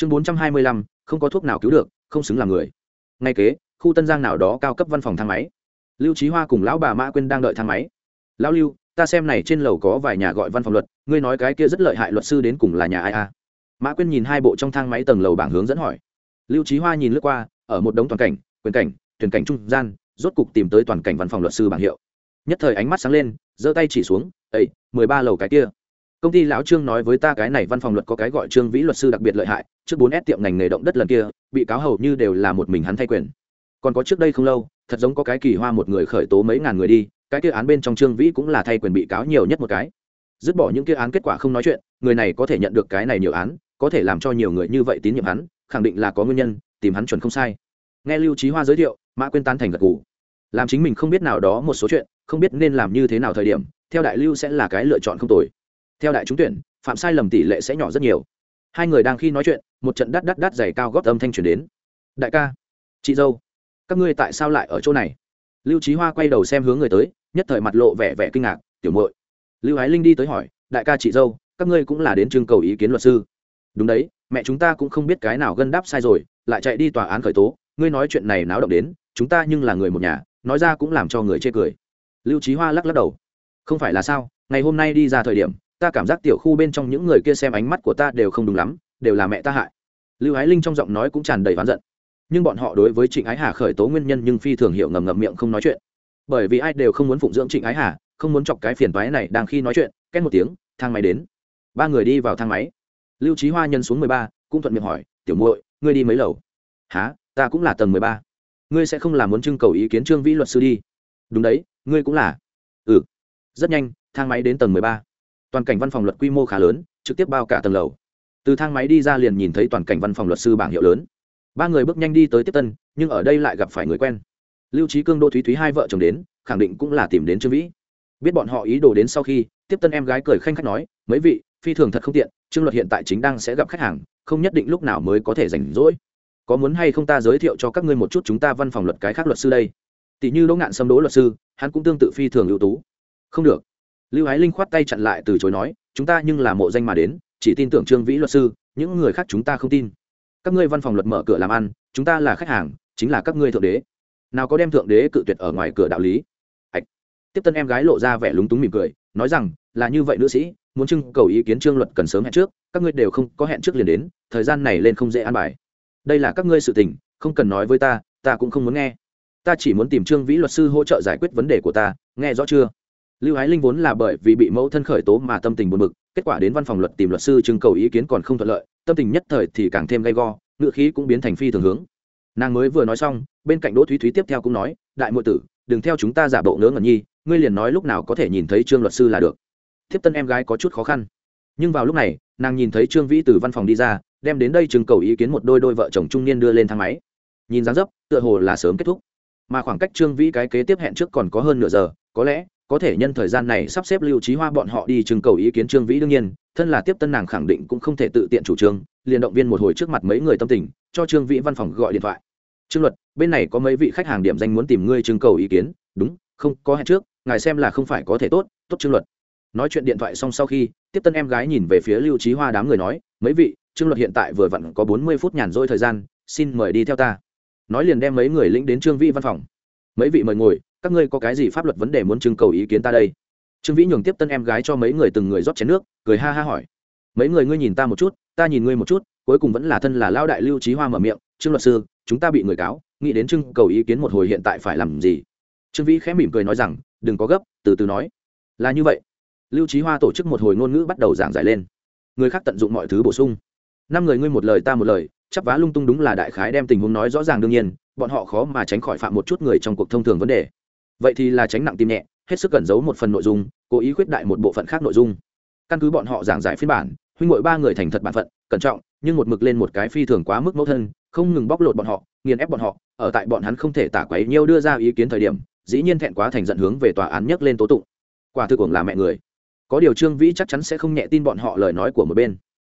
chương bốn trăm hai mươi lăm, không có thuốc nào cứu được, không xứng làm người. Ngay kế, khu tân giang nào đó cao cấp văn phòng thang máy. Lưu trí hoa cùng lão bà mã quyên đang đợi thang máy. Lão lưu, ta xem này trên lầu có vài nhà gọi văn phòng luật, ngươi nói cái kia rất lợi hại luật sư đến cùng là nhà ai a? Mã quyên nhìn hai bộ trong thang máy tầng lầu bảng hướng dẫn hỏi. Lưu trí hoa nhìn lướt qua, ở một đống toàn cảnh, quyền cảnh truyền cảnh trung gian, rốt cục tìm tới toàn cảnh văn phòng luật sư bảng hiệu. Nhất thời ánh mắt sáng lên, giơ tay chỉ xuống ấy mười ba lầu cái kia công ty lão trương nói với ta cái này văn phòng luật có cái gọi trương vĩ luật sư đặc biệt lợi hại trước bốn s tiệm ngành nghề động đất lần kia bị cáo hầu như đều là một mình hắn thay quyền. Còn có trước đây không lâu thật giống có cái kỳ hoa một người khởi tố mấy ngàn người đi cái kia án bên trong trương vĩ cũng là thay quyền bị cáo nhiều nhất một cái. Dứt bỏ những kia án kết quả không nói chuyện người này có thể nhận được cái này nhiều án có thể làm cho nhiều người như vậy tín nhiệm hắn khẳng định là có nguyên nhân tìm hắn chuẩn không sai. Nghe lưu trí hoa giới thiệu mã quên tán thành gật cụ, làm chính mình không biết nào đó một số chuyện không biết nên làm như thế nào thời điểm theo đại lưu sẽ là cái lựa chọn không tồi theo đại trúng tuyển, phạm sai lầm tỷ lệ sẽ nhỏ rất nhiều. Hai người đang khi nói chuyện, một trận đắt đắt đắt dày cao góp âm thanh chuyển đến. Đại ca, chị dâu, các ngươi tại sao lại ở chỗ này? Lưu trí hoa quay đầu xem hướng người tới, nhất thời mặt lộ vẻ vẻ kinh ngạc, tiểu muội. Lưu ái linh đi tới hỏi, đại ca chị dâu, các ngươi cũng là đến trưng cầu ý kiến luật sư? Đúng đấy, mẹ chúng ta cũng không biết cái nào gân đáp sai rồi, lại chạy đi tòa án khởi tố, ngươi nói chuyện này náo động đến, chúng ta nhưng là người một nhà, nói ra cũng làm cho người chê cười. Lưu trí hoa lắc lắc đầu, không phải là sao, ngày hôm nay đi ra thời điểm ta cảm giác tiểu khu bên trong những người kia xem ánh mắt của ta đều không đúng lắm, đều là mẹ ta hại. Lưu ái linh trong giọng nói cũng tràn đầy oán giận. Nhưng bọn họ đối với trịnh ái hà khởi tố nguyên nhân nhưng phi thường hiểu ngầm ngầm miệng không nói chuyện. Bởi vì ai đều không muốn phụng dưỡng trịnh ái hà, không muốn chọc cái phiền toái này đang khi nói chuyện, két một tiếng, thang máy đến. Ba người đi vào thang máy. Lưu trí hoa nhân xuống mười ba, cũng thuận miệng hỏi, tiểu muội, ngươi đi mấy lầu? Há ta cũng là tầng mười ba. Ngươi sẽ không làm muốn trưng cầu ý kiến trương vĩ luật sư đi. Đúng đấy, ngươi cũng là. Ừ. Rất nhanh, thang máy đến tầng mười ba toàn cảnh văn phòng luật quy mô khá lớn, trực tiếp bao cả tầng lầu. Từ thang máy đi ra liền nhìn thấy toàn cảnh văn phòng luật sư bảng hiệu lớn. Ba người bước nhanh đi tới tiếp tân, nhưng ở đây lại gặp phải người quen. Lưu trí cương đô thúy thúy hai vợ chồng đến, khẳng định cũng là tìm đến trương vĩ. Biết bọn họ ý đồ đến sau khi, tiếp tân em gái cười khanh khách nói, mấy vị, phi thường thật không tiện, trương luật hiện tại chính đang sẽ gặp khách hàng, không nhất định lúc nào mới có thể rảnh rỗi. Có muốn hay không ta giới thiệu cho các ngươi một chút chúng ta văn phòng luật cái khác luật sư đây? Tỷ như đỗ ngạn xâm đỗ luật sư, hắn cũng tương tự phi thường ưu tú. Không được lưu ái linh khoát tay chặn lại từ chối nói, chúng ta nhưng là mộ danh mà đến, chỉ tin tưởng trương vĩ luật sư, những người khác chúng ta không tin. Các ngươi văn phòng luật mở cửa làm ăn, chúng ta là khách hàng, chính là các ngươi thượng đế. Nào có đem thượng đế cự tuyệt ở ngoài cửa đạo lý. Ạch tiếp tân em gái lộ ra vẻ lúng túng mỉm cười, nói rằng, là như vậy nữ sĩ, muốn trưng cầu ý kiến trương luật cần sớm hẹn trước, các ngươi đều không có hẹn trước liền đến, thời gian này lên không dễ an bài. Đây là các ngươi sự tình, không cần nói với ta ta cũng không muốn nghe. Ta chỉ muốn tìm trương vĩ luật sư hỗ trợ giải quyết vấn đề của ta, nghe rõ chưa? Lưu ái linh vốn là bởi vì bị mẫu thân khởi tố mà tâm tình buồn bực, kết quả đến văn phòng luật tìm luật sư trưng cầu ý kiến còn không thuận lợi, tâm tình nhất thời thì càng thêm gay go, ngựa khí cũng biến thành phi thường hướng. Nàng mới vừa nói xong, bên cạnh đỗ thúy thúy tiếp theo cũng nói, đại muội tử, đừng theo chúng ta giả bộ ngớ ngẩn nhi, ngươi liền nói lúc nào có thể nhìn thấy trương luật sư là được. Thiếp tân em gái có chút khó khăn. Nhưng vào lúc này, nàng nhìn thấy trương vĩ từ văn phòng đi ra, đem đến đây trưng cầu ý kiến một đôi đôi vợ chồng trung niên đưa lên thang máy. Nhìn dáng dấp, tựa hồ là sớm kết thúc. Mà khoảng cách trương vĩ cái kế tiếp hẹn trước còn có hơn nửa giờ, có lẽ có thể nhân thời gian này sắp xếp lưu trí hoa bọn họ đi trưng cầu ý kiến trương vĩ đương nhiên, thân là tiếp tân nàng khẳng định cũng không thể tự tiện chủ trương, liền động viên một hồi trước mặt mấy người tâm tình, cho trương vĩ văn phòng gọi điện thoại. Trương luật, bên này có mấy vị khách hàng điểm danh muốn tìm ngươi trưng cầu ý kiến. Đúng, không, có hẹn trước, ngài xem là không phải có thể tốt tốt trương luật. Nói chuyện điện thoại xong sau khi, tiếp tân em gái nhìn về phía lưu trí hoa đám người nói, mấy vị, trương luật hiện tại vừa vặn có bốn mươi phút nhàn rỗi thời gian, xin mời đi theo ta. Nói liền đem mấy người lĩnh đến trương vĩ văn phòng. Mấy vị mời ngồi các ngươi có cái gì pháp luật vấn đề muốn trưng cầu ý kiến ta đây? Trương vĩ nhường tiếp tân em gái cho mấy người từng người rót chén nước, cười ha ha hỏi. Mấy người ngươi nhìn ta một chút, ta nhìn ngươi một chút, cuối cùng vẫn là thân là lao đại lưu trí hoa mở miệng, trương luật sư, chúng ta bị người cáo, nghĩ đến trưng cầu ý kiến một hồi hiện tại phải làm gì? Trương vĩ khẽ mỉm cười nói rằng, đừng có gấp, từ từ nói. Là như vậy. Lưu trí hoa tổ chức một hồi ngôn ngữ bắt đầu giảng giải lên. Người khác tận dụng mọi thứ bổ sung. Năm người ngươi một lời ta một lời, chắp vá lung tung đúng là đại khái đem tình huống nói rõ ràng đương nhiên, bọn họ khó mà tránh khỏi phạm một chút người trong cuộc thông thường vấn đề vậy thì là tránh nặng tim nhẹ, hết sức cẩn giấu một phần nội dung, cố ý khuyết đại một bộ phận khác nội dung. Căn cứ bọn họ giảng giải phiên bản, huynh ngội ba người thành thật bản phận, cẩn trọng, nhưng một mực lên một cái phi thường quá mức mẫu thân, không ngừng bóc lột bọn họ, nghiền ép bọn họ, ở tại bọn hắn không thể tả quấy nhiêu đưa ra ý kiến thời điểm, dĩ nhiên thẹn quá thành giận hướng về tòa án nhấc lên tố tụng. Quả thực cuồng là mẹ người. Có điều trương vĩ chắc chắn sẽ không nhẹ tin bọn họ lời nói của một bên.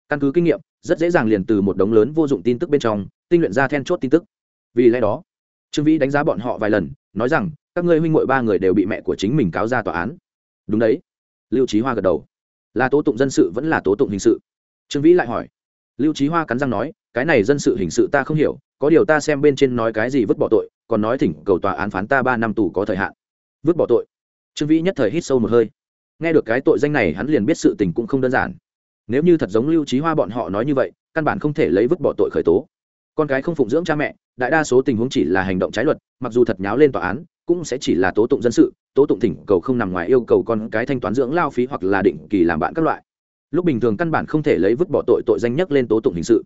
Căn cứ kinh nghiệm, rất dễ dàng liền từ một đống lớn vô dụng tin tức bên trong, tinh luyện ra then chốt tin tức. Vì lẽ đó, trương vĩ đánh giá bọn họ vài lần, nói rằng các ngươi huynh muội ba người đều bị mẹ của chính mình cáo ra tòa án. Đúng đấy. Lưu trí hoa gật đầu. Là tố tụng dân sự vẫn là tố tụng hình sự? Trương vĩ lại hỏi. Lưu trí hoa cắn răng nói, cái này dân sự hình sự ta không hiểu, có điều ta xem bên trên nói cái gì vứt bỏ tội, còn nói thỉnh cầu tòa án phán ta ba năm tù có thời hạn. Vứt bỏ tội. Trương vĩ nhất thời hít sâu một hơi. Nghe được cái tội danh này, hắn liền biết sự tình cũng không đơn giản. Nếu như thật giống lưu trí hoa bọn họ nói như vậy, căn bản không thể lấy vứt bỏ tội khởi tố con cái không phụng dưỡng cha mẹ, đại đa số tình huống chỉ là hành động trái luật, mặc dù thật nháo lên tòa án, cũng sẽ chỉ là tố tụng dân sự, tố tụng thỉnh cầu không nằm ngoài yêu cầu con cái thanh toán dưỡng lao phí hoặc là định kỳ làm bạn các loại. Lúc bình thường căn bản không thể lấy vứt bỏ tội tội danh nhất lên tố tụng hình sự.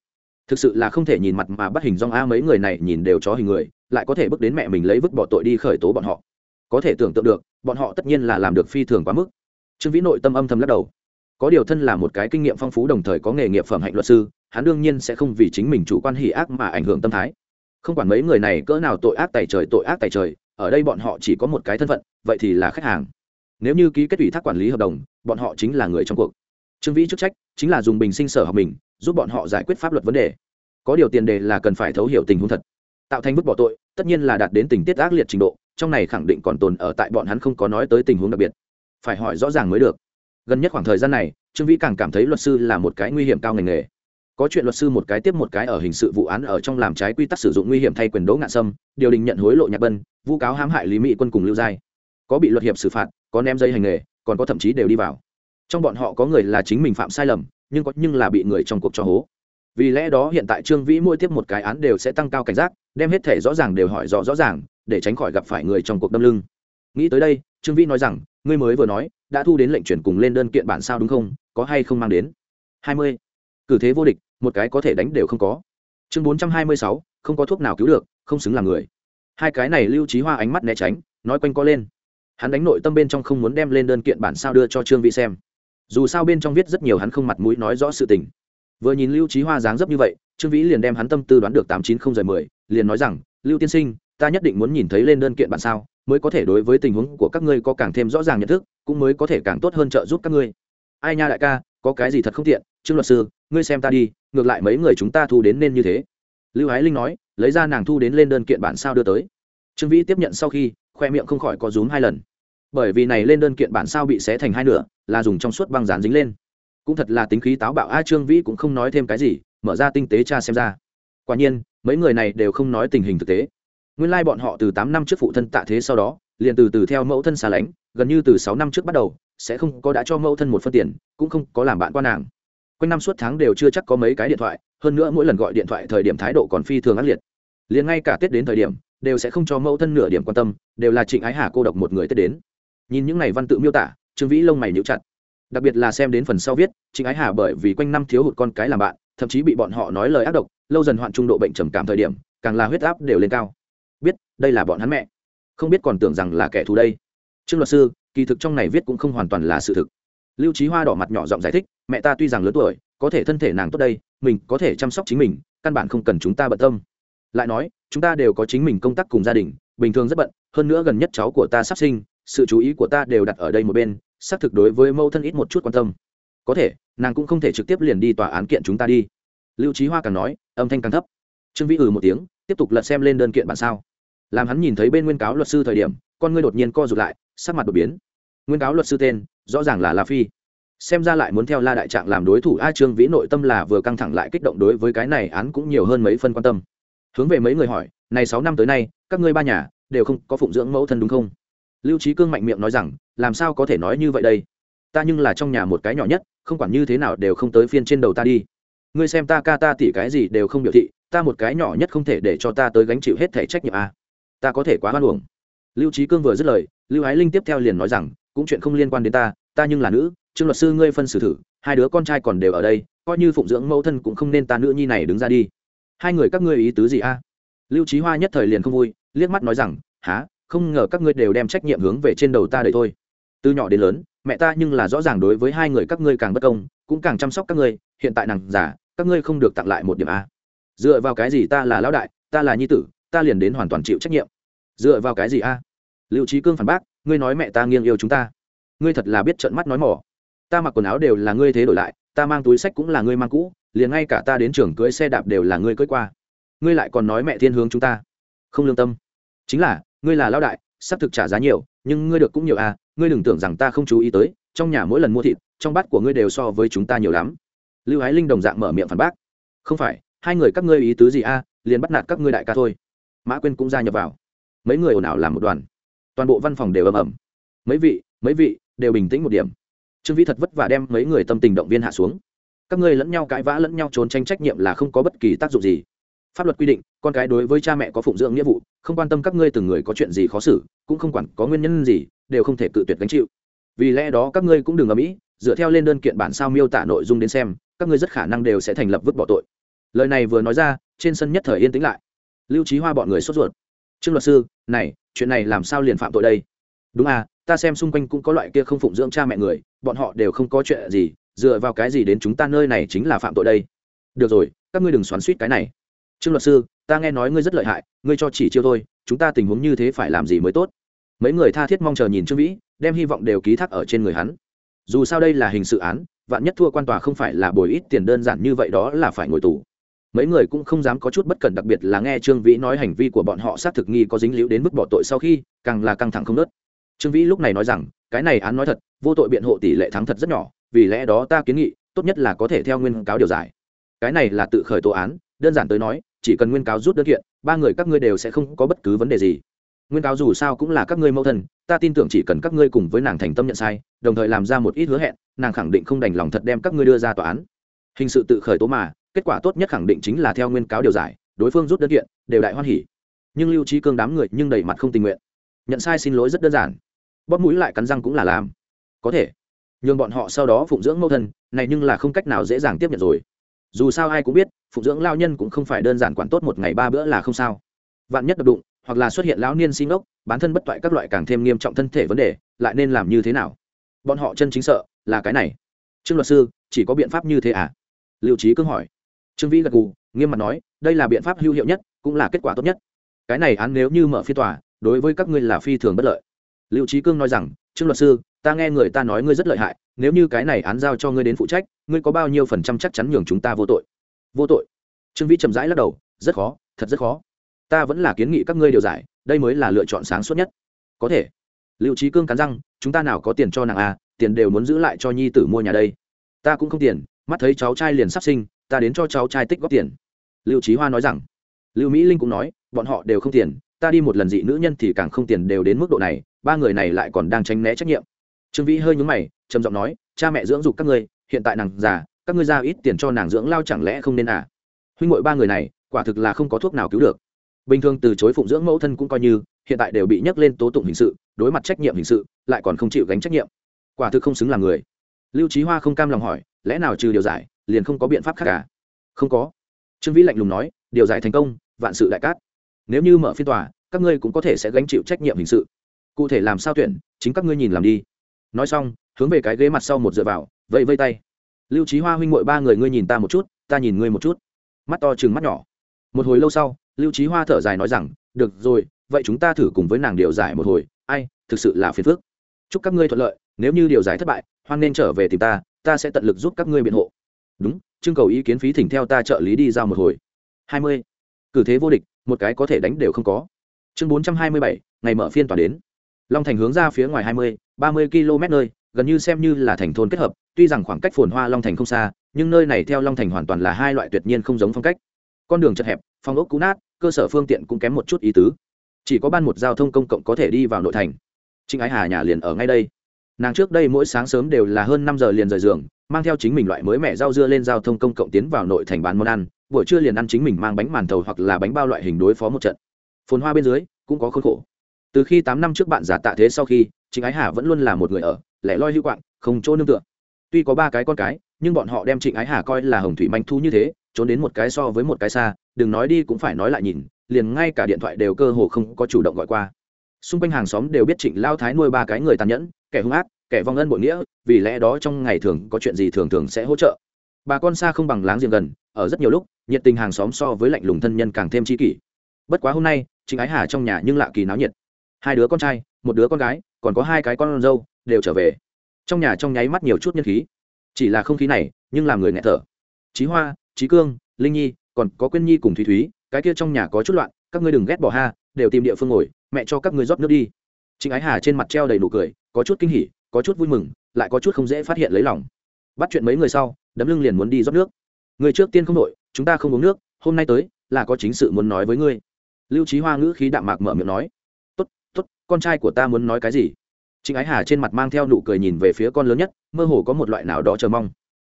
Thực sự là không thể nhìn mặt mà bắt hình dong a, mấy người này nhìn đều chó hình người, lại có thể bước đến mẹ mình lấy vứt bỏ tội đi khởi tố bọn họ. Có thể tưởng tượng được, bọn họ tất nhiên là làm được phi thường quá mức. Trương vĩ nội tâm âm thầm lắc đầu. Có điều thân là một cái kinh nghiệm phong phú đồng thời có nghề nghiệp phẩm hạnh luật sư hắn đương nhiên sẽ không vì chính mình chủ quan hỉ ác mà ảnh hưởng tâm thái. Không quản mấy người này cỡ nào tội ác tài trời, tội ác tài trời, ở đây bọn họ chỉ có một cái thân phận, vậy thì là khách hàng. Nếu như ký kết ủy thác quản lý hợp đồng, bọn họ chính là người trong cuộc. Trương vĩ chức trách chính là dùng bình sinh sở học mình, giúp bọn họ giải quyết pháp luật vấn đề. Có điều tiền đề là cần phải thấu hiểu tình huống thật. Tạo thành bức bỏ tội, tất nhiên là đạt đến tình tiết ác liệt trình độ, trong này khẳng định còn tồn ở tại bọn hắn không có nói tới tình huống đặc biệt. Phải hỏi rõ ràng mới được. Gần nhất khoảng thời gian này, trương vĩ càng cảm thấy luật sư là một cái nguy hiểm cao ngành nghề có chuyện luật sư một cái tiếp một cái ở hình sự vụ án ở trong làm trái quy tắc sử dụng nguy hiểm thay quyền đỗ ngạn sâm điều đình nhận hối lộ nhạc bân vu cáo hãm hại lý mỹ quân cùng lưu giai. Có bị luật hiệp xử phạt, có ném dây hành nghề, còn có thậm chí đều đi vào. Trong bọn họ có người là chính mình phạm sai lầm, nhưng có nhưng là bị người trong cuộc cho hố. Vì lẽ đó hiện tại trương vĩ mỗi tiếp một cái án đều sẽ tăng cao cảnh giác, đem hết thể rõ ràng đều hỏi rõ rõ ràng, để tránh khỏi gặp phải người trong cuộc đâm lưng. Nghĩ tới đây, trương vĩ nói rằng, ngươi mới vừa nói, đã thu đến lệnh chuyển cùng lên đơn kiện bản sao đúng không? Có hay không mang đến? Hai mươi cử thế vô địch, một cái có thể đánh đều không có. Chương bốn trăm hai mươi sáu, không có thuốc nào cứu được, không xứng là người. Hai cái này lưu trí hoa ánh mắt né tránh, nói quanh co lên. Hắn đánh nội tâm bên trong không muốn đem lên đơn kiện bản sao đưa cho trương vĩ xem. Dù sao bên trong viết rất nhiều hắn không mặt mũi nói rõ sự tình. Vừa nhìn lưu trí hoa dáng dấp như vậy, trương vĩ liền đem hắn tâm tư đoán được tám chín không giờ mười, liền nói rằng, lưu tiên sinh, ta nhất định muốn nhìn thấy lên đơn kiện bản sao, mới có thể đối với tình huống của các ngươi có càng thêm rõ ràng nhận thức, cũng mới có thể càng tốt hơn trợ giúp các ngươi. Ai nha đại ca, có cái gì thật không tiện trương luật sư, ngươi xem ta đi, ngược lại mấy người chúng ta thu đến nên như thế. Lưu ái linh nói, lấy ra nàng thu đến lên đơn kiện bản sao đưa tới. Trương vĩ tiếp nhận sau khi, khoe miệng không khỏi có rúm hai lần. Bởi vì này lên đơn kiện bản sao bị xé thành hai nửa, là dùng trong suốt băng dán dính lên. Cũng thật là tính khí táo bạo, a, trương vĩ cũng không nói thêm cái gì, mở ra tinh tế cha xem ra. Quả nhiên, mấy người này đều không nói tình hình thực tế. Nguyên lai bọn họ từ tám năm trước phụ thân tạ thế sau đó, liền từ từ theo mẫu thân xa lánh, gần như từ sáu năm trước bắt đầu, sẽ không có đã cho mẫu thân một phân tiền, cũng không có làm bạn qua nàng quanh năm suốt tháng đều chưa chắc có mấy cái điện thoại, hơn nữa mỗi lần gọi điện thoại thời điểm thái độ còn phi thường ác liệt. Liền ngay cả tết đến thời điểm, đều sẽ không cho mẫu thân nửa điểm quan tâm, đều là trịnh ái hà cô độc một người tết đến. Nhìn những ngày văn tự miêu tả, trương vĩ lông mày níu chặt. Đặc biệt là xem đến phần sau viết, trịnh ái hà bởi vì quanh năm thiếu hụt con cái làm bạn, thậm chí bị bọn họ nói lời ác độc, lâu dần hoạn trung độ bệnh trầm cảm thời điểm, càng là huyết áp đều lên cao. Biết, đây là bọn hắn mẹ. Không biết còn tưởng rằng là kẻ thù đây. Trương luật sư, kỳ thực trong này viết cũng không hoàn toàn là sự thực lưu trí hoa đỏ mặt nhỏ giọng giải thích, mẹ ta tuy rằng lớn tuổi, có thể thân thể nàng tốt đây, mình có thể chăm sóc chính mình, căn bản không cần chúng ta bận tâm. Lại nói, chúng ta đều có chính mình công tác cùng gia đình, bình thường rất bận, hơn nữa gần nhất cháu của ta sắp sinh, sự chú ý của ta đều đặt ở đây một bên, xác thực đối với mâu thân ít một chút quan tâm. Có thể, nàng cũng không thể trực tiếp liền đi tòa án kiện chúng ta đi. Lưu trí hoa càng nói, âm thanh càng thấp. Trương vĩ ừ một tiếng, tiếp tục lật xem lên đơn kiện bản sao. Làm hắn nhìn thấy bên nguyên cáo luật sư thời điểm, con ngươi đột nhiên co rụt lại, sắc mặt đột biến. Nguyên cáo luật sư tên, rõ ràng là la phi xem ra lại muốn theo la đại trạng làm đối thủ a trương vĩ nội tâm là vừa căng thẳng lại kích động đối với cái này án cũng nhiều hơn mấy phân quan tâm. Hướng về mấy người hỏi, này sáu năm tới nay, các ngươi ba nhà đều không có phụng dưỡng mẫu thân đúng không? Lưu trí cương mạnh miệng nói rằng, làm sao có thể nói như vậy đây? Ta nhưng là trong nhà một cái nhỏ nhất, không quản như thế nào đều không tới phiên trên đầu ta đi. Ngươi xem ta ca ta tỉ cái gì đều không biểu thị, ta một cái nhỏ nhất không thể để cho ta tới gánh chịu hết thể trách nhiệm a. Ta có thể quá hoan uổng. Lưu trí cương vừa dứt lời, lưu ái linh tiếp theo liền nói rằng, cũng chuyện không liên quan đến ta ta nhưng là nữ trương luật sư ngươi phân xử thử, hai đứa con trai còn đều ở đây, coi như phụng dưỡng mẫu thân cũng không nên ta nữ nhi này đứng ra đi. Hai người các ngươi ý tứ gì a? Lưu trí hoa nhất thời liền không vui, liếc mắt nói rằng há không ngờ các ngươi đều đem trách nhiệm hướng về trên đầu ta đời thôi. Từ nhỏ đến lớn, mẹ ta nhưng là rõ ràng đối với hai người các ngươi càng bất công, cũng càng chăm sóc các ngươi, hiện tại nàng giả các ngươi không được tặng lại một điểm a. Dựa vào cái gì ta là lão đại, ta là nhi tử, ta liền đến hoàn toàn chịu trách nhiệm. Dựa vào cái gì a? Liệu trí cương phản bác, ngươi nói mẹ ta nghiêng yêu chúng ta. Ngươi thật là biết trợn mắt nói mỏ ta mặc quần áo đều là ngươi thế đổi lại, ta mang túi sách cũng là ngươi mang cũ, liền ngay cả ta đến trường cưới xe đạp đều là ngươi cưới qua. Ngươi lại còn nói mẹ thiên hướng chúng ta. Không lương tâm. Chính là, ngươi là lao đại, sắp thực trả giá nhiều, nhưng ngươi được cũng nhiều à ngươi đừng tưởng rằng ta không chú ý tới, trong nhà mỗi lần mua thịt, trong bát của ngươi đều so với chúng ta nhiều lắm. Lưu ái linh đồng dạng mở miệng phản bác. Không phải, hai người các ngươi ý tứ gì a liền bắt nạt các ngươi đại ca thôi. Mã quên cũng gia nhập vào. Mấy người ồn ào làm một đoàn. Toàn bộ văn phòng đều ầm ầm. Mấy vị mấy vị, đều bình tĩnh một điểm trương vĩ thật vất vả đem mấy người tâm tình động viên hạ xuống các ngươi lẫn nhau cãi vã lẫn nhau trốn tranh trách nhiệm là không có bất kỳ tác dụng gì pháp luật quy định con cái đối với cha mẹ có phụng dưỡng nghĩa vụ không quan tâm các ngươi từng người có chuyện gì khó xử cũng không quản có nguyên nhân gì đều không thể cự tuyệt gánh chịu vì lẽ đó các ngươi cũng đừng ở mỹ dựa theo lên đơn kiện bản sao miêu tả nội dung đến xem các ngươi rất khả năng đều sẽ thành lập vứt bỏ tội lời này vừa nói ra trên sân nhất thời yên tĩnh lại lưu trí hoa bọn người sốt ruột trương luật sư này chuyện này làm sao liền phạm tội đây đúng à ta xem xung quanh cũng có loại kia không phụng dưỡng cha mẹ người, bọn họ đều không có chuyện gì, dựa vào cái gì đến chúng ta nơi này chính là phạm tội đây? Được rồi, các ngươi đừng xoắn suýt cái này. Trương luật sư, ta nghe nói ngươi rất lợi hại, ngươi cho chỉ chiêu thôi, chúng ta tình huống như thế phải làm gì mới tốt? Mấy người tha thiết mong chờ nhìn trương vĩ, đem hy vọng đều ký thác ở trên người hắn. Dù sao đây là hình sự án, vạn nhất thua quan tòa không phải là bồi ít tiền đơn giản như vậy đó là phải ngồi tù. Mấy người cũng không dám có chút bất cẩn đặc biệt là nghe trương vĩ nói hành vi của bọn họ xác thực nghi có dính líu đến mức bỏ tội sau khi, càng là căng thẳng không nớt trương vĩ lúc này nói rằng, cái này án nói thật, vô tội biện hộ tỷ lệ thắng thật rất nhỏ, vì lẽ đó ta kiến nghị, tốt nhất là có thể theo nguyên cáo điều giải. Cái này là tự khởi tố án, đơn giản tới nói, chỉ cần nguyên cáo rút đơn kiện, ba người các ngươi đều sẽ không có bất cứ vấn đề gì. Nguyên cáo dù sao cũng là các ngươi mẫu thân, ta tin tưởng chỉ cần các ngươi cùng với nàng thành tâm nhận sai, đồng thời làm ra một ít hứa hẹn, nàng khẳng định không đành lòng thật đem các ngươi đưa ra tòa án. Hình sự tự khởi tố mà, kết quả tốt nhất khẳng định chính là theo nguyên cáo điều giải, đối phương rút đơn kiện, đều đại hoan hỉ. Nhưng lưu trí cương đám người nhưng đầy mặt không tình nguyện. Nhận sai xin lỗi rất đơn giản bóp mũi lại cắn răng cũng là làm. Có thể. Nhường bọn họ sau đó phụng dưỡng mẫu thân, này nhưng là không cách nào dễ dàng tiếp nhận rồi. Dù sao ai cũng biết, phụng dưỡng lao nhân cũng không phải đơn giản quản tốt một ngày ba bữa là không sao. Vạn nhất đập đụng, hoặc là xuất hiện lão niên sinh ốc bản thân bất toại các loại càng thêm nghiêm trọng thân thể vấn đề, lại nên làm như thế nào? Bọn họ chân chính sợ là cái này. Trương luật sư, chỉ có biện pháp như thế à? Liệu trí cương hỏi. Trương vĩ gật gù, nghiêm mặt nói, đây là biện pháp hữu hiệu nhất, cũng là kết quả tốt nhất. Cái này án nếu như mở phiên tòa, đối với các ngươi là phi thường bất lợi liệu trí cương nói rằng, trương luật sư, ta nghe người ta nói ngươi rất lợi hại, nếu như cái này án giao cho ngươi đến phụ trách, ngươi có bao nhiêu phần trăm chắc chắn nhường chúng ta vô tội? Vô tội? Trương vĩ chậm rãi lắc đầu, rất khó, thật rất khó. Ta vẫn là kiến nghị các ngươi điều giải, đây mới là lựa chọn sáng suốt nhất. Có thể. Liệu trí cương cắn răng, chúng ta nào có tiền cho nàng à tiền đều muốn giữ lại cho nhi tử mua nhà đây. Ta cũng không tiền, mắt thấy cháu trai liền sắp sinh, ta đến cho cháu trai tích góp tiền. Lưu trí hoa nói rằng. Lưu mỹ linh cũng nói, bọn họ đều không tiền ta đi một lần dị nữ nhân thì càng không tiền đều đến mức độ này, ba người này lại còn đang tránh né trách nhiệm. Trương vĩ hơi nhúng mày, trầm giọng nói, cha mẹ dưỡng dục các ngươi, hiện tại nàng già, các ngươi ra ít tiền cho nàng dưỡng lao chẳng lẽ không nên à? Huynh ngội ba người này, quả thực là không có thuốc nào cứu được. Bình thường từ chối phụng dưỡng mẫu thân cũng coi như, hiện tại đều bị nhắc lên tố tụng hình sự, đối mặt trách nhiệm hình sự, lại còn không chịu gánh trách nhiệm. Quả thực không xứng là người. Lưu trí hoa không cam lòng hỏi, lẽ nào trừ điều giải, liền không có biện pháp khác cả không có. Trương vĩ lạnh lùng nói, điều giải thành công, vạn sự đại cát nếu như mở phiên tòa, các ngươi cũng có thể sẽ gánh chịu trách nhiệm hình sự. Cụ thể làm sao tuyển, chính các ngươi nhìn làm đi. Nói xong, hướng về cái ghế mặt sau một dựa vào, vẫy vây tay. Lưu trí hoa huynh m ba người ngươi nhìn ta một chút, ta nhìn ngươi một chút. Mắt to chừng mắt nhỏ. Một hồi lâu sau, lưu trí hoa thở dài nói rằng, được rồi, vậy chúng ta thử cùng với nàng điều giải một hồi. Ai, thực sự là phiền phức. Chúc các ngươi thuận lợi, nếu như điều giải thất bại, hoan nên trở về tìm ta ta sẽ tận lực giúp các ngươi biện hộ. Đúng trưng cầu ý kiến phí thỉnh theo ta trợ lý đi giao một hồi. Hai mươi. Cử thế vô địch một cái có thể đánh đều không có. Chương bốn trăm hai mươi bảy, ngày mở phiên tòa đến. Long thành hướng ra phía ngoài hai mươi, ba mươi km nơi, gần như xem như là thành thôn kết hợp, tuy rằng khoảng cách phồn hoa long thành không xa, nhưng nơi này theo long thành hoàn toàn là hai loại tuyệt nhiên không giống phong cách. Con đường chật hẹp phong ốc cũ nát, cơ sở phương tiện cũng kém một chút ý tứ. Chỉ có ban một giao thông công cộng có thể đi vào nội thành. Trinh ái hà nhà liền ở ngay đây. Nàng trước đây mỗi sáng sớm đều là hơn năm giờ liền rời giường, mang theo chính mình loại mới mẻ rau dưa lên giao thông công cộng tiến vào nội thành bán món ăn buổi trưa liền ăn chính mình mang bánh màn thầu hoặc là bánh bao loại hình đối phó một trận. Phồn hoa bên dưới, cũng có khốn khổ. Từ khi tám năm trước bạn giả tạ thế sau khi, chính ái hà vẫn luôn là một người ở, lẻ loi hữu quạng, không chỗ nương tựa. Tuy có ba cái con cái, nhưng bọn họ đem trịnh ái hà coi là hồng thủy manh thu như thế, trốn đến một cái so với một cái xa, đừng nói đi cũng phải nói lại nhìn, liền ngay cả điện thoại đều cơ hồ không có chủ động gọi qua. Xung quanh hàng xóm đều biết trịnh lao thái nuôi ba cái người tàn nhẫn, kẻ hung ác, kẻ vong ân bội nghĩa, vì lẽ đó trong ngày thường có chuyện gì thường thường sẽ hỗ trợ. Bà con xa không bằng láng giềng gần, ở rất nhiều lúc nhiệt tình hàng xóm so với lạnh lùng thân nhân càng thêm chi kỷ. Bất quá hôm nay, chính ái hà trong nhà nhưng lạ kỳ náo nhiệt. Hai đứa con trai, một đứa con gái, còn có hai cái con dâu, đều trở về. Trong nhà trong nháy mắt nhiều chút nhân khí. Chỉ là không khí này, nhưng làm người nghẹt thở. Trí hoa trí cương, linh nhi, còn có quyên nhi cùng thúy thúy, cái kia trong nhà có chút loạn, các ngươi đừng ghét bỏ ha, đều tìm địa phương ngồi, mẹ cho các ngươi rót nước đi. Chính ái hà trên mặt treo đầy nụ cười, có chút kinh hỉ, có chút vui mừng, lại có chút không dễ phát hiện lấy lòng. Bắt chuyện mấy người sau, đấm lưng liền muốn đi rót nước. Người trước tiên không đội chúng ta không uống nước, hôm nay tới, là có chính sự muốn nói với ngươi. Lưu trí hoa ngữ khí đạm mạc mở miệng nói. Tốt tốt, con trai của ta muốn nói cái gì? Trịnh ái hà trên mặt mang theo nụ cười nhìn về phía con lớn nhất, mơ hồ có một loại nào đó chờ mong.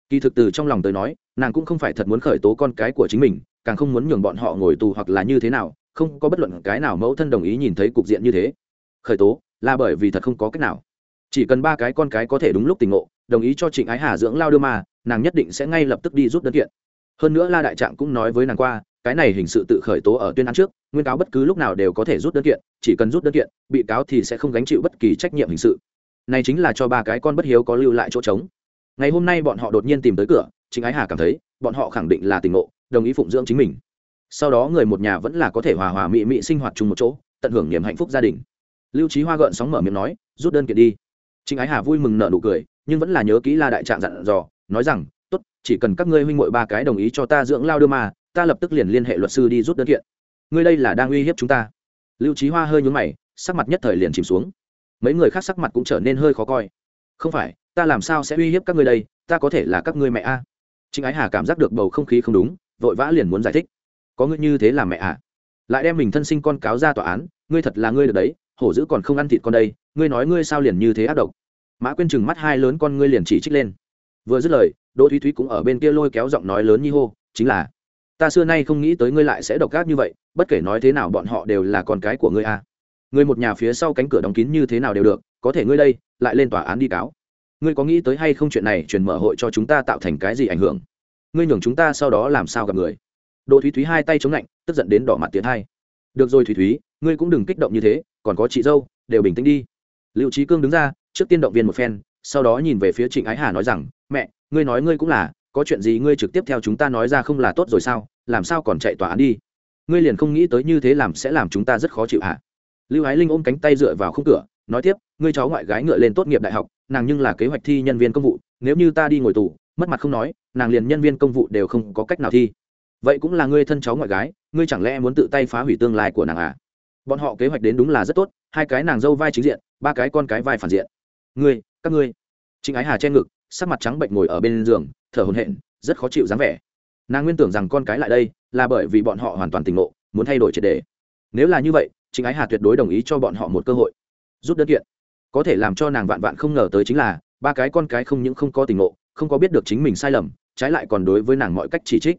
Kỳ thực từ trong lòng tới nói, nàng cũng không phải thật muốn khởi tố con cái của chính mình, càng không muốn nhường bọn họ ngồi tù hoặc là như thế nào, không có bất luận cái nào mẫu thân đồng ý nhìn thấy cục diện như thế. Khởi tố, là bởi vì thật không có cách nào. Chỉ cần ba cái con cái có thể đúng lúc tình ngộ, đồng ý cho trịnh ái hà dưỡng lao đưa mà, nàng nhất định sẽ ngay lập tức đi rút đơn kiện hơn nữa la đại trạng cũng nói với nàng qua, cái này hình sự tự khởi tố ở tuyên án trước, nguyên cáo bất cứ lúc nào đều có thể rút đơn kiện, chỉ cần rút đơn kiện, bị cáo thì sẽ không gánh chịu bất kỳ trách nhiệm hình sự. Này chính là cho ba cái con bất hiếu có lưu lại chỗ trống. Ngày hôm nay bọn họ đột nhiên tìm tới cửa chính ái hà cảm thấy, bọn họ khẳng định là tình ngộ, đồng ý phụng dưỡng chính mình. Sau đó người một nhà vẫn là có thể hòa hòa mị mị sinh hoạt chung một chỗ, tận hưởng niềm hạnh phúc gia đình. Lưu trí hoa gợn sóng mở miệng nói, rút đơn kiện đi. Chính ái hà vui mừng nợ nụ cười, nhưng vẫn là nhớ kỹ la đại trạng dặn dò, nói rằng tốt, chỉ cần các ngươi huynh muội ba cái đồng ý cho ta dưỡng lao đưa mà, ta lập tức liền liên hệ luật sư đi rút đơn kiện. Ngươi đây là đang uy hiếp chúng ta. Lưu trí hoa hơi nhún mày, sắc mặt nhất thời liền chìm xuống. Mấy người khác sắc mặt cũng trở nên hơi khó coi. Không phải, ta làm sao sẽ uy hiếp các ngươi đây? Ta có thể là các ngươi mẹ a. À. trịnh ái hà cảm giác được bầu không khí không đúng, vội vã liền muốn giải thích. Có ngươi như thế là mẹ à? Lại đem mình thân sinh con cáo ra tòa án, ngươi thật là ngươi được đấy, hổ dữ còn không ăn thịt con đây, ngươi nói ngươi sao liền như thế ác độc? Mã quyên chừng mắt hai lớn con ngươi liền chỉ trích lên vừa dứt lời, đỗ thúy thúy cũng ở bên kia lôi kéo giọng nói lớn như hô, chính là, ta xưa nay không nghĩ tới ngươi lại sẽ độc ác như vậy, bất kể nói thế nào bọn họ đều là con cái của ngươi à. ngươi một nhà phía sau cánh cửa đóng kín như thế nào đều được, có thể ngươi đây, lại lên tòa án đi cáo. Ngươi có nghĩ tới hay không chuyện này truyền mở hội cho chúng ta tạo thành cái gì ảnh hưởng? Ngươi nhường chúng ta sau đó làm sao gặp người? Đỗ thúy thúy hai tay chống lạnh, tức giận đến đỏ mặt tiến hai. Được rồi thúy thúy, ngươi cũng đừng kích động như thế, còn có chị dâu, đều bình tĩnh đi. Liệu trí cương đứng ra, trước tiên động viên một phen sau đó nhìn về phía trịnh ái hà nói rằng, mẹ, ngươi nói ngươi cũng là, có chuyện gì ngươi trực tiếp theo chúng ta nói ra không là tốt rồi sao? Làm sao còn chạy tòa án đi? Ngươi liền không nghĩ tới như thế làm sẽ làm chúng ta rất khó chịu hả? Lưu ái linh ôm cánh tay dựa vào khung cửa, nói tiếp, ngươi cháu ngoại gái ngựa lên tốt nghiệp đại học, nàng nhưng là kế hoạch thi nhân viên công vụ, nếu như ta đi ngồi tù, mất mặt không nói, nàng liền nhân viên công vụ đều không có cách nào thi. Vậy cũng là ngươi thân cháu ngoại gái, ngươi chẳng lẽ muốn tự tay phá hủy tương lai của nàng à? Bọn họ kế hoạch đến đúng là rất tốt, hai cái nàng dâu vai chính diện, ba cái con cái vai phản diện. Ngươi các ngươi. Trịnh ái hà che ngực, sắc mặt trắng bệnh ngồi ở bên giường, thở hồn hện rất khó chịu dáng vẻ. Nàng nguyên tưởng rằng con cái lại đây là bởi vì bọn họ hoàn toàn tỉnh ngộ, muốn thay đổi triệt đề. Nếu là như vậy, trịnh ái hà tuyệt đối đồng ý cho bọn họ một cơ hội. Rút đơn kiện. Có thể làm cho nàng vạn vạn không ngờ tới chính là, ba cái con cái không những không có tỉnh ngộ, không có biết được chính mình sai lầm, trái lại còn đối với nàng mọi cách chỉ trích.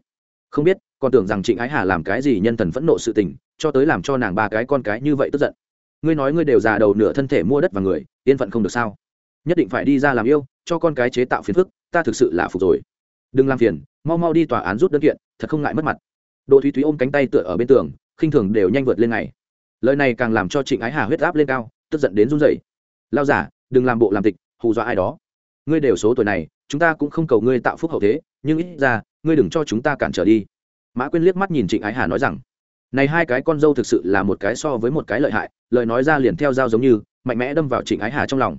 Không biết, còn tưởng rằng trịnh ái hà làm cái gì nhân thần phẫn nộ sự tình, cho tới làm cho nàng ba cái con cái như vậy tức giận. Ngươi nói ngươi đều già đầu nửa thân thể mua đất và người, yên phận không được sao? Nhất định phải đi ra làm yêu, cho con cái chế tạo phiền phức, ta thực sự là phục rồi. Đừng làm phiền, mau mau đi tòa án rút đơn kiện, thật không ngại mất mặt. Đỗ thúy thúy ôm cánh tay tựa ở bên tường, khinh thường đều nhanh vượt lên ngày. Lời này càng làm cho trịnh ái hà huyết áp lên cao, tức giận đến run rẩy. Lao giả, đừng làm bộ làm tịch, hù dọa ai đó. Ngươi đều số tuổi này, chúng ta cũng không cầu ngươi tạo phúc hậu thế, nhưng ít ra, ngươi đừng cho chúng ta cản trở đi. Mã quyên liếc mắt nhìn trịnh ái hà nói rằng, này hai cái con dâu thực sự là một cái so với một cái lợi hại, lời nói ra liền theo dao giống như, mạnh mẽ đâm vào trịnh ái hà trong lòng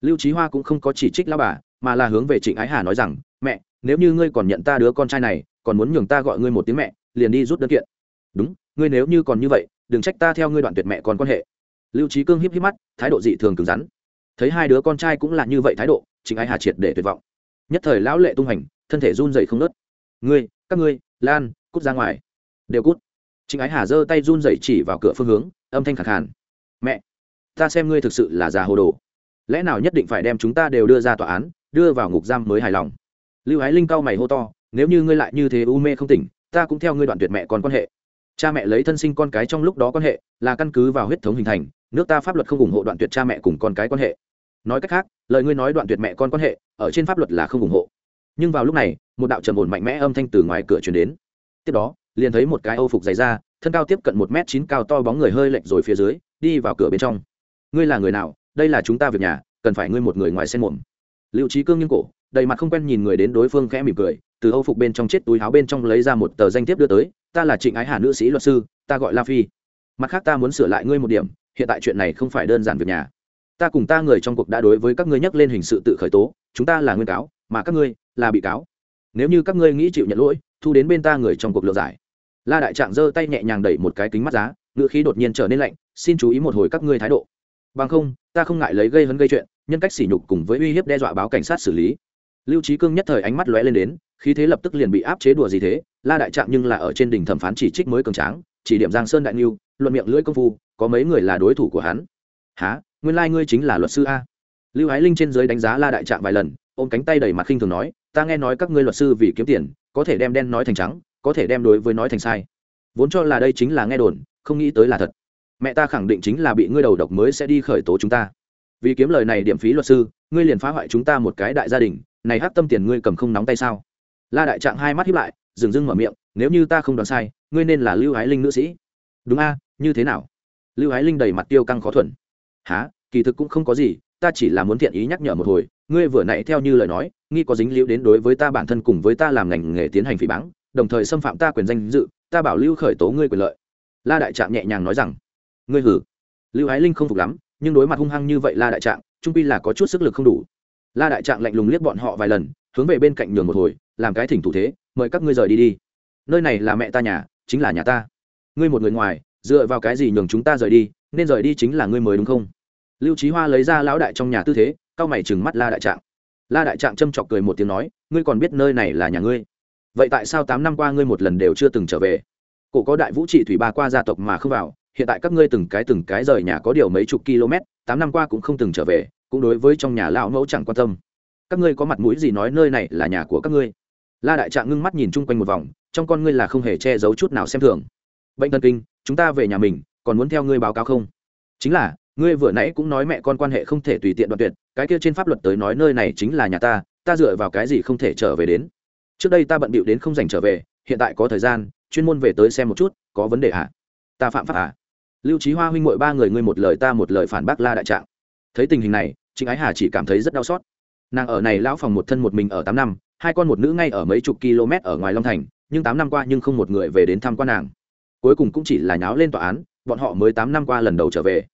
lưu trí hoa cũng không có chỉ trích lao bà, mà là hướng về trịnh ái hà nói rằng, mẹ, nếu như ngươi còn nhận ta đứa con trai này, còn muốn nhường ta gọi ngươi một tiếng mẹ, liền đi rút đơn kiện. Đúng, ngươi nếu như còn như vậy, đừng trách ta theo ngươi đoạn tuyệt mẹ còn quan hệ. Lưu trí cương híp híp mắt, thái độ dị thường cứng rắn. Thấy hai đứa con trai cũng là như vậy thái độ, trịnh ái hà triệt để tuyệt vọng. Nhất thời lão lệ tung hành, thân thể run dậy không nớt ngươi, các ngươi, lan, cút ra ngoài. Đều cút. Trịnh ái hà giơ tay run dậy chỉ vào cửa phương hướng, âm thanh khẳng khàn. Mẹ, ta xem ngươi thực sự là già hồ đồ lẽ nào nhất định phải đem chúng ta đều đưa ra tòa án, đưa vào ngục giam mới hài lòng? Lưu ái linh cao mày hô to, nếu như ngươi lại như thế u mê không tỉnh, ta cũng theo ngươi đoạn tuyệt mẹ con quan hệ. Cha mẹ lấy thân sinh con cái trong lúc đó quan hệ, là căn cứ vào huyết thống hình thành, nước ta pháp luật không ủng hộ đoạn tuyệt cha mẹ cùng con cái quan hệ. Nói cách khác, lời ngươi nói đoạn tuyệt mẹ con quan hệ, ở trên pháp luật là không ủng hộ. Nhưng vào lúc này, một đạo trầm ổn mạnh mẽ âm thanh từ ngoài cửa chuyển đến. Tiếp đó, liền thấy một cái âu phục dày ra thân cao tiếp cận một m chín cao to bóng người hơi lệch rồi phía dưới, đi vào cửa bên trong. Ngươi là người nào? Đây là chúng ta việc nhà, cần phải ngươi một người ngoài xen mồm. Liệu trí cương nghiêng cổ, đầy mặt không quen nhìn người đến đối phương khẽ mỉm cười, từ âu phục bên trong chết túi áo bên trong lấy ra một tờ danh thiếp đưa tới, ta là trịnh ái hà nữ sĩ luật sư, ta gọi la phi. Mặt khác ta muốn sửa lại ngươi một điểm, hiện tại chuyện này không phải đơn giản việc nhà. Ta cùng ta người trong cuộc đã đối với các ngươi nhắc lên hình sự tự khởi tố, chúng ta là nguyên cáo, mà các ngươi là bị cáo. Nếu như các ngươi nghĩ chịu nhận lỗi, thu đến bên ta người trong cuộc lựa giải. La đại trạng giơ tay nhẹ nhàng đẩy một cái kính mắt giá, ngữ khí đột nhiên trở nên lạnh, xin chú ý một hồi các ngươi thái độ bằng không, ta không ngại lấy gây hấn gây chuyện, nhân cách sỉ nhục cùng với uy hiếp đe dọa báo cảnh sát xử lý. Lưu trí cương nhất thời ánh mắt lóe lên đến, khí thế lập tức liền bị áp chế đùa gì thế, la đại trạng nhưng là ở trên đỉnh thẩm phán chỉ trích mới cường tráng, chỉ điểm giang sơn đại niu luận miệng lưỡi công phu, có mấy người là đối thủ của hắn. Há nguyên lai ngươi chính là luật sư a? Lưu ái linh trên dưới đánh giá la đại trạng vài lần, ôm cánh tay đầy mặt khinh thường nói, ta nghe nói các ngươi luật sư vì kiếm tiền, có thể đem đen nói thành trắng, có thể đem đối với nói thành sai. Vốn cho là đây chính là nghe đồn, không nghĩ tới là thật mẹ ta khẳng định chính là bị ngươi đầu độc mới sẽ đi khởi tố chúng ta. Vì kiếm lời này điểm phí luật sư, ngươi liền phá hoại chúng ta một cái đại gia đình, này hát tâm tiền ngươi cầm không nóng tay sao? La đại trạng hai mắt hiếp lại dừng dưng mở miệng, nếu như ta không đoán sai, ngươi nên là lưu ái linh nữ sĩ. Đúng a, như thế nào? Lưu ái linh đầy mặt tiêu căng khó thuần. Há kỳ thực cũng không có gì, ta chỉ là muốn thiện ý nhắc nhở một hồi, ngươi vừa nãy theo như lời nói, nghi có dính liễu đến đối với ta bản thân cùng với ta làm ngành nghề tiến hành phỉ báng, đồng thời xâm phạm ta quyền danh dự, ta bảo lưu khởi tố ngươi quyền lợi. La đại trạng nhẹ nhàng nói rằng ngươi hử. Lưu ái linh không phục lắm, nhưng đối mặt hung hăng như vậy la đại trạng, trung pi là có chút sức lực không đủ. La đại trạng lạnh lùng liếc bọn họ vài lần, hướng về bên cạnh nhường một hồi, làm cái thỉnh thủ thế, mời các ngươi rời đi đi. Nơi này là mẹ ta nhà, chính là nhà ta. Ngươi một người ngoài, dựa vào cái gì nhường chúng ta rời đi, nên rời đi chính là ngươi mới đúng không? Lưu trí hoa lấy ra lão đại trong nhà tư thế cao mày chừng mắt la đại trạng. La đại trạng châm chọc cười một tiếng nói, ngươi còn biết nơi này là nhà ngươi? Vậy tại sao tám năm qua ngươi một lần đều chưa từng trở về? Cổ có đại vũ trị thủy ba qua gia tộc mà không vào hiện tại các ngươi từng cái từng cái rời nhà có điều mấy chục km, tám năm qua cũng không từng trở về, cũng đối với trong nhà lão mẫu chẳng quan tâm. Các ngươi có mặt mũi gì nói nơi này là nhà của các ngươi? La đại trạng ngưng mắt nhìn chung quanh một vòng, trong con ngươi là không hề che giấu chút nào xem thường. Bệnh thần kinh, chúng ta về nhà mình, còn muốn theo ngươi báo cáo không? Chính là, ngươi vừa nãy cũng nói mẹ con quan hệ không thể tùy tiện đoạn tuyệt, cái kia trên pháp luật tới nói nơi này chính là nhà ta ta dựa vào cái gì không thể trở về đến? Trước đây ta bận bịu đến không dành trở về, hiện tại có thời gian, chuyên môn về tới xem một chút, có vấn đề à? ta phạm pháp à? Lưu trí hoa huynh mội ba người ngươi một lời ta một lời phản bác la đại trạng. Thấy tình hình này, trịnh ái hà chỉ cảm thấy rất đau xót. Nàng ở này lão phòng một thân một mình ở tám năm, hai con một nữ ngay ở mấy chục km ở ngoài long thành, nhưng tám năm qua nhưng không một người về đến thăm quan nàng. Cuối cùng cũng chỉ là nháo lên tòa án, bọn họ mới tám năm qua lần đầu trở về.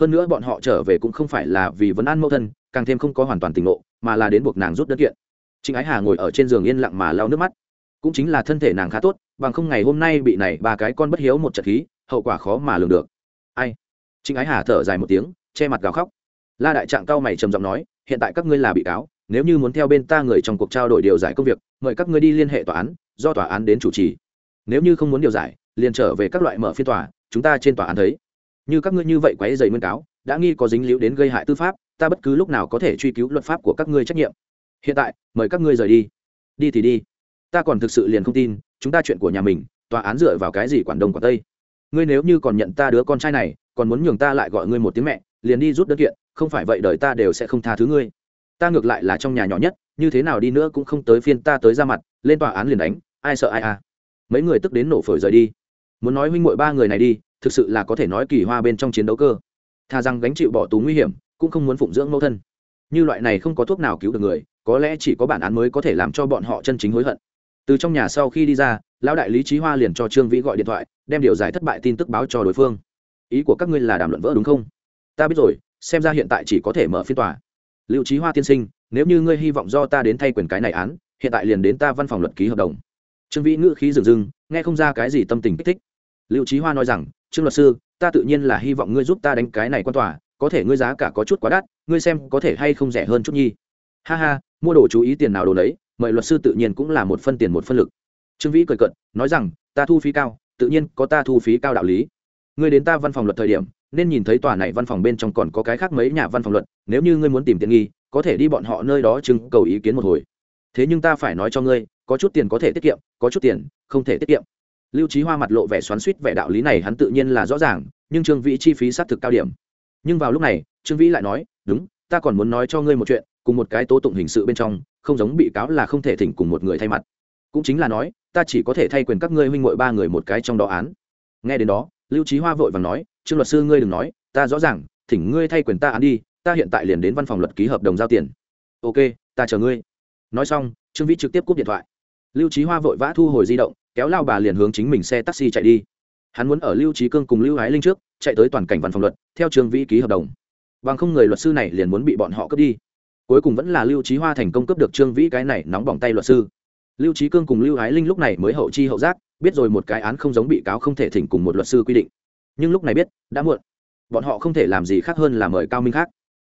Hơn nữa bọn họ trở về cũng không phải là vì vấn an mẫu thân, càng thêm không có hoàn toàn tình ngộ, mà là đến buộc nàng rút đất kiện. Trịnh ái hà ngồi ở trên giường yên lặng mà lau nước mắt. Cũng chính là thân thể nàng khá tốt, bằng không ngày hôm nay bị này ba cái con bất hiếu một trận khí hậu quả khó mà lường được. Ai? Trịnh ái hà thở dài một tiếng, che mặt gào khóc. La đại trạng cao mày trầm giọng nói, hiện tại các ngươi là bị cáo, nếu như muốn theo bên ta người trong cuộc trao đổi điều giải công việc, mời các ngươi đi liên hệ tòa án, do tòa án đến chủ trì. Nếu như không muốn điều giải, liền trở về các loại mở phiên tòa, chúng ta trên tòa án thấy. Như các ngươi như vậy quấy dày nguyên cáo, đã nghi có dính líu đến gây hại tư pháp, ta bất cứ lúc nào có thể truy cứu luật pháp của các ngươi trách nhiệm. Hiện tại, mời các ngươi rời đi. Đi thì đi. Ta còn thực sự liền không tin, chúng ta chuyện của nhà mình, tòa án dựa vào cái gì quản đông quản tây? Ngươi nếu như còn nhận ta đứa con trai này, còn muốn nhường ta lại gọi ngươi một tiếng mẹ, liền đi rút đơn kiện, không phải vậy đời ta đều sẽ không tha thứ ngươi. Ta ngược lại là trong nhà nhỏ nhất, như thế nào đi nữa cũng không tới phiên ta tới ra mặt, lên tòa án liền đánh, ai sợ ai à. Mấy người tức đến nổ phổi rời đi. Muốn nói huynh mội ba người này đi, thực sự là có thể nói kỳ hoa bên trong chiến đấu cơ. Thà rằng gánh chịu bỏ tù nguy hiểm, cũng không muốn phụng dưỡng mẫu thân. Như loại này không có thuốc nào cứu được người, có lẽ chỉ có bản án mới có thể làm cho bọn họ chân chính hối hận. Từ trong nhà sau khi đi ra lão đại lý trí hoa liền cho trương vĩ gọi điện thoại, đem điều giải thất bại tin tức báo cho đối phương. Ý của các ngươi là đàm luận vỡ đúng không? Ta biết rồi, xem ra hiện tại chỉ có thể mở phiên tòa. Liệu trí hoa tiên sinh, nếu như ngươi hy vọng do ta đến thay quyền cái này án, hiện tại liền đến ta văn phòng luật ký hợp đồng. Trương vĩ ngữ khí dừng dưng nghe không ra cái gì tâm tình kích thích. Liệu trí hoa nói rằng, trương luật sư, ta tự nhiên là hy vọng ngươi giúp ta đánh cái này quan tòa, có thể ngươi giá cả có chút quá đắt, ngươi xem có thể hay không rẻ hơn chút nhi. Ha ha, mua đồ chú ý tiền nào đồ đấy mời luật sư tự nhiên cũng là một phân tiền một phân lực trương vĩ cười cận nói rằng, ta thu phí cao, tự nhiên có ta thu phí cao đạo lý. Ngươi đến ta văn phòng luật thời điểm, nên nhìn thấy tòa này văn phòng bên trong còn có cái khác mấy nhà văn phòng luật, nếu như ngươi muốn tìm tiện nghi, có thể đi bọn họ nơi đó trưng cầu ý kiến một hồi. Thế nhưng ta phải nói cho ngươi, có chút tiền có thể tiết kiệm, có chút tiền, không thể tiết kiệm. Lưu trí hoa mặt lộ vẻ xoắn suýt vẻ đạo lý này hắn tự nhiên là rõ ràng, nhưng trương vĩ chi phí xác thực cao điểm. Nhưng vào lúc này, trương vĩ lại nói, đúng, ta còn muốn nói cho ngươi một chuyện, cùng một cái tố tụng hình sự bên trong, không giống bị cáo là không thể thỉnh cùng một người thay mặt. Cũng chính là nói ta chỉ có thể thay quyền các ngươi huynh muội ba người một cái trong đó án. Nghe đến đó, lưu trí hoa vội và nói, trương luật sư ngươi đừng nói, ta rõ ràng, thỉnh ngươi thay quyền ta án đi, ta hiện tại liền đến văn phòng luật ký hợp đồng giao tiền. Ok, ta chờ ngươi. Nói xong, trương vĩ trực tiếp cúp điện thoại. Lưu trí hoa vội vã thu hồi di động, kéo lao bà liền hướng chính mình xe taxi chạy đi. Hắn muốn ở lưu trí cương cùng lưu ái linh trước, chạy tới toàn cảnh văn phòng luật, theo trương vĩ ký hợp đồng. Bằng không người luật sư này liền muốn bị bọn họ cướp đi. Cuối cùng vẫn là lưu trí hoa thành công cướp được trương vĩ cái này nóng bỏng tay luật sư lưu trí cương cùng lưu ái linh lúc này mới hậu chi hậu giác, biết rồi một cái án không giống bị cáo không thể thỉnh cùng một luật sư quy định. Nhưng lúc này biết, đã muộn. Bọn họ không thể làm gì khác hơn là mời cao minh khác.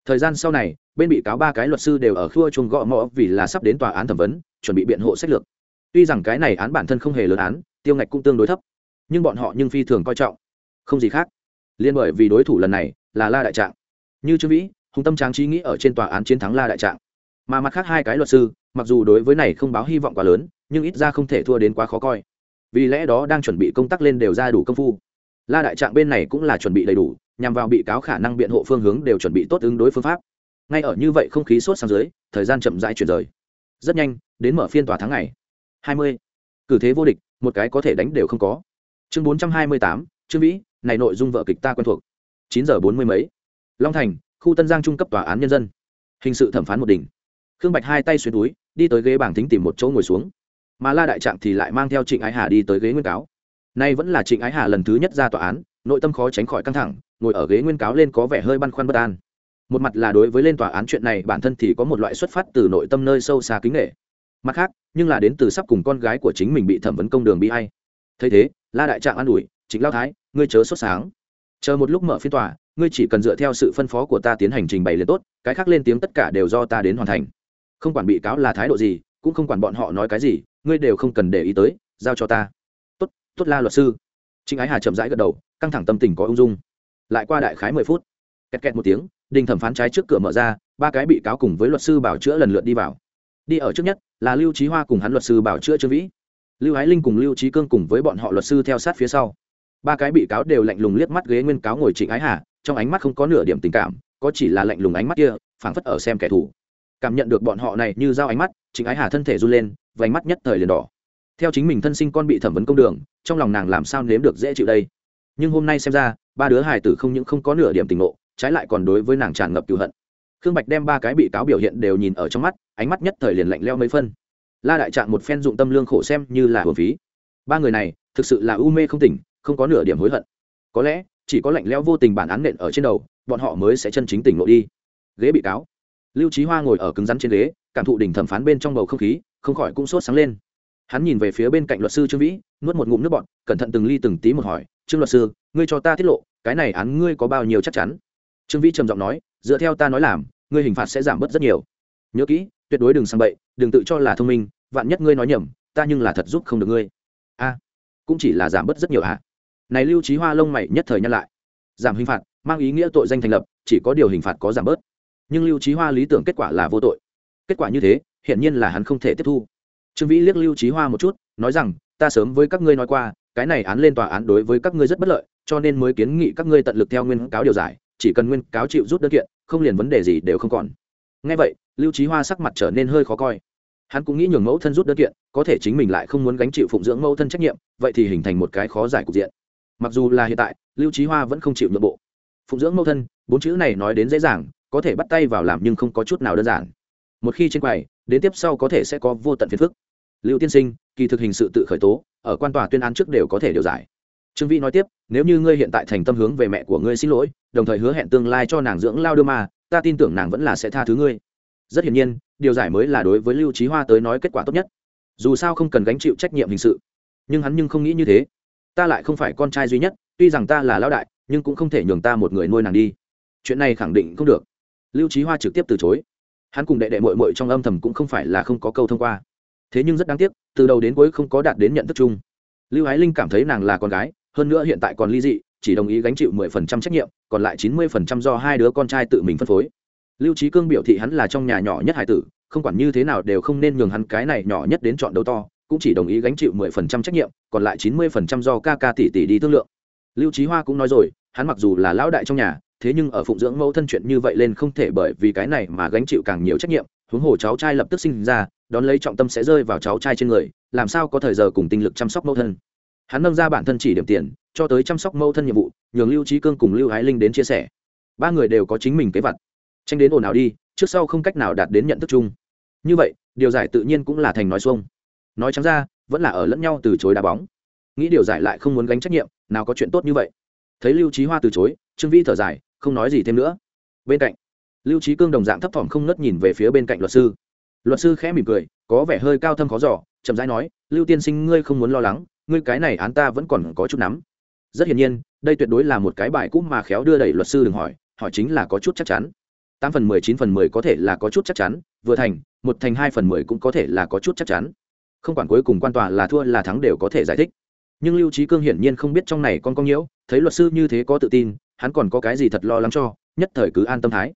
Thời gian sau này, bên bị cáo ba cái luật sư đều ở khua chuông gõ mõ vì là sắp đến tòa án thẩm vấn, chuẩn bị biện hộ sách lược. Tuy rằng cái này án bản thân không hề lớn án, tiêu ngạch cũng tương đối thấp, nhưng bọn họ nhưng phi thường coi trọng. Không gì khác. Liên bởi vì đối thủ lần này là la đại trạng. Như trương vĩ, hùng tâm tráng trí nghĩ ở trên tòa án chiến thắng la đại trạng mà mặt khác hai cái luật sư, mặc dù đối với này không báo hy vọng quá lớn, nhưng ít ra không thể thua đến quá khó coi. Vì lẽ đó đang chuẩn bị công tác lên đều ra đủ công phu. La đại trạng bên này cũng là chuẩn bị đầy đủ, nhằm vào bị cáo khả năng biện hộ phương hướng đều chuẩn bị tốt ứng đối phương pháp. Ngay ở như vậy không khí sốt sang dưới, thời gian chậm rãi chuyển rời. Rất nhanh, đến mở phiên tòa tháng ngày. Hai mươi. Cử thế vô địch, một cái có thể đánh đều không có. Chương bốn trăm hai mươi tám chương vĩ, này nội dung vợ kịch ta quen thuộc. Chín giờ bốn mươi mấy. Long thành, khu tân giang trung cấp tòa án nhân dân. Hình sự thẩm phán một đỉnh khương bạch hai tay xuyên túi, đi tới ghế bảng thính tìm một chỗ ngồi xuống. Mà la đại trạng thì lại mang theo trịnh ái hà đi tới ghế nguyên cáo. Nay vẫn là trịnh ái hà lần thứ nhất ra tòa án, nội tâm khó tránh khỏi căng thẳng, ngồi ở ghế nguyên cáo lên có vẻ hơi băn khoăn bất an. Một mặt là đối với lên tòa án chuyện này, bản thân thì có một loại xuất phát từ nội tâm nơi sâu xa kính nghệ mặt khác, nhưng là đến từ sắp cùng con gái của chính mình bị thẩm vấn công đường bị hay thấy thế, la đại trạng an ủi chính lao thái, ngươi chớ sốt sáng. Chờ một lúc mở phiên tòa, ngươi chỉ cần dựa theo sự phân phó của ta tiến hành trình bày liền tốt, cái khác lên tiếng tất cả đều do ta đến hoàn thành không quản bị cáo là thái độ gì, cũng không quản bọn họ nói cái gì, ngươi đều không cần để ý tới, giao cho ta. Tốt tốt la luật sư. Trịnh ái hà chậm rãi gật đầu, căng thẳng tâm tình có ung dung. Lại qua đại khái mười phút, kẹt kẹt một tiếng, đình thẩm phán trái trước cửa mở ra, ba cái bị cáo cùng với luật sư bảo chữa lần lượt đi vào. Đi ở trước nhất là lưu trí hoa cùng hắn luật sư bảo chữa trương vĩ. Lưu ái linh cùng lưu trí cương cùng với bọn họ luật sư theo sát phía sau. Ba cái bị cáo đều lạnh lùng liếc mắt ghế nguyên cáo ngồi trịnh ái hà, trong ánh mắt không có nửa điểm tình cảm, có chỉ là lạnh lùng ánh mắt kia, phảng phất ở xem kẻ thù cảm nhận được bọn họ này như dao ánh mắt, chính ái hà thân thể run lên, vành mắt nhất thời liền đỏ. Theo chính mình thân sinh con bị thẩm vấn công đường, trong lòng nàng làm sao nếm được dễ chịu đây? Nhưng hôm nay xem ra, ba đứa hài tử không những không có nửa điểm tình ngộ, trái lại còn đối với nàng tràn ngập cựu hận. Khương bạch đem ba cái bị cáo biểu hiện đều nhìn ở trong mắt, ánh mắt nhất thời liền lạnh leo mấy phân. La đại trạng một phen dụng tâm lương khổ xem như là hồn phí. Ba người này, thực sự là u mê không tỉnh, không có nửa điểm hối hận. Có lẽ, chỉ có lạnh lẽo vô tình bản án nện ở trên đầu, bọn họ mới sẽ chân chính tỉnh ngộ đi. Ghế bị cáo lưu trí hoa ngồi ở cứng rắn trên ghế, cảm thụ đỉnh thẩm phán bên trong bầu không khí, không khỏi cũng sốt sáng lên. Hắn nhìn về phía bên cạnh luật sư trương vĩ, nuốt một ngụm nước bọt, cẩn thận từng ly từng tí một hỏi, trương luật sư, ngươi cho ta tiết lộ, cái này án ngươi có bao nhiêu chắc chắn? Trương vĩ trầm giọng nói, dựa theo ta nói làm, ngươi hình phạt sẽ giảm bớt rất nhiều. Nhớ kỹ, tuyệt đối đừng sang bậy, đừng tự cho là thông minh, vạn nhất ngươi nói nhầm, ta nhưng là thật giúp không được ngươi. A, cũng chỉ là giảm bớt rất nhiều ạ à. này lưu trí hoa lông mày nhất thời nhăn lại. Giảm hình phạt, mang ý nghĩa tội danh thành lập, chỉ có điều hình phạt có giảm bớt nhưng lưu trí hoa lý tưởng kết quả là vô tội kết quả như thế hiển nhiên là hắn không thể tiếp thu trương vĩ liếc lưu trí hoa một chút nói rằng ta sớm với các ngươi nói qua cái này án lên tòa án đối với các ngươi rất bất lợi cho nên mới kiến nghị các ngươi tận lực theo nguyên cáo điều giải chỉ cần nguyên cáo chịu rút đơn kiện không liền vấn đề gì đều không còn ngay vậy lưu trí hoa sắc mặt trở nên hơi khó coi hắn cũng nghĩ nhường mẫu thân rút đơn kiện có thể chính mình lại không muốn gánh chịu phụng dưỡng mẫu thân trách nhiệm vậy thì hình thành một cái khó giải cục diện mặc dù là hiện tại lưu trí hoa vẫn không chịu nhượng bộ phụng dưỡng mẫu thân bốn chữ này nói đến dễ dàng có thể bắt tay vào làm nhưng không có chút nào đơn giản. Một khi trên quầy, đến tiếp sau có thể sẽ có vô tận phiền phức. Lưu tiên sinh, kỳ thực hình sự tự khởi tố, ở quan tòa tuyên án trước đều có thể điều giải. Trương vĩ nói tiếp, nếu như ngươi hiện tại thành tâm hướng về mẹ của ngươi xin lỗi, đồng thời hứa hẹn tương lai cho nàng dưỡng lao đưa mà, ta tin tưởng nàng vẫn là sẽ tha thứ ngươi. Rất hiển nhiên, điều giải mới là đối với lưu trí hoa tới nói kết quả tốt nhất. Dù sao không cần gánh chịu trách nhiệm hình sự. Nhưng hắn nhưng không nghĩ như thế. Ta lại không phải con trai duy nhất, tuy rằng ta là lão đại, nhưng cũng không thể nhường ta một người nuôi nàng đi. Chuyện này khẳng định không được lưu trí hoa trực tiếp từ chối. Hắn cùng đệ đệ mội mội trong âm thầm cũng không phải là không có câu thông qua. Thế nhưng rất đáng tiếc, từ đầu đến cuối không có đạt đến nhận thức chung. Lưu ái linh cảm thấy nàng là con gái, hơn nữa hiện tại còn ly dị, chỉ đồng ý gánh chịu mười phần trăm trách nhiệm, còn lại chín mươi phần trăm do hai đứa con trai tự mình phân phối. Lưu trí cương biểu thị hắn là trong nhà nhỏ nhất hải tử, không quản như thế nào đều không nên nhường hắn cái này nhỏ nhất đến chọn đấu to, cũng chỉ đồng ý gánh chịu mười phần trăm trách nhiệm, còn lại chín mươi phần trăm do ca ca tỷ tỷ đi thương lượng. Lưu trí hoa cũng nói rồi, hắn mặc dù là lão đại trong nhà thế nhưng ở phụng dưỡng mẫu thân chuyện như vậy lên không thể bởi vì cái này mà gánh chịu càng nhiều trách nhiệm, huống hồ cháu trai lập tức sinh ra, đón lấy trọng tâm sẽ rơi vào cháu trai trên người, làm sao có thời giờ cùng tinh lực chăm sóc mẫu thân. Hắn nâng ra bản thân chỉ điểm tiền, cho tới chăm sóc mẫu thân nhiệm vụ, nhường lưu trí cương cùng lưu ái linh đến chia sẻ. Ba người đều có chính mình kế vật tranh đến ồn ào đi, trước sau không cách nào đạt đến nhận thức chung. Như vậy, điều giải tự nhiên cũng là thành nói xuông. Nói trắng ra, vẫn là ở lẫn nhau từ chối đá bóng. Nghĩ điều giải lại không muốn gánh trách nhiệm, nào có chuyện tốt như vậy. Thấy lưu trí hoa từ chối, trương vi thở dài không nói gì thêm nữa. Bên cạnh, lưu trí cương đồng dạng thấp thỏm không ngất nhìn về phía bên cạnh luật sư. Luật sư khẽ mỉm cười, có vẻ hơi cao thâm khó giỏ chậm rãi nói, lưu tiên sinh, ngươi không muốn lo lắng, ngươi cái này án ta vẫn còn có chút nắm. Rất hiển nhiên, đây tuyệt đối là một cái bài cũ mà khéo đưa đẩy luật sư đừng hỏi hỏi chính là có chút chắc chắn. Tám phần mười, chín phần mười có thể là có chút chắc chắn, vừa thành, một thành hai phần mười cũng có thể là có chút chắc chắn. Không quản cuối cùng quan tòa là thua là thắng đều có thể giải thích. Nhưng lưu trí cương hiển nhiên không biết trong này con có nhiễu, thấy luật sư như thế có tự tin hắn còn có cái gì thật lo lắng cho, nhất thời cứ an tâm thái.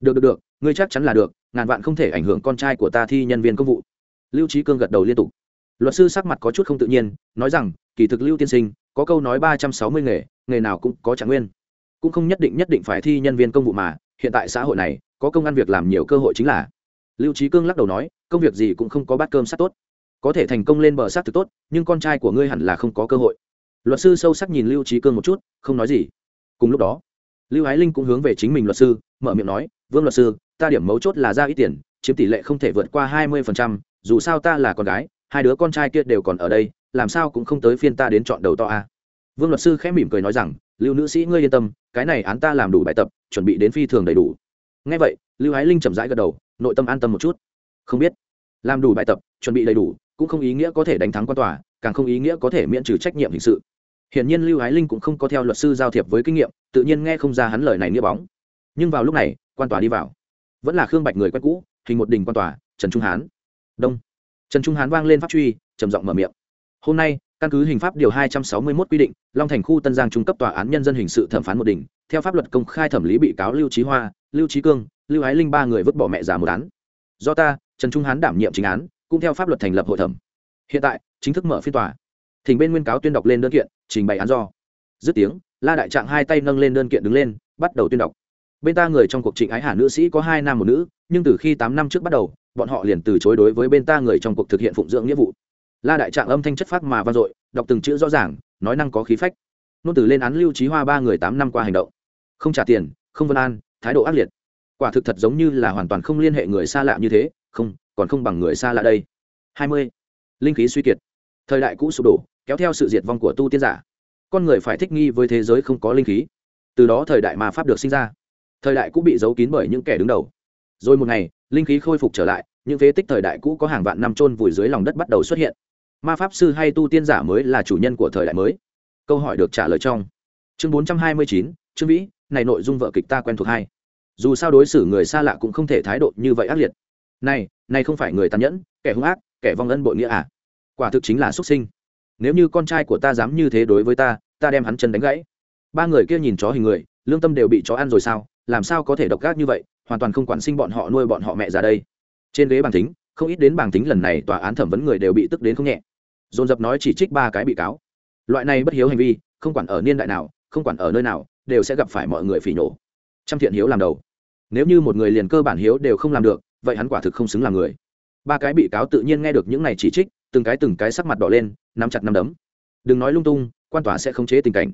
Được được được, ngươi chắc chắn là được, ngàn vạn không thể ảnh hưởng con trai của ta thi nhân viên công vụ. Lưu trí cương gật đầu liên tục. Luật sư sắc mặt có chút không tự nhiên, nói rằng, kỳ thực lưu tiên sinh, có câu nói ba trăm sáu mươi nghề nghề nào cũng có trạng nguyên. Cũng không nhất định nhất định phải thi nhân viên công vụ mà, hiện tại xã hội này, có công ăn việc làm nhiều cơ hội chính là. Lưu trí cương lắc đầu nói, công việc gì cũng không có bát cơm sát tốt. Có thể thành công lên bờ sát thực tốt, nhưng con trai của ngươi hẳn là không có cơ hội. Luật sư sâu sắc nhìn lưu trí cương một chút, không nói gì cùng lúc đó, lưu ái linh cũng hướng về chính mình luật sư, mở miệng nói, vương luật sư, ta điểm mấu chốt là ra ít tiền, chiếm tỷ lệ không thể vượt qua hai mươi phần trăm, dù sao ta là con gái, hai đứa con trai kia đều còn ở đây, làm sao cũng không tới phiên ta đến chọn đầu to a. Vương luật sư khẽ mỉm cười nói rằng, lưu nữ sĩ ngươi yên tâm, cái này án ta làm đủ bài tập, chuẩn bị đến phi thường đầy đủ. Ngay vậy, lưu ái linh chậm rãi gật đầu, nội tâm an tâm một chút. Không biết, làm đủ bài tập, chuẩn bị đầy đủ, cũng không ý nghĩa có thể đánh thắng quan tòa, càng không ý nghĩa có thể miễn trừ trách nhiệm hình sự hiển nhiên lưu ái linh cũng không có theo luật sư giao thiệp với kinh nghiệm, tự nhiên nghe không ra hắn lời này nghĩa bóng. Nhưng vào lúc này, quan tòa đi vào. Vẫn là khương bạch người quen cũ, hình một đình quan tòa, trần trung hán. Đông. Trần trung hán vang lên pháp truy, trầm giọng mở miệng. Hôm nay, căn cứ hình pháp điều hai trăm sáu mươi 261 quy định, long thành khu tân giang trung cấp tòa án nhân dân hình sự thẩm phán một đỉnh, theo pháp luật công khai thẩm lý bị cáo lưu trí hoa, lưu trí cương, lưu ái linh ba người vứt bỏ mẹ già một án. Do ta, trần trung hán đảm nhiệm chính án, cũng theo pháp luật thành lập hội thẩm. Hiện tại, chính thức mở phiên tòa thỉnh bên nguyên cáo tuyên đọc lên đơn kiện, trình bày án do. Dứt tiếng, la đại trạng hai tay nâng lên đơn kiện đứng lên, bắt đầu tuyên đọc. Bên ta người trong cuộc trịnh ái hà nữ sĩ có hai nam một nữ, nhưng từ khi tám năm trước bắt đầu, bọn họ liền từ chối đối với bên ta người trong cuộc thực hiện phụng dưỡng nghĩa vụ. La đại trạng âm thanh chất phát mà vang dội, đọc từng chữ rõ ràng, nói năng có khí phách. Nôn từ lên án lưu trí hoa ba người tám năm qua hành động. Không trả tiền, không vân an, thái độ ác liệt. Quả thực thật giống như là hoàn toàn không liên hệ người xa lạ như thế, không, còn không bằng người xa lạ đây. Hai mươi. Linh khí suy kiệt. Thời đại cũ sụp đổ kéo theo sự diệt vong của tu tiên giả. Con người phải thích nghi với thế giới không có linh khí. Từ đó thời đại ma pháp được sinh ra. Thời đại cũ bị giấu kín bởi những kẻ đứng đầu. Rồi một ngày, linh khí khôi phục trở lại, những phế tích thời đại cũ có hàng vạn năm trôn vùi dưới lòng đất bắt đầu xuất hiện. Ma pháp sư hay tu tiên giả mới là chủ nhân của thời đại mới. Câu hỏi được trả lời trong chương bốn trăm hai mươi chín chương vĩ, này nội dung vợ kịch ta quen thuộc hai dù sao đối xử người xa lạ cũng không thể thái độ như vậy ác liệt. Này này không phải người tàn nhẫn, kẻ hung ác, kẻ vong ân bội nghĩa à? Quả thực chính là xuất sinh nếu như con trai của ta dám như thế đối với ta ta đem hắn chân đánh gãy. Ba người kia nhìn chó hình người, lương tâm đều bị chó ăn rồi sao? Làm sao có thể độc ác như vậy? Hoàn toàn không quản sinh bọn họ, nuôi bọn họ mẹ ra đây. Trên ghế bàn tính không ít đến bàn tính lần này tòa án thẩm vấn người đều bị tức đến không nhẹ. Dồn dập nói chỉ trích ba cái bị cáo. Loại này bất hiếu hành vi, không quản ở niên đại nào, không quản ở nơi nào, đều sẽ gặp phải mọi người phỉ nổ trăm thiện hiếu làm đầu. Nếu như một người liền cơ bản hiếu đều không làm được, vậy hắn quả thực không xứng làm người. Ba cái bị cáo tự nhiên nghe được những này chỉ trích từng cái từng cái sắc mặt đỏ lên, nắm chặt nắm đấm. Đừng nói lung tung, quan tòa sẽ không chế tình cảnh.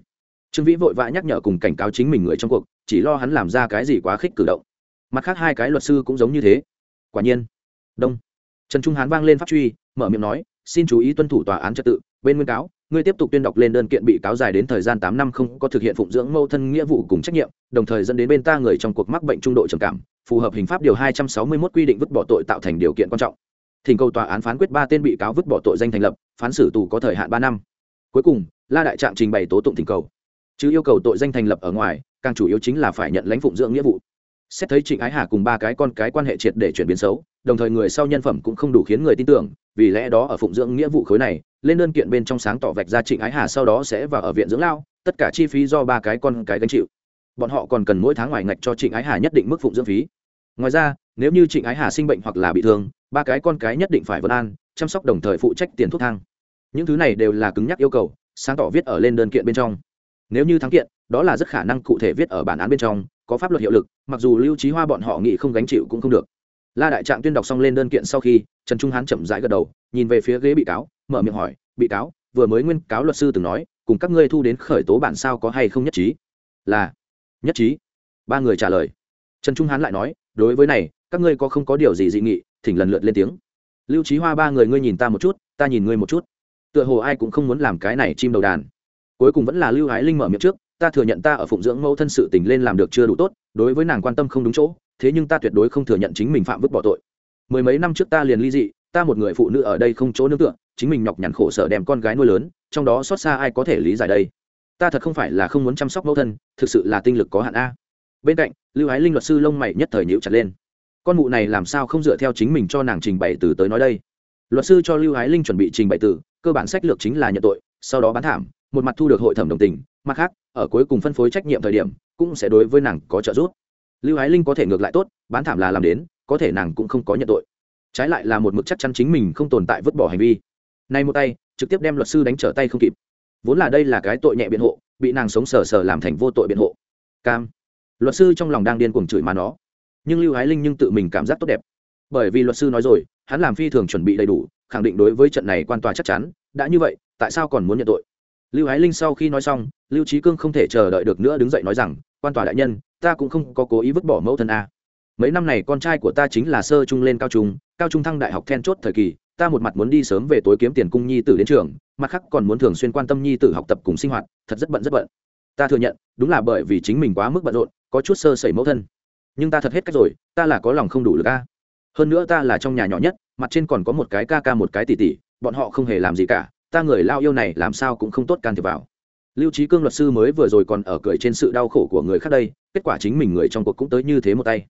Trương vĩ vội vã nhắc nhở cùng cảnh cáo chính mình người trong cuộc, chỉ lo hắn làm ra cái gì quá khích cử động. Mặt khác hai cái luật sư cũng giống như thế. Quả nhiên. Đông. Trần trung hán vang lên pháp truy, mở miệng nói, xin chú ý tuân thủ tòa án trật tự. Bên nguyên cáo, ngươi tiếp tục tuyên đọc lên đơn kiện bị cáo dài đến thời gian tám năm không có thực hiện phụng dưỡng mâu thân nghĩa vụ cùng trách nhiệm, đồng thời dẫn đến bên ta người trong cuộc mắc bệnh trung độ trầm cảm, phù hợp hình pháp điều hai trăm sáu mươi 261 quy định vứt bỏ tội tạo thành điều kiện quan trọng thỉnh cầu tòa án phán quyết ba tên bị cáo vứt bỏ tội danh thành lập, phán xử tù có thời hạn ba năm. Cuối cùng, la đại Trạm trình bày tố tụng thỉnh cầu. Chứ yêu cầu tội danh thành lập ở ngoài, càng chủ yếu chính là phải nhận lãnh phụng dưỡng nghĩa vụ. Xét thấy trịnh ái hà cùng ba cái con cái quan hệ triệt để chuyển biến xấu, đồng thời người sau nhân phẩm cũng không đủ khiến người tin tưởng, vì lẽ đó ở phụng dưỡng nghĩa vụ khối này, lên đơn kiện bên trong sáng tỏ vạch ra trịnh ái hà sau đó sẽ vào ở viện dưỡng lao, tất cả chi phí do ba cái con cái gánh chịu. Bọn họ còn cần mỗi tháng ngoài ngạch cho trịnh ái hà nhất định mức phụng dưỡng phí ngoài ra, nếu như trịnh ái hà sinh bệnh hoặc là bị thương, ba cái con cái nhất định phải vân an, chăm sóc đồng thời phụ trách tiền thuốc thang. Những thứ này đều là cứng nhắc yêu cầu, sáng tỏ viết ở lên đơn kiện bên trong. Nếu như thắng kiện, đó là rất khả năng cụ thể viết ở bản án bên trong, có pháp luật hiệu lực, mặc dù lưu trí hoa bọn họ nghĩ không gánh chịu cũng không được. La đại trạng tuyên đọc xong lên đơn kiện sau khi, trần trung hán chậm rãi gật đầu, nhìn về phía ghế bị cáo, mở miệng hỏi, bị cáo, vừa mới nguyên cáo luật sư từng nói, cùng các ngươi thu đến khởi tố bản sao có hay không nhất trí? Là, nhất trí. Ba người trả lời. Trần trung hán lại nói đối với này, các ngươi có không có điều gì dị nghị, thỉnh lần lượt lên tiếng. Lưu trí hoa ba người ngươi nhìn ta một chút, ta nhìn ngươi một chút. Tựa hồ ai cũng không muốn làm cái này chim đầu đàn. Cuối cùng vẫn là lưu ái linh mở miệng trước, ta thừa nhận ta ở phụng dưỡng mẫu thân sự tình lên làm được chưa đủ tốt, đối với nàng quan tâm không đúng chỗ, thế nhưng ta tuyệt đối không thừa nhận chính mình phạm vứt bỏ tội. Mười mấy năm trước ta liền ly dị, ta một người phụ nữ ở đây không chỗ nương tựa, chính mình nhọc nhằn khổ sở đem con gái nuôi lớn, trong đó xót xa ai có thể lý giải đây? Ta thật không phải là không muốn chăm sóc mẫu thân, thực sự là tinh lực có hạn a bên cạnh, lưu ái linh luật sư lông mày nhất thời nhiễu chặt lên. Con mụ này làm sao không dựa theo chính mình cho nàng trình bày từ tới nói đây? Luật sư cho lưu ái linh chuẩn bị trình bày từ, cơ bản sách lược chính là nhận tội, sau đó bán thảm, một mặt thu được hội thẩm đồng tình, mặt khác, ở cuối cùng phân phối trách nhiệm thời điểm, cũng sẽ đối với nàng có trợ giúp. Lưu ái linh có thể ngược lại tốt, bán thảm là làm đến, có thể nàng cũng không có nhận tội. Trái lại là một mực chắc chắn chính mình không tồn tại vứt bỏ hành vi. Nay một tay, trực tiếp đem luật sư đánh trở tay không kịp. Vốn là đây là cái tội nhẹ biện hộ, bị nàng sống sờ sờ làm thành vô tội biện hộ. Cam luật sư trong lòng đang điên cuồng chửi mà nó. Nhưng lưu ái linh nhưng tự mình cảm giác tốt đẹp. Bởi vì luật sư nói rồi, hắn làm phi thường chuẩn bị đầy đủ, khẳng định đối với trận này quan tòa chắc chắn. Đã như vậy, tại sao còn muốn nhận tội? Lưu ái linh sau khi nói xong, lưu trí cương không thể chờ đợi được nữa đứng dậy nói rằng, quan tòa đại nhân, ta cũng không có cố ý vứt bỏ mẫu thân a. Mấy năm này con trai của ta chính là sơ trung lên cao trung cao trung thăng đại học then chốt thời kỳ, ta một mặt muốn đi sớm về tối kiếm tiền cung nhi tử đến trường, mặt khác còn muốn thường xuyên quan tâm nhi tử học tập cùng sinh hoạt, thật rất bận rất bận. Ta thừa nhận, đúng là bởi vì chính mình quá mức bận rộn có chút sơ sẩy mẫu thân. Nhưng ta thật hết cách rồi, ta là có lòng không đủ được a. Hơn nữa ta là trong nhà nhỏ nhất, mặt trên còn có một cái ca ca một cái tỷ tỷ, bọn họ không hề làm gì cả, ta người lao yêu này làm sao cũng không tốt can thiệp vào. Lưu trí cương luật sư mới vừa rồi còn ở cười trên sự đau khổ của người khác đây, kết quả chính mình người trong cuộc cũng tới như thế một tay.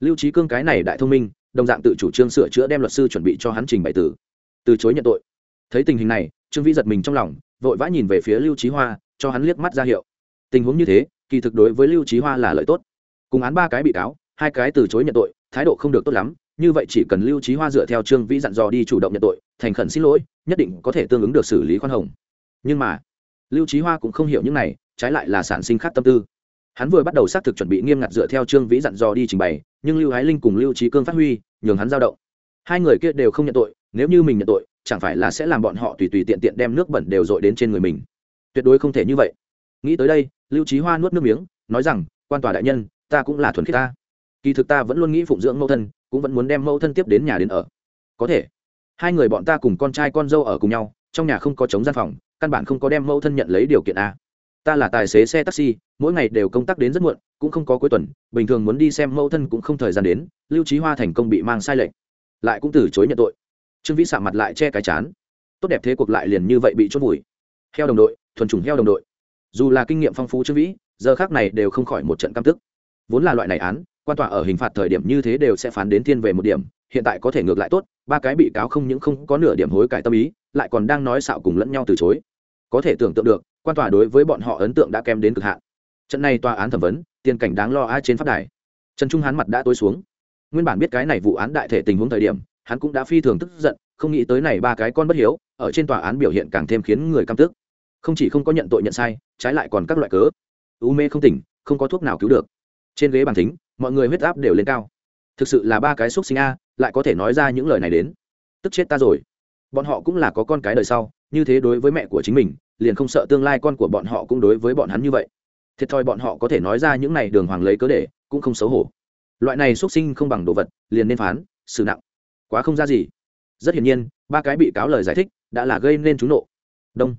Lưu trí cương cái này đại thông minh, đồng dạng tự chủ trương sửa chữa đem luật sư chuẩn bị cho hắn trình bày tử từ chối nhận tội. Thấy tình hình này, trương vĩ giật mình trong lòng, vội vã nhìn về phía lưu trí hoa, cho hắn liếc mắt ra hiệu. Tình huống như thế kỳ thực đối với lưu trí hoa là lợi tốt. Cùng án ba cái bị cáo, hai cái từ chối nhận tội, thái độ không được tốt lắm, như vậy chỉ cần lưu trí hoa dựa theo trương vĩ dặn dò đi chủ động nhận tội, thành khẩn xin lỗi, nhất định có thể tương ứng được xử lý khoan hồng. Nhưng mà, lưu trí hoa cũng không hiểu những này, trái lại là sản sinh khác tâm tư. Hắn vừa bắt đầu xác thực chuẩn bị nghiêm ngặt dựa theo trương vĩ dặn dò đi trình bày, nhưng lưu ái linh cùng lưu trí cương phát huy, nhường hắn giao động. Hai người kia đều không nhận tội, nếu như mình nhận tội, chẳng phải là sẽ làm bọn họ tùy tùy tiện tiện đem nước bẩn đều dội đến trên người mình. Tuyệt đối không thể như vậy nghĩ tới đây lưu trí hoa nuốt nước miếng nói rằng quan tòa đại nhân ta cũng là thuần khiết ta. Kỳ thực ta vẫn luôn nghĩ phụng dưỡng mẫu thân cũng vẫn muốn đem mẫu thân tiếp đến nhà đến ở. Có thể hai người bọn ta cùng con trai con dâu ở cùng nhau trong nhà không có chống gian phòng căn bản không có đem mẫu thân nhận lấy điều kiện a. Ta là tài xế xe taxi mỗi ngày đều công tác đến rất muộn cũng không có cuối tuần bình thường muốn đi xem mẫu thân cũng không thời gian đến lưu trí hoa thành công bị mang sai lệnh, lại cũng từ chối nhận tội. Trương vĩ sạ mặt lại che cái chán. Tốt đẹp thế cuộc lại liền như vậy bị chốt vùi. Heo đồng đội thuần chủng heo đồng đội dù là kinh nghiệm phong phú trương vĩ, giờ khác này đều không khỏi một trận căm tức. Vốn là loại này án, quan tòa ở hình phạt thời điểm như thế đều sẽ phán đến thiên về một điểm, hiện tại có thể ngược lại tốt, ba cái bị cáo không những không có nửa điểm hối cải tâm ý, lại còn đang nói xạo cùng lẫn nhau từ chối. Có thể tưởng tượng được, quan tòa đối với bọn họ ấn tượng đã kém đến cực hạn. Trận này tòa án thẩm vấn, tiền cảnh đáng lo ai trên pháp đài. Trần trung hán mặt đã tối xuống. Nguyên bản biết cái này vụ án đại thể tình huống thời điểm, hắn cũng đã phi thường tức giận, không nghĩ tới này ba cái con bất hiếu, ở trên tòa án biểu hiện càng thêm khiến người căm tức không chỉ không có nhận tội nhận sai, trái lại còn các loại cớ. U mê không tỉnh, không có thuốc nào cứu được. Trên ghế bàn thính, mọi người huyết áp đều lên cao. Thực sự là ba cái xúc sinh a, lại có thể nói ra những lời này đến. Tức chết ta rồi. Bọn họ cũng là có con cái đời sau, như thế đối với mẹ của chính mình, liền không sợ tương lai con của bọn họ cũng đối với bọn hắn như vậy. Thiệt thòi bọn họ có thể nói ra những này đường hoàng lấy cớ để, cũng không xấu hổ. Loại này xuất sinh không bằng đồ vật, liền nên phán, xử nặng. Quá không ra gì. Rất hiển nhiên, ba cái bị cáo lời giải thích, đã là gây nên trúng nộ. Đông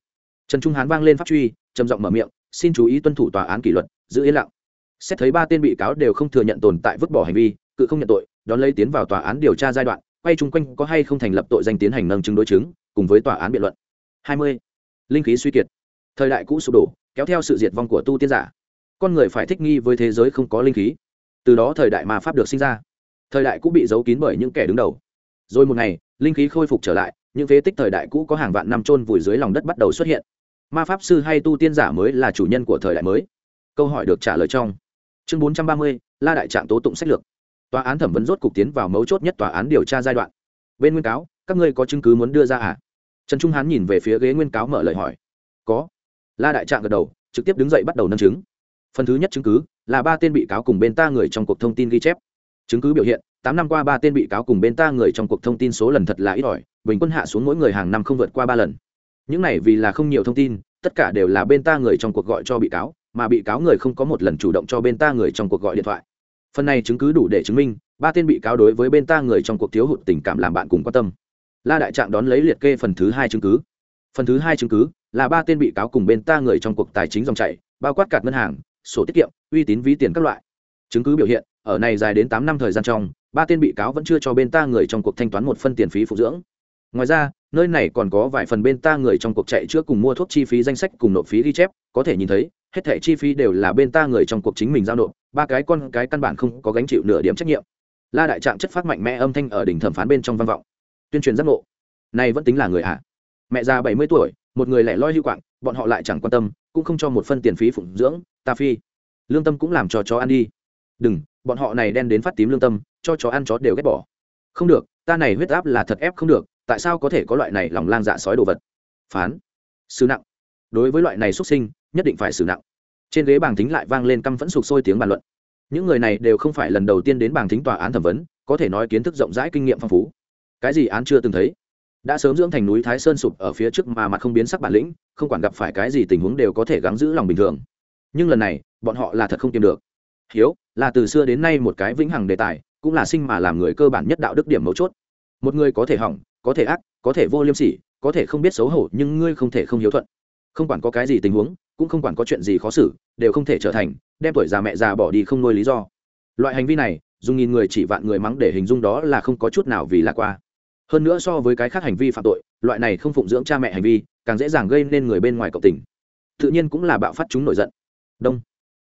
trần trung hán vang lên pháp truy, trầm giọng mở miệng, xin chú ý tuân thủ tòa án kỷ luật, giữ yên lặng. Xét thấy ba tên bị cáo đều không thừa nhận tồn tại vứt bỏ hành vi, cự không nhận tội, đón lấy tiến vào tòa án điều tra giai đoạn, quay chung quanh có hay không thành lập tội danh tiến hành nâng chứng đối chứng, cùng với tòa án biện luận. Hai mươi, linh khí suy kiệt. Thời đại cũ sụp đổ, kéo theo sự diệt vong của tu tiên giả. Con người phải thích nghi với thế giới không có linh khí. Từ đó thời đại mà pháp được sinh ra. Thời đại cũ bị giấu kín bởi những kẻ đứng đầu. Rồi một ngày, linh khí khôi phục trở lại, những phế tích thời đại cũ có hàng vạn năm trôn vùi dưới lòng đất bắt đầu xuất hiện ma pháp sư hay tu tiên giả mới là chủ nhân của thời đại mới? Câu hỏi được trả lời trong chương bốn trăm ba mươi, la đại trạng tố tụng sách lược. Tòa án thẩm vấn rốt cục tiến vào mấu chốt nhất tòa án điều tra giai đoạn. Bên nguyên cáo, các ngươi có chứng cứ muốn đưa ra à? Trần trung hán nhìn về phía ghế nguyên cáo mở lời hỏi. Có. La đại trạng gật đầu, trực tiếp đứng dậy bắt đầu nâng chứng. Phần thứ nhất chứng cứ là ba tên bị cáo cùng bên ta người trong cuộc thông tin ghi chép. Chứng cứ biểu hiện, tám năm qua ba tên bị cáo cùng bên ta người trong cuộc thông tin số lần thật là ít ỏi, bình quân hạ xuống mỗi người hàng năm không vượt qua ba lần những này vì là không nhiều thông tin, tất cả đều là bên ta người trong cuộc gọi cho bị cáo, mà bị cáo người không có một lần chủ động cho bên ta người trong cuộc gọi điện thoại. Phần này chứng cứ đủ để chứng minh, ba tên bị cáo đối với bên ta người trong cuộc thiếu hụt tình cảm làm bạn cùng quan tâm. La đại trạng đón lấy liệt kê phần thứ hai chứng cứ. Phần thứ hai chứng cứ là ba tên bị cáo cùng bên ta người trong cuộc tài chính dòng chảy, bao quát cạt ngân hàng, sổ tiết kiệm, uy tín ví tiền các loại. Chứng cứ biểu hiện, ở này dài đến tám năm thời gian trong, ba tên bị cáo vẫn chưa cho bên ta người trong cuộc thanh toán một phân tiền phí phụ dưỡng ngoài ra, nơi này còn có vài phần bên ta người trong cuộc chạy trước cùng mua thuốc chi phí danh sách cùng nộp phí ghi chép, có thể nhìn thấy, hết thẻ chi phí đều là bên ta người trong cuộc chính mình giao nộp, ba cái con cái căn bản không có gánh chịu nửa điểm trách nhiệm. La đại trạng chất phát mạnh mẽ âm thanh ở đỉnh thẩm phán bên trong văn vọng. Tuyên truyền giác ngộ. Này vẫn tính là người ạ à. mẹ già bảy mươi tuổi, một người lẻ loi hưu quạng, bọn họ lại chẳng quan tâm, cũng không cho một phân tiền phí phụng dưỡng, ta phi. Lương tâm cũng làm cho chó ăn đi. Đừng, bọn họ này đen đến phát tím lương tâm, cho chó ăn chó đều ghét bỏ. Không được, ta này huyết áp là thật ép không được tại sao có thể có loại này lòng lang dạ sói đồ vật? Phán. Xử nặng. Đối với loại này xuất sinh, nhất định phải xử nặng. Trên ghế bảng thính lại vang lên căm phẫn sục sôi tiếng bàn luận. Những người này đều không phải lần đầu tiên đến bảng thính tòa án thẩm vấn, có thể nói kiến thức rộng rãi kinh nghiệm phong phú. Cái gì án chưa từng thấy? Đã sớm dưỡng thành núi thái sơn sụp ở phía trước mà mặt không biến sắc bản lĩnh, không quản gặp phải cái gì tình huống đều có thể gắng giữ lòng bình thường. Nhưng lần này, bọn họ là thật không tìm được. Hiếu, là từ xưa đến nay một cái vĩnh hằng đề tài, cũng là sinh mà làm người cơ bản nhất đạo đức điểm mấu chốt. Một người có thể hỏng có thể ác, có thể vô liêm sỉ, có thể không biết xấu hổ, nhưng ngươi không thể không hiếu thuận. Không quản có cái gì tình huống, cũng không quản có chuyện gì khó xử, đều không thể trở thành, đem tuổi già mẹ già bỏ đi không nuôi lý do. Loại hành vi này, dùng nghìn người chỉ vạn người mắng để hình dung đó là không có chút nào vì là qua. Hơn nữa so với cái khác hành vi phạm tội, loại này không phụng dưỡng cha mẹ hành vi, càng dễ dàng gây nên người bên ngoài cộng tình. Tự nhiên cũng là bạo phát chúng nổi giận. Đông.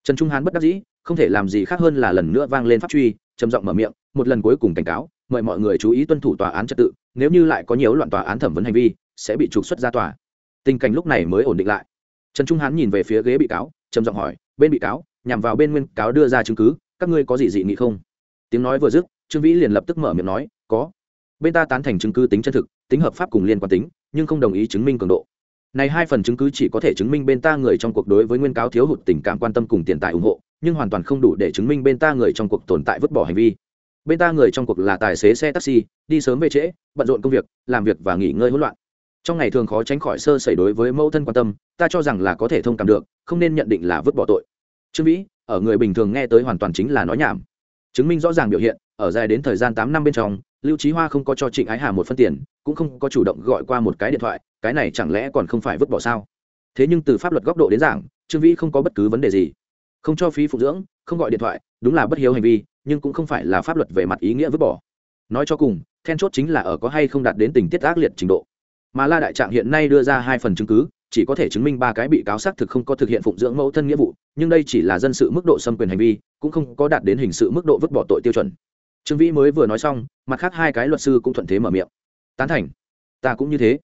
Trần trung hán bất đắc dĩ, không thể làm gì khác hơn là lần nữa vang lên pháp truy, trầm giọng mở miệng, một lần cuối cùng cảnh cáo mời mọi người chú ý tuân thủ tòa án trật tự, nếu như lại có nhiều loạn tòa án thẩm vấn hành vi, sẽ bị trục xuất ra tòa. Tình cảnh lúc này mới ổn định lại. Trần trung hán nhìn về phía ghế bị cáo, trầm giọng hỏi, bên bị cáo, nhằm vào bên nguyên cáo đưa ra chứng cứ, các ngươi có gì dị nghị không? Tiếng nói vừa dứt, trương vĩ liền lập tức mở miệng nói, có. Bên ta tán thành chứng cứ tính chân thực, tính hợp pháp cùng liên quan tính, nhưng không đồng ý chứng minh cường độ. Này hai phần chứng cứ chỉ có thể chứng minh bên ta người trong cuộc đối với nguyên cáo thiếu hụt tình cảm quan tâm cùng tiền tài ủng hộ, nhưng hoàn toàn không đủ để chứng minh bên ta người trong cuộc tồn tại vứt bỏ hành vi bên ta người trong cuộc là tài xế xe taxi, đi sớm về trễ, bận rộn công việc, làm việc và nghỉ ngơi hỗn loạn. Trong ngày thường khó tránh khỏi sơ sẩy đối với mẫu thân quan tâm, ta cho rằng là có thể thông cảm được, không nên nhận định là vứt bỏ tội. Trương vĩ, ở người bình thường nghe tới hoàn toàn chính là nói nhảm. Chứng minh rõ ràng biểu hiện, ở dài đến thời gian tám năm bên trong, lưu trí hoa không có cho trịnh ái hà một phân tiền, cũng không có chủ động gọi qua một cái điện thoại, cái này chẳng lẽ còn không phải vứt bỏ sao? Thế nhưng từ pháp luật góc độ đến giảng, trương vĩ không có bất cứ vấn đề gì. Không cho phí phụ dưỡng, không gọi điện thoại, đúng là bất hiếu hành vi nhưng cũng không phải là pháp luật về mặt ý nghĩa vứt bỏ. Nói cho cùng, then chốt chính là ở có hay không đạt đến tình tiết ác liệt trình độ. Mà la đại trạng hiện nay đưa ra hai phần chứng cứ, chỉ có thể chứng minh ba cái bị cáo xác thực không có thực hiện phụng dưỡng mẫu thân nghĩa vụ, nhưng đây chỉ là dân sự mức độ xâm quyền hành vi, cũng không có đạt đến hình sự mức độ vứt bỏ tội tiêu chuẩn. Trương vĩ mới vừa nói xong, mặt khác hai cái luật sư cũng thuận thế mở miệng. Tán thành. Ta cũng như thế.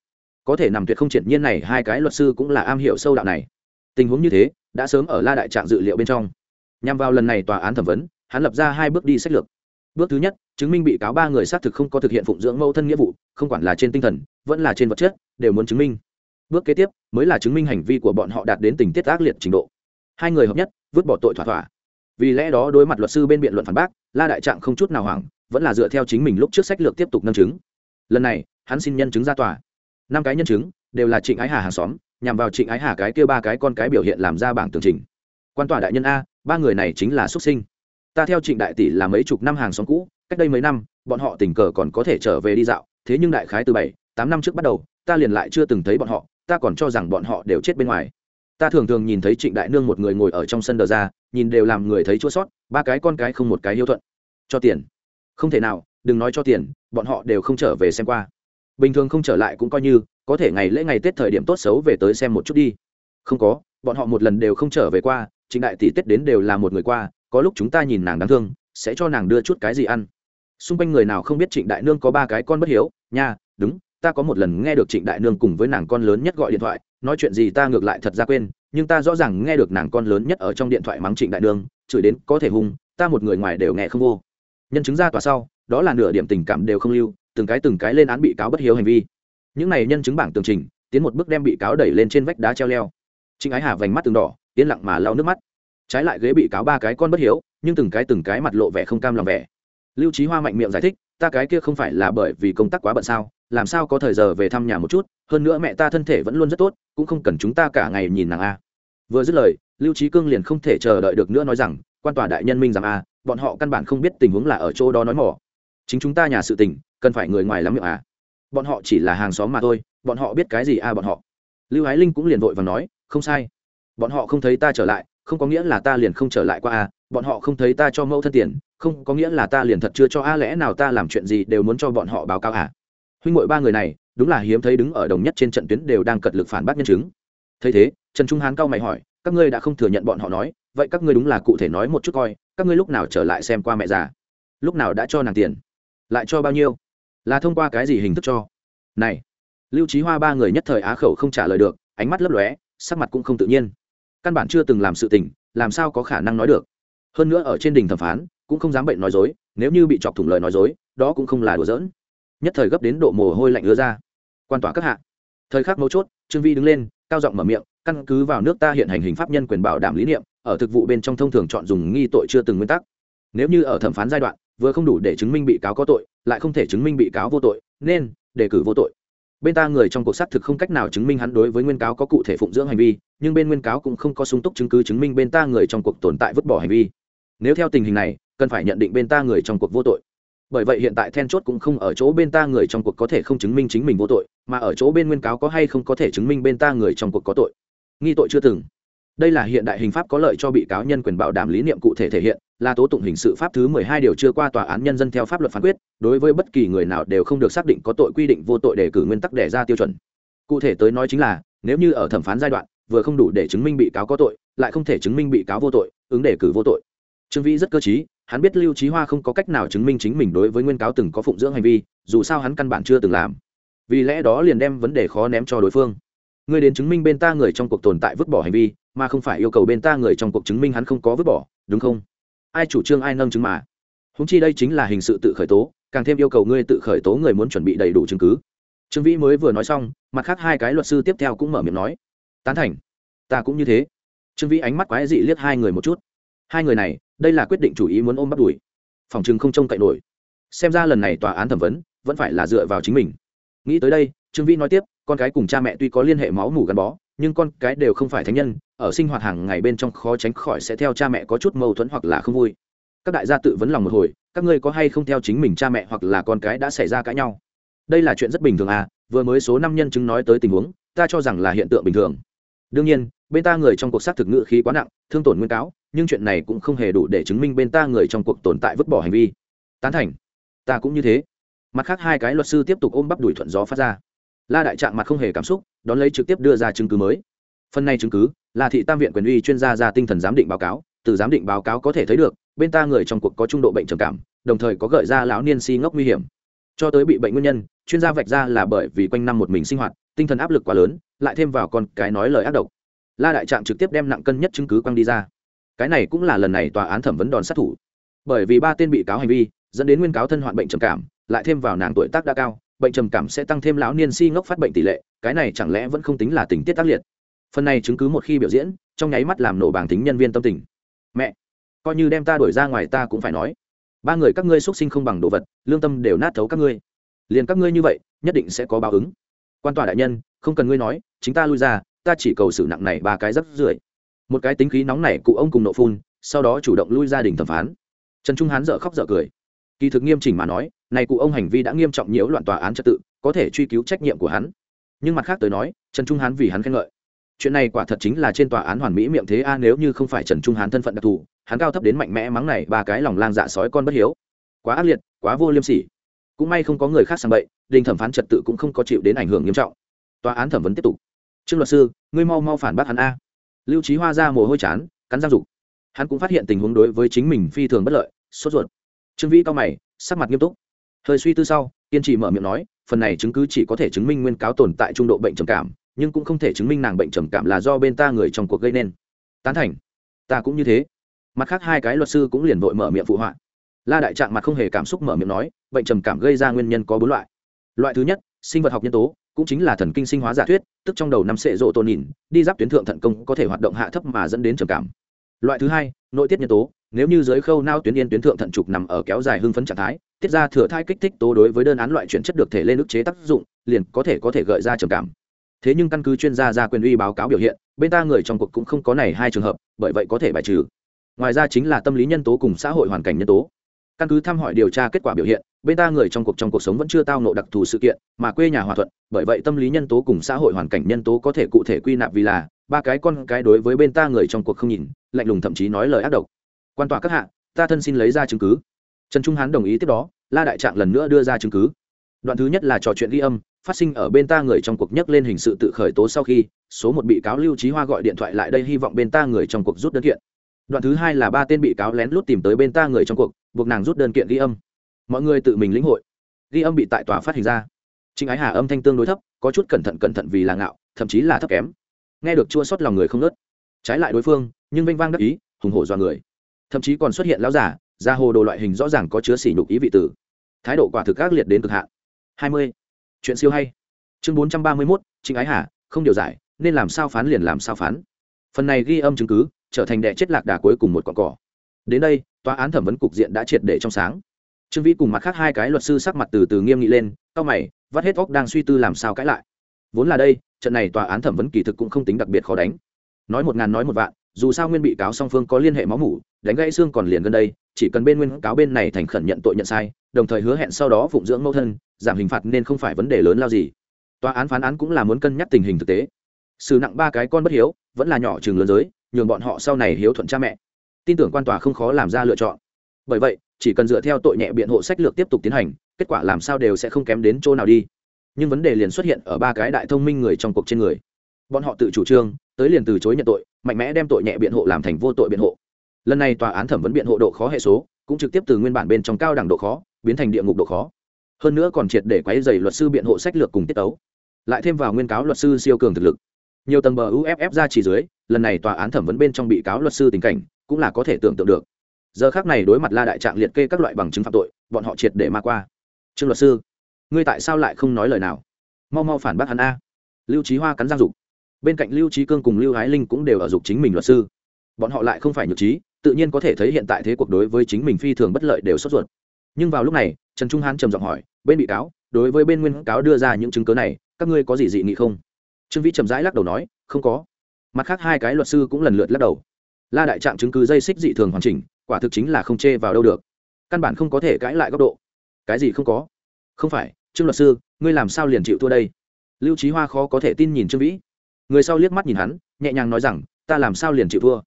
Có thể nằm tuyệt không triển nhiên này, hai cái luật sư cũng là am hiểu sâu đạo này. Tình huống như thế, đã sớm ở la đại trạng dự liệu bên trong. Nhằm vào lần này tòa án thẩm vấn hắn lập ra hai bước đi sách lược. Bước thứ nhất, chứng minh bị cáo ba người xác thực không có thực hiện phụng dưỡng mẫu thân nghĩa vụ, không quản là trên tinh thần, vẫn là trên vật chất, đều muốn chứng minh. Bước kế tiếp, mới là chứng minh hành vi của bọn họ đạt đến tình tiết ác liệt trình độ. Hai người hợp nhất, vứt bỏ tội thỏa thỏa. Vì lẽ đó đối mặt luật sư bên biện luận phản bác, la đại trạng không chút nào hoảng, vẫn là dựa theo chính mình lúc trước sách lược tiếp tục nâng chứng. Lần này, hắn xin nhân chứng ra tòa. Năm cái nhân chứng, đều là trịnh ái hà hàng xóm, nhằm vào trịnh ái hà cái kia ba cái con cái biểu hiện làm ra bảng tường trình. Quan tòa đại nhân a, ba người này chính là xuất sinh ta theo trịnh đại tỷ là mấy chục năm hàng xóm cũ, cách đây mấy năm, bọn họ tình cờ còn có thể trở về đi dạo. Thế nhưng đại khái từ bảy, tám năm trước bắt đầu, ta liền lại chưa từng thấy bọn họ, ta còn cho rằng bọn họ đều chết bên ngoài. Ta thường thường nhìn thấy trịnh đại nương một người ngồi ở trong sân đờ ra, nhìn đều làm người thấy chua sót, ba cái con cái không một cái hiếu thuận. Cho tiền. Không thể nào, đừng nói cho tiền, bọn họ đều không trở về xem qua. Bình thường không trở lại cũng coi như, có thể ngày lễ ngày tết thời điểm tốt xấu về tới xem một chút đi. Không có, bọn họ một lần đều không trở về qua, trịnh đại tỷ tết đến đều là một người qua có lúc chúng ta nhìn nàng đáng thương, sẽ cho nàng đưa chút cái gì ăn. Xung quanh người nào không biết trịnh đại nương có ba cái con bất hiếu, nha, đúng, ta có một lần nghe được trịnh đại nương cùng với nàng con lớn nhất gọi điện thoại, nói chuyện gì ta ngược lại thật ra quên, nhưng ta rõ ràng nghe được nàng con lớn nhất ở trong điện thoại mắng trịnh đại nương, chửi đến có thể hung, ta một người ngoài đều nghe không vô. Nhân chứng ra tòa sau, đó là nửa điểm tình cảm đều không lưu, từng cái từng cái lên án bị cáo bất hiếu hành vi. Những này nhân chứng bảng tường trình, tiến một bước đem bị cáo đẩy lên trên vách đá treo leo. Trịnh ái hà vành mắt từng đỏ tiến lặng mà lau nước mắt trái lại ghế bị cáo ba cái con bất hiếu, nhưng từng cái từng cái mặt lộ vẻ không cam lòng vẻ. Lưu trí hoa mạnh miệng giải thích, ta cái kia không phải là bởi vì công tác quá bận sao, làm sao có thời giờ về thăm nhà một chút, hơn nữa mẹ ta thân thể vẫn luôn rất tốt, cũng không cần chúng ta cả ngày nhìn nàng a. Vừa dứt lời, lưu trí cương liền không thể chờ đợi được nữa nói rằng, quan tòa đại nhân minh rằng a, bọn họ căn bản không biết tình huống là ở chỗ đó nói mỏ. Chính chúng ta nhà sự tình, cần phải người ngoài lắm miệng à bọn họ chỉ là hàng xóm mà thôi, bọn họ biết cái gì a bọn họ? Lưu ái linh cũng liền vội và nói, không sai. Bọn họ không thấy ta trở lại không có nghĩa là ta liền không trở lại qua a, bọn họ không thấy ta cho mẫu thân tiền, không có nghĩa là ta liền thật chưa cho a, lẽ nào ta làm chuyện gì đều muốn cho bọn họ báo cáo à? Huynh ngội ba người này, đúng là hiếm thấy đứng ở đồng nhất trên trận tuyến đều đang cật lực phản bác nhân chứng. Thấy thế, trần trung hán cao mày hỏi, các ngươi đã không thừa nhận bọn họ nói, vậy các ngươi đúng là cụ thể nói một chút coi, các ngươi lúc nào trở lại xem qua mẹ già? Lúc nào đã cho nàng tiền? Lại cho bao nhiêu? Là thông qua cái gì hình thức cho? Này, lưu trí hoa ba người nhất thời á khẩu không trả lời được, ánh mắt lấp lóe, sắc mặt cũng không tự nhiên căn bản chưa từng làm sự tình, làm sao có khả năng nói được? Hơn nữa ở trên đình thẩm phán, cũng không dám bệnh nói dối, nếu như bị chọc thủng lời nói dối, đó cũng không là đùa giỡn. Nhất thời gấp đến độ mồ hôi lạnh ứa ra. Quan tỏa các hạ. Thời khắc mấu chốt, trương vi đứng lên, cao giọng mở miệng, căn cứ vào nước ta hiện hành hình pháp nhân quyền bảo đảm lý niệm, ở thực vụ bên trong thông thường chọn dùng nghi tội chưa từng nguyên tắc. Nếu như ở thẩm phán giai đoạn, vừa không đủ để chứng minh bị cáo có tội, lại không thể chứng minh bị cáo vô tội, nên đề cử vô tội bên ta người trong cuộc xác thực không cách nào chứng minh hắn đối với nguyên cáo có cụ thể phụng dưỡng hành vi, nhưng bên nguyên cáo cũng không có sung túc chứng cứ chứng minh bên ta người trong cuộc tồn tại vứt bỏ hành vi. Nếu theo tình hình này, cần phải nhận định bên ta người trong cuộc vô tội. Bởi vậy hiện tại then chốt cũng không ở chỗ bên ta người trong cuộc có thể không chứng minh chính mình vô tội, mà ở chỗ bên nguyên cáo có hay không có thể chứng minh bên ta người trong cuộc có tội. Nghi tội chưa từng. Đây là hiện đại hình pháp có lợi cho bị cáo nhân quyền bảo đảm lý niệm cụ thể thể hiện là tố tụng hình sự pháp thứ mười hai điều chưa qua tòa án nhân dân theo pháp luật phán quyết, đối với bất kỳ người nào đều không được xác định có tội quy định vô tội để cử nguyên tắc đề ra tiêu chuẩn. Cụ thể tới nói chính là, nếu như ở thẩm phán giai đoạn, vừa không đủ để chứng minh bị cáo có tội, lại không thể chứng minh bị cáo vô tội, ứng đề cử vô tội. Trương vĩ rất cơ t hắn biết lưu trí hoa không có cách nào chứng minh chính mình đối với nguyên cáo từng có phụng dưỡng hành vi, dù sao hắn căn bản chưa từng làm. Vì lẽ đó liền đem vấn đề khó ném cho đối phương. Ngươi đến chứng minh bên ta người trong cuộc tồn tại vứt bỏ hành vi, mà không phải yêu cầu bên ta người trong cuộc chứng minh hắn không có vứt bỏ, đúng không? Ai chủ trương ai nâng chứng mà. Húng chi đây chính là hình sự tự khởi tố, càng thêm yêu cầu ngươi tự khởi tố người muốn chuẩn bị đầy đủ chứng cứ. Trương vĩ mới vừa nói xong, mặt khác hai cái luật sư tiếp theo cũng mở miệng nói, tán thành, ta cũng như thế. Trương vĩ ánh mắt quái dị liếc hai người một chút. Hai người này, đây là quyết định chủ ý muốn ôm bắt đùi phòng chừng không trông cậy nổi. Xem ra lần này tòa án thẩm vấn, vẫn phải là dựa vào chính mình. Nghĩ tới đây, trương vĩ nói tiếp, con cái cùng cha mẹ tuy có liên hệ máu mủ gắn bó nhưng con cái đều không phải thánh nhân, ở sinh hoạt hàng ngày bên trong khó tránh khỏi sẽ theo cha mẹ có chút mâu thuẫn hoặc là không vui. Các đại gia tự vấn lòng một hồi, các ngươi có hay không theo chính mình cha mẹ hoặc là con cái đã xảy ra cãi nhau? Đây là chuyện rất bình thường à vừa mới số năm nhân chứng nói tới tình huống, ta cho rằng là hiện tượng bình thường. Đương nhiên, bên ta người trong cuộc xác thực ngự khí quá nặng, thương tổn nguyên cáo, nhưng chuyện này cũng không hề đủ để chứng minh bên ta người trong cuộc tồn tại vứt bỏ hành vi. Tán thành. Ta cũng như thế. Mặt khác hai cái luật sư tiếp tục ôm bắp đuổi thuận gió phát ra la đại trạng mặt không hề cảm xúc, đón lấy trực tiếp đưa ra chứng cứ mới. Phần này chứng cứ, là thị tam viện quyền uy chuyên gia ra tinh thần giám định báo cáo, từ giám định báo cáo có thể thấy được, bên ta người trong cuộc có trung độ bệnh trầm cảm, đồng thời có gợi ra lão niên si ngốc nguy hiểm. Cho tới bị bệnh nguyên nhân, chuyên gia vạch ra là bởi vì quanh năm một mình sinh hoạt, tinh thần áp lực quá lớn, lại thêm vào con cái nói lời ác độc. La đại trạng trực tiếp đem nặng cân nhất chứng cứ quăng đi ra. Cái này cũng là lần này tòa án thẩm vấn đòn sát thủ. Bởi vì ba tên bị cáo hành vi, dẫn đến nguyên cáo thân hoạn bệnh trầm cảm, lại thêm vào nàng tuổi tác đã cao bệnh trầm cảm sẽ tăng thêm lão niên si ngốc phát bệnh tỷ lệ, cái này chẳng lẽ vẫn không tính là tình tiết tác liệt? Phần này chứng cứ một khi biểu diễn, trong nháy mắt làm nổ bảng tính nhân viên tâm tình. Mẹ, coi như đem ta đuổi ra ngoài ta cũng phải nói. Ba người các ngươi xuất sinh không bằng đồ vật, lương tâm đều nát thấu các ngươi. Liền các ngươi như vậy, nhất định sẽ có báo ứng. Quan tòa đại nhân, không cần ngươi nói, chính ta lui ra, ta chỉ cầu xử nặng này ba cái rất rưởi. Một cái tính khí nóng này cụ ông cùng nộ phun, sau đó chủ động lui gia đình thẩm phán. Trần trung hán dở khóc dở cười kỳ thực nghiêm chỉnh mà nói, này cụ ông hành vi đã nghiêm trọng nhiễu loạn tòa án trật tự, có thể truy cứu trách nhiệm của hắn. Nhưng mặt khác tới nói, trần trung hán vì hắn khen ngợi. Chuyện này quả thật chính là trên tòa án hoàn mỹ miệng thế a, nếu như không phải trần trung hán thân phận đặc thù, hắn cao thấp đến mạnh mẽ mắng này, ba cái lòng lang dạ sói con bất hiếu. Quá ác liệt, quá vô liêm sỉ. Cũng may không có người khác sang bậy, đình thẩm phán trật tự cũng không có chịu đến ảnh hưởng nghiêm trọng. Tòa án thẩm vấn tiếp tục. Trương luật sư, ngươi mau mau phản bác hắn a. Lưu trí hoa ra mồ hôi chán, cắn răng rục hắn cũng phát hiện tình huống đối với chính mình phi thường bất lợi, sốt ruột trương vĩ cao mày, sắc mặt nghiêm túc. Hơi suy tư sau, kiên trì mở miệng nói, phần này chứng cứ chỉ có thể chứng minh nguyên cáo tồn tại trung độ bệnh trầm cảm, nhưng cũng không thể chứng minh nàng bệnh trầm cảm là do bên ta người trong cuộc gây nên. Tán thành. Ta cũng như thế. Mặt khác hai cái luật sư cũng liền vội mở miệng phụ họa. La đại trạng mặt không hề cảm xúc mở miệng nói, bệnh trầm cảm gây ra nguyên nhân có bốn loại. Loại thứ nhất, sinh vật học nhân tố, cũng chính là thần kinh sinh hóa giả thuyết, tức trong đầu năm sệ rộ tôn nhìn, đi giáp tuyến thượng thận công có thể hoạt động hạ thấp mà dẫn đến trầm cảm. Loại thứ hai, nội tiết nhân tố nếu như giới khâu nao tuyến yên tuyến thượng thận trục nằm ở kéo dài hưng phấn trạng thái, tiết ra thừa thai kích thích tố đối với đơn án loại chuyển chất được thể lên ức chế tác dụng, liền có thể có thể gợi ra trầm cảm. Thế nhưng căn cứ chuyên gia ra quyền uy báo cáo biểu hiện, bên ta người trong cuộc cũng không có này hai trường hợp, bởi vậy có thể bài trừ. Ngoài ra chính là tâm lý nhân tố cùng xã hội hoàn cảnh nhân tố. Căn cứ thăm hỏi điều tra kết quả biểu hiện, bên ta người trong cuộc trong cuộc sống vẫn chưa tao nộ đặc thù sự kiện, mà quê nhà hòa thuận, bởi vậy tâm lý nhân tố cùng xã hội hoàn cảnh nhân tố có thể cụ thể quy nạp vì là, ba cái con cái đối với bên ta người trong cuộc không nhìn, lạnh lùng thậm chí nói lời ác độc quan tòa các hạ, ta thân xin lấy ra chứng cứ. Trần trung hán đồng ý tiếp đó, la đại trạng lần nữa đưa ra chứng cứ. Đoạn thứ nhất là trò chuyện ghi âm, phát sinh ở bên ta người trong cuộc nhắc lên hình sự tự khởi tố sau khi, số một bị cáo lưu trí hoa gọi điện thoại lại đây hy vọng bên ta người trong cuộc rút đơn kiện. Đoạn thứ hai là ba tên bị cáo lén lút tìm tới bên ta người trong cuộc, buộc nàng rút đơn kiện ghi âm. Mọi người tự mình lĩnh hội. Ghi âm bị tại tòa phát hình ra. Trịnh ái hà âm thanh tương đối thấp, có chút cẩn thận cẩn thận vì là ngạo, thậm chí là thấp kém. Nghe được chua xót lòng người không nớt trái lại đối phương, nhưng vênh vang đắc ý, hùng hổ do người thậm chí còn xuất hiện lão giả ra hồ đồ loại hình rõ ràng có chứa sỉ nhục ý vị tử thái độ quả thực ác liệt đến cực hạn. Hai mươi. Chuyện siêu hay. Chương bốn trăm ba mươi mốt, trịnh ái hà, không điều giải, nên làm sao phán liền làm sao phán. Phần này ghi âm chứng cứ, trở thành đệ chết lạc đà cuối cùng một con cỏ. Đến đây, tòa án thẩm vấn cục diện đã triệt để trong sáng. Trương vĩ cùng mặt khác hai cái luật sư sắc mặt từ từ nghiêm nghị lên cao mày, vắt hết óc đang suy tư làm sao cãi lại. Vốn là đây, trận này tòa án thẩm vấn kỳ thực cũng không tính đặc biệt khó đánh. Nói một ngàn nói một vạn dù sao nguyên bị cáo song phương có liên hệ máu mủ, đánh gãy xương còn liền gần đây, chỉ cần bên nguyên cáo bên này thành khẩn nhận tội nhận sai, đồng thời hứa hẹn sau đó phụng dưỡng mẫu thân, giảm hình phạt nên không phải vấn đề lớn lao gì. Tòa án phán án cũng là muốn cân nhắc tình hình thực tế. Xử nặng ba cái con bất hiếu, vẫn là nhỏ chừng lớn giới, nhường bọn họ sau này hiếu thuận cha mẹ. Tin tưởng quan tòa không khó làm ra lựa chọn. Bởi vậy, chỉ cần dựa theo tội nhẹ biện hộ sách lược tiếp tục tiến hành, kết quả làm sao đều sẽ không kém đến chỗ nào đi. Nhưng vấn đề liền xuất hiện ở ba cái đại thông minh người trong cuộc trên người. Bọn họ tự chủ trương tới liền từ chối nhận tội, mạnh mẽ đem tội nhẹ biện hộ làm thành vô tội biện hộ. Lần này tòa án thẩm vấn biện hộ độ khó hệ số cũng trực tiếp từ nguyên bản bên trong cao đẳng độ khó biến thành địa ngục độ khó. Hơn nữa còn triệt để quấy dày luật sư biện hộ sách lược cùng tiết tấu. Lại thêm vào nguyên cáo luật sư siêu cường thực lực. Nhiều tầng bờ uff ra chỉ dưới, lần này tòa án thẩm vấn bên trong bị cáo luật sư tình cảnh cũng là có thể tưởng tượng được. Giờ khác này đối mặt la đại trạng liệt kê các loại bằng chứng phạm tội, bọn họ triệt để ma qua. Trương luật sư, ngươi tại sao lại không nói lời nào? Mau mau phản bác hắn a. Lưu trí hoa cắn giang dục bên cạnh lưu trí cương cùng lưu ái linh cũng đều ở dục chính mình luật sư. Bọn họ lại không phải nhược trí, tự nhiên có thể thấy hiện tại thế cuộc đối với chính mình phi thường bất lợi đều sốt ruột. Nhưng vào lúc này, trần trung hán trầm giọng hỏi, bên bị cáo, đối với bên nguyên cáo đưa ra những chứng cớ này, các ngươi có gì dị nghị không? Trương vĩ trầm rãi lắc đầu nói, không có. Mặt khác hai cái luật sư cũng lần lượt lắc đầu. La đại trạng chứng cứ dây xích dị thường hoàn chỉnh, quả thực chính là không chê vào đâu được. Căn bản không có thể cãi lại góc độ. Cái gì không có? Không phải, trương luật sư, ngươi làm sao liền chịu thua đây? Lưu trí hoa khó có thể tin nhìn trương vĩ người sau liếc mắt nhìn hắn, nhẹ nhàng nói rằng, ta làm sao liền chịu thua?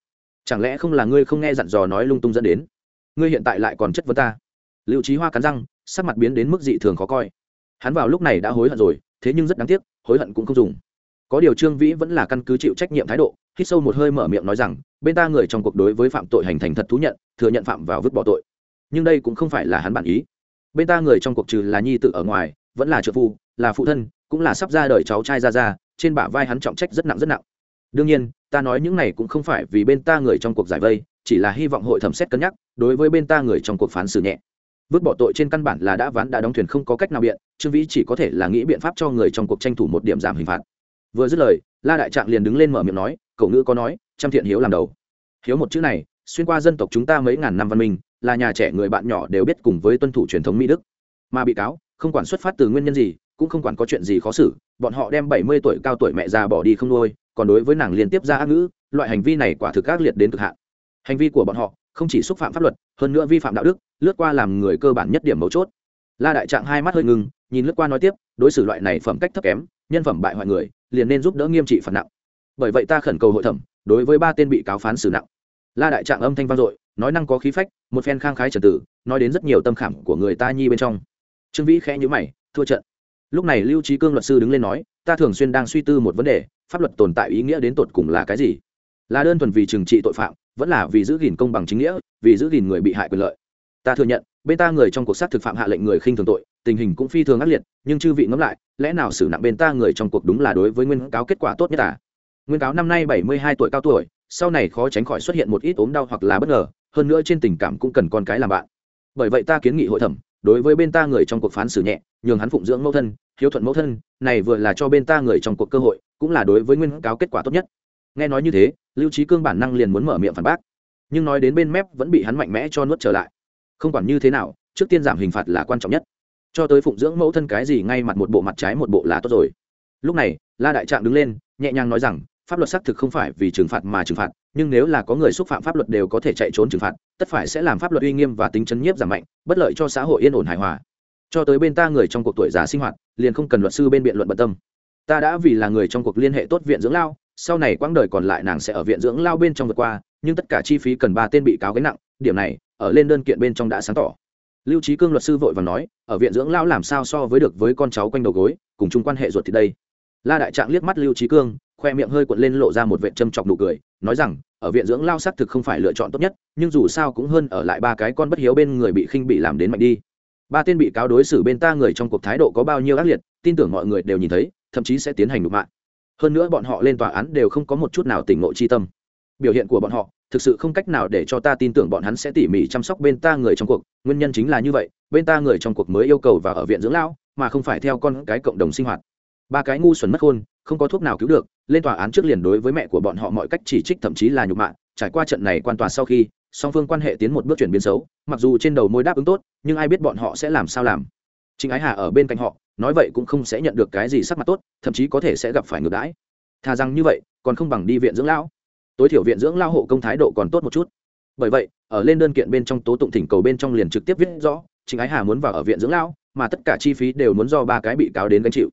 Chẳng lẽ không là ngươi không nghe dặn dò nói lung tung dẫn đến? Ngươi hiện tại lại còn chất vấn ta. Lưu trí hoa cắn răng, sắc mặt biến đến mức dị thường khó coi. Hắn vào lúc này đã hối hận rồi, thế nhưng rất đáng tiếc, hối hận cũng không dùng. Có điều trương vĩ vẫn là căn cứ chịu trách nhiệm thái độ, hít sâu một hơi mở miệng nói rằng, bên ta người trong cuộc đối với phạm tội hành thành thật thú nhận, thừa nhận phạm vào vứt bỏ tội. Nhưng đây cũng không phải là hắn bản ý. Bên ta người trong cuộc trừ là nhi tự ở ngoài, vẫn là trợ phu, là phụ thân, cũng là sắp ra đời cháu trai ra ra trên bả vai hắn trọng trách rất nặng rất nặng. Đương nhiên, ta nói những này cũng không phải vì bên ta người trong cuộc giải vây, chỉ là hy vọng hội thẩm xét cân nhắc, đối với bên ta người trong cuộc phán xử nhẹ. Vứt bỏ tội trên căn bản là đã ván đã đóng thuyền không có cách nào biện, trương vĩ chỉ có thể là nghĩ biện pháp cho người trong cuộc tranh thủ một điểm giảm hình phạt. Vừa dứt lời, la đại trạng liền đứng lên mở miệng nói, cậu ngữ có nói, trăm thiện hiếu làm đầu. Hiếu một chữ này, xuyên qua dân tộc chúng ta mấy ngàn năm văn minh, là nhà trẻ người bạn nhỏ đều biết cùng với tuân thủ truyền thống mỹ đức. Mà bị cáo, không quản xuất phát từ nguyên nhân gì cũng không quản có chuyện gì khó xử, bọn họ đem bảy mươi tuổi cao tuổi mẹ già bỏ đi không nuôi, còn đối với nàng liên tiếp ra ác ngữ, loại hành vi này quả thực ác liệt đến cực hạn. Hành vi của bọn họ không chỉ xúc phạm pháp luật, hơn nữa vi phạm đạo đức, lướt qua làm người cơ bản nhất điểm mấu chốt. La đại trạng hai mắt hơi ngừng, nhìn lướt qua nói tiếp, đối xử loại này phẩm cách thấp kém, nhân phẩm bại hoại người, liền nên giúp đỡ nghiêm trị phạt nặng. Bởi vậy ta khẩn cầu hội thẩm, đối với ba tên bị cáo phán xử nặng. La đại trạng âm thanh vang dội, nói năng có khí phách, một phen khang khái trần tử, nói đến rất nhiều tâm khảm của người ta nhi bên trong. Trương vĩ khẽ nhữ mày, thua trận lúc này lưu trí cương luật sư đứng lên nói, ta thường xuyên đang suy tư một vấn đề, pháp luật tồn tại ý nghĩa đến tột cùng là cái gì? Là đơn thuần vì trừng trị tội phạm, vẫn là vì giữ gìn công bằng chính nghĩa, vì giữ gìn người bị hại quyền lợi? Ta thừa nhận, bên ta người trong cuộc sát thực phạm hạ lệnh người khinh thường tội, tình hình cũng phi thường ác liệt, nhưng chư vị ngẫm lại, lẽ nào xử nặng bên ta người trong cuộc đúng là đối với nguyên cáo kết quả tốt nhất à? Nguyên cáo năm nay bảy mươi hai tuổi cao tuổi, sau này khó tránh khỏi xuất hiện một ít ốm đau hoặc là bất ngờ, hơn nữa trên tình cảm cũng cần con cái làm bạn. Bởi vậy ta kiến nghị hội thẩm đối với bên ta người trong cuộc phán xử nhẹ, nhường hắn phụng dưỡng mẫu thân, hiếu thuận mẫu thân, này vừa là cho bên ta người trong cuộc cơ hội, cũng là đối với nguyên cáo kết quả tốt nhất. Nghe nói như thế, lưu trí cương bản năng liền muốn mở miệng phản bác. Nhưng nói đến bên mép vẫn bị hắn mạnh mẽ cho nuốt trở lại. Không quản như thế nào, trước tiên giảm hình phạt là quan trọng nhất. Cho tới phụng dưỡng mẫu thân cái gì ngay mặt một bộ mặt trái một bộ là tốt rồi. Lúc này, la đại trạng đứng lên, nhẹ nhàng nói rằng pháp luật xác thực không phải vì trừng phạt mà trừng phạt, nhưng nếu là có người xúc phạm pháp luật đều có thể chạy trốn trừng phạt, tất phải sẽ làm pháp luật uy nghiêm và tính chấn nhiếp giảm mạnh, bất lợi cho xã hội yên ổn hài hòa. Cho tới bên ta người trong cuộc tuổi già sinh hoạt, liền không cần luật sư bên biện luận bận tâm. Ta đã vì là người trong cuộc liên hệ tốt viện dưỡng lao, sau này quãng đời còn lại nàng sẽ ở viện dưỡng lao bên trong vượt qua, nhưng tất cả chi phí cần ba tên bị cáo gánh nặng, điểm này, ở lên đơn kiện bên trong đã sáng tỏ. Lưu trí cương luật sư vội và nói, ở viện dưỡng lao làm sao so với được với con cháu quanh đầu gối, cùng chung quan hệ ruột thì đây. La đại trạng liếc mắt lưu trí cương khoe miệng hơi cuộn lên lộ ra một vệ châm chọc nụ cười, nói rằng, ở viện dưỡng lao xác thực không phải lựa chọn tốt nhất, nhưng dù sao cũng hơn ở lại ba cái con bất hiếu bên người bị khinh bị làm đến mạnh đi. Ba tên bị cáo đối xử bên ta người trong cuộc thái độ có bao nhiêu ác liệt, tin tưởng mọi người đều nhìn thấy, thậm chí sẽ tiến hành đục mạng. Hơn nữa bọn họ lên tòa án đều không có một chút nào tỉnh ngộ chi tâm. Biểu hiện của bọn họ, thực sự không cách nào để cho ta tin tưởng bọn hắn sẽ tỉ mỉ chăm sóc bên ta người trong cuộc, nguyên nhân chính là như vậy, bên ta người trong cuộc mới yêu cầu vào ở viện dưỡng lão mà không phải theo con cái cộng đồng sinh hoạt. Ba cái ngu xuẩn mất khôn không có thuốc nào cứu được lên tòa án trước liền đối với mẹ của bọn họ mọi cách chỉ trích thậm chí là nhục mạ, trải qua trận này quan tòa sau khi, song phương quan hệ tiến một bước chuyển biến xấu, mặc dù trên đầu môi đáp ứng tốt, nhưng ai biết bọn họ sẽ làm sao làm. Chính ái hà ở bên cạnh họ, nói vậy cũng không sẽ nhận được cái gì sắc mặt tốt, thậm chí có thể sẽ gặp phải ngược đãi. Thà rằng như vậy, còn không bằng đi viện dưỡng lão. Tối thiểu viện dưỡng lao hộ công thái độ còn tốt một chút. Bởi vậy, ở lên đơn kiện bên trong tố tụng thỉnh cầu bên trong liền trực tiếp viết rõ chính ái hà muốn vào ở viện dưỡng lão, mà tất cả chi phí đều muốn do ba cái bị cáo đến gánh chịu.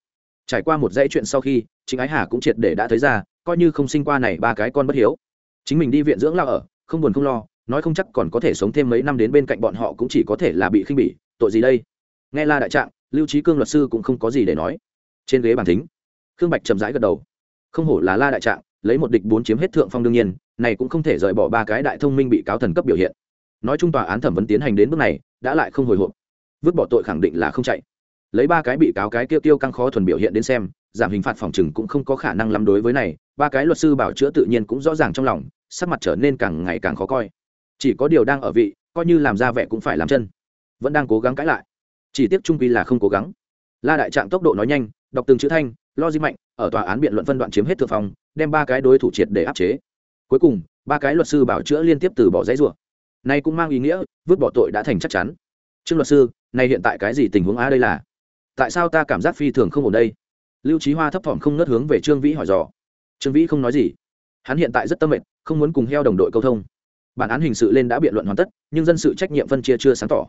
Trải qua một dãy chuyện sau khi chính ái hà cũng triệt để đã thấy ra, coi như không sinh qua này ba cái con bất hiếu. Chính mình đi viện dưỡng lao ở, không buồn không lo, nói không chắc còn có thể sống thêm mấy năm đến bên cạnh bọn họ cũng chỉ có thể là bị khinh bỉ, tội gì đây? Nghe la đại trạng, lưu trí cương luật sư cũng không có gì để nói. Trên ghế bàn thính, khương bạch chậm rãi gật đầu. Không hổ là la đại trạng, lấy một địch bốn chiếm hết thượng phong đương nhiên, này cũng không thể rời bỏ ba cái đại thông minh bị cáo thần cấp biểu hiện. Nói chung tòa án thẩm vấn tiến hành đến bước này, đã lại không hồi hộp. Vứt bỏ tội khẳng định là không chạy. Lấy ba cái bị cáo cái tiêu tiêu căng khó thuần biểu hiện đến xem giảm hình phạt phòng trừng cũng không có khả năng lắm đối với này, ba cái luật sư bảo chữa tự nhiên cũng rõ ràng trong lòng, sắc mặt trở nên càng ngày càng khó coi. Chỉ có điều đang ở vị, coi như làm ra vẻ cũng phải làm chân. Vẫn đang cố gắng cãi lại. Chỉ tiếc trung quy là không cố gắng. La đại trạng tốc độ nói nhanh, đọc từng chữ thanh, lo di mạnh, ở tòa án biện luận phân đoạn chiếm hết thượng phòng đem ba cái đối thủ triệt để áp chế. Cuối cùng, ba cái luật sư bảo chữa liên tiếp từ bỏ giấy rủa. Này cũng mang ý nghĩa, vứt bỏ tội đã thành chắc chắn. Trương luật sư, này hiện tại cái gì tình huống á đây là? Tại sao ta cảm giác phi thường không ổn đây? Lưu trí hoa thấp thỏm không ngất hướng về trương vĩ hỏi dò. Trương vĩ không nói gì. Hắn hiện tại rất tâm mệt, không muốn cùng heo đồng đội câu thông. Bản án hình sự lên đã biện luận hoàn tất, nhưng dân sự trách nhiệm phân chia chưa sáng tỏ.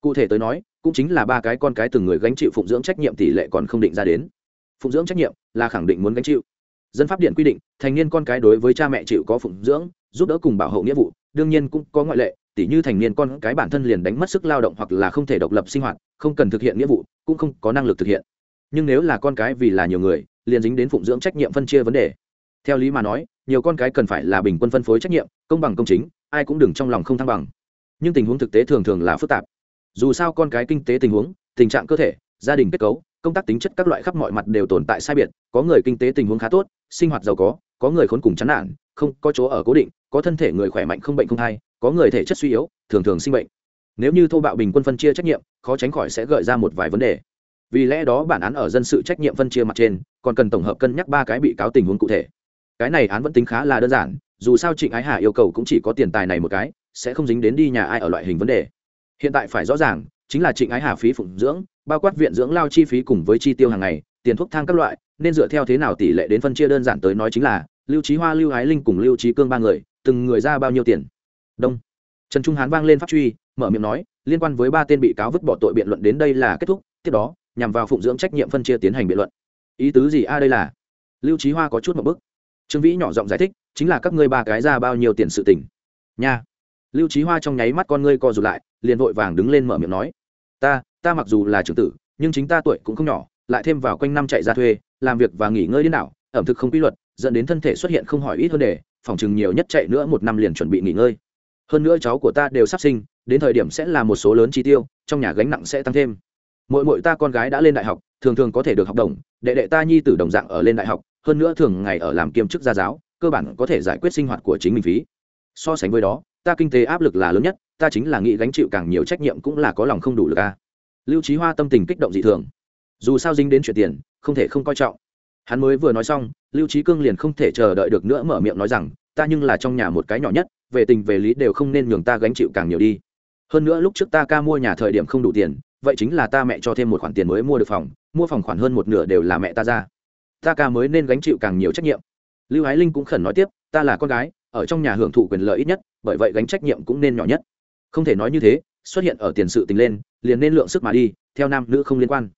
Cụ thể tới nói, cũng chính là ba cái con cái từng người gánh chịu phụng dưỡng trách nhiệm tỷ lệ còn không định ra đến. Phụng dưỡng trách nhiệm là khẳng định muốn gánh chịu. Dân pháp điện quy định, thành niên con cái đối với cha mẹ chịu có phụng dưỡng, giúp đỡ cùng bảo hộ nghĩa vụ, đương nhiên cũng có ngoại lệ tỷ như thành niên con cái bản thân liền đánh mất sức lao động hoặc là không thể độc lập sinh hoạt, không cần thực hiện nghĩa vụ, cũng không có năng lực thực hiện nhưng nếu là con cái vì là nhiều người, liền dính đến phụng dưỡng trách nhiệm phân chia vấn đề. Theo lý mà nói, nhiều con cái cần phải là bình quân phân phối trách nhiệm, công bằng công chính, ai cũng đừng trong lòng không thăng bằng. Nhưng tình huống thực tế thường thường là phức tạp. Dù sao con cái kinh tế tình huống, tình trạng cơ thể, gia đình kết cấu, công tác tính chất các loại khắp mọi mặt đều tồn tại sai biệt, có người kinh tế tình huống khá tốt, sinh hoạt giàu có có người khốn cùng chán nản, không, có chỗ ở cố định, có thân thể người khỏe mạnh không bệnh không hay có người thể chất suy yếu, thường thường sinh bệnh. Nếu như thô bạo bình quân phân chia trách nhiệm, khó tránh khỏi sẽ gợi ra một vài vấn đề vì lẽ đó bản án ở dân sự trách nhiệm phân chia mặt trên, còn cần tổng hợp cân nhắc ba cái bị cáo tình huống cụ thể. Cái này án vẫn tính khá là đơn giản, dù sao trịnh ái hà yêu cầu cũng chỉ có tiền tài này một cái, sẽ không dính đến đi nhà ai ở loại hình vấn đề. Hiện tại phải rõ ràng, chính là trịnh ái hà phí phụng dưỡng, bao quát viện dưỡng lao chi phí cùng với chi tiêu hàng ngày, tiền thuốc thang các loại, nên dựa theo thế nào tỷ lệ đến phân chia đơn giản tới nói chính là, lưu trí hoa, lưu ái linh cùng lưu trí cương ba người, từng người ra bao nhiêu tiền? Đông. Trần trung hán vang lên pháp truy, mở miệng nói, liên quan với ba tên bị cáo vứt bỏ tội biện luận đến đây là kết thúc, tiếp đó nhằm vào phụng dưỡng trách nhiệm phân chia tiến hành biện luận. Ý tứ gì a đây là? Lưu trí hoa có chút một bức. Trương vĩ nhỏ giọng giải thích, chính là các ngươi ba cái ra bao nhiêu tiền sự tình. Nha. Lưu trí hoa trong nháy mắt con ngươi co rụt lại, liền vội vàng đứng lên mở miệng nói. Ta ta mặc dù là trưởng tử, nhưng chính ta tuổi cũng không nhỏ, lại thêm vào quanh năm chạy ra thuê, làm việc và nghỉ ngơi đến nào ẩm thực không quy luật, dẫn đến thân thể xuất hiện không hỏi ít hơn đề, phòng chừng nhiều nhất chạy nữa một năm liền chuẩn bị nghỉ ngơi. Hơn nữa cháu của ta đều sắp sinh, đến thời điểm sẽ là một số lớn chi tiêu, trong nhà gánh nặng sẽ tăng thêm mỗi mỗi ta con gái đã lên đại học, thường thường có thể được học đồng, đệ đệ ta nhi tử đồng dạng ở lên đại học, hơn nữa thường ngày ở làm kiêm chức gia giáo, cơ bản có thể giải quyết sinh hoạt của chính mình phí. So sánh với đó, ta kinh tế áp lực là lớn nhất, ta chính là nghĩ gánh chịu càng nhiều trách nhiệm cũng là có lòng không đủ lực a. Lưu trí hoa tâm tình kích động dị thường. Dù sao dính đến chuyện tiền, không thể không coi trọng. Hắn mới vừa nói xong, lưu trí cương liền không thể chờ đợi được nữa mở miệng nói rằng, ta nhưng là trong nhà một cái nhỏ nhất, về tình về lý đều không nên nhường ta gánh chịu càng nhiều đi. Hơn nữa lúc trước ta ca mua nhà thời điểm không đủ tiền vậy chính là ta mẹ cho thêm một khoản tiền mới mua được phòng, mua phòng khoản hơn một nửa đều là mẹ ta ra. Ta ca mới nên gánh chịu càng nhiều trách nhiệm. Lưu ái linh cũng khẩn nói tiếp, ta là con gái, ở trong nhà hưởng thụ quyền lợi ít nhất, bởi vậy gánh trách nhiệm cũng nên nhỏ nhất. Không thể nói như thế, xuất hiện ở tiền sự tình lên, liền nên lượng sức mà đi, theo nam nữ không liên quan.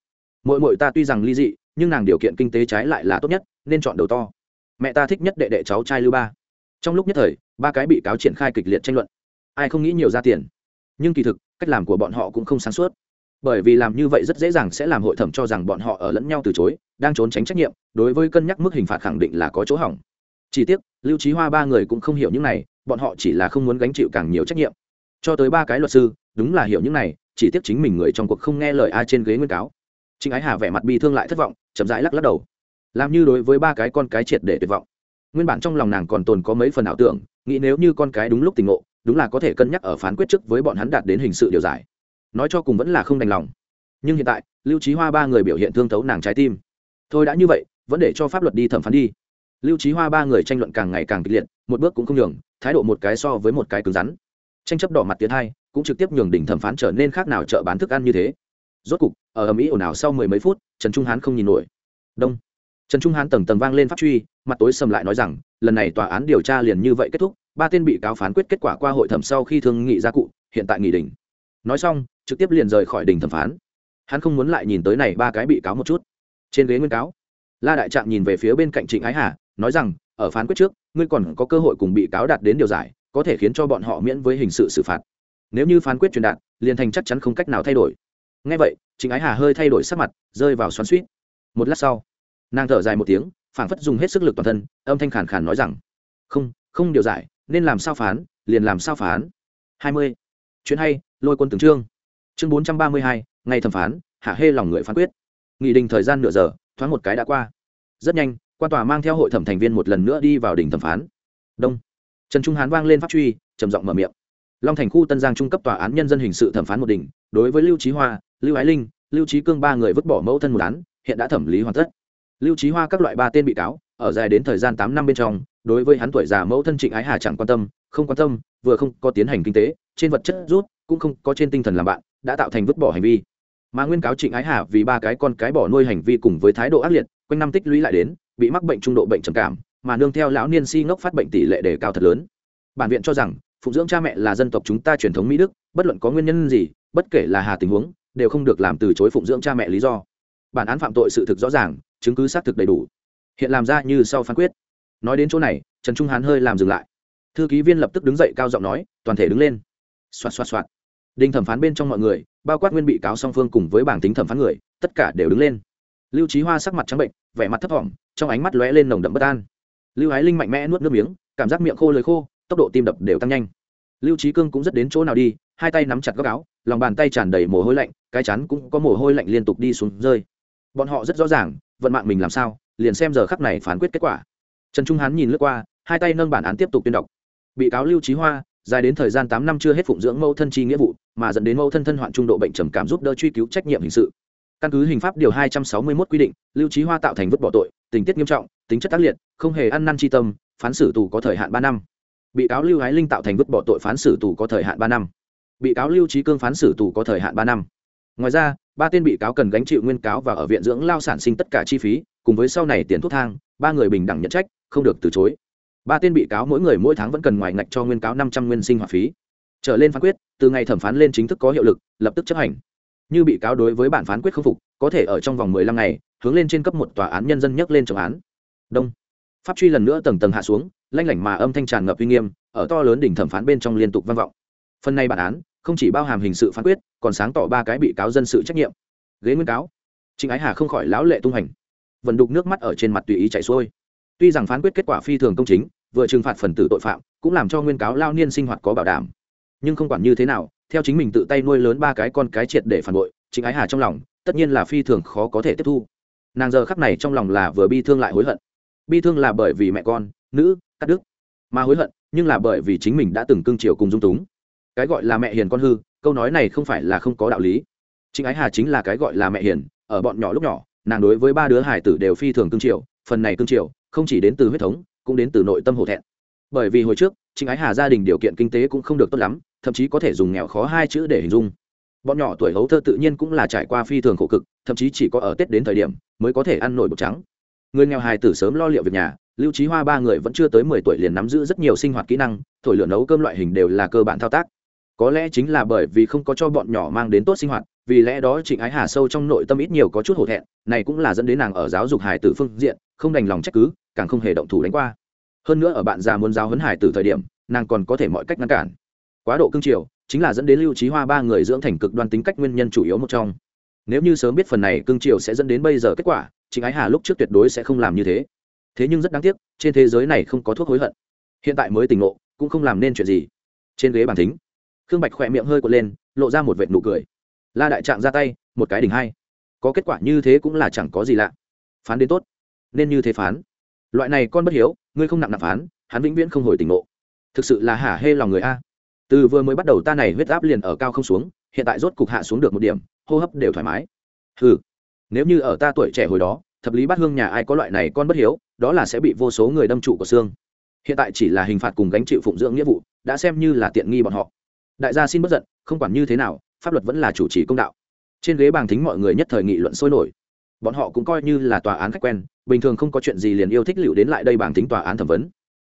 Mỗi mỗi ta tuy rằng ly dị, nhưng nàng điều kiện kinh tế trái lại là tốt nhất, nên chọn đầu to. Mẹ ta thích nhất đệ đệ cháu trai lưu ba. Trong lúc nhất thời, ba cái bị cáo triển khai kịch liệt tranh luận. Ai không nghĩ nhiều ra tiền. Nhưng kỳ thực, cách làm của bọn họ cũng không sáng suốt bởi vì làm như vậy rất dễ dàng sẽ làm hội thẩm cho rằng bọn họ ở lẫn nhau từ chối, đang trốn tránh trách nhiệm, đối với cân nhắc mức hình phạt khẳng định là có chỗ hỏng. Chỉ tiếc, lưu trí hoa ba người cũng không hiểu những này, bọn họ chỉ là không muốn gánh chịu càng nhiều trách nhiệm. Cho tới ba cái luật sư, đúng là hiểu những này, chỉ tiếc chính mình người trong cuộc không nghe lời ai trên ghế nguyên cáo. Trịnh ái hà vẻ mặt bi thương lại thất vọng, chậm rãi lắc lắc đầu. Làm như đối với ba cái con cái triệt để tuyệt vọng. Nguyên bản trong lòng nàng còn tồn có mấy phần ảo tưởng, nghĩ nếu như con cái đúng lúc tình ngộ, đúng là có thể cân nhắc ở phán quyết trước với bọn hắn đạt đến hình sự điều giải nói cho cùng vẫn là không đành lòng. Nhưng hiện tại, lưu trí hoa ba người biểu hiện thương thấu nàng trái tim. Thôi đã như vậy, vẫn để cho pháp luật đi thẩm phán đi. Lưu trí hoa ba người tranh luận càng ngày càng kịch liệt, một bước cũng không nhường, thái độ một cái so với một cái cứng rắn. Tranh chấp đỏ mặt tiến hai, cũng trực tiếp nhường đỉnh thẩm phán trở nên khác nào chợ bán thức ăn như thế. Rốt cục, ở ầm ĩ ồn ào sau mười mấy phút, trần trung hán không nhìn nổi. Đông. Trần trung hán tầng tầng vang lên pháp truy, mặt tối sầm lại nói rằng, lần này tòa án điều tra liền như vậy kết thúc, ba tên bị cáo phán quyết kết quả qua hội thẩm sau khi thương nghị ra cụ, hiện tại nghị đình nói xong, trực tiếp liền rời khỏi đình thẩm phán. Hắn không muốn lại nhìn tới này ba cái bị cáo một chút. Trên ghế nguyên cáo, la đại trạng nhìn về phía bên cạnh trịnh ái hà, nói rằng, ở phán quyết trước, ngươi còn có cơ hội cùng bị cáo đạt đến điều giải, có thể khiến cho bọn họ miễn với hình sự xử phạt. Nếu như phán quyết truyền đạt, liền thành chắc chắn không cách nào thay đổi. Ngay vậy, trịnh ái hà hơi thay đổi sắc mặt, rơi vào xoắn suýt một lát sau, nàng thở dài một tiếng, phảng phất dùng hết sức lực toàn thân, âm thanh khàn khàn nói rằng, không không điều giải, nên làm sao phán, liền làm sao phán. Hai mươi. Chuyện hay lôi quân từng trương chương bốn trăm ba mươi hai, ngày thẩm phán, hạ hê lòng người phán quyết. Nghị đình thời gian nửa giờ, thoáng một cái đã qua. Rất nhanh, quan tòa mang theo hội thẩm thành viên một lần nữa đi vào đỉnh thẩm phán. Đông. Trần trung hán vang lên pháp truy, trầm giọng mở miệng. Long thành khu tân giang trung cấp tòa án nhân dân hình sự thẩm phán một đỉnh, đối với lưu trí hoa, lưu ái linh, lưu trí cương ba người vứt bỏ mẫu thân một án, hiện đã thẩm lý hoàn tất. Lưu trí hoa các loại ba tên bị cáo, ở dài đến thời gian tám năm bên trong, đối với hắn tuổi già mẫu thân trịnh ái hà chẳng quan tâm, không quan tâm, vừa không có tiến hành kinh tế, trên vật chất rút cũng không có trên tinh thần làm bạn, đã tạo thành vứt bỏ hành vi. Mà nguyên cáo trịnh ái hà vì ba cái con cái bỏ nuôi hành vi cùng với thái độ ác liệt, quanh năm tích lũy lại đến, bị mắc bệnh trung độ bệnh trầm cảm, mà nương theo lão niên si ngốc phát bệnh tỷ lệ đề cao thật lớn. Bản viện cho rằng phụng dưỡng cha mẹ là dân tộc chúng ta truyền thống mỹ đức, bất luận có nguyên nhân gì, bất kể là hà tình huống, đều không được làm từ chối phụng dưỡng cha mẹ lý do. Bản án phạm tội sự thực rõ ràng, chứng cứ xác thực đầy đủ. Hiện làm ra như sau phán quyết. Nói đến chỗ này, trần trung hán hơi làm dừng lại. Thư ký viên lập tức đứng dậy cao giọng nói, toàn thể đứng lên. Xoạt xoạt xoạt đinh thẩm phán bên trong mọi người, bao quát nguyên bị cáo song phương cùng với bảng tính thẩm phán người, tất cả đều đứng lên. Lưu trí hoa sắc mặt trắng bệnh, vẻ mặt thấp thỏm, trong ánh mắt lóe lên nồng đậm bất an. Lưu ái linh mạnh mẽ nuốt nước miếng, cảm giác miệng khô lời khô, tốc độ tim đập đều tăng nhanh. Lưu trí cương cũng rất đến chỗ nào đi, hai tay nắm chặt góc áo, lòng bàn tay tràn đầy mồ hôi lạnh, cái chắn cũng có mồ hôi lạnh liên tục đi xuống rơi. Bọn họ rất rõ ràng, vận mạng mình làm sao, liền xem giờ khắc này phán quyết kết quả. Trần trung hán nhìn lướt qua, hai tay nâng bản án tiếp tục tuyên đọc. Bị cáo lưu trí hoa dài đến thời gian tám năm chưa hết phụng dưỡng mẫu thân chi nghĩa vụ, mà dẫn đến mẫu thân thân hoạn trung độ bệnh trầm cảm giúp đỡ truy cứu trách nhiệm hình sự. Căn cứ hình pháp điều hai trăm sáu mươi 261 quy định, lưu Chí hoa tạo thành vứt bỏ tội, tình tiết nghiêm trọng, tính chất tác liệt, không hề ăn năn chi tâm, phán xử tù có thời hạn ba năm. Bị cáo lưu Hải linh tạo thành vứt bỏ tội phán xử tù có thời hạn ba năm. Bị cáo lưu Chí cương phán xử tù có thời hạn ba năm. Ngoài ra, ba tên bị cáo cần gánh chịu nguyên cáo và ở viện dưỡng lao sản sinh tất cả chi phí, cùng với sau này tiền thuốc thang, ba người bình đẳng nhận trách, không được từ chối ba tên bị cáo mỗi người mỗi tháng vẫn cần ngoài ngạch cho nguyên cáo năm trăm nguyên sinh hoạt phí. Trở lên phán quyết, từ ngày thẩm phán lên chính thức có hiệu lực, lập tức chấp hành. Như bị cáo đối với bản phán quyết khâm phục, có thể ở trong vòng mười lăm ngày, hướng lên trên cấp một tòa án nhân dân nhấc lên trọng án. Đông. Pháp truy lần nữa tầng tầng hạ xuống, lanh lảnh mà âm thanh tràn ngập uy nghiêm, ở to lớn đỉnh thẩm phán bên trong liên tục vang vọng. Phần này bản án, không chỉ bao hàm hình sự phán quyết, còn sáng tỏ ba cái bị cáo dân sự trách nhiệm. Ghế nguyên cáo. Trịnh ái hà không khỏi lão lệ tung hành. Vần đục nước mắt ở trên mặt tùy ý chảy xuôi tuy rằng phán quyết kết quả phi thường công chính, vừa trừng phạt phần tử tội phạm, cũng làm cho nguyên cáo lao niên sinh hoạt có bảo đảm. Nhưng không quản như thế nào, theo chính mình tự tay nuôi lớn ba cái con cái triệt để phản bội, chính ái hà trong lòng, tất nhiên là phi thường khó có thể tiếp thu. Nàng giờ khắc này trong lòng là vừa bi thương lại hối hận. Bi thương là bởi vì mẹ con, nữ, cắt đức mà hối hận, nhưng là bởi vì chính mình đã từng cưng chiều cùng dung túng. Cái gọi là mẹ hiền con hư, câu nói này không phải là không có đạo lý. Chính ái hà chính là cái gọi là mẹ hiền, ở bọn nhỏ lúc nhỏ, nàng đối với ba đứa hải tử đều phi thường cưng chiều, phần này cưng chiều không chỉ đến từ huyết thống, cũng đến từ nội tâm hổ thẹn. Bởi vì hồi trước chính ái hà gia đình điều kiện kinh tế cũng không được tốt lắm, thậm chí có thể dùng nghèo khó hai chữ để hình dung. Bọn nhỏ tuổi hấu thơ tự nhiên cũng là trải qua phi thường khổ cực, thậm chí chỉ có ở tết đến thời điểm mới có thể ăn nổi bột trắng. Người nghèo hài tử sớm lo liệu việc nhà, lưu trí hoa ba người vẫn chưa tới mười tuổi liền nắm giữ rất nhiều sinh hoạt kỹ năng, thổi lửa nấu cơm loại hình đều là cơ bản thao tác. Có lẽ chính là bởi vì không có cho bọn nhỏ mang đến tốt sinh hoạt vì lẽ đó trịnh ái hà sâu trong nội tâm ít nhiều có chút hổ thẹn, này cũng là dẫn đến nàng ở giáo dục hải tử phương diện, không đành lòng trách cứ, càng không hề động thủ đánh qua. Hơn nữa ở bạn già muốn giáo huấn hải tử thời điểm, nàng còn có thể mọi cách ngăn cản. Quá độ cương triều, chính là dẫn đến lưu trí hoa ba người dưỡng thành cực đoan tính cách nguyên nhân chủ yếu một trong. Nếu như sớm biết phần này cương triều sẽ dẫn đến bây giờ kết quả chính ái hà lúc trước tuyệt đối sẽ không làm như thế. Thế nhưng rất đáng tiếc, trên thế giới này không có thuốc hối hận. Hiện tại mới tỉnh ngộ, cũng không làm nên chuyện gì. Trên ghế bàn thính, khương bạch khỏe miệng hơi quật lên, lộ ra một vệt nụ cười la đại trạng ra tay, một cái đỉnh hai. Có kết quả như thế cũng là chẳng có gì lạ. Phán đến tốt. Nên như thế phán. Loại này con bất hiếu, ngươi không nặng nặng phán, hắn vĩnh viễn không hồi tỉnh ngộ. Thực sự là hả hê lòng người a. Từ vừa mới bắt đầu ta này huyết áp liền ở cao không xuống, hiện tại rốt cục hạ xuống được một điểm, hô hấp đều thoải mái. Ừ nếu như ở ta tuổi trẻ hồi đó, thập lý bát hương nhà ai có loại này con bất hiếu, đó là sẽ bị vô số người đâm trụ của xương. Hiện tại chỉ là hình phạt cùng gánh chịu phụng dưỡng nghĩa vụ, đã xem như là tiện nghi bọn họ. Đại gia xin bất giận, không quản như thế nào pháp luật vẫn là chủ trì công đạo. Trên ghế bàn thính mọi người nhất thời nghị luận sôi nổi. Bọn họ cũng coi như là tòa án khách quen, bình thường không có chuyện gì liền yêu thích liệu đến lại đây bàn tính tòa án thẩm vấn.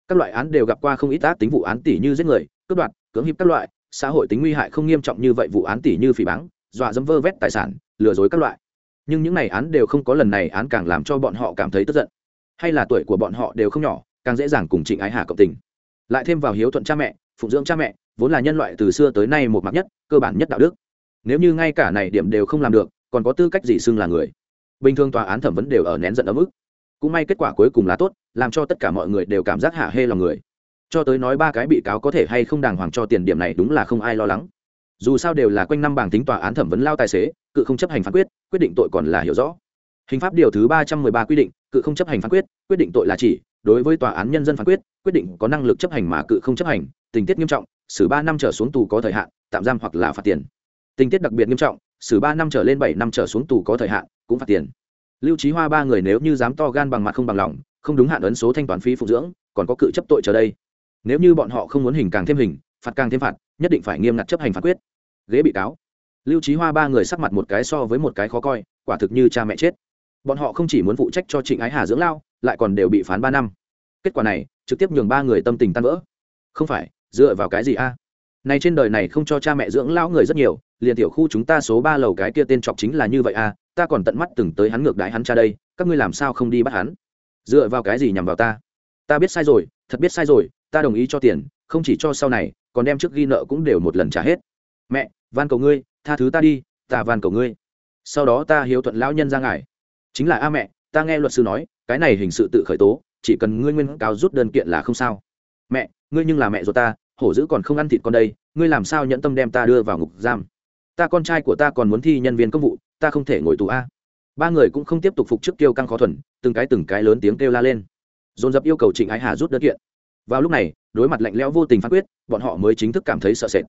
Các loại án đều gặp qua không ít ác tính vụ án tỷ như giết người, cướp đoạt, cưỡng hiếp các loại, xã hội tính nguy hại không nghiêm trọng như vậy vụ án tỷ như phỉ báng, dọa dẫm vơ vét tài sản, lừa dối các loại. Nhưng những này án đều không có lần này án càng làm cho bọn họ cảm thấy tức giận. Hay là tuổi của bọn họ đều không nhỏ, càng dễ dàng cùng trịnh ái hà cộng tình. Lại thêm vào hiếu thuận cha mẹ, phụng dưỡng cha mẹ vốn là nhân loại từ xưa tới nay một mặt nhất, cơ bản nhất đạo đức. Nếu như ngay cả này điểm đều không làm được, còn có tư cách gì xưng là người? Bình thường tòa án thẩm vấn đều ở nén giận ấm ức. Cũng may kết quả cuối cùng là tốt, làm cho tất cả mọi người đều cảm giác hạ hê lòng người. Cho tới nói ba cái bị cáo có thể hay không đàng hoàng cho tiền điểm này đúng là không ai lo lắng. Dù sao đều là quanh năm bảng tính tòa án thẩm vấn lao tài xế, cự không chấp hành phán quyết quyết định tội còn là hiểu rõ. Hình pháp điều thứ ba trăm mười ba quy định, cự không chấp hành phán quyết quyết định tội là chỉ, đối với tòa án nhân dân phán quyết quyết định có năng lực chấp hành mà cự không chấp hành, tình tiết nghiêm trọng xử ba năm trở xuống tù có thời hạn, tạm giam hoặc là phạt tiền. Tình tiết đặc biệt nghiêm trọng, xử ba năm trở lên bảy năm trở xuống tù có thời hạn, cũng phạt tiền. Lưu trí hoa ba người nếu như dám to gan bằng mặt không bằng lòng, không đúng hạn ấn số thanh toán phí phục dưỡng, còn có cự chấp tội chờ đây. Nếu như bọn họ không muốn hình càng thêm hình, phạt càng thêm phạt, nhất định phải nghiêm ngặt chấp hành phán quyết. Ghế bị cáo. Lưu trí hoa ba người sắc mặt một cái so với một cái khó coi, quả thực như cha mẹ chết. Bọn họ không chỉ muốn phụ trách cho trịnh ái hà dưỡng lao, lại còn đều bị phán ba năm. Kết quả này, trực tiếp nhường ba người tâm tình tan vỡ. Không phải dựa vào cái gì a? Này trên đời này không cho cha mẹ dưỡng lão người rất nhiều, liền tiểu khu chúng ta số ba lầu cái kia tên trọc chính là như vậy a, ta còn tận mắt từng tới hắn ngược đái hắn cha đây, các ngươi làm sao không đi bắt hắn? Dựa vào cái gì nhằm vào ta? Ta biết sai rồi, thật biết sai rồi, ta đồng ý cho tiền, không chỉ cho sau này, còn đem trước ghi nợ cũng đều một lần trả hết. Mẹ, van cầu ngươi, tha thứ ta đi, ta van cầu ngươi. Sau đó ta hiếu thuận lão nhân ra ngài. Chính là a mẹ, ta nghe luật sư nói, cái này hình sự tự khởi tố, chỉ cần ngươi nguyên cáo rút đơn kiện là không sao. Mẹ, ngươi nhưng là mẹ rồi ta hổ dữ còn không ăn thịt con đây, ngươi làm sao nhẫn tâm đem ta đưa vào ngục giam? Ta con trai của ta còn muốn thi nhân viên công vụ, ta không thể ngồi tù a. Ba người cũng không tiếp tục phục trước kêu căng khó thuần, từng cái từng cái lớn tiếng kêu la lên. Dồn dập yêu cầu trịnh ái hà rút đơn kiện. Vào lúc này, đối mặt lạnh lẽo vô tình phán quyết, bọn họ mới chính thức cảm thấy sợ sệt.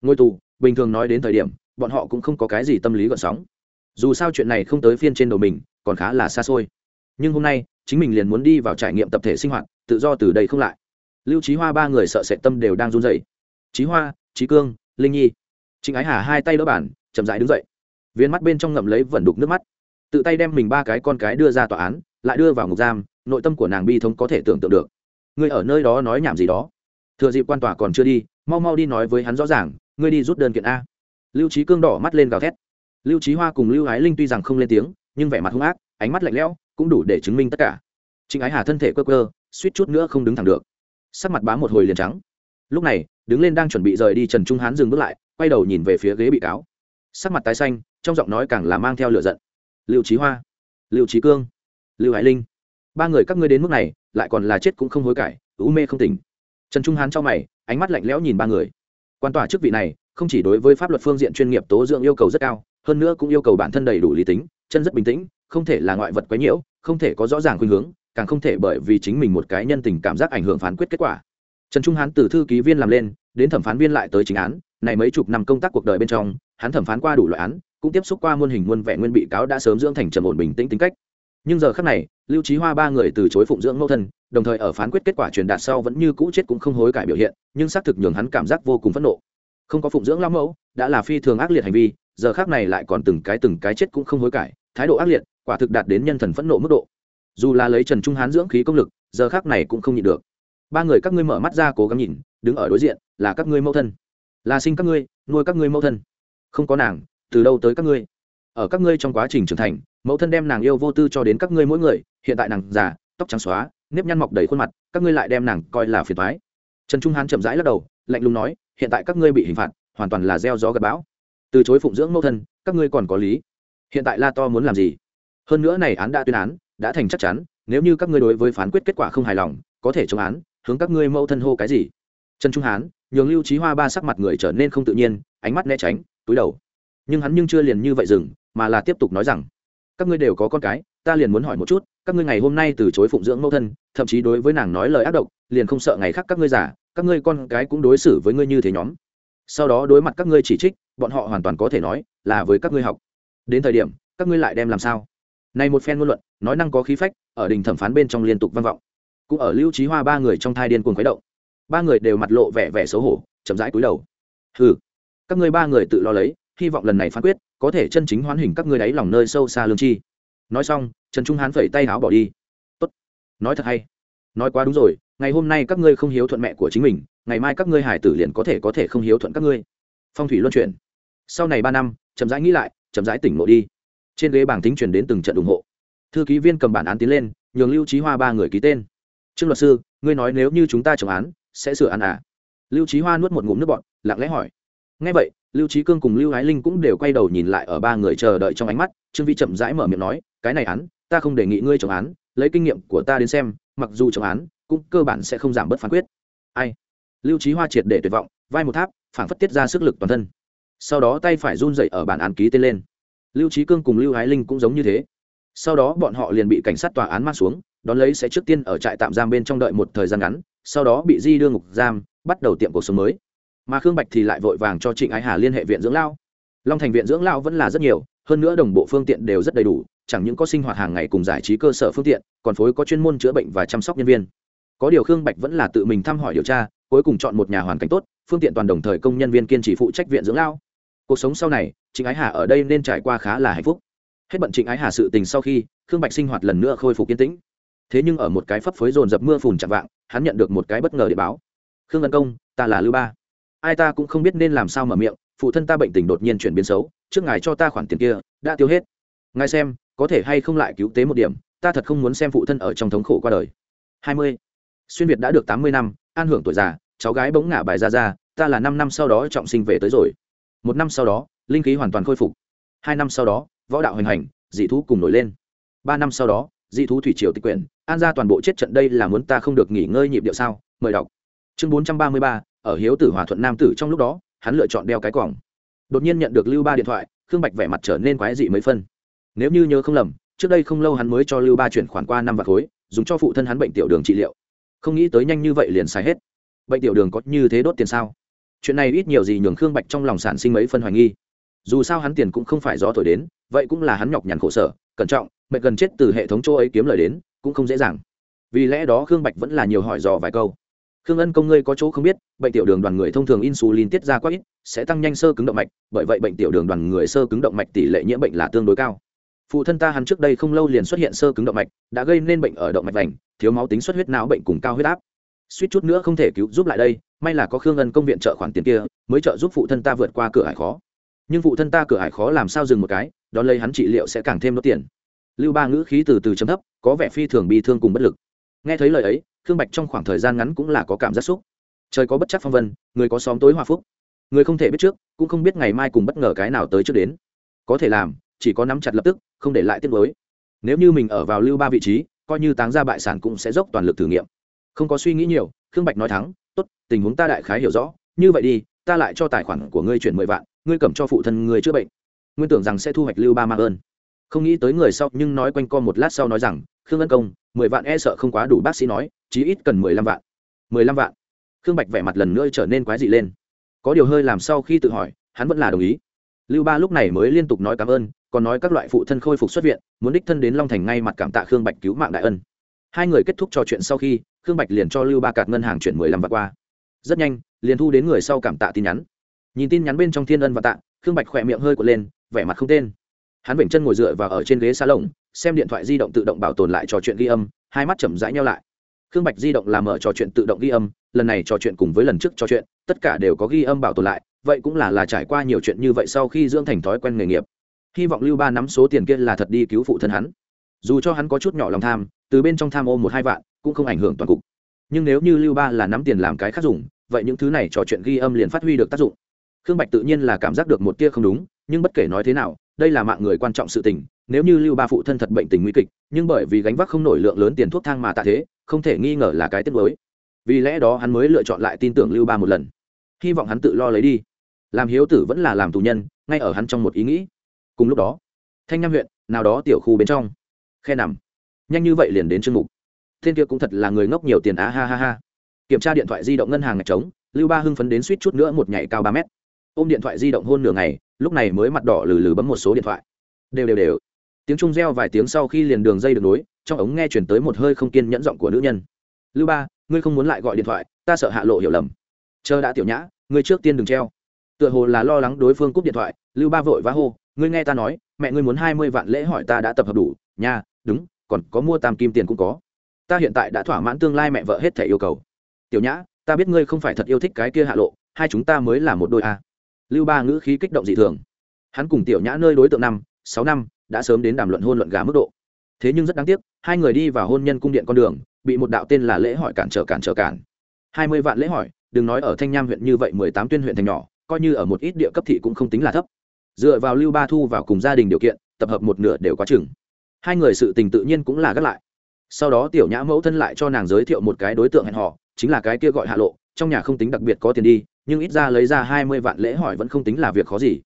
Ngôi tù, bình thường nói đến thời điểm, bọn họ cũng không có cái gì tâm lý gợn sóng. Dù sao chuyện này không tới phiên trên đầu mình, còn khá là xa xôi. Nhưng hôm nay, chính mình liền muốn đi vào trải nghiệm tập thể sinh hoạt, tự do từ đây không lại lưu trí hoa ba người sợ sệt tâm đều đang run dậy trí hoa trí cương, linh nhi. Trịnh ái hà hai tay đỡ bản chậm dãi đứng dậy. Viên mắt bên trong ngậm lấy vẩn đục nước mắt. Tự tay đem mình ba cái con cái đưa ra tòa án, lại đưa vào ngục giam, nội tâm của nàng bi thống có thể tưởng tượng được. Ngươi ở nơi đó nói nhảm gì đó. Thừa dịp quan tòa còn chưa đi, mau mau đi nói với hắn rõ ràng, ngươi đi rút đơn kiện a. Lưu trí cương đỏ mắt lên gào thét. Lưu trí hoa cùng lưu ái linh tuy rằng không lên tiếng, nhưng vẻ mặt hung ác, ánh mắt lạnh lẽo, cũng đủ để chứng minh tất cả. Trịnh ái hà thân thể cơ cơ suýt chút nữa không đứng thẳng được sắc mặt bá một hồi liền trắng. Lúc này, đứng lên đang chuẩn bị rời đi trần trung hán dừng bước lại, quay đầu nhìn về phía ghế bị cáo. Sắc mặt tái xanh, trong giọng nói càng là mang theo lửa giận. Lưu trí hoa, lưu trí cương, lưu hải linh. Ba người các ngươi đến mức này, lại còn là chết cũng không hối cải u mê không tỉnh. Trần trung hán trong mày, ánh mắt lạnh lẽo nhìn ba người. Quan tòa chức vị này, không chỉ đối với pháp luật phương diện chuyên nghiệp tố dưỡng yêu cầu rất cao, hơn nữa cũng yêu cầu bản thân đầy đủ lý tính, chân rất bình tĩnh, không thể là ngoại vật quấy nhiễu, không thể có rõ ràng khuynh hướng càng không thể bởi vì chính mình một cái nhân tình cảm giác ảnh hưởng phán quyết kết quả. Trần trung hán từ thư ký viên làm lên, đến thẩm phán viên lại tới chính án, này mấy chục năm công tác cuộc đời bên trong, hắn thẩm phán qua đủ loại án, cũng tiếp xúc qua muôn hình muôn vẻ nguyên bị cáo đã sớm dưỡng thành trầm ổn bình tĩnh tính cách. Nhưng giờ khắc này, lưu trí hoa ba người từ chối phụng dưỡng mẫu thân, đồng thời ở phán quyết kết quả truyền đạt sau vẫn như cũ chết cũng không hối cải biểu hiện, nhưng xác thực nhường hắn cảm giác vô cùng phẫn nộ. Không có phụng dưỡng lão mẫu, đã là phi thường ác liệt hành vi, giờ khác này lại còn từng cái từng cái chết cũng không hối cải, thái độ ác liệt, quả thực đạt đến nhân thần phẫn nộ mức độ dù là lấy trần trung hán dưỡng khí công lực, giờ khác này cũng không nhịn được. Ba người các ngươi mở mắt ra cố gắng nhìn, đứng ở đối diện, là các ngươi mẫu thân. Là sinh các ngươi, nuôi các ngươi mẫu thân. Không có nàng, từ đâu tới các ngươi? Ở các ngươi trong quá trình trưởng thành, mẫu thân đem nàng yêu vô tư cho đến các ngươi mỗi người, hiện tại nàng già, tóc trắng xóa, nếp nhăn mọc đầy khuôn mặt, các ngươi lại đem nàng coi là phiền thoái trần trung hán chậm rãi lắc đầu, lạnh lùng nói, hiện tại các ngươi bị hình phạt, hoàn toàn là gieo gió gặp bão. Từ chối phụng dưỡng mẫu thân, các ngươi còn có lý. Hiện tại la to muốn làm gì? Hơn nữa này án đã tuyên án đã thành chắc chắn, nếu như các ngươi đối với phán quyết kết quả không hài lòng, có thể chống án, hướng các ngươi mâu thân hô cái gì? Trần trung hán, nhường lưu trí hoa ba sắc mặt người trở nên không tự nhiên, ánh mắt né tránh, túi đầu. Nhưng hắn nhưng chưa liền như vậy dừng, mà là tiếp tục nói rằng, các ngươi đều có con cái, ta liền muốn hỏi một chút, các ngươi ngày hôm nay từ chối phụng dưỡng mẫu thân, thậm chí đối với nàng nói lời ác độc, liền không sợ ngày khác các ngươi giả các ngươi con cái cũng đối xử với ngươi như thế nhóm. Sau đó đối mặt các ngươi chỉ trích, bọn họ hoàn toàn có thể nói là với các ngươi học. Đến thời điểm, các ngươi lại đem làm sao? Này một phen ngôn luận, nói năng có khí phách, ở đình thẩm phán bên trong liên tục vang vọng. Cũng ở lưu trí hoa ba người trong thai điên cuồng khuấy động. Ba người đều mặt lộ vẻ vẻ xấu hổ, chậm rãi cúi đầu. Ừ các ngươi ba người tự lo lấy, hy vọng lần này phán quyết, có thể chân chính hoán hình các ngươi đáy lòng nơi sâu xa lương chi. Nói xong, trần trung hán phẩy tay áo bỏ đi. Tốt, nói thật hay, nói quá đúng rồi, ngày hôm nay các ngươi không hiếu thuận mẹ của chính mình, ngày mai các ngươi hải tử liền có thể có thể không hiếu thuận các ngươi. Phong thủy luân chuyển. Sau này ba năm, chậm rãi nghĩ lại, chậm rãi tỉnh ngộ đi trên ghế bảng tính chuyển đến từng trận ủng hộ. Thư ký viên cầm bản án tiến lên, nhường lưu trí hoa ba người ký tên. Trương luật sư, ngươi nói nếu như chúng ta chống án, sẽ sửa án à? Lưu trí hoa nuốt một ngụm nước bọt, lặng lẽ hỏi. Ngay vậy, lưu trí cương cùng lưu ái linh cũng đều quay đầu nhìn lại ở ba người chờ đợi trong ánh mắt, trương Vi chậm rãi mở miệng nói, cái này án, ta không đề nghị ngươi chống án, lấy kinh nghiệm của ta đến xem, mặc dù chống án, cũng cơ bản sẽ không giảm bớt phán quyết. Ai? Lưu trí hoa triệt để tuyệt vọng, vai một tháp, phảng phất tiết ra sức lực toàn thân. Sau đó tay phải run dậy ở bản án ký tên lên lưu trí cương cùng lưu ái linh cũng giống như thế. Sau đó bọn họ liền bị cảnh sát tòa án mang xuống, đón lấy sẽ trước tiên ở trại tạm giam bên trong đợi một thời gian ngắn, sau đó bị di đưa ngục giam, bắt đầu tiệm cuộc sống mới. Mà khương bạch thì lại vội vàng cho trịnh ái hà liên hệ viện dưỡng lao. Long thành viện dưỡng lao vẫn là rất nhiều, hơn nữa đồng bộ phương tiện đều rất đầy đủ, chẳng những có sinh hoạt hàng ngày cùng giải trí cơ sở phương tiện, còn phối có chuyên môn chữa bệnh và chăm sóc nhân viên. Có điều khương bạch vẫn là tự mình thăm hỏi điều tra, cuối cùng chọn một nhà hoàn cảnh tốt, phương tiện toàn đồng thời công nhân viên kiên trì phụ trách viện dưỡng lao cuộc sống sau này, trịnh ái hà ở đây nên trải qua khá là hạnh phúc. Hết bận trịnh ái hà sự tình sau khi, khương bạch sinh hoạt lần nữa khôi phục kiên tĩnh. Thế nhưng ở một cái phấp phới dồn dập mưa phùn chạm vạng, hắn nhận được một cái bất ngờ để báo. Khương ân công, ta là lưu ba. Ai ta cũng không biết nên làm sao mở miệng, phụ thân ta bệnh tình đột nhiên chuyển biến xấu, trước ngài cho ta khoản tiền kia, đã tiêu hết. Ngài xem, có thể hay không lại cứu tế một điểm, ta thật không muốn xem phụ thân ở trong thống khổ qua đời. Hai mươi. Xuyên việt đã được tám mươi năm, an hưởng tuổi già, cháu gái bỗng ngả bài ra ra, ta là năm năm sau đó trọng sinh về tới rồi một năm sau đó, linh khí hoàn toàn khôi phục. Hai năm sau đó, võ đạo hoành hành, dị thú cùng nổi lên. Ba năm sau đó, dị thú thủy triều tịch quyển, an ra toàn bộ chết trận đây là muốn ta không được nghỉ ngơi nhịp điệu sao? Mời đọc. Chương bốn trăm ba mươi ba, ở hiếu tử hòa thuận nam tử trong lúc đó, hắn lựa chọn đeo cái quòng. Đột nhiên nhận được lưu ba điện thoại, khương bạch vẻ mặt trở nên quái dị mấy phân. Nếu như nhớ không lầm, trước đây không lâu hắn mới cho lưu ba chuyển khoản qua năm vạt khối, dùng cho phụ thân hắn bệnh tiểu đường trị liệu. Không nghĩ tới nhanh như vậy liền xài hết. Bệnh tiểu đường có như thế đốt tiền sao? Chuyện này ít nhiều gì nhường khương bạch trong lòng sản sinh mấy phân hoài nghi. Dù sao hắn tiền cũng không phải do thổi đến, vậy cũng là hắn nhọc nhằn khổ sở, cẩn trọng, mệt gần chết từ hệ thống chỗ ấy kiếm lời đến, cũng không dễ dàng. Vì lẽ đó khương bạch vẫn là nhiều hỏi dò vài câu. Khương ân công ngươi có chỗ không biết, bệnh tiểu đường đoàn người thông thường insulin tiết ra quá ít, sẽ tăng nhanh sơ cứng động mạch, bởi vậy bệnh tiểu đường đoàn người sơ cứng động mạch tỷ lệ nhiễm bệnh là tương đối cao. Phụ thân ta hắn trước đây không lâu liền xuất hiện sơ cứng động mạch, đã gây nên bệnh ở động mạch vành, thiếu máu tính xuất huyết não bệnh cùng cao huyết áp suýt chút nữa không thể cứu giúp lại đây, may là có khương ân công viện trợ khoản tiền kia, mới trợ giúp phụ thân ta vượt qua cửa hải khó. Nhưng phụ thân ta cửa hải khó làm sao dừng một cái, đón lấy hắn trị liệu sẽ càng thêm đốt tiền. Lưu ba ngữ khí từ từ chấm thấp, có vẻ phi thường bi thương cùng bất lực. Nghe thấy lời ấy, khương bạch trong khoảng thời gian ngắn cũng là có cảm giác xúc trời có bất chắc phong vân, người có xóm tối hòa phúc. Người không thể biết trước, cũng không biết ngày mai cùng bất ngờ cái nào tới trước đến. Có thể làm, chỉ có nắm chặt lập tức, không để lại tiết mới nếu như mình ở vào lưu ba vị trí, coi như táng ra bại sản cũng sẽ dốc toàn lực thử nghiệm không có suy nghĩ nhiều, khương bạch nói thắng, tốt, tình huống ta đại khái hiểu rõ, như vậy đi, ta lại cho tài khoản của ngươi chuyển mười vạn, ngươi cầm cho phụ thân ngươi chữa bệnh. Nguyên tưởng rằng sẽ thu hoạch lưu ba mang ơn. Không nghĩ tới người sau, nhưng nói quanh co một lát sau nói rằng, khương ân công, mười vạn e sợ không quá đủ, bác sĩ nói, chí ít cần mười lăm vạn. Mười lăm vạn? Khương bạch vẻ mặt lần nữa trở nên quái dị lên. Có điều hơi làm sau khi tự hỏi, hắn vẫn là đồng ý. Lưu ba lúc này mới liên tục nói cảm ơn, còn nói các loại phụ thân khôi phục xuất viện, muốn đích thân đến long thành ngay mặt cảm tạ khương bạch cứu mạng đại ân hai người kết thúc trò chuyện sau khi, khương bạch liền cho lưu ba cạt ngân hàng chuyển mười lăm vạn qua. Rất nhanh, liền thu đến người sau cảm tạ tin nhắn. Nhìn tin nhắn bên trong thiên ân và tạ, khương bạch khỏe miệng hơi quật lên, vẻ mặt không tên. Hắn vểnh chân ngồi dựa vào ở trên ghế xa lồng xem điện thoại di động tự động bảo tồn lại trò chuyện ghi âm, hai mắt chậm rãi nhau lại. Khương bạch di động làm mở trò chuyện tự động ghi âm, lần này trò chuyện cùng với lần trước trò chuyện, tất cả đều có ghi âm bảo tồn lại, vậy cũng là là trải qua nhiều chuyện như vậy sau khi dưỡng thành thói quen nghề nghiệp. Hy vọng lưu ba nắm số tiền kia là thật đi cứu phụ thân hắn dù cho hắn có chút nhỏ lòng tham, từ bên trong tham ô một hai vạn, cũng không ảnh hưởng toàn cục. Nhưng nếu như lưu ba là nắm tiền làm cái khác dùng, vậy những thứ này trò chuyện ghi âm liền phát huy được tác dụng. Khương bạch tự nhiên là cảm giác được một tia không đúng, nhưng bất kể nói thế nào, đây là mạng người quan trọng sự tình, nếu như lưu ba phụ thân thật bệnh tình nguy kịch, nhưng bởi vì gánh vác không nổi lượng lớn tiền thuốc thang mà tạ thế, không thể nghi ngờ là cái tiết mới vì lẽ đó hắn mới lựa chọn lại tin tưởng lưu ba một lần. Hy vọng hắn tự lo lấy đi. Làm hiếu tử vẫn là làm tù nhân, ngay ở hắn trong một ý nghĩ. Cùng lúc đó, thanh Nam huyện, nào đó tiểu khu bên trong khe nằm. Nhanh như vậy liền đến chương mục. Thiên kia cũng thật là người ngốc nhiều tiền á, ha ha ha. Kiểm tra điện thoại di động ngân hàng ngạch trống, lưu ba hưng phấn đến suýt chút nữa một nhảy cao ba mét. Ôm điện thoại di động hôn nửa ngày, lúc này mới mặt đỏ lừ lừ bấm một số điện thoại. Đều đều đều. Tiếng trung reo vài tiếng sau khi liền đường dây được nối, trong ống nghe chuyển tới một hơi không kiên nhẫn giọng của nữ nhân. Lưu ba, ngươi không muốn lại gọi điện thoại, ta sợ hạ lộ hiểu lầm. Chờ đã tiểu nhã, ngươi trước tiên đừng treo. Tựa hồ là lo lắng đối phương cúp điện thoại, lưu ba vội vã hô, ngươi nghe ta nói, mẹ ngươi muốn hai mươi vạn lễ hỏi ta đã tập hợp đủ, nha đúng, còn có mua tam kim tiền cũng có. Ta hiện tại đã thỏa mãn tương lai mẹ vợ hết thể yêu cầu. Tiểu nhã, ta biết ngươi không phải thật yêu thích cái kia hạ lộ, hai chúng ta mới là một đôi a. Lưu ba ngữ khí kích động dị thường. Hắn cùng tiểu nhã nơi đối tượng năm, sáu năm, đã sớm đến đàm luận hôn luận gà mức độ. Thế nhưng rất đáng tiếc, hai người đi vào hôn nhân cung điện con đường, bị một đạo tên là lễ hỏi cản trở cản trở cản. Hai mươi vạn lễ hỏi, đừng nói ở thanh nham huyện như vậy, mười tám tuyên huyện thành nhỏ, coi như ở một ít địa cấp thị cũng không tính là thấp. Dựa vào lưu ba thu vào cùng gia đình điều kiện, tập hợp một nửa đều quá chừng hai người sự tình tự nhiên cũng là gác lại. Sau đó tiểu nhã mẫu thân lại cho nàng giới thiệu một cái đối tượng hẹn họ, chính là cái kia gọi hạ lộ trong nhà không tính đặc biệt có tiền đi nhưng ít ra lấy ra hai mươi vạn lễ hỏi vẫn không tính là việc khó gì.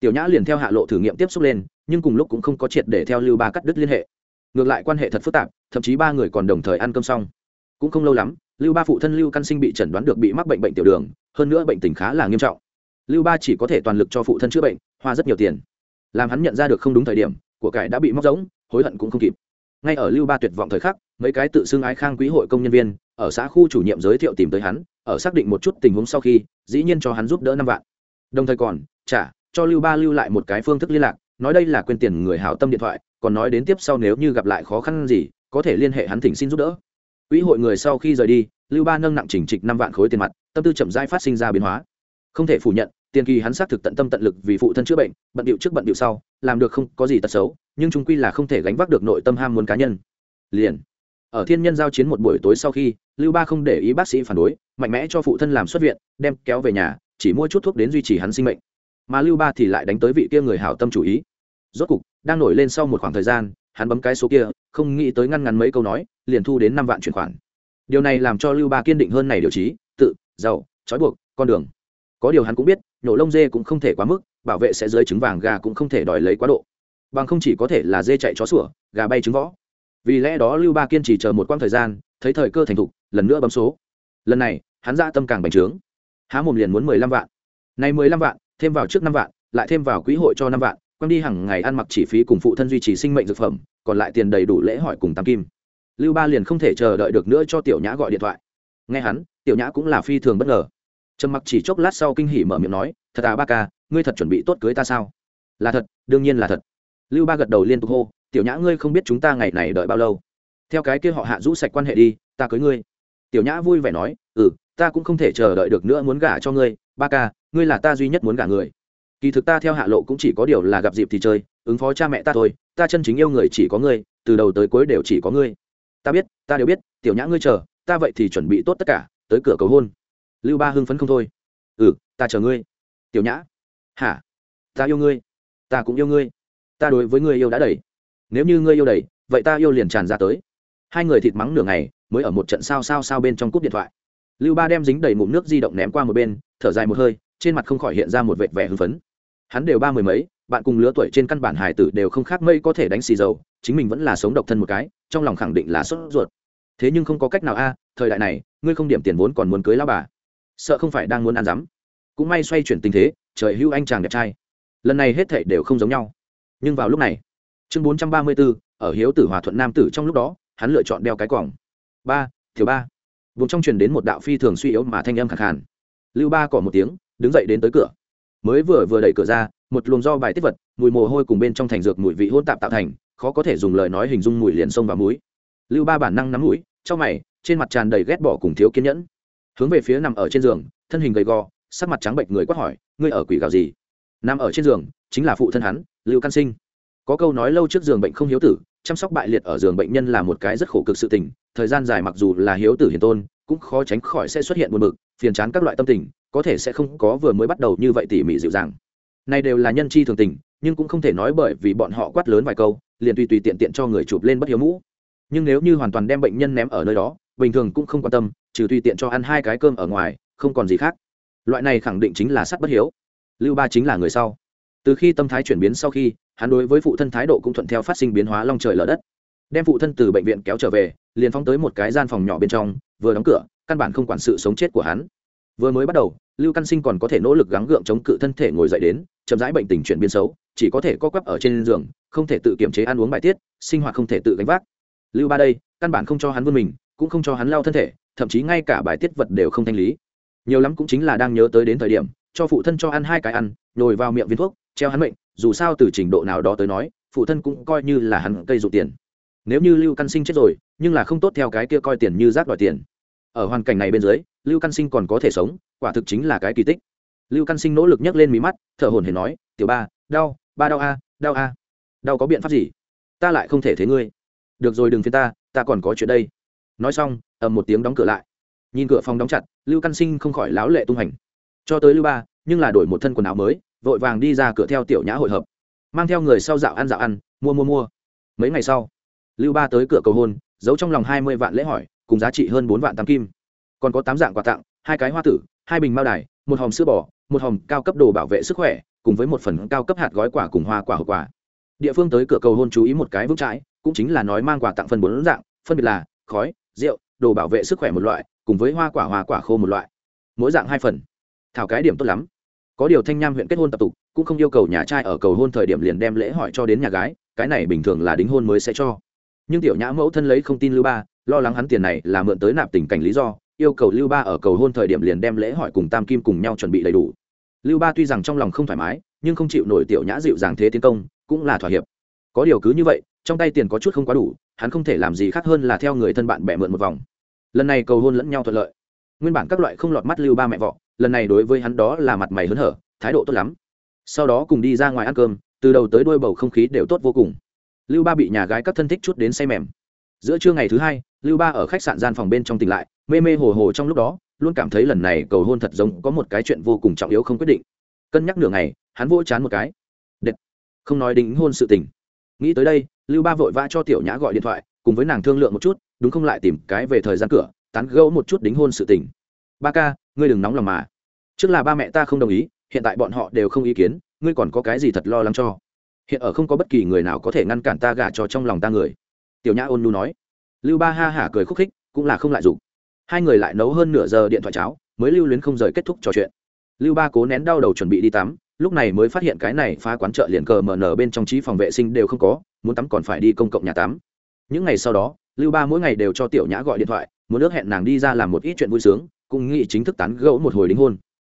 Tiểu nhã liền theo hạ lộ thử nghiệm tiếp xúc lên nhưng cùng lúc cũng không có triệt để theo lưu ba cắt đứt liên hệ. Ngược lại quan hệ thật phức tạp thậm chí ba người còn đồng thời ăn cơm xong. Cũng không lâu lắm lưu ba phụ thân lưu căn sinh bị chẩn đoán được bị mắc bệnh bệnh tiểu đường hơn nữa bệnh tình khá là nghiêm trọng. Lưu ba chỉ có thể toàn lực cho phụ thân chữa bệnh hoa rất nhiều tiền. Làm hắn nhận ra được không đúng thời điểm của cải đã bị móc rỗng hối hận cũng không kịp. Ngay ở lưu ba tuyệt vọng thời khắc, mấy cái tự xưng ái khang quý hội công nhân viên, ở xã khu chủ nhiệm giới thiệu tìm tới hắn, ở xác định một chút tình huống sau khi, dĩ nhiên cho hắn giúp đỡ năm vạn. Đồng thời còn trả cho lưu ba lưu lại một cái phương thức liên lạc, nói đây là quên tiền người hảo tâm điện thoại, còn nói đến tiếp sau nếu như gặp lại khó khăn gì, có thể liên hệ hắn thỉnh xin giúp đỡ. Quỹ hội người sau khi rời đi, lưu ba nâng nặng chỉnh trịch năm vạn khối tiền mặt, tâm tư chậm rãi phát sinh ra biến hóa. Không thể phủ nhận, tiền kỳ hắn xác thực tận tâm tận lực vì phụ thân chữa bệnh, bận điệu trước bận điệu sau, làm được không có gì tật xấu nhưng chúng quy là không thể gánh vác được nội tâm ham muốn cá nhân. Liền, ở thiên nhân giao chiến một buổi tối sau khi, lưu ba không để ý bác sĩ phản đối, mạnh mẽ cho phụ thân làm xuất viện, đem kéo về nhà, chỉ mua chút thuốc đến duy trì hắn sinh mệnh. Mà lưu ba thì lại đánh tới vị kia người hảo tâm chủ ý. Rốt cục, đang nổi lên sau một khoảng thời gian, hắn bấm cái số kia, không nghĩ tới ngăn ngắn mấy câu nói, liền thu đến năm vạn chuyển khoản. Điều này làm cho lưu ba kiên định hơn này điều trí, tự, giàu, trói buộc, con đường. Có điều hắn cũng biết, nhổ lông dê cũng không thể quá mức, bảo vệ sẽ dưới trứng vàng gà cũng không thể đòi lấy quá độ bằng không chỉ có thể là dê chạy chó sủa, gà bay trứng võ. Vì lẽ đó lưu ba kiên trì chờ một quãng thời gian, thấy thời cơ thành thục, lần nữa bấm số. Lần này, hắn ra tâm càng bành trướng. Há mồm liền muốn mười lăm vạn. Này mười lăm vạn, thêm vào trước năm vạn, lại thêm vào quỹ hội cho năm vạn, quăng đi hàng ngày ăn mặc chỉ phí cùng phụ thân duy trì sinh mệnh dược phẩm, còn lại tiền đầy đủ lễ hỏi cùng tam kim. Lưu ba liền không thể chờ đợi được nữa cho tiểu nhã gọi điện thoại. Nghe hắn, tiểu nhã cũng là phi thường bất ngờ. Trầm mặc chỉ chốc lát sau kinh hỉ mở miệng nói, thật à ba ca, ngươi thật chuẩn bị tốt cưới ta sao? Là thật, đương nhiên là thật lưu ba gật đầu liên tục hô, tiểu nhã ngươi không biết chúng ta ngày này đợi bao lâu. Theo cái kia họ hạ rũ sạch quan hệ đi, ta cưới ngươi. Tiểu nhã vui vẻ nói ừ ta cũng không thể chờ đợi được nữa muốn gả cho ngươi. Ba ca, ngươi là ta duy nhất muốn gả người. Kỳ thực ta theo hạ lộ cũng chỉ có điều là gặp dịp thì chơi, ứng phó cha mẹ ta thôi. Ta chân chính yêu người chỉ có ngươi, từ đầu tới cuối đều chỉ có ngươi. Ta biết, ta đều biết, tiểu nhã ngươi chờ, ta vậy thì chuẩn bị tốt tất cả, tới cửa cầu hôn. Lưu ba hưng phấn không thôi. Ừ ta chờ ngươi. Tiểu nhã? Hả? Ta yêu ngươi. Ta cũng yêu ngươi ta đối với ngươi yêu đã đầy. Nếu như ngươi yêu đầy, vậy ta yêu liền tràn ra tới. Hai người thịt mắng nửa ngày, mới ở một trận sao sao sao bên trong cúp điện thoại. Lưu ba đem dính đầy mụn nước di động ném qua một bên, thở dài một hơi, trên mặt không khỏi hiện ra một vệt vẻ hưng phấn. Hắn đều ba mười mấy, bạn cùng lứa tuổi trên căn bản hài tử đều không khác mây có thể đánh xì dầu, chính mình vẫn là sống độc thân một cái, trong lòng khẳng định là sốt ruột. Thế nhưng không có cách nào a, thời đại này, ngươi không điểm tiền vốn còn muốn cưới lao bà. Sợ không phải đang muốn ăn rắm. Cũng may xoay chuyển tình thế, trời hưu anh chàng đẹp trai. Lần này hết thảy đều không giống nhau nhưng vào lúc này, chương bốn trăm ba mươi bốn, ở hiếu tử hòa thuận nam tử trong lúc đó, hắn lựa chọn đeo cái quòng ba thiếu ba. Vùng trong truyền đến một đạo phi thường suy yếu mà thanh âm khẳng hẳn lưu ba cỏ một tiếng, đứng dậy đến tới cửa. Mới vừa vừa đẩy cửa ra, một luồng do bài tiết vật, mùi mồ hôi cùng bên trong thành dược mùi vị hôn tạp tạo thành, khó có thể dùng lời nói hình dung mùi liền sông và muối lưu ba bản năng nắm mũi trong mày, trên mặt tràn đầy ghét bỏ cùng thiếu kiên nhẫn. Hướng về phía nằm ở trên giường, thân hình gầy gò, sắc mặt trắng bệnh người quát hỏi, ngươi ở quỷ gạo gì? Nằm ở trên giường, chính là phụ thân hắn lưu căn sinh. Có câu nói lâu trước giường bệnh không hiếu tử, chăm sóc bại liệt ở giường bệnh nhân là một cái rất khổ cực sự tình, thời gian dài mặc dù là hiếu tử hiền tôn, cũng khó tránh khỏi sẽ xuất hiện buồn bực, phiền chán các loại tâm tình, có thể sẽ không có vừa mới bắt đầu như vậy tỉ mỉ dịu dàng. Này đều là nhân chi thường tình, nhưng cũng không thể nói bởi vì bọn họ quát lớn vài câu, liền tùy tùy tiện tiện cho người chụp lên bất hiếu mũ. Nhưng nếu như hoàn toàn đem bệnh nhân ném ở nơi đó, bình thường cũng không quan tâm, trừ tùy tiện cho ăn hai cái cơm ở ngoài, không còn gì khác. Loại này khẳng định chính là sắt bất hiếu. Lưu ba chính là người sau từ khi tâm thái chuyển biến sau khi, hắn đối với phụ thân thái độ cũng thuận theo phát sinh biến hóa long trời lở đất. Đem phụ thân từ bệnh viện kéo trở về, liền phóng tới một cái gian phòng nhỏ bên trong, vừa đóng cửa, căn bản không quản sự sống chết của hắn. Vừa mới bắt đầu, lưu căn sinh còn có thể nỗ lực gắng gượng chống cự thân thể ngồi dậy đến, chậm rãi bệnh tình chuyển biến xấu, chỉ có thể co quắp ở trên giường, không thể tự kiểm chế ăn uống bài tiết, sinh hoạt không thể tự gánh vác. Lưu ba đây, căn bản không cho hắn vươn mình, cũng không cho hắn lao thân thể, thậm chí ngay cả bài tiết vật đều không thanh lý. Nhiều lắm cũng chính là đang nhớ tới đến thời điểm, cho phụ thân cho ăn hai cái ăn, nhồi vào miệng viên thuốc treo hắn mệnh, dù sao từ trình độ nào đó tới nói, phụ thân cũng coi như là hắn cây dụ tiền. Nếu như lưu căn sinh chết rồi, nhưng là không tốt theo cái kia coi tiền như rác đòi tiền. Ở hoàn cảnh này bên dưới, lưu căn sinh còn có thể sống, quả thực chính là cái kỳ tích. Lưu căn sinh nỗ lực nhấc lên mí mắt, thở hồn hển nói, tiểu ba, đau ba đau a đau a. Đau có biện pháp gì? Ta lại không thể thế ngươi. Được rồi đừng phiền ta ta còn có chuyện đây. Nói xong, ầm một tiếng đóng cửa lại. Nhìn cửa phòng đóng chặt, lưu căn sinh không khỏi láo lệ tung hành. Cho tới lưu ba, nhưng là đổi một thân quần áo mới vội vàng đi ra cửa theo tiểu nhã hội hợp, mang theo người sau dạo ăn dạo ăn, mua mua mua. Mấy ngày sau, lưu ba tới cửa cầu hôn, giấu trong lòng hai mươi vạn lễ hỏi, cùng giá trị hơn bốn vạn tam kim. Còn có tám dạng quà tặng, hai cái hoa tử, hai bình mao đài, một hòm sữa bò, một hòm cao cấp đồ bảo vệ sức khỏe, cùng với một phần cao cấp hạt gói quả cùng hoa quả hậu quả địa phương tới cửa cầu hôn chú ý một cái vững chãi, cũng chính là nói mang quà tặng phân bốn dạng, phân biệt là khói, rượu, đồ bảo vệ sức khỏe một loại, cùng với hoa quả hoa quả khô một loại. Mỗi dạng hai phần. Thảo cái điểm tốt lắm có điều thanh nham huyện kết hôn tập tục, cũng không yêu cầu nhà trai ở cầu hôn thời điểm liền đem lễ hỏi cho đến nhà gái, cái này bình thường là đính hôn mới sẽ cho. Nhưng tiểu nhã mẫu thân lấy không tin lưu ba, lo lắng hắn tiền này là mượn tới nạp tình cảnh lý do, yêu cầu lưu ba ở cầu hôn thời điểm liền đem lễ hỏi cùng tam kim cùng nhau chuẩn bị đầy đủ. Lưu ba tuy rằng trong lòng không thoải mái, nhưng không chịu nổi tiểu nhã dịu dàng thế tiến công, cũng là thỏa hiệp. Có điều cứ như vậy, trong tay tiền có chút không quá đủ, hắn không thể làm gì khác hơn là theo người thân bạn bè mượn một vòng. Lần này cầu hôn lẫn nhau thuận lợi. Nguyên bản các loại không lọt mắt lưu ba mẹ vợ lần này đối với hắn đó là mặt mày hớn hở, thái độ tốt lắm. Sau đó cùng đi ra ngoài ăn cơm, từ đầu tới đuôi bầu không khí đều tốt vô cùng. Lưu ba bị nhà gái các thân thích chút đến say mềm. Giữa trưa ngày thứ hai, lưu ba ở khách sạn gian phòng bên trong tỉnh lại, mê mê hồ hồ trong lúc đó, luôn cảm thấy lần này cầu hôn thật giống có một cái chuyện vô cùng trọng yếu không quyết định. Cân nhắc nửa ngày, hắn vỗ chán một cái. Đệt. không nói đính hôn sự tình. Nghĩ tới đây, lưu ba vội vã cho tiểu nhã gọi điện thoại, cùng với nàng thương lượng một chút, đúng không lại tìm cái về thời gian cửa, tán gẫu một chút đính hôn sự tình. Ba ca ngươi đừng nóng lòng mà. Trước là ba mẹ ta không đồng ý, hiện tại bọn họ đều không ý kiến, ngươi còn có cái gì thật lo lắng cho? Hiện ở không có bất kỳ người nào có thể ngăn cản ta gả cho trong lòng ta người. Tiểu nhã ôn nu nói. Lưu ba ha hả cười khúc khích, cũng là không lại dụng hai người lại nấu hơn nửa giờ điện thoại cháo, mới lưu luyến không rời kết thúc trò chuyện. Lưu ba cố nén đau đầu chuẩn bị đi tắm, lúc này mới phát hiện cái này phá quán chợ liền cờ mở nở bên trong trí phòng vệ sinh đều không có, muốn tắm còn phải đi công cộng nhà tắm. Những ngày sau đó, lưu ba mỗi ngày đều cho tiểu nhã gọi điện thoại, muốn ước hẹn nàng đi ra làm một ít chuyện vui sướng cũng nghĩ chính thức tán gẫu một hồi đính hôn.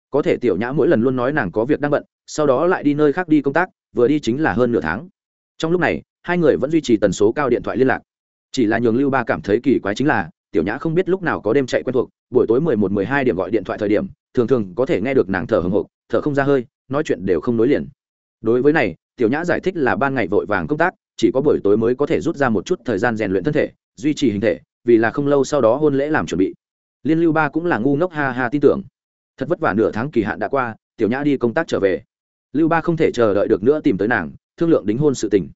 Có thể tiểu nhã mỗi lần luôn nói nàng có việc đang bận, sau đó lại đi nơi khác đi công tác, vừa đi chính là hơn nửa tháng. Trong lúc này, hai người vẫn duy trì tần số cao điện thoại liên lạc. Chỉ là nhường lưu ba cảm thấy kỳ quái chính là, tiểu nhã không biết lúc nào có đêm chạy quen thuộc, buổi tối mười một mười hai điểm gọi điện thoại thời điểm, thường thường có thể nghe được nàng thở hồng hộc, thở không ra hơi, nói chuyện đều không nối liền. Đối với này, tiểu nhã giải thích là ban ngày vội vàng công tác, chỉ có buổi tối mới có thể rút ra một chút thời gian rèn luyện thân thể, duy trì hình thể, vì là không lâu sau đó hôn lễ làm chuẩn bị liên lưu ba cũng là ngu ngốc ha ha tin tưởng. Thật vất vả nửa tháng kỳ hạn đã qua, tiểu nhã đi công tác trở về. Lưu ba không thể chờ đợi được nữa tìm tới nàng, thương lượng đính hôn sự tình.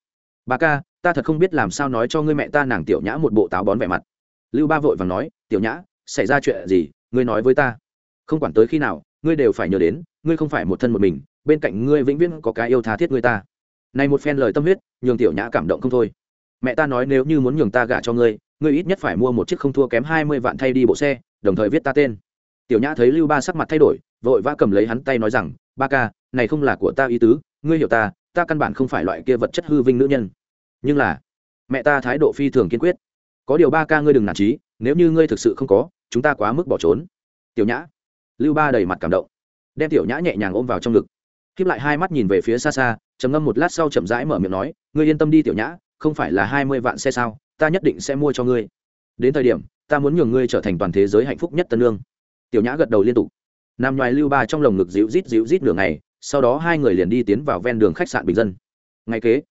Bà ca, ta thật không biết làm sao nói cho ngươi mẹ ta nàng tiểu nhã một bộ táo bón vẻ mặt. Lưu ba vội và nói, tiểu nhã, xảy ra chuyện gì, ngươi nói với ta. Không quản tới khi nào, ngươi đều phải nhớ đến, ngươi không phải một thân một mình, bên cạnh ngươi vĩnh viễn có cái yêu tha thiết ngươi ta. Này một phen lời tâm huyết, nhường tiểu nhã cảm động không thôi. Mẹ ta nói nếu như muốn nhường ta gả cho ngươi ngươi ít nhất phải mua một chiếc không thua kém hai mươi vạn thay đi bộ xe đồng thời viết ta tên. Tiểu nhã thấy lưu ba sắc mặt thay đổi, vội vã cầm lấy hắn tay nói rằng, ba ca, này không là của ta ý tứ, ngươi hiểu ta ta căn bản không phải loại kia vật chất hư vinh nữ nhân. Nhưng là, mẹ ta thái độ phi thường kiên quyết. Có điều ba ca ngươi đừng nản trí, nếu như ngươi thực sự không có, chúng ta quá mức bỏ trốn. Tiểu nhã. Lưu ba đầy mặt cảm động. Đem tiểu nhã nhẹ nhàng ôm vào trong ngực. Khiếp lại hai mắt nhìn về phía xa xa, trầm ngâm một lát sau chậm rãi mở miệng nói, ngươi yên tâm đi, tiểu nhã, không phải là hai mươi vạn xe sao, ta nhất định sẽ mua cho ngươi. Đến thời điểm ta muốn nhường ngươi trở thành toàn thế giới hạnh phúc nhất tân lương. Tiểu nhã gật đầu liên tục. Nam nhoài lưu ba trong lồng ngực dịu rít dịu rít nửa ngày, sau đó hai người liền đi tiến vào ven đường khách sạn bình dân. Ngay kế,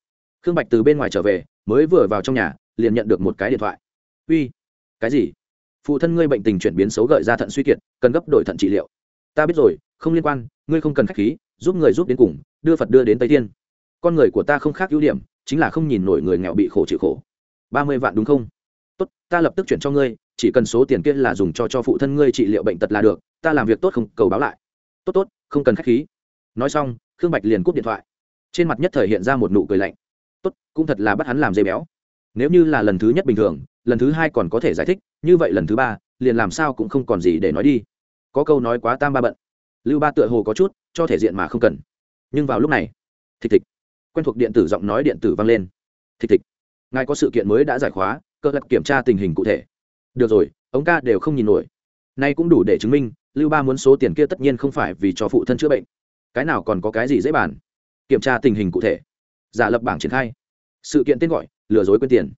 khương bạch từ bên ngoài trở về, mới vừa vào trong nhà, liền nhận được một cái điện thoại. Uy, cái gì? Phụ thân ngươi bệnh tình chuyển biến xấu gợi ra thận suy kiệt, cần gấp đổi thận trị liệu. Ta biết rồi, không liên quan, ngươi không cần k h á c h khí, giúp người giúp đến cùng, đưa phật đưa đến tây thiên. Con người của ta không khác ưu điểm, chính là không nhìn nổi người nghèo bị khổ chịu khổ. Ba mươi vạn đúng không? Tốt, ta lập tức chuyển cho ngươi chỉ cần số tiền kia là dùng cho cho phụ thân ngươi trị liệu bệnh tật là được, ta làm việc tốt không, cầu báo lại. Tốt tốt, không cần k h á c h khí. Nói xong, khương bạch liền cúp điện thoại. Trên mặt nhất thời hiện ra một nụ cười lạnh. Tốt, cũng thật là bắt hắn làm dây béo. Nếu như là lần thứ nhất bình thường, lần thứ hai còn có thể giải thích, như vậy lần thứ ba, liền làm sao cũng không còn gì để nói đi. Có câu nói quá tam ba bận. Lưu ba tựa hồ có chút, cho thể diện mà không cần. Nhưng vào lúc này, thịch thịch, quen thuộc điện tử giọng nói điện tử vang lên. Thịch thịch, ngài có sự kiện mới đã giải khóa, cơ lập kiểm tra tình hình cụ thể được rồi, ống ca đều không nhìn nổi. Nay cũng đủ để chứng minh, lưu ba muốn số tiền kia tất nhiên không phải vì cho phụ thân chữa bệnh. Cái nào còn có cái gì dễ bàn? Kiểm tra tình hình cụ thể. Giả lập bảng triển khai. Sự kiện tên gọi, lừa dối quên tiền.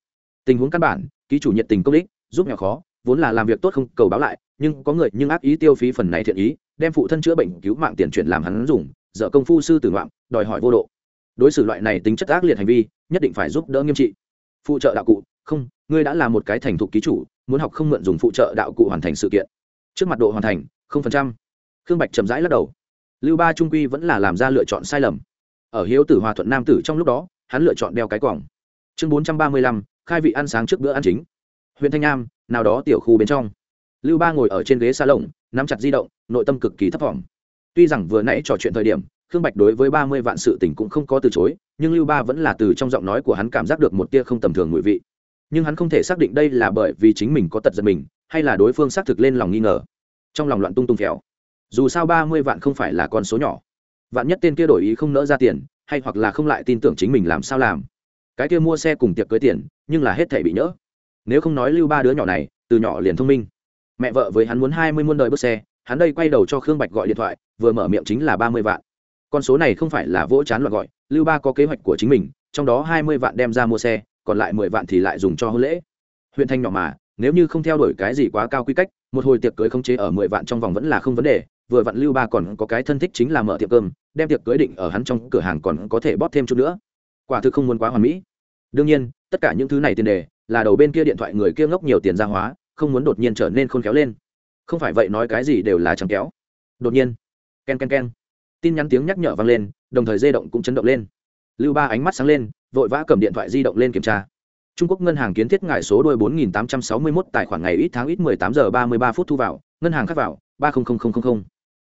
Tình huống căn bản, ký chủ nhiệt tình công ích, giúp nhỏ khó, vốn là làm việc tốt không cầu báo lại, nhưng có người nhưng ác ý tiêu phí phần này thiện ý, đem phụ thân chữa bệnh cứu mạng tiền chuyển làm hắn dùng dợ công phu sư tử ngoạm, đòi hỏi vô độ. Đối xử loại này tính chất ác liệt hành vi, nhất định phải giúp đỡ nghiêm trị. Phụ trợ đạo cụ, không, ngươi đã là một cái thành thục ký chủ muốn học không mượn dùng phụ trợ đạo cụ hoàn thành sự kiện. Trước mặt độ hoàn thành, không phần trăm. Khương bạch chậm rãi lắc đầu. Lưu ba trung quy vẫn là làm ra lựa chọn sai lầm. Ở hiếu tử hòa thuận nam tử trong lúc đó, hắn lựa chọn đeo cái quòng. Chương bốn trăm ba mươi lăm, khai vị ăn sáng trước bữa ăn chính. Huyện thanh nam, nào đó tiểu khu bên trong. Lưu ba ngồi ở trên ghế xa lồng nắm chặt di động, nội tâm cực kỳ thấp thỏm. Tuy rằng vừa nãy trò chuyện thời điểm, khương bạch đối với ba mươi vạn sự tình cũng không có từ chối, nhưng lưu ba vẫn là từ trong giọng nói của hắn cảm giác được một tia không tầm thường ngụy vị nhưng hắn không thể xác định đây là bởi vì chính mình có tật giật mình, hay là đối phương xác thực lên lòng nghi ngờ. Trong lòng loạn tung tung phèo. Dù sao ba mươi vạn không phải là con số nhỏ. Vạn nhất tên kia đổi ý không nỡ ra tiền, hay hoặc là không lại tin tưởng chính mình làm sao làm. Cái kia mua xe cùng tiệc cưới tiền, nhưng là hết thể bị nhỡ. Nếu không nói lưu ba đứa nhỏ này, từ nhỏ liền thông minh. Mẹ vợ với hắn muốn hai mươi muôn đời bước xe, hắn đây quay đầu cho khương bạch gọi điện thoại, vừa mở miệng chính là ba mươi vạn. Con số này không phải là vỗ chán loạn gọi, lưu ba có kế hoạch của chính mình, trong đó hai mươi vạn đem ra mua xe còn lại mười vạn thì lại dùng cho hôn lễ. Huyện thanh nhỏ mà, nếu như không theo đuổi cái gì quá cao quy cách, một hồi tiệc cưới không chế ở mười vạn trong vòng vẫn là không vấn đề, vừa vặn lưu ba còn có cái thân thích chính là mở tiệm cơm, đem tiệc cưới định ở hắn trong cửa hàng còn có thể bóp thêm chút nữa. Quả thực không muốn quá hoàn mỹ. Đương nhiên, tất cả những thứ này tiền đề, là đầu bên kia điện thoại người kia ngốc nhiều tiền ra hóa, không muốn đột nhiên trở nên khôn khéo lên. Không phải vậy nói cái gì đều là chẳng kéo. Đột nhiên k e n k e n k e n tin nhắn tiếng nhắc nhở vang lên, đồng thời dây động cũng chấn động lên. Lưu ba ánh mắt sáng lên vội vã cầm điện thoại di động lên kiểm tra. Trung quốc ngân hàng kiến thiết ngại số đôi bốn nghìn tám trăm sáu mươi mốt tài khoản ngày ít tháng ít mười tám giờ ba mươi ba phút thu vào, ngân hàng khắc vào, ba không không không không không.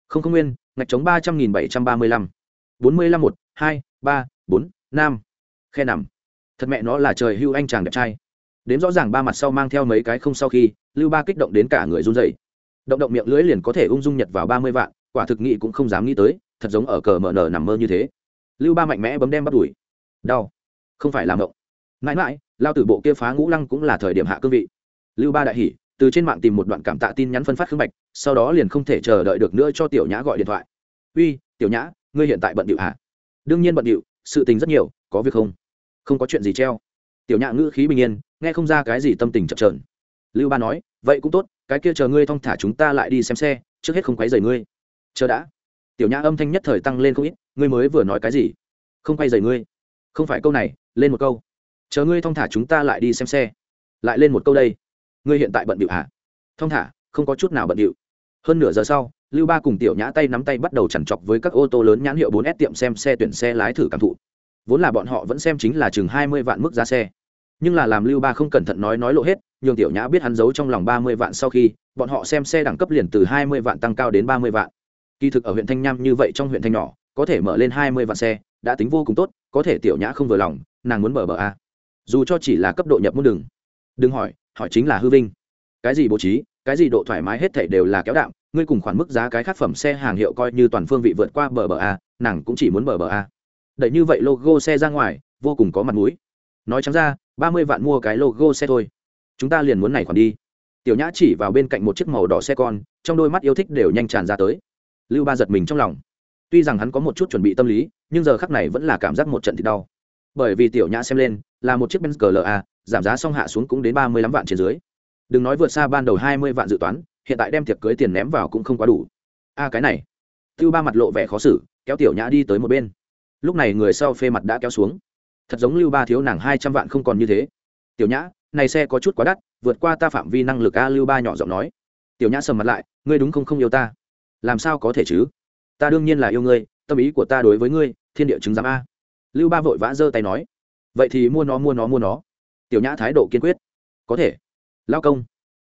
Không không nguyên, ngạch chống ba trăm nghìn bảy trăm ba mươi lăm. bốn mươi lăm một hai ba bốn năm khe nằm. Thật mẹ nó là trời hưu anh chàng đẹp trai. Đến rõ ràng ba mặt sau mang theo mấy cái không sau khi, lưu ba kích động đến cả người run rẩy. Động động miệng lưỡi liền có thể ung dung nhật vào ba mươi vạn, quả thực nghị cũng không dám nghĩ tới, thật giống ở cờ mở nở nằm mơ như thế. Lưu ba mạnh mẽ bấm đem bắt đuổi. Đau không phải làm động mãi mãi, lao tử bộ kia phá ngũ lăng cũng là thời điểm hạ cương vị. Lưu ba đại hỉ, từ trên mạng tìm một đoạn cảm tạ tin nhắn phân phát khương bạch, sau đó liền không thể chờ đợi được nữa cho tiểu nhã gọi điện thoại. Uy, tiểu nhã, ngươi hiện tại bận điệu hả? Đương nhiên bận điệu sự tình rất nhiều, có việc không? Không có chuyện gì treo. Tiểu nhã ngữ khí bình yên, nghe không ra cái gì tâm tình chậm trởn lưu ba nói, vậy cũng tốt, cái kia chờ ngươi thong thả chúng ta lại đi xem xe, trước hết không quấy rầy ngươi. Chờ đã. Tiểu nhã âm thanh nhất thời tăng lên không ít, ngươi mới vừa nói cái gì? Không quay rầy ngươi không phải câu này, lên một câu. Chờ ngươi thong thả chúng ta lại đi xem xe. Lại lên một câu đây. Ngươi hiện tại bận điệu hả? Thong thả, không có chút nào bận điệu hơn nửa giờ sau, lưu ba cùng tiểu nhã tay nắm tay bắt đầu chằn chọc với các ô tô lớn nhãn hiệu 4 s tiệm xem xe tuyển xe lái thử cảm thụ. Vốn là bọn họ vẫn xem chính là chừng hai mươi vạn mức giá xe. Nhưng là làm lưu ba không cẩn thận nói nói lộ hết, nhường tiểu nhã biết hắn giấu trong lòng ba mươi vạn sau khi, bọn họ xem xe đẳng cấp liền từ hai mươi vạn tăng cao đến ba mươi vạn. Kỳ thực ở huyện thanh nham như vậy trong huyện thanh nhỏ, có thể mở lên hai mươi vạn xe đã tính vô cùng tốt, có thể tiểu nhã không vừa lòng, nàng muốn bờ bờ a. Dù cho chỉ là cấp độ nhập môn đừng. Đừng hỏi hỏi chính là hư vinh. Cái gì bố trí, cái gì độ thoải mái hết thảy đều là kéo đạm, ngươi cùng khoản mức giá cái khác phẩm xe hàng hiệu coi như toàn phương vị vượt qua bờ bờ a, nàng cũng chỉ muốn bờ bờ a. Đẩy như vậy logo xe ra ngoài, vô cùng có mặt mũi. Nói chẳng ra, ba mươi vạn mua cái logo xe thôi. Chúng ta liền muốn này còn đi. Tiểu nhã chỉ vào bên cạnh một chiếc màu đỏ xe con, trong đôi mắt yêu thích đều nhanh tràn ra tới. Lưu ba giật mình trong lòng tuy rằng hắn có một chút chuẩn bị tâm lý nhưng giờ khắc này vẫn là cảm giác một trận thì đau. Bởi vì tiểu nhã xem lên là một chiếc benz GLA, giảm giá xong hạ xuống cũng đến ba mươi lăm vạn trên dưới. Đừng nói vượt xa ban đầu hai mươi vạn dự toán hiện tại đem tiệc cưới tiền ném vào cũng không quá đủ. A cái này. Tiêu ba mặt lộ vẻ khó xử kéo tiểu nhã đi tới một bên. Lúc này người sau phê mặt đã kéo xuống. Thật giống lưu ba thiếu nàng hai trăm vạn không còn như thế. Tiểu nhã này xe có chút quá đắt vượt qua ta phạm vi năng lực a lưu ba nhỏ giọng nói. Tiểu nhã sầm mặt lại ngươi đúng không không yêu ta? Làm sao có thể chứ? Ta đương nhiên là yêu ngươi, tâm ý của ta đối với ngươi, thiên địa chứng giám a. Lưu ba vội vã giơ tay nói. Vậy thì mua nó mua nó mua nó. Tiểu nhã thái độ kiên quyết. Có thể. Lao công.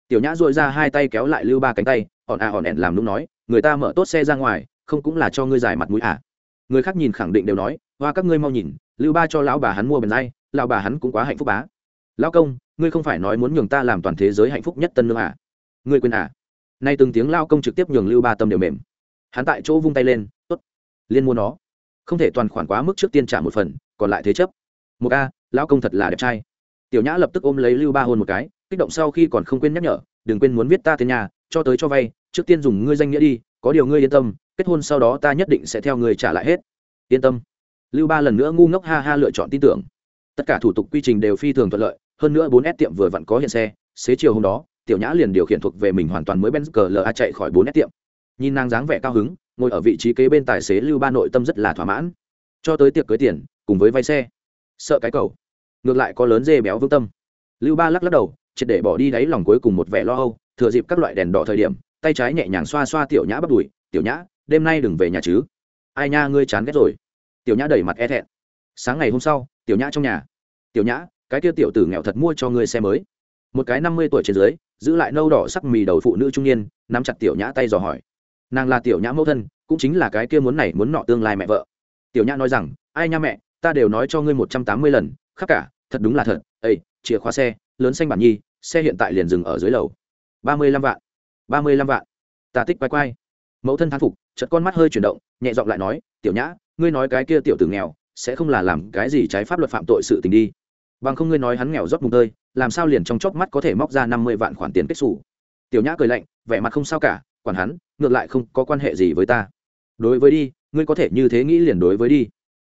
Tiểu nhã dội ra hai tay kéo lại lưu ba cánh tay, hòn à hòn ẻn làm lúc nói, người ta mở tốt xe ra ngoài, không cũng là cho ngươi giải mặt mũi à? Người khác nhìn khẳng định đều nói, hoa các ngươi mau nhìn, lưu ba cho lão bà hắn mua bần dai, lão bà hắn cũng quá hạnh phúc bá. Lão công, ngươi không phải nói muốn nhường ta làm toàn thế giới hạnh phúc nhất tân nương à? Ngươi quên à? Nay từng tiếng lao công trực tiếp nhường lưu ba tâm đều mềm hắn tại chỗ vung tay lên, tốt, liên mua nó. Không thể toàn khoản quá mức trước tiên trả một phần, còn lại thế chấp. Một a, lão công thật là đẹp trai. Tiểu nhã lập tức ôm lấy lưu ba hôn một cái, kích động sau khi còn không quên nhắc nhở, đừng quên muốn viết ta tên nhà, cho tới cho vay, trước tiên dùng ngươi danh nghĩa đi, có điều ngươi yên tâm, kết hôn sau đó ta nhất định sẽ theo ngươi trả lại hết. Yên tâm. Lưu ba lần nữa ngu ngốc ha ha lựa chọn tin tưởng. Tất cả thủ tục quy trình đều phi thường thuận lợi, hơn nữa bốn s tiệm vừa vặn có hiện xe, xế chiều hôm đó, tiểu nhã liền điều khiển thuộc về mình hoàn toàn mới benz cờ la chạy khỏi bốn s tiệm nhìn nàng dáng vẻ cao hứng, ngồi ở vị trí kế bên tài xế lưu ba nội tâm rất là thỏa mãn. Cho tới tiệc cưới tiền, cùng với vay xe. Sợ cái cầu. Ngược lại có lớn dê béo vương tâm. Lưu ba lắc lắc đầu, triệt để bỏ đi đáy lòng cuối cùng một vẻ lo âu, thừa dịp các loại đèn đỏ thời điểm, tay trái nhẹ nhàng xoa xoa tiểu nhã bắt đùi, tiểu nhã, đêm nay đừng về nhà chứ. Ai nha, ngươi chán ghét rồi. Tiểu nhã đẩy mặt e thẹn. Sáng ngày hôm sau, tiểu nhã trong nhà. Tiểu nhã, cái kia tiểu tử nghèo thật mua cho ngươi xe mới. Một cái năm mươi tuổi trên dưới, giữ lại nâu đỏ sắc mì đầu phụ nữ trung niên, nắm chặt tiểu nhã tay dò hỏi nàng là tiểu nhã mẫu thân, cũng chính là cái kia muốn này muốn nọ tương lai mẹ vợ. Tiểu nhã nói rằng, ai nha mẹ, ta đều nói cho ngươi một trăm tám mươi lần, khắc cả, thật đúng là thật ây chìa khóa xe, lớn xanh bản nhi, xe hiện tại liền dừng ở dưới lầu. Ba mươi lăm vạn, ba mươi lăm vạn. Ta tích quay quay. Mẫu thân thán phục chật con mắt hơi chuyển động, nhẹ giọng lại nói, tiểu nhã, ngươi nói cái kia tiểu tử nghèo, sẽ không là làm cái gì trái pháp luật phạm tội sự tình đi. Bằng không ngươi nói hắn nghèo rót mùng tơi, làm sao liền trong chóc mắt có thể móc ra năm mươi vạn khoản tiền kết xù? Tiểu nhã cười lạnh, vẻ mặt không sao cả quản hắn, ngược lại không có quan hệ gì với ta. Đối với đi, ngươi có thể như thế nghĩ liền đối với đi.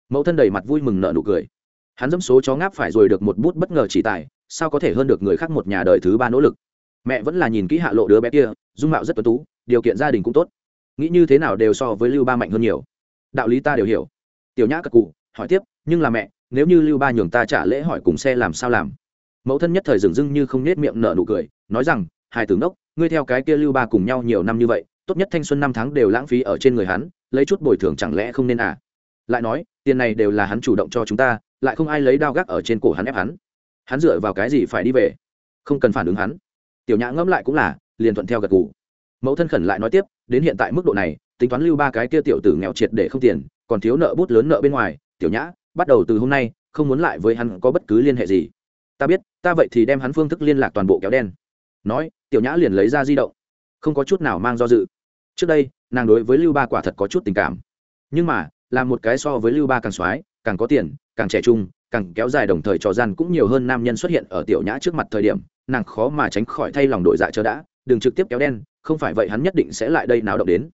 Mẫu thân đầy mặt vui mừng nợ nụ cười. Hắn dẫm số chó ngáp phải rồi được một bút bất ngờ chỉ tài, sao có thể hơn được người khác một nhà đời thứ ba nỗ lực? Mẹ vẫn là nhìn kỹ hạ lộ đứa bé kia, dung mạo rất tuấn tú, điều kiện gia đình cũng tốt. Nghĩ như thế nào đều so với lưu ba mạnh hơn nhiều. Đạo lý ta đều hiểu. Tiểu nhã cật cụ hỏi tiếp, nhưng là mẹ, nếu như lưu ba nhường ta trả lễ hỏi cùng xe làm sao làm? Mẫu thân nhất thời dừng dưng như không nết miệng nở nụ cười, nói rằng, hai tướng đốc ngươi theo cái kia lưu ba cùng nhau nhiều năm như vậy, tốt nhất thanh xuân năm tháng đều lãng phí ở trên người hắn, lấy chút bồi thường chẳng lẽ không nên à? Lại nói, tiền này đều là hắn chủ động cho chúng ta, lại không ai lấy đao gác ở trên cổ hắn ép hắn. Hắn dựa vào cái gì phải đi về? Không cần phản ứng hắn. Tiểu nhã ngẫm lại cũng là, liền thuận theo gật gù. Mẫu thân khẩn lại nói tiếp, đến hiện tại mức độ này, tính toán lưu ba cái kia tiểu tử nghèo triệt để không tiền, còn thiếu nợ bút lớn nợ bên ngoài, tiểu nhã, bắt đầu từ hôm nay, không muốn lại với hắn có bất cứ liên hệ gì. Ta biết, ta vậy thì đem hắn phương thức liên lạc toàn bộ kéo đen nói, tiểu nhã liền lấy ra di động. Không có chút nào mang do dự. Trước đây, nàng đối với lưu ba quả thật có chút tình cảm. Nhưng mà là một cái so với lưu ba càng soái, càng có tiền, càng trẻ trung, càng kéo dài đồng thời trò gian cũng nhiều hơn nam nhân xuất hiện ở tiểu nhã trước mặt thời điểm, nàng khó mà tránh khỏi thay lòng đội dạ chờ đã, đừng trực tiếp kéo đen, không phải vậy hắn nhất định sẽ lại đây nào động đến.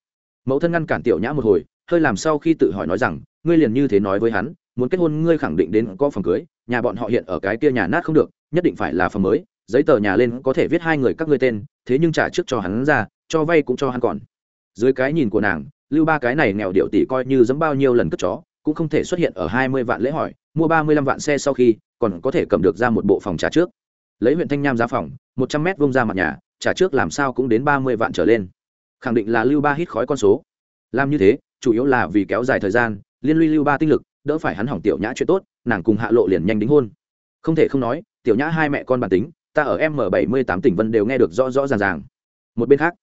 Mẫu thân ngăn cản tiểu nhã một hồi, hơi làm sau khi tự hỏi nói rằng, ngươi liền như thế nói với hắn, muốn kết hôn ngươi khẳng định đến có phòng cưới, nhà bọn họ hiện ở cái kia nhà nát không được, nhất định phải là phòng mới giấy tờ nhà lên có thể viết hai người các ngươi tên, thế nhưng trả trước cho hắn ra, cho vay cũng cho hắn còn. Dưới cái nhìn của nàng, lưu ba cái này nghèo điệu tỷ coi như dẫm bao nhiêu lần cất chó, cũng không thể xuất hiện ở hai mươi vạn lễ hỏi, mua ba mươi lăm vạn xe sau khi, còn có thể cầm được ra một bộ phòng trả trước. Lấy huyện thanh nham giá phòng, một trăm mét vông ra mặt nhà, trả trước làm sao cũng đến ba mươi vạn trở lên. Khẳng định là lưu ba hít khói con số. Làm như thế, chủ yếu là vì kéo dài thời gian, liên lụy lưu ba tinh lực, đỡ phải hắn hỏng tiểu nhã chuyện tốt, nàng cùng hạ lộ liền nhanh đính hôn. Không thể không nói, tiểu nhã hai mẹ con bản tính ta ở m bảy mươi tám tỉnh vân đều nghe được rõ rõ ràng ràng. Một bên khác,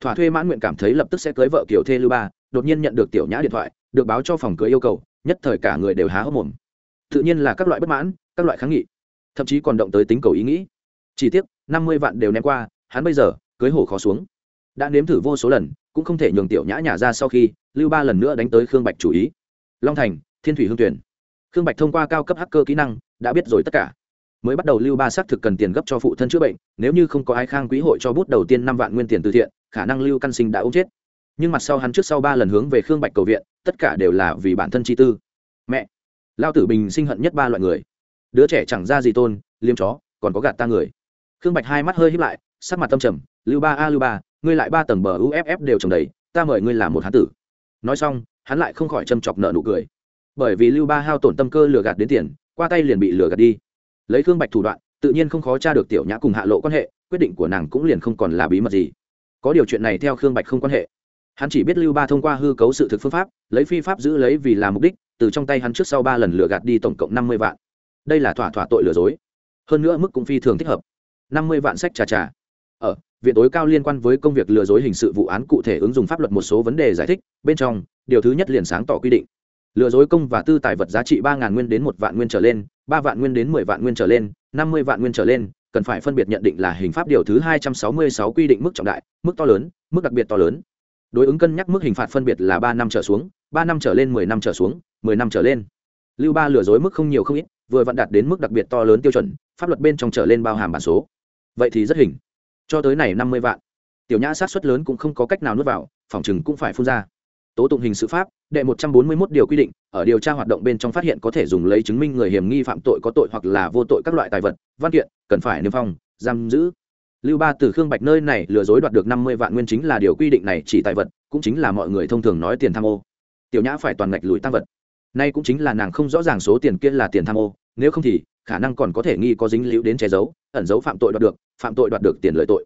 thỏa thuê mãn nguyện cảm thấy lập tức sẽ cưới vợ kiểu thê lưu ba, đột nhiên nhận được tiểu nhã điện thoại, được báo cho phòng cưới yêu cầu, nhất thời cả người đều há hốc mồm. Tự nhiên là các loại bất mãn, các loại kháng nghị, thậm chí còn động tới tính cầu ý nghĩ. Chỉ tiếc, năm mươi vạn đều ném qua, hắn bây giờ, cưới hổ khó xuống. Đã nếm thử vô số lần, cũng không thể nhường tiểu nhã nhả ra sau khi, lưu ba lần nữa đánh tới khương bạch chủ ý. Long thành, thiên thủy hương tuyển. Khương bạch thông qua cao cấp hacker kỹ năng, đã biết rồi tất cả mới bắt đầu lưu ba xác thực cần tiền gấp cho phụ thân chữa bệnh, nếu như không có ai khang quỹ hội cho bút đầu tiên năm vạn nguyên tiền từ thiện, khả năng lưu căn sinh đã ốm chết. Nhưng mặt sau hắn trước sau ba lần hướng về khương bạch cầu viện, tất cả đều là vì bản thân chi tư. Mẹ! Lao tử bình sinh hận nhất ba loại người. Đứa trẻ chẳng ra gì tôn, liêm chó, còn có gạt ta người. Khương bạch hai mắt hơi hít lại, sắc mặt tâm trầm, lưu ba a, lưu ba, ngươi lại ba tầng bờ uff đều trồng đầy, ta mời ngươi làm một hán tử. Nói xong, hắn lại không khỏi châm chọc nợ nụ cười. Bởi vì lưu ba hao tổn tâm cơ lừa gạt đến tiền, qua tay liền bị lừa gạt đi lấy khương bạch thủ đoạn, tự nhiên không khó tra được tiểu nhã cùng hạ lộ quan hệ, quyết định của nàng cũng liền không còn là bí mật gì. Có điều chuyện này theo khương bạch không quan hệ. Hắn chỉ biết lưu ba thông qua hư cấu sự thực phương pháp, lấy phi pháp giữ lấy vì làm mục đích, từ trong tay hắn trước sau ba lần lừa gạt đi tổng cộng năm mươi vạn. Đây là thỏa thỏa tội lừa dối. Hơn nữa mức cũng phi thường thích hợp. năm mươi vạn sách trà trà. Ở, viện tối cao liên quan với công việc lừa dối hình sự vụ án cụ thể ứng dụng pháp luật một số vấn đề giải thích, bên trong, điều thứ nhất liền sáng tỏ quy định. Lừa dối công và tư tài vật giá trị ba nguyên đến một vạn nguyên trở lên ba vạn nguyên đến mười vạn nguyên trở lên, năm mươi vạn nguyên trở lên, cần phải phân biệt nhận định là hình pháp điều thứ hai trăm sáu mươi sáu quy định mức trọng đại, mức to lớn, mức đặc biệt to lớn. Đối ứng cân nhắc mức hình phạt phân biệt là ba năm trở xuống, ba năm trở lên, mười năm trở xuống, mười năm trở lên. Lưu ba lừa dối mức không nhiều không ít, vừa vặn đạt đến mức đặc biệt to lớn tiêu chuẩn, pháp luật bên trong trở lên bao hàm bản số. Vậy thì rất hình. Cho tới này năm mươi vạn. Tiểu nhã sát xuất lớn cũng không có cách nào nuốt vào, phòng chừng cũng phải phun ra tố tụng hình sự pháp, đệ một trăm bốn mươi 141 điều quy định, ở điều tra hoạt động bên trong phát hiện có thể dùng lấy chứng minh người hiểm nghi phạm tội có tội hoặc là vô tội các loại tài vật, văn kiện, cần phải niêm phong, giam giữ. Lưu ba từ khương bạch nơi này lừa dối đoạt được năm mươi vạn nguyên chính là điều quy định này chỉ tài vật, cũng chính là mọi người thông thường nói tiền tham ô. Tiểu nhã phải toàn ngạch lùi tăng vật. Nay cũng chính là nàng không rõ ràng số tiền kia là tiền tham ô, nếu không thì khả năng còn có thể nghi có dính liễu đến che giấu, ẩn giấu phạm tội đoạt được, phạm tội đoạt được tiền lợi tội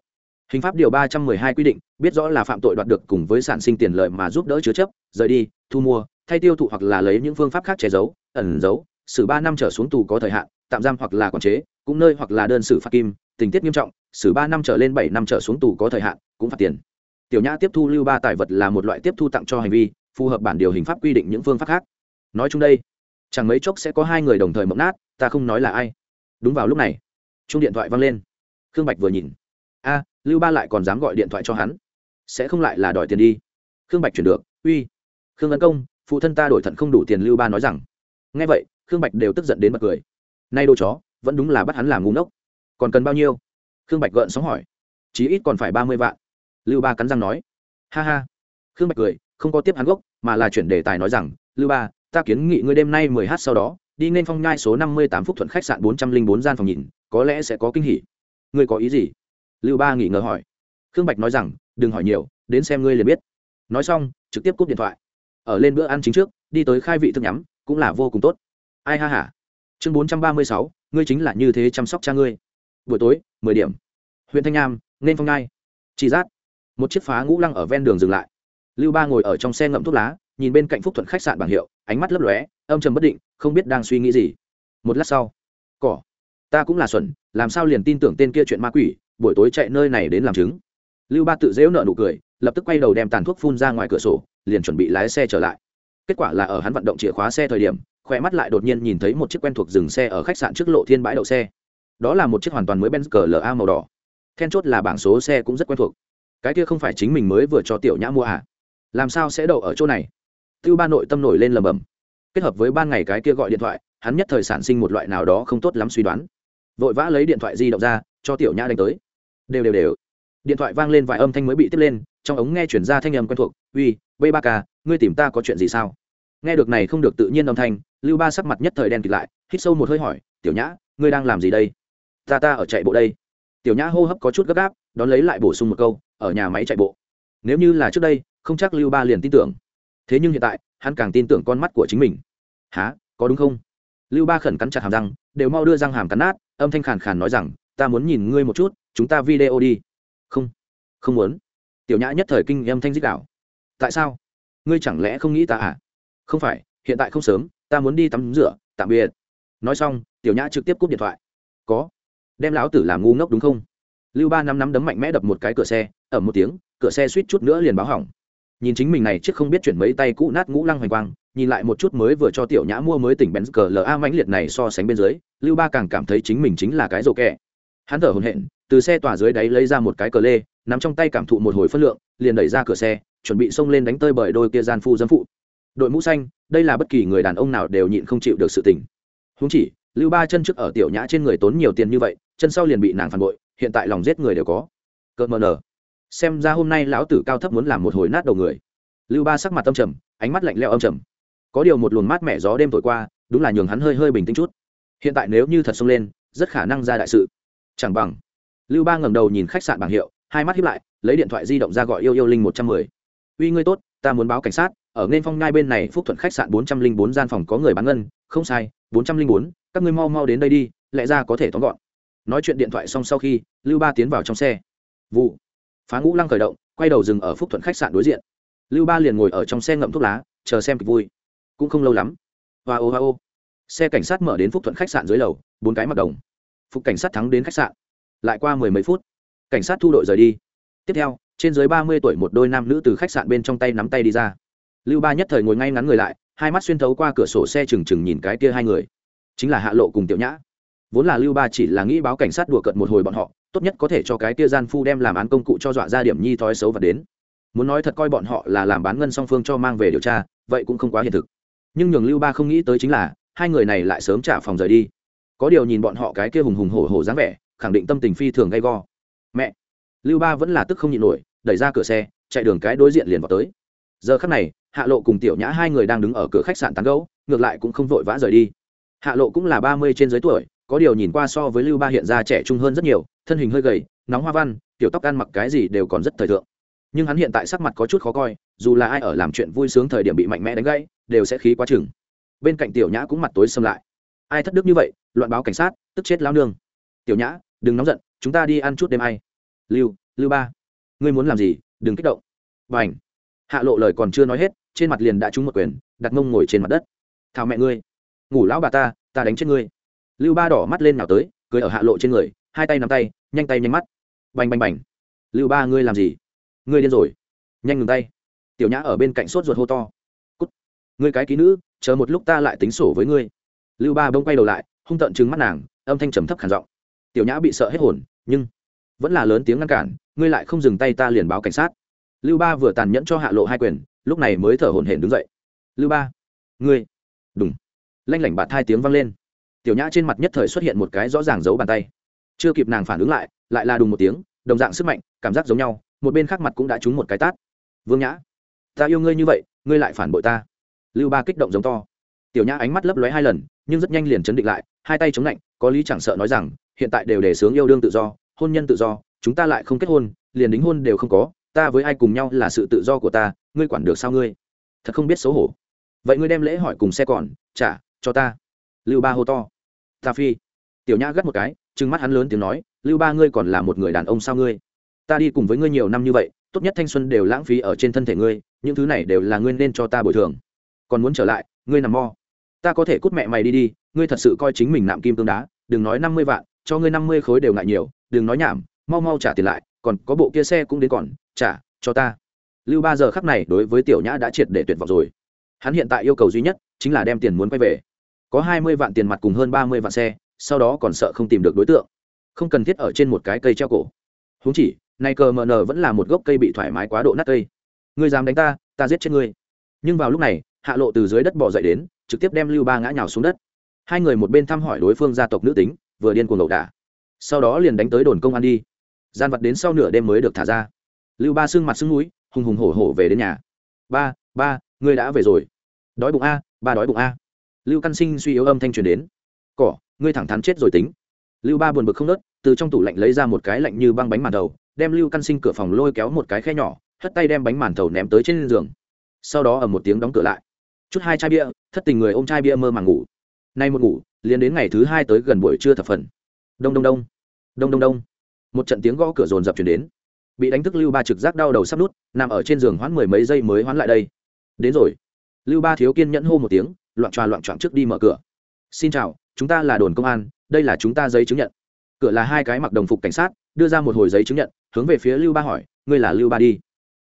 hình pháp điều ba trăm mười hai quy định, biết rõ là phạm tội đoạt được cùng với sản sinh tiền lợi mà giúp đỡ chứa chấp, rời đi, thu mua, thay tiêu thụ hoặc là lấy những phương pháp khác che giấu, ẩn giấu, xử ba năm trở xuống tù có thời hạn, tạm giam hoặc là quản chế, cũng nơi hoặc là đơn xử phạt kim, tình tiết nghiêm trọng, xử ba năm trở lên bảy năm trở xuống tù có thời hạn, cũng phạt tiền. Tiểu nhã tiếp thu lưu ba tài vật là một loại tiếp thu tặng cho hành vi, phù hợp bản điều hình pháp quy định những phương pháp khác. Nói chung đây, chẳng mấy chốc sẽ có hai người đồng thời mộng nát, ta không nói là ai. Đúng vào lúc này chung điện thoại vang lên. Khương bạch vừa nhìn a, lưu ba lại còn dám gọi điện thoại cho hắn. Sẽ không lại là đòi tiền đi. Khương bạch chuyển được. Uy. Khương ấn công, phụ thân ta đổi thận không đủ tiền, lưu ba nói rằng. Nghe vậy, khương bạch đều tức giận đến bật cười. Nay đồ chó, vẫn đúng là bắt hắn làm ngu ngốc. Còn cần bao nhiêu? Khương bạch gợn sóng hỏi. Chí ít còn phải ba mươi vạn. Lưu ba cắn răng nói. Ha ha. Khương bạch cười, không có tiếp hắn gốc, mà là chuyển đề tài nói rằng, lưu ba, ta kiến nghị ngươi đêm nay mười h sau đó, đi nên phong nhai số năm mươi tám phúc thuận khách sạn bốn trăm linh bốn gian phòng nhìn, có lẽ sẽ có kinh hỉ. Ngươi có ý gì? Lưu ba nghỉ ngờ hỏi. Khương bạch nói rằng, đừng hỏi nhiều, đến xem ngươi liền biết. Nói xong, trực tiếp cúp điện thoại. Ở lên bữa ăn chính trước, đi tới khai vị thức nhắm, cũng là vô cùng tốt. Ai ha hả chương bốn trăm ba mươi sáu, ngươi chính là như thế chăm sóc cha ngươi. Buổi tối, mười điểm. Huyện thanh nham nên phong ngai. Chị giác một chiếc phá ngũ lăng ở ven đường dừng lại. Lưu ba ngồi ở trong xe ngậm thuốc lá, nhìn bên cạnh phúc thuận khách sạn bảng hiệu, ánh mắt lấp lóe, âm trầm bất định, không biết đang suy nghĩ gì. Một lát sau, cỏ, ta cũng là xuẩn, làm sao liền tin tưởng tên kia chuyện ma quỷ buổi tối chạy nơi này đến làm chứng. Lưu ba tự dễu nợ nụ cười, lập tức quay đầu đem tàn thuốc phun ra ngoài cửa sổ, liền chuẩn bị lái xe trở lại. Kết quả là ở hắn vận động chìa khóa xe thời điểm khoe mắt lại đột nhiên nhìn thấy một chiếc quen thuộc dừng xe ở khách sạn trước lộ thiên bãi đậu xe. Đó là một chiếc hoàn toàn mới benz cờ la màu đỏ. Then chốt là bảng số xe cũng rất quen thuộc. Cái kia không phải chính mình mới vừa cho tiểu nhã mua à? Làm sao sẽ đậu ở chỗ này? Tiêu ba nội tâm nổi lên lầm bầm. Kết hợp với ban ngày cái kia gọi điện thoại, hắn nhất thời sản sinh một loại nào đó không tốt lắm suy đoán. Vội vã lấy điện thoại di động ra, cho tiểu nhã đánh tới đều đều đều. Điện thoại vang lên vài âm thanh mới bị tiếp lên, trong ống nghe chuyển ra thanh âm quen thuộc, uy b ba k ngươi tìm ta có chuyện gì sao? Nghe được này không được tự nhiên âm thanh, lưu ba sắc mặt nhất thời đen kịt lại, hít sâu một hơi hỏi, tiểu nhã, ngươi đang làm gì đây? Ta ta ở chạy bộ đây. Tiểu nhã hô hấp có chút gấp gáp, đón lấy lại bổ sung một câu, ở nhà máy chạy bộ. Nếu như là trước đây, không chắc lưu ba liền tin tưởng. Thế nhưng hiện tại, hắn càng tin tưởng con mắt của chính mình. Há có đúng không? Lưu ba khẩn cắn chặt hàm răng, đều mau đưa răng hàm cắn nát, âm thanh khàn khàn nói rằng, ta muốn nhìn ngươi một chút chúng ta video đi. Không không muốn. Tiểu nhã nhất thời kinh âm thanh dích đạo tại sao? Ngươi chẳng lẽ không nghĩ ta à? Không phải, hiện tại không sớm, ta muốn đi tắm rửa, tạm biệt. Nói xong, tiểu nhã trực tiếp cúp điện thoại. Có. Đem lão tử làm ngu ngốc đúng không? Lưu ba năm năm đấm mạnh mẽ đập một cái cửa xe ở một tiếng, cửa xe suýt chút nữa liền báo hỏng. Nhìn chính mình này chiếc không biết chuyển mấy tay cũ nát ngũ lăng hoành quang, nhìn lại một chút mới vừa cho tiểu nhã mua mới tỉnh bèn cờ la mãnh liệt này so sánh bên dưới, lưu ba càng cảm thấy chính mình chính là cái rổ kẹ hắn thở hồn hện từ xe tỏa dưới đáy lấy ra một cái cờ lê, nắm trong tay cảm thụ một hồi phân lượng, liền đẩy ra cửa xe, chuẩn bị xông lên đánh tơi bởi đôi kia gian phu dâm phụ. Đội mũ xanh, đây là bất kỳ người đàn ông nào đều nhịn không chịu được sự tình. Húng chỉ, lưu ba chân trước ở tiểu nhã trên người tốn nhiều tiền như vậy, chân sau liền bị nàng phản bội, hiện tại lòng giết người đều có. Cợt mờ nở. Xem ra hôm nay lão tử cao thấp muốn làm một hồi nát đầu người. Lưu ba sắc mặt âm trầm, ánh mắt lạnh leo âm trầm. Có điều một luồng mát mẻ gió đêm thổi qua, đúng là nhường hắn hơi hơi bình tĩnh chút. Hiện tại nếu như thật xông lên, rất khả năng ra đại sự chẳng bằng. Lưu ba ngẩng đầu nhìn khách sạn bảng hiệu, hai mắt hiếp lại, lấy điện thoại di động ra gọi yêu yêu linh một trăm mười. Uy, ngươi tốt, ta muốn báo cảnh sát, ở nên phong ngai bên này phúc thuận khách sạn bốn trăm linh bốn gian phòng có người bán ngân, không sai, bốn trăm linh bốn, các ngươi mau mau đến đây đi, lẽ ra có thể tóm gọn. Nói chuyện điện thoại xong sau khi, lưu ba tiến vào trong xe. Vụ. Phá ngũ lăng khởi động, quay đầu dừng ở phúc thuận khách sạn đối diện. Lưu ba liền ngồi ở trong xe ngậm thuốc lá, chờ xem kịch vui. Cũng không lâu lắm. Hoa ô hoa ô. Xe cảnh sát mở đến phúc thuận khách sạn dưới lầu, bốn cái mặc đồng phục cảnh sát thắng đến khách sạn. Lại qua mười mấy phút, cảnh sát thu đội rời đi. Tiếp theo, trên dưới ba mươi tuổi một đôi nam nữ từ khách sạn bên trong tay nắm tay đi ra. Lưu ba nhất thời ngồi ngay ngắn người lại, hai mắt xuyên thấu qua cửa sổ xe trừng trừng nhìn cái kia hai người. Chính là hạ lộ cùng tiểu nhã. Vốn là lưu ba chỉ là nghĩ báo cảnh sát đùa cận một hồi bọn họ, tốt nhất có thể cho cái kia gian phu đem làm án công cụ cho dọa ra điểm nhi thói xấu và đến. Muốn nói thật coi bọn họ là làm bán ngân song phương cho mang về điều tra, vậy cũng không quá hiện thực. Nhưng nhường lưu ba không nghĩ tới chính là, hai người này lại sớm trả phòng rời đi có điều nhìn bọn họ cái kia hùng hùng hổ hổ dáng vẻ, khẳng định tâm tình phi thường gay go. Mẹ! Lưu ba vẫn là tức không nhịn nổi, đẩy ra cửa xe, chạy đường cái đối diện liền vào tới. Giờ khắc này, hạ lộ cùng tiểu nhã hai người đang đứng ở cửa khách sạn tán gấu ngược lại cũng không vội vã rời đi. Hạ lộ cũng là ba mươi trên dưới tuổi, có điều nhìn qua so với lưu ba hiện ra trẻ trung hơn rất nhiều, thân hình hơi gầy, nóng hoa văn, tiểu tóc ăn mặc cái gì đều còn rất thời thượng. Nhưng hắn hiện tại sắc mặt có chút khó coi, dù là ai ở làm chuyện vui sướng thời điểm bị mạnh mẽ đánh gãy, đều sẽ khí quá chừng. Bên cạnh tiểu nhã cũng mặt tối xâm lại ai thất đức như vậy, loạn báo cảnh sát, tức chết lao nương. Tiểu nhã, đừng nóng giận, chúng ta đi ăn chút đêm ai. Lưu lưu ba, ngươi muốn làm gì, đừng kích động. B à n h hạ lộ lời còn chưa nói hết, trên mặt liền đã trúng một quyền, đặt mông ngồi trên mặt đất. Thảo mẹ ngươi. Ngủ lão bà ta ta đánh chết ngươi. Lưu ba đỏ mắt lên nào tới, cười ở hạ lộ trên người, hai tay nắm tay, nhanh tay nhanh mắt. Bành bành bành. Lưu ba ngươi làm gì? Ngươi điên rồi. Nhanh ngừng tay. Tiểu nhã ở bên cạnh sốt ruột hô to. Cút. Ngươi cái ký nữ, chờ một lúc ta lại tính sổ với ngươi lưu ba bông quay đầu lại, hung tợn trừng mắt nàng, âm thanh trầm thấp khản giọng. Tiểu nhã bị sợ hết hồn, nhưng vẫn là lớn tiếng ngăn cản, ngươi lại không dừng tay ta liền báo cảnh sát. Lưu ba vừa tàn nhẫn cho hạ lộ hai quyền, lúc này mới thở hổn hển đứng dậy. Lưu ba, ngươi đúng lanh lảnh bạt hai tiếng vang lên. Tiểu nhã trên mặt nhất thời xuất hiện một cái rõ ràng giấu bàn tay. Chưa kịp nàng phản ứng lại lại là đùng một tiếng, đồng dạng sức mạnh, cảm giác giống nhau, một bên khác mặt cũng đã trúng một cái tát. Vương nhã, ta yêu ngươi như vậy, ngươi lại phản bội ta. Lưu ba kích động giống to tiểu nhã ánh mắt lấp lóe hai lần, nhưng rất nhanh liền chấn định lại, hai tay chống lạnh, có lý chẳng sợ nói rằng, hiện tại đều để sướng yêu đương tự do, hôn nhân tự do, chúng ta lại không kết hôn, liền đính hôn đều không có, ta với ai cùng nhau là sự tự do của ta, ngươi quản được sao ngươi? Thật không biết xấu hổ. Vậy ngươi đem lễ hỏi cùng xe còn, trả, cho ta. Lưu ba hô to. Ta phi. Tiểu nhã gắt một cái, trừng mắt hắn lớn tiếng nói, lưu ba ngươi còn là một người đàn ông sao ngươi? Ta đi cùng với ngươi nhiều năm như vậy, tốt nhất thanh xuân đều lãng phí ở trên thân thể ngươi, những thứ này đều là ngươi nên cho ta bồi thường. Còn muốn trở lại, ngươi nằm mo ta có thể cút mẹ mày đi đi, ngươi thật sự coi chính mình nạm kim tương đá, đừng nói năm mươi vạn, cho ngươi năm mươi khối đều ngại nhiều, đừng nói nhảm, mau mau trả tiền lại, còn có bộ kia xe cũng đến còn, trả, cho ta. Lưu ba giờ khắc này đối với tiểu nhã đã triệt để tuyệt vọng rồi. Hắn hiện tại yêu cầu duy nhất chính là đem tiền muốn quay về. Có hai mươi vạn tiền mặt cùng hơn ba mươi vạn xe, sau đó còn sợ không tìm được đối tượng. Không cần thiết ở trên một cái cây treo cổ. Húng chỉ, nay cờ mờ nờ vẫn là một gốc cây bị thoải mái quá độ nát cây. Ngươi dám đánh ta ta giết chết ngươi. Nhưng vào lúc này, hạ lộ từ dưới đất bỏ dậy đến trực tiếp đem lưu ba ngã nhào xuống đất. Hai người một bên thăm hỏi đối phương gia tộc nữ tính, vừa điên cuồng ẩu đả. Sau đó liền đánh tới đồn công an đi. Gian vật đến sau nửa đêm mới được thả ra. Lưu ba sưng mặt sưng núi, hùng hùng hổ hổ về đến nhà. Ba ba, ngươi đã về rồi. Đói bụng a, ba đói bụng a. Lưu căn sinh suy yếu âm thanh truyền đến. Cỏ, ngươi thẳng thắn chết rồi tính. Lưu ba buồn bực không nớt, từ trong tủ lạnh lấy ra một cái lạnh như băng bánh màn thầu, đem lưu căn sinh cửa phòng lôi kéo một cái khe nhỏ, hất tay đem bánh màn thầu ném tới trên giường. Sau đó ở một tiếng đóng cửa lại chút hai chai bia, thất tình người ôm chai bia mơ màng ngủ. Nay một ngủ, liền đến ngày thứ hai tới gần buổi trưa thập phần. Đông đông đông. Đông đông đông. Một trận tiếng gõ cửa rồn rập chuyển đến. Bị đánh thức lưu ba trực giác đau đầu sắp nút, nằm ở trên giường hoãn mười mấy giây mới hoãn lại đây. Đến rồi. Lưu ba thiếu kiên nhẫn hô một tiếng, loạn tròa loạn trọn trước đi mở cửa. Xin chào, chúng ta là đồn công an, đây là chúng ta giấy chứng nhận. Cửa là hai cái mặc đồng phục cảnh sát, đưa ra một hồi giấy chứng nhận, hướng về phía lưu ba hỏi, ngươi là lưu ba đi?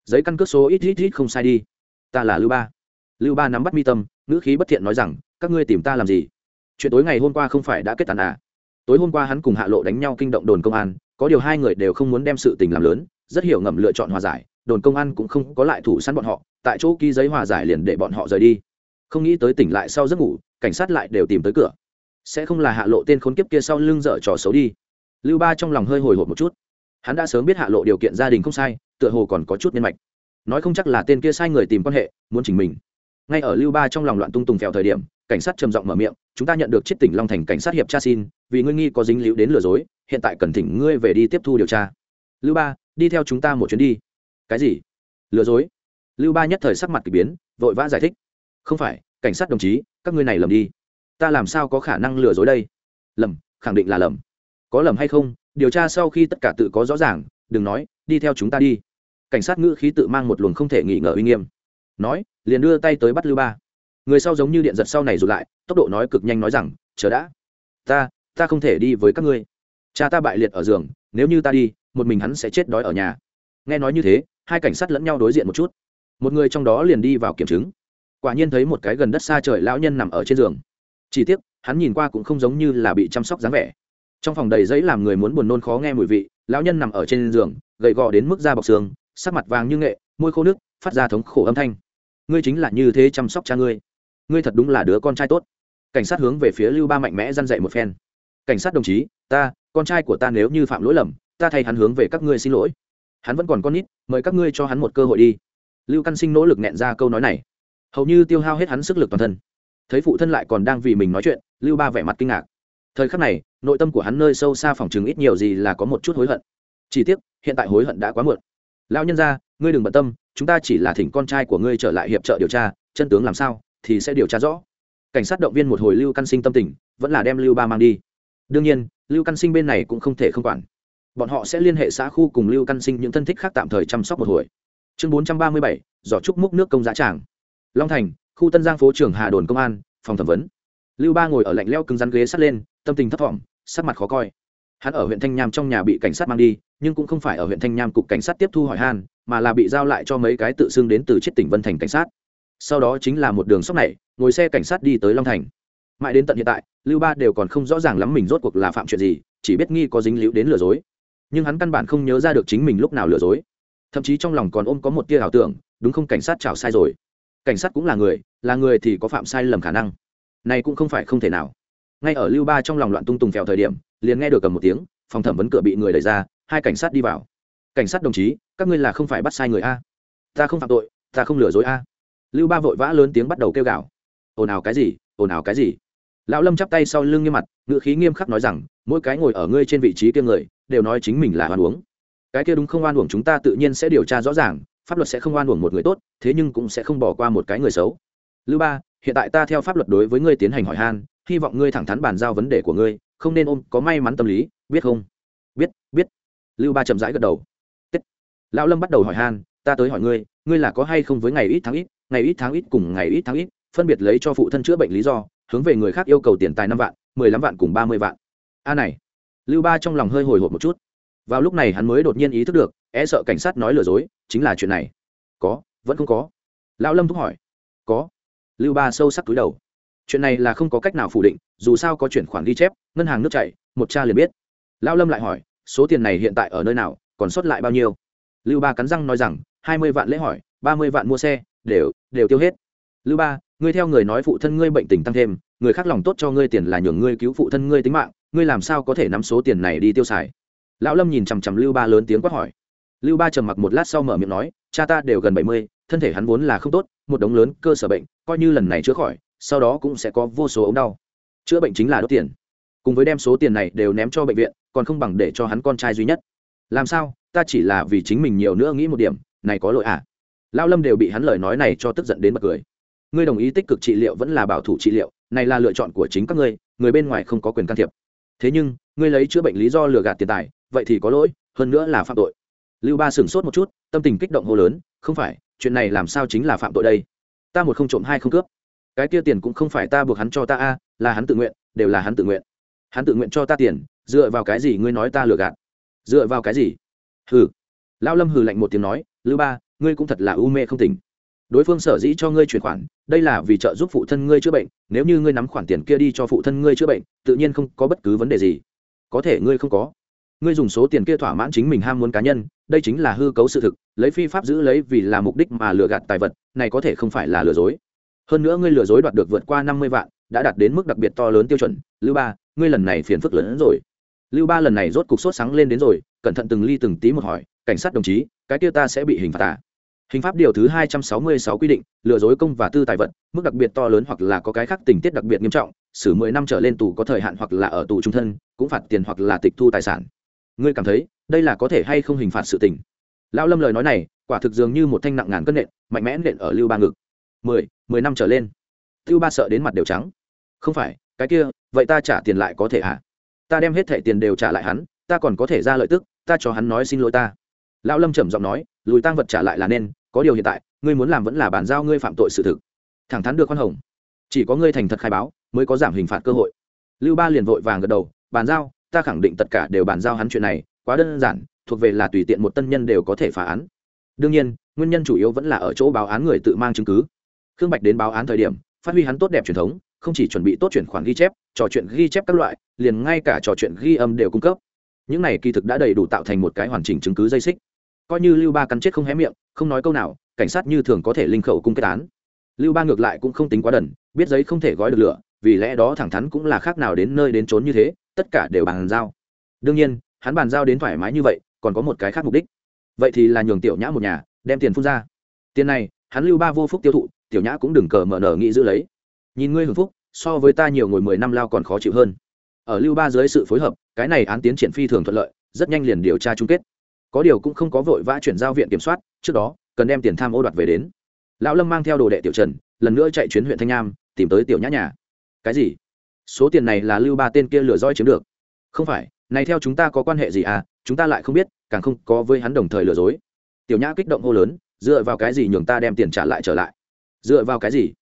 Giấy căn cước số ít ít ít không sai đi. Ta là lưu ba lưu ba nắm bắt mi tâm, ngữ khí bất thiện nói rằng, các ngươi tìm ta làm gì? Chuyện tối ngày hôm qua không phải đã kết tàn à? Tối hôm qua hắn cùng hạ lộ đánh nhau kinh động đồn công an, có điều hai người đều không muốn đem sự tình làm lớn, rất hiểu ngầm lựa chọn hòa giải, đồn công an cũng không có lại thủ săn bọn họ, tại chỗ ký giấy hòa giải liền để bọn họ rời đi. Không nghĩ tới tỉnh lại sau giấc ngủ, cảnh sát lại đều tìm tới cửa. Sẽ không là hạ lộ tên khốn kiếp kia sau lưng dở trò xấu đi. Lưu ba trong lòng hơi hồi hộp một chút. Hắn đã sớm biết hạ lộ điều kiện gia đình không sai, tựa hồ còn có chút nhân mạch. Nói không chắc là tên kia sai người tìm quan hệ, muốn chỉnh mình ngay ở lưu ba trong lòng loạn tung tùng phèo thời điểm, cảnh sát trầm giọng mở miệng, chúng ta nhận được chiếc tỉnh long thành cảnh sát hiệp tra xin, vì ngươi nghi có dính líu đến lừa dối, hiện tại cần thỉnh ngươi về đi tiếp thu điều tra. Lưu ba, đi theo chúng ta một chuyến đi. Cái gì? Lừa dối. Lưu ba nhất thời sắc mặt k ỳ biến, vội vã giải thích. Không phải, cảnh sát đồng chí, các ngươi này lầm đi. Ta làm sao có khả năng lừa dối đây? Lầm, khẳng định là lầm. Có lầm hay không, điều tra sau khi tất cả tự có rõ ràng, đừng nói, đi theo chúng ta đi. Cảnh sát ngữ khí tự mang một luồng không thể nghỉ ngờ uy nghiêm nói, liền đưa tay tới bắt lưu ba. Người sau giống như điện giật sau này rụt lại, tốc độ nói cực nhanh nói rằng, chờ đã. Ta ta không thể đi với các ngươi. Cha ta bại liệt ở giường, nếu như ta đi, một mình hắn sẽ chết đói ở nhà. Nghe nói như thế, hai cảnh sát lẫn nhau đối diện một chút. Một người trong đó liền đi vào kiểm chứng. Quả nhiên thấy một cái gần đất xa trời lão nhân nằm ở trên giường. Chỉ tiếc, hắn nhìn qua cũng không giống như là bị chăm sóc dáng vẻ. Trong phòng đầy giấy làm người muốn buồn nôn khó nghe mùi vị, lão nhân nằm ở trên giường, gầy gò đến mức da bọc xương, sắc mặt vàng như nghệ, môi khô nước, phát ra thống khổ âm thanh ngươi chính là như thế chăm sóc cha ngươi. Ngươi thật đúng là đứa con trai tốt. Cảnh sát hướng về phía lưu ba mạnh mẽ răn dậy một phen. Cảnh sát đồng chí, ta, con trai của ta nếu như phạm lỗi lầm, ta thay hắn hướng về các ngươi xin lỗi. Hắn vẫn còn con nít, mời các ngươi cho hắn một cơ hội đi. Lưu căn sinh nỗ lực nẹn ra câu nói này. Hầu như tiêu hao hết hắn sức lực toàn thân. Thấy phụ thân lại còn đang vì mình nói chuyện, lưu ba vẻ mặt kinh ngạc. Thời khắc này, nội tâm của hắn nơi sâu xa phòng chừng ít nhiều gì là có một chút hối hận. Chỉ tiếc, hiện tại hối hận đã quá muộn. Lao nhân ra ngươi đừng bận tâm, chúng ta chỉ là thỉnh con trai của ngươi trở lại hiệp trợ điều tra, chân tướng làm sao thì sẽ điều tra rõ. Cảnh sát động viên một hồi lưu căn sinh tâm tình, vẫn là đem lưu ba mang đi. Đương nhiên, lưu căn sinh bên này cũng không thể không quản. Bọn họ sẽ liên hệ xã khu cùng lưu căn sinh những thân thích khác tạm thời chăm sóc một hồi. Chương bốn trăm ba mươi bảy, giỏ trúc múc nước công giá tràng. Long thành, khu tân giang phố trưởng hà đồn công an, phòng thẩm vấn. Lưu ba ngồi ở lạnh leo cứng rắn ghế sắt lên, tâm tình thấp thỏm, sắc mặt khó coi. Hắn ở huyện thanh nham trong nhà bị cảnh sát mang đi, nhưng cũng không phải ở huyện thanh nham cục cảnh sát tiếp thu hỏi han mà là bị giao lại cho mấy cái tự xưng đến từ chiết tỉnh vân thành cảnh sát. Sau đó chính là một đường sóc này, ngồi xe cảnh sát đi tới long thành. Mãi đến tận hiện tại, lưu ba đều còn không rõ ràng lắm mình rốt cuộc là phạm chuyện gì, chỉ biết nghi có dính líu đến lừa dối. Nhưng hắn căn bản không nhớ ra được chính mình lúc nào lừa dối. Thậm chí trong lòng còn ôm có một tia ảo tưởng, đúng không cảnh sát chảo sai rồi. Cảnh sát cũng là người là người thì có phạm sai lầm khả năng. Này cũng không phải không thể nào. Ngay ở lưu ba trong lòng loạn tung tùng phèo thời điểm, liền nghe được cầm một tiếng, phòng thẩm vấn cửa bị người đẩy ra, hai cảnh sát đi vào. Cảnh sát đồng chí các ngươi là không phải bắt sai người a. Ta không phạm tội, ta không lừa dối a. Lưu ba vội vã lớn tiếng bắt đầu kêu gào. Ồn ào cái gì, ồn ào cái gì? Lão lâm chắp tay sau lưng nghiêm mặt ngựa khí nghiêm khắc nói rằng, mỗi cái ngồi ở ngươi trên vị trí kia người, đều nói chính mình là oan uống cái kia đúng không oan uổng chúng ta tự nhiên sẽ điều tra rõ ràng, pháp luật sẽ không oan uổng một người tốt, thế nhưng cũng sẽ không bỏ qua một cái người xấu. Lưu ba, hiện tại ta theo pháp luật đối với ngươi tiến hành hỏi han, hy vọng ngươi thẳng thắn bàn giao vấn đề của ngươi, không nên ôm, có may mắn tâm lý, biết không? Biết biết. Lưu ba chậm rãi gật đầu lão lâm bắt đầu hỏi han, ta tới hỏi ngươi ngươi là có hay không với ngày ít tháng ít, ngày ít tháng ít cùng ngày ít tháng ít, phân biệt lấy cho phụ thân chữa bệnh lý do, hướng về người khác yêu cầu tiền tài năm vạn, mười lăm vạn cùng ba mươi vạn. A này, lưu ba trong lòng hơi hồi hộp một chút. Vào lúc này hắn mới đột nhiên ý thức được e sợ cảnh sát nói lừa dối, chính là chuyện này. Có, vẫn không có. Lão lâm thúc hỏi. Có. Lưu ba sâu sắc túi đầu. Chuyện này là không có cách nào phủ định, dù sao có chuyển khoản ghi chép, ngân hàng nước chảy, một cha liền biết. Lão lâm lại hỏi, số tiền này hiện tại ở nơi nào, còn sót lại bao nhiêu? Lưu ba cắn răng nói rằng, hai mươi vạn lễ hỏi, ba mươi vạn mua xe, đều đều tiêu hết. Lưu ba, ngươi theo người nói phụ thân ngươi bệnh tình tăng thêm, người khác lòng tốt cho ngươi tiền là nhường ngươi cứu phụ thân ngươi tính mạng, ngươi làm sao có thể nắm số tiền này đi tiêu xài? Lão lâm nhìn chằm chằm lưu ba lớn tiếng quát hỏi. Lưu ba trầm mặc một lát sau mở miệng nói, cha ta đều gần bảy mươi, thân thể hắn vốn là không tốt, một đống lớn cơ sở bệnh, coi như lần này chữa khỏi, sau đó cũng sẽ có vô số ống đau. Chữa bệnh chính là đốt tiền. Cùng với đem số tiền này đều ném cho bệnh viện, còn không bằng để cho hắn con trai duy nhất làm sao? Ta chỉ là vì chính mình nhiều nữa nghĩ một điểm, này có lỗi à? Lao lâm đều bị hắn lời nói này cho tức giận đến bật cười. Ngươi đồng ý tích cực trị liệu vẫn là bảo thủ trị liệu, này là lựa chọn của chính các ngươi, người bên ngoài không có quyền can thiệp. Thế nhưng, ngươi lấy chữa bệnh lý do lừa gạt tiền tài, vậy thì có lỗi, hơn nữa là phạm tội. Lưu ba sửng sốt một chút, tâm tình kích động hô lớn, không phải, chuyện này làm sao chính là phạm tội đây? Ta một không trộm hai không cướp. Cái kia tiền cũng không phải ta buộc hắn cho ta a, là hắn tự nguyện, đều là hắn tự nguyện. Hắn tự nguyện cho ta tiền, dựa vào cái gì ngươi nói ta lừa gạt? Dựa vào cái gì? Hừ. Lao lâm hừ lạnh một tiếng nói lưu ba, ngươi cũng thật là u mê không tỉnh. Đối phương sở dĩ cho ngươi chuyển khoản, đây là vì trợ giúp phụ thân ngươi chữa bệnh. Nếu như ngươi nắm khoản tiền kia đi cho phụ thân ngươi chữa bệnh, tự nhiên không có bất cứ vấn đề gì. Có thể ngươi không có. Ngươi dùng số tiền kia thỏa mãn chính mình ham muốn cá nhân, đây chính là hư cấu sự thực. Lấy phi pháp giữ lấy vì là mục đích mà lừa gạt tài vật, này có thể không phải là lừa dối. Hơn nữa ngươi lừa dối đoạt được vượt qua năm mươi vạn, đã đạt đến mức đặc biệt to lớn tiêu chuẩn. Lưu ba, ngươi lần này phiền phức lớn hơn rồi lưu ba lần này rốt cục sốt sáng lên đến rồi, cẩn thận từng ly từng tí một hỏi, cảnh sát đồng chí, cái kia ta sẽ bị hình phạt à? hình pháp điều thứ hai trăm sáu mươi sáu quy định, lừa dối công và tư tài vật, mức đặc biệt to lớn hoặc là có cái khác tình tiết đặc biệt nghiêm trọng, xử mười năm trở lên tù có thời hạn hoặc là ở tù trung thân, cũng phạt tiền hoặc là tịch thu tài sản. Ngươi cảm thấy, đây là có thể hay không hình phạt sự tình? Lão lâm lời nói này, quả thực dường như một thanh nặng ngàn cân nện, mạnh mẽ nện ở lưu ba ngực. Mười mười năm trở lên. Lưu ba sợ đến mặt đều trắng. Không phải, cái kia, vậy ta trả tiền lại có thể hả? à? Ta đem hết thẻ tiền đều trả lại hắn, ta còn có thể ra lợi tức, ta cho hắn nói xin lỗi ta. Lão lâm trầm giọng nói, lùi tăng vật trả lại là nên, có điều hiện tại, ngươi muốn làm vẫn là bàn giao ngươi phạm tội sự thực. Thẳng thắn được khoan hồng. Chỉ có ngươi thành thật khai báo, mới có giảm hình phạt cơ hội. Lưu ba liền vội vàng gật đầu, bàn giao, ta khẳng định tất cả đều bàn giao hắn chuyện này, quá đơn giản, thuộc về là tùy tiện một tân nhân đều có thể phá án. Đương nhiên, nguyên nhân chủ yếu vẫn là ở chỗ báo án người tự mang chứng cứ. Khương bạch đến báo án thời điểm, phát huy hắn tốt đẹp truyền thống không chỉ chuẩn bị tốt chuyển khoản ghi chép, trò chuyện ghi chép các loại, liền ngay cả trò chuyện ghi âm đều cung cấp. Những này kỳ thực đã đầy đủ tạo thành một cái hoàn chỉnh chứng cứ dây xích. Coi như lưu ba cắn chết không hé miệng, không nói câu nào, cảnh sát như thường có thể linh khẩu cung kết án. Lưu ba ngược lại cũng không tính quá đần, biết giấy không thể gói được lửa, vì lẽ đó thẳng thắn cũng là khác nào đến nơi đến trốn như thế, tất cả đều bàn giao. Đương nhiên, hắn bàn giao đến thoải mái như vậy, còn có một cái khác mục đích. Vậy thì là nhường tiểu nhã một nhà, đem tiền phun ra. Tiền này, hắn lưu ba vô phúc tiêu thụ, tiểu nhã cũng đừng cờ mở nở nghĩ giữ lấy nhìn ngươi hưởng phúc, so với ta nhiều ngồi mười năm lao còn khó chịu hơn. Ở lưu ba dưới sự phối hợp, cái này án tiến triển phi thường thuận lợi, rất nhanh liền điều tra chung kết. Có điều cũng không có vội vã chuyển giao viện kiểm soát, trước đó, cần đem tiền tham ô đoạt về đến. Lão lâm mang theo đồ đệ tiểu trần, lần nữa chạy chuyến huyện thanh nham tìm tới tiểu nhã nhà. Cái gì? Số tiền này là lưu ba tên kia lừa roi chiếm được. Không phải, này theo chúng ta có quan hệ gì à chúng ta lại không biết, càng không có với hắn đồng thời lừa dối. Tiểu nhã kích động hô lớn, dựa vào cái gì nhường ta đem tiền trả lại trở lại? Dựa vào cái gì?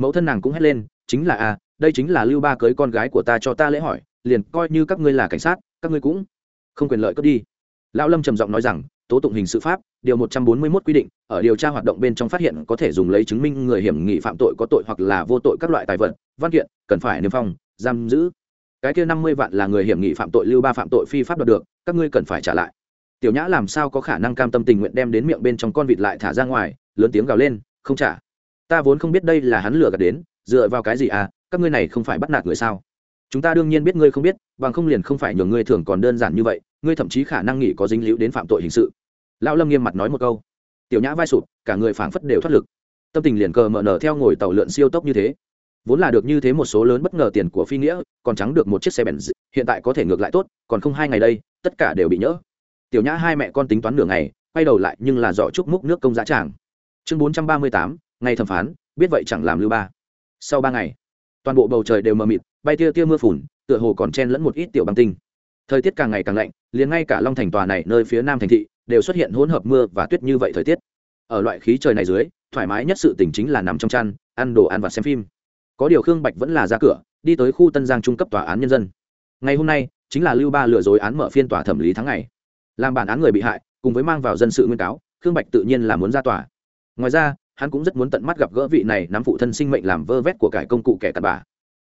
Mẫu thân nàng cũng hét lên, chính là à đây chính là lưu ba cưới con gái của ta cho ta lễ hỏi, liền coi như các ngươi là cảnh sát, các ngươi cũng không quyền lợi cướp đi. Lão lâm trầm giọng nói rằng, tố tụng hình sự pháp, điều một trăm bốn mươi 141 quy định, ở điều tra hoạt động bên trong phát hiện có thể dùng lấy chứng minh người hiểm nghị phạm tội có tội hoặc là vô tội các loại tài vật, văn kiện, cần phải niêm phong, giam giữ. Cái kia năm mươi vạn là người hiểm nghị phạm tội lưu ba phạm tội phi pháp đoạt được, các ngươi cần phải trả lại. Tiểu nhã làm sao có khả năng cam tâm tình nguyện đem đến miệng bên trong con vịt lại thả ra ngoài, lớn tiếng gào lên, không trả ta vốn không biết đây là hắn lừa gạt đến, dựa vào cái gì à các ngươi này không phải bắt nạt người sao? Chúng ta đương nhiên biết ngươi không biết, bằng không liền không phải nhường ngươi thường còn đơn giản như vậy, ngươi thậm chí khả năng nghĩ có dính líu đến phạm tội hình sự. Lão lâm nghiêm mặt nói một câu. Tiểu nhã vai sụp, cả người phảng phất đều thoát lực. Tâm tình liền cờ mở nở theo ngồi tàu lượn siêu tốc như thế. Vốn là được như thế một số lớn bất ngờ tiền của phi nghĩa, còn trắng được một chiếc xe bèn hiện tại có thể ngược lại tốt, còn không hai ngày đây, tất cả đều bị nhỡ. Tiểu nhã hai mẹ con tính toán nửa ngày, quay đầu lại nhưng là dọ chúc múc nước công giá tràng. Chương bốn trăm ba mươi tám ngay thẩm phán, biết vậy chẳng làm lưu ba. Sau ba ngày, toàn bộ bầu trời đều mờ mịt, bay tia tia mưa phùn, tựa hồ còn chen lẫn một ít tiểu băng tinh. Thời tiết càng ngày càng lạnh, liền ngay cả long thành tòa này nơi phía nam thành thị đều xuất hiện hỗn hợp mưa và tuyết như vậy thời tiết. Ở loại khí trời này dưới, thoải mái nhất sự tình chính là nằm trong chăn, ăn đồ ăn và xem phim. Có điều khương bạch vẫn là ra cửa, đi tới khu tân giang trung cấp tòa án nhân dân. Ngày hôm nay, chính là lưu ba lừa dối án mở phiên tòa thẩm lý tháng ngày. Làm bản án người bị hại, cùng với mang vào dân sự nguyên cáo, khương bạch tự nhiên là muốn ra tòa. Ngoài ra hắn cũng rất muốn tận mắt gặp gỡ vị này nắm phụ thân sinh mệnh làm vơ vét của cải công cụ kẻ cặn bà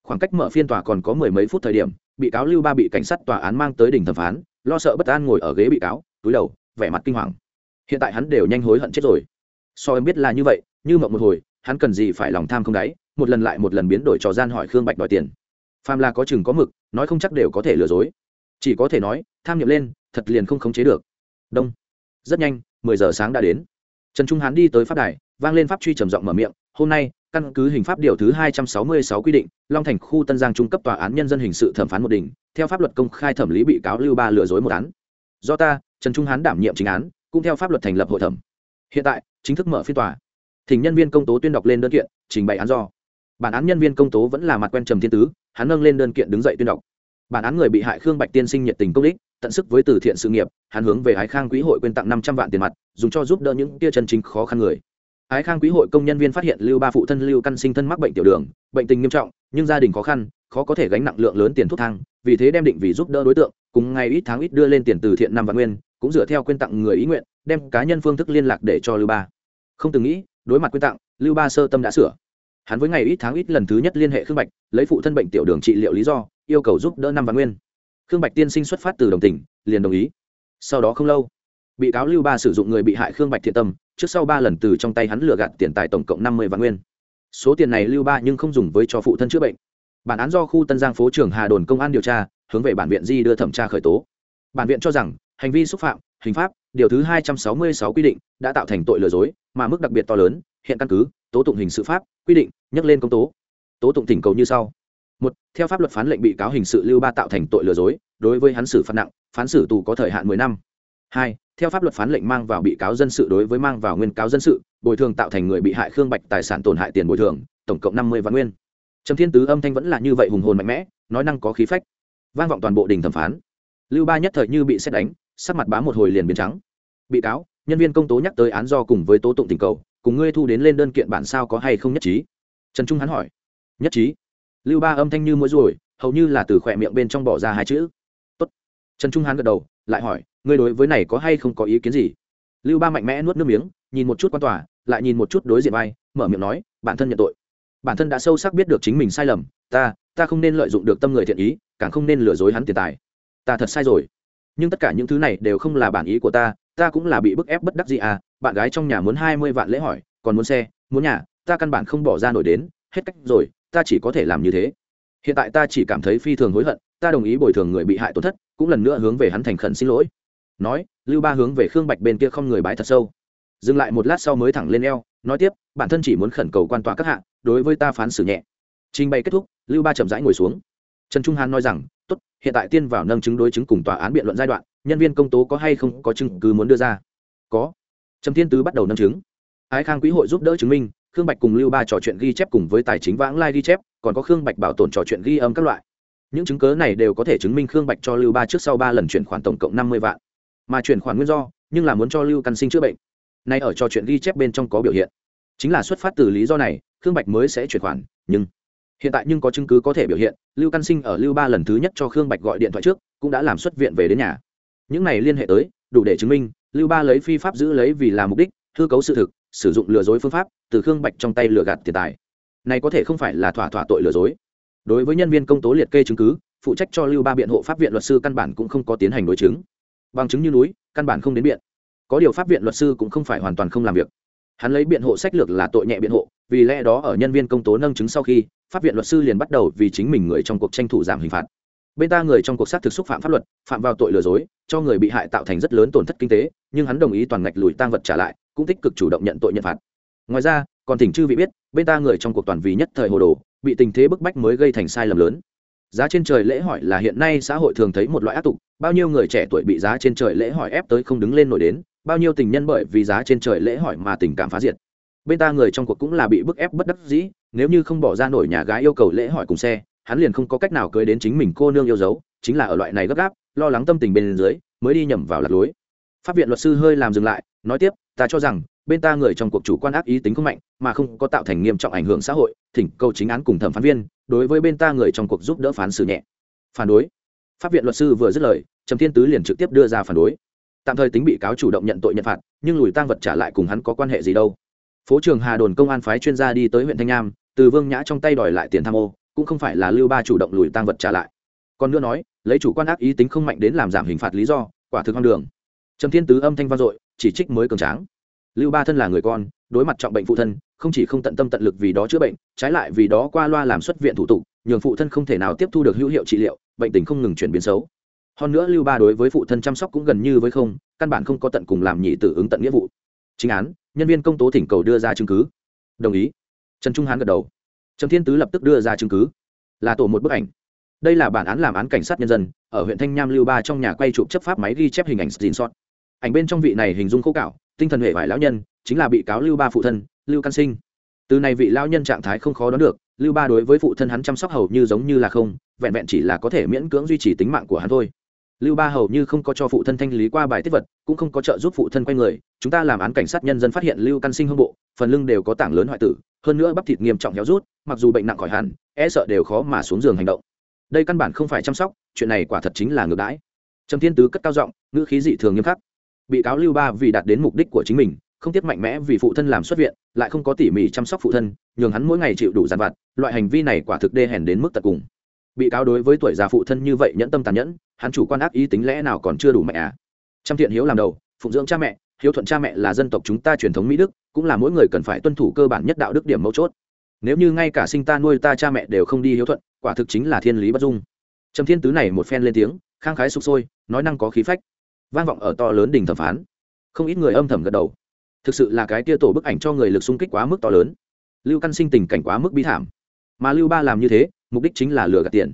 khoảng cách mở phiên tòa còn có mười mấy phút thời điểm, bị cáo lưu ba bị cảnh sát tòa án mang tới đỉnh thẩm phán, lo sợ bất an ngồi ở ghế bị cáo, túi đầu, vẻ mặt kinh hoàng. Hiện tại hắn đều nhanh hối hận chết rồi. So em biết là như vậy, như mộng một hồi, hắn cần gì phải lòng tham không đáy, một lần lại một lần biến đổi trò gian hỏi khương bạch đòi tiền. Phàm là có chừng có mực, nói không chắc đều có thể lừa dối. Chỉ có thể nói, tham nghiệm lên, thật liền không khống chế được. Đông. Rất nhanh, mười giờ sáng đã đến. Trần trung hán đi tới pháp đài vang lên pháp truy trầm giọng mở miệng, hôm nay, căn cứ hình pháp điều thứ hai trăm sáu mươi sáu quy định, long thành khu tân giang trung cấp tòa án nhân dân hình sự thẩm phán một đỉnh, theo pháp luật công khai thẩm lý bị cáo lưu ba lừa dối một án. Do ta, trần trung hán đảm nhiệm chính án, cũng theo pháp luật thành lập hội thẩm. Hiện tại, chính thức mở phiên tòa. Thỉnh nhân viên công tố tuyên đọc lên đơn kiện, trình bày án do. Bản án nhân viên công tố vẫn là mặt quen trầm thiên tứ, hắn nâng lên đơn kiện đứng dậy tuyên đọc. Bản án người bị hại khương bạch tiên sinh nhiệt tình công đích, tận sức với từ thiện sự nghiệp, hắn hướng về ái khang quỹ hội quyên tặng năm trăm vạn tiền mặt, dùng cho giúp đỡ những tia chân chính khó khăn người ái khang quỹ hội công nhân viên phát hiện lưu ba phụ thân lưu căn sinh thân mắc bệnh tiểu đường, bệnh tình nghiêm trọng, nhưng gia đình khó khăn, khó có thể gánh nặng lượng lớn tiền thuốc thang, vì thế đem định vì giúp đỡ đối tượng, cùng ngày ít tháng ít đưa lên tiền từ thiện năm vạn nguyên, cũng dựa theo quyên tặng người ý nguyện, đem cá nhân phương thức liên lạc để cho lưu ba. Không từng nghĩ, đối mặt quyên tặng, lưu ba sơ tâm đã sửa. Hắn với ngày ít tháng ít lần thứ nhất liên hệ khương bạch, lấy phụ thân bệnh tiểu đường trị liệu lý do, yêu cầu giúp đỡ năm vạn nguyên. Khương bạch tiên sinh xuất phát từ đồng tình, liền đồng ý. Sau đó không lâu bị cáo lưu ba sử dụng người bị hại khương bạch thiện tâm, trước sau ba lần từ trong tay hắn lừa gạt tiền tài tổng cộng năm mươi vạn nguyên. Số tiền này lưu ba nhưng không dùng với cho phụ thân chữa bệnh. Bản án do khu tân giang phố trưởng hà đồn công an điều tra, hướng về bản viện di đưa thẩm tra khởi tố. Bản viện cho rằng, hành vi xúc phạm, hình pháp, điều thứ hai trăm sáu mươi sáu quy định, đã tạo thành tội lừa dối, mà mức đặc biệt to lớn, hiện căn cứ, tố tụng hình sự pháp, quy định, nhắc lên công tố. Tố tụng tỉnh cầu như sau. Một, theo pháp luật phán lệnh bị cáo hình sự lưu ba tạo thành tội lừa dối, đối với hắn xử phạt nặng, phán xử tù có thời hạn mười năm hai, theo pháp luật phán lệnh mang vào bị cáo dân sự đối với mang vào nguyên cáo dân sự, bồi thường tạo thành người bị hại khương bạch tài sản tổn hại tiền bồi thường, tổng cộng năm mươi vạn nguyên. Trầm thiên tứ âm thanh vẫn là như vậy hùng hồn mạnh mẽ, nói năng có khí phách. Vang vọng toàn bộ đình thẩm phán. Lưu ba nhất thời như bị xét đánh, sắc mặt bá một hồi liền biến trắng. Bị cáo, nhân viên công tố nhắc tới án do cùng với tố tụng tình cầu, cùng ngươi thu đến lên đơn kiện bản sao có hay không nhất trí? Trần trung hắn hỏi. Nhất trí. Lưu ba âm thanh như mũi ruồi, hầu như là từ khỏe miệng bên trong bỏ ra hai chữ. Tốt. trần trung hắn gật đầu, lại hỏi ngươi đối với này có hay không có ý kiến gì? Lưu ba mạnh mẽ nuốt nước miếng, nhìn một chút quan tòa, lại nhìn một chút đối diện vai, mở miệng nói, bản thân nhận tội. Bản thân đã sâu sắc biết được chính mình sai lầm, ta ta không nên lợi dụng được tâm người thiện ý, càng không nên lừa dối hắn tiền tài. Ta thật sai rồi. Nhưng tất cả những thứ này đều không là bản ý của ta ta cũng là bị bức ép bất đắc gì à bạn gái trong nhà muốn hai mươi vạn lễ hỏi, còn muốn xe, muốn nhà, ta căn bản không bỏ ra nổi đến, hết cách rồi, ta chỉ có thể làm như thế. Hiện tại ta chỉ cảm thấy phi thường hối hận, ta đồng ý bồi thường người bị hại tổn thất, cũng lần nữa hướng về hắn thành khẩn xin lỗi nói, lưu ba hướng về khương bạch bên kia không người bái thật sâu. Dừng lại một lát sau mới thẳng lên eo, nói tiếp, bản thân chỉ muốn khẩn cầu quan tòa các hạ, đối với ta phán xử nhẹ. Trình bày kết thúc, lưu ba chậm rãi ngồi xuống. Trần trung hán nói rằng, tốt, hiện tại tiên vào nâng chứng đối chứng cùng tòa án biện luận giai đoạn, nhân viên công tố có hay không có chứng cứ muốn đưa ra? Có. Trầm thiên tứ bắt đầu nâng chứng. Ái khang quỹ hội giúp đỡ chứng minh, khương bạch cùng lưu ba trò chuyện ghi chép cùng với tài chính vãng lai ghi chép, còn có khương bạch bảo tồn trò chuyện ghi âm các loại. Những chứng cớ này đều có thể chứng minh khương bạch cho lưu ba trước sau ba lần chuyển khoản tổng cộng năm mươi vạn mà chuyển khoản nguyên do, nhưng là muốn cho lưu căn sinh chữa bệnh. Nay ở trò chuyện ghi chép bên trong có biểu hiện. Chính là xuất phát từ lý do này, khương bạch mới sẽ chuyển khoản, nhưng hiện tại nhưng có chứng cứ có thể biểu hiện, lưu căn sinh ở lưu ba lần thứ nhất cho khương bạch gọi điện thoại trước, cũng đã làm xuất viện về đến nhà. Những này liên hệ tới, đủ để chứng minh, lưu ba lấy phi pháp giữ lấy vì là mục đích, hư cấu sự thực, sử dụng lừa dối phương pháp, từ khương bạch trong tay lừa gạt tiền tài. Này có thể không phải là thỏa thỏa tội lừa dối. Đối với nhân viên công tố liệt kê chứng cứ, phụ trách cho lưu ba biện hộ pháp viện luật sư căn bản cũng không có tiến hành đối chứng bằng chứng như núi, căn bản không đến biện có điều pháp viện luật sư cũng không phải hoàn toàn không làm việc. Hắn lấy biện hộ sách lược là tội nhẹ biện hộ, vì lẽ đó ở nhân viên công tố nâng chứng sau khi, pháp viện luật sư liền bắt đầu vì chính mình người trong cuộc tranh thủ giảm hình phạt. Bên ta người trong cuộc sát thực xúc phạm pháp luật, phạm vào tội lừa dối, cho người bị hại tạo thành rất lớn tổn thất kinh tế, nhưng hắn đồng ý toàn ngạch lùi tăng vật trả lại, cũng tích cực chủ động nhận tội nhận phạt. Ngoài ra, còn thỉnh chư vị biết, bên ta người trong cuộc toàn vì nhất thời hồ đồ, bị tình thế bức bách mới gây thành sai lầm lớn giá trên trời lễ hỏi là hiện nay xã hội thường thấy một loại ác tục, bao nhiêu người trẻ tuổi bị giá trên trời lễ hỏi ép tới không đứng lên nổi đến, bao nhiêu tình nhân bởi vì giá trên trời lễ hỏi mà tình cảm phá diệt. Bên ta người trong cuộc cũng là bị bức ép bất đắc dĩ, nếu như không bỏ ra nổi nhà gái yêu cầu lễ hỏi cùng xe, hắn liền không có cách nào cưới đến chính mình cô nương yêu dấu, chính là ở loại này gấp gáp, lo lắng tâm tình bên dưới, mới đi nhầm vào lạc lối. Pháp viện luật sư hơi làm dừng lại, nói tiếp, ta cho rằng bên ta người trong cuộc chủ quan ác ý tính không mạnh, mà không có tạo thành nghiêm trọng ảnh hưởng xã hội, thỉnh cầu chính án cùng thẩm phán viên, đối với bên ta người trong cuộc giúp đỡ phán xử nhẹ. Phản đối? Pháp viện luật sư vừa dứt lời, trầm thiên tứ liền trực tiếp đưa ra phản đối. Tạm thời tính bị cáo chủ động nhận tội nhận phạt, nhưng lùi tăng vật trả lại cùng hắn có quan hệ gì đâu. Phố trường hà đồn công an phái chuyên gia đi tới huyện thanh nham từ vương nhã trong tay đòi lại tiền tham ô, cũng không phải là lưu ba chủ động lùi tăng vật trả lại. Còn nữa nói, lấy chủ quan ác ý tính không mạnh đến làm giảm hình phạt lý do, quả thực hoang đường. Trầm thiên tứ âm thanh vang dội, chỉ trích mới cường tráng lưu ba thân là người con, đối mặt trọng bệnh phụ thân, không chỉ không tận tâm tận lực vì đó chữa bệnh, trái lại vì đó qua loa làm xuất viện thủ tục, nhường phụ thân không thể nào tiếp thu được hữu hiệu trị liệu, bệnh tình không ngừng chuyển biến xấu. Hơn nữa lưu ba đối với phụ thân chăm sóc cũng gần như với không, căn bản không có tận cùng làm nhị tử ứng tận nghĩa vụ. Chính án, nhân viên công tố thỉnh cầu đưa ra chứng cứ. Đồng ý. Trần trung hán gật đầu. Trần thiên tứ lập tức đưa ra chứng cứ. Là tổ một bức ảnh. Đây là bản án làm án cảnh sát nhân dân, ở huyện thanh nham lưu ba trong nhà quay chụp chấp pháp máy ghi chép hình ảnh xin sót ảnh bên trong vị này hình dung khô cạo tinh thần hệ vải lão nhân, chính là bị cáo lưu ba phụ thân, lưu căn sinh. Từ này vị lão nhân trạng thái không khó đoán được, lưu ba đối với phụ thân hắn chăm sóc hầu như giống như là không, vẹn vẹn chỉ là có thể miễn cưỡng duy trì tính mạng của hắn thôi. Lưu ba hầu như không có cho phụ thân thanh lý qua bài tiết vật, cũng không có trợ giúp phụ thân quay người, chúng ta làm án cảnh sát nhân dân phát hiện lưu căn sinh hương bộ, phần lưng đều có tảng lớn hoại tử, hơn nữa bắp thịt nghiêm trọng héo rút, mặc dù bệnh nặng khỏi hẳn e sợ đều khó mà xuống giường hành động. Đây căn bản không phải chăm sóc, chuyện này quả thật chính là ngược đãi. Trầm thiên tứ cất cao giọng, ngữ khí dị thường nghiêm khắc bị cáo lưu ba vì đạt đến mục đích của chính mình, không tiếc mạnh mẽ vì phụ thân làm xuất viện, lại không có tỉ mỉ chăm sóc phụ thân, nhường hắn mỗi ngày chịu đủ giàn vặt, loại hành vi này quả thực đê hèn đến mức tận cùng. Bị cáo đối với tuổi già phụ thân như vậy nhẫn tâm tàn nhẫn, hắn chủ quan ác ý tính lẽ nào còn chưa đủ mạnh à? Trăm thiện hiếu làm đầu, phụng dưỡng cha mẹ, hiếu thuận cha mẹ là dân tộc chúng ta truyền thống mỹ đức, cũng là mỗi người cần phải tuân thủ cơ bản nhất đạo đức điểm mấu chốt. Nếu như ngay cả sinh ta nuôi ta cha mẹ đều không đi hiếu thuận, quả thực chính là thiên lý bất dung. Trầm thiên tứ này một phen lên tiếng, khang khái sục sôi, nói năng có khí phách vang vọng ở to lớn đỉnh thẩm phán. Không ít người âm thầm gật đầu. Thực sự là cái tia tổ bức ảnh cho người lực xung kích quá mức to lớn. Lưu căn sinh tình cảnh quá mức bi thảm. Mà lưu ba làm như thế, mục đích chính là lừa gạt tiền.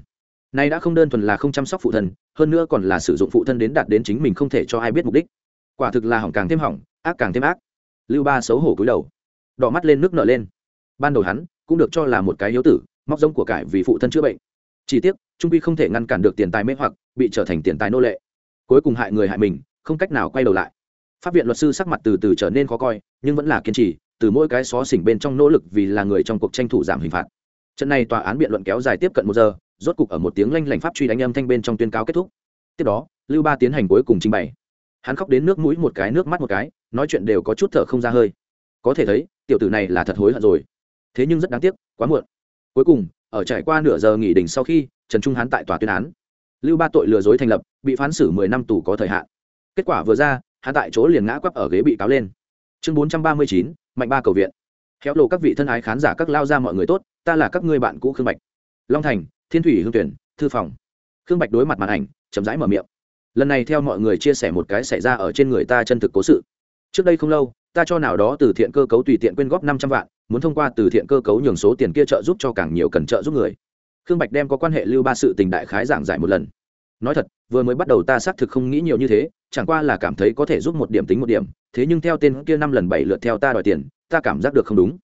Này đã không đơn thuần là không chăm sóc phụ thân, hơn nữa còn là sử dụng phụ thân đến đạt đến chính mình không thể cho ai biết mục đích. Quả thực là hỏng càng thêm hỏng, ác càng thêm ác. Lưu ba xấu hổ cúi đầu. Đỏ mắt lên nước nở lên. Ban đầu hắn cũng được cho là một cái hiếu tử, móc giống của cải vì phụ thân chữa bệnh. Chỉ tiếc, trung quy không thể ngăn cản được tiền tài mê hoặc, bị trở thành tiền tài nô lệ cuối cùng hại người hại mình, không cách nào quay đầu lại. Pháp viện luật sư sắc mặt từ từ trở nên khó coi, nhưng vẫn là kiên trì, từ mỗi cái xó xỉnh bên trong nỗ lực vì là người trong cuộc tranh thủ giảm hình phạt. Trận này tòa án biện luận kéo dài tiếp cận một giờ, rốt cục ở một tiếng lanh lảnh pháp truy đánh âm thanh bên trong tuyên cáo kết thúc. Tiếp đó, lưu ba tiến hành cuối cùng trình bày. Hắn khóc đến nước mũi một cái, nước mắt một cái, nói chuyện đều có chút thở không ra hơi. Có thể thấy, tiểu tử này là thật hối hận rồi. Thế nhưng rất đáng tiếc, quá muộn. Cuối cùng, ở trải qua nửa giờ nghỉ đình sau khi, trần trung hán tại tòa tuyên án lưu ba tội lừa dối thành lập, bị phán xử mười năm tù có thời hạn. Kết quả vừa ra, hắn tại chỗ liền ngã quắp ở ghế bị cáo lên. Chương bốn trăm ba mươi chín, mạnh ba cầu viện. Khéo lộ các vị thân ái khán giả các lao ra mọi người tốt, ta là các ngươi bạn cũ khương bạch. Long thành, thiên thủy hương tuyển, thư phòng. Khương bạch đối mặt màn ảnh, chậm rãi mở miệng. Lần này theo mọi người chia sẻ một cái xảy ra ở trên người ta chân thực cố sự. Trước đây không lâu, ta cho nào đó từ thiện cơ cấu tùy tiện quyên góp năm trăm vạn, muốn thông qua từ thiện cơ cấu nhường số tiền kia trợ giúp cho càng nhiều cần trợ giúp người khương bạch đem có quan hệ lưu ba sự tình đại khái giảng giải một lần. Nói thật, vừa mới bắt đầu ta xác thực không nghĩ nhiều như thế, chẳng qua là cảm thấy có thể giúp một điểm tính một điểm, thế nhưng theo tên kia năm lần bảy lượt theo ta đòi tiền, ta cảm giác được không đúng.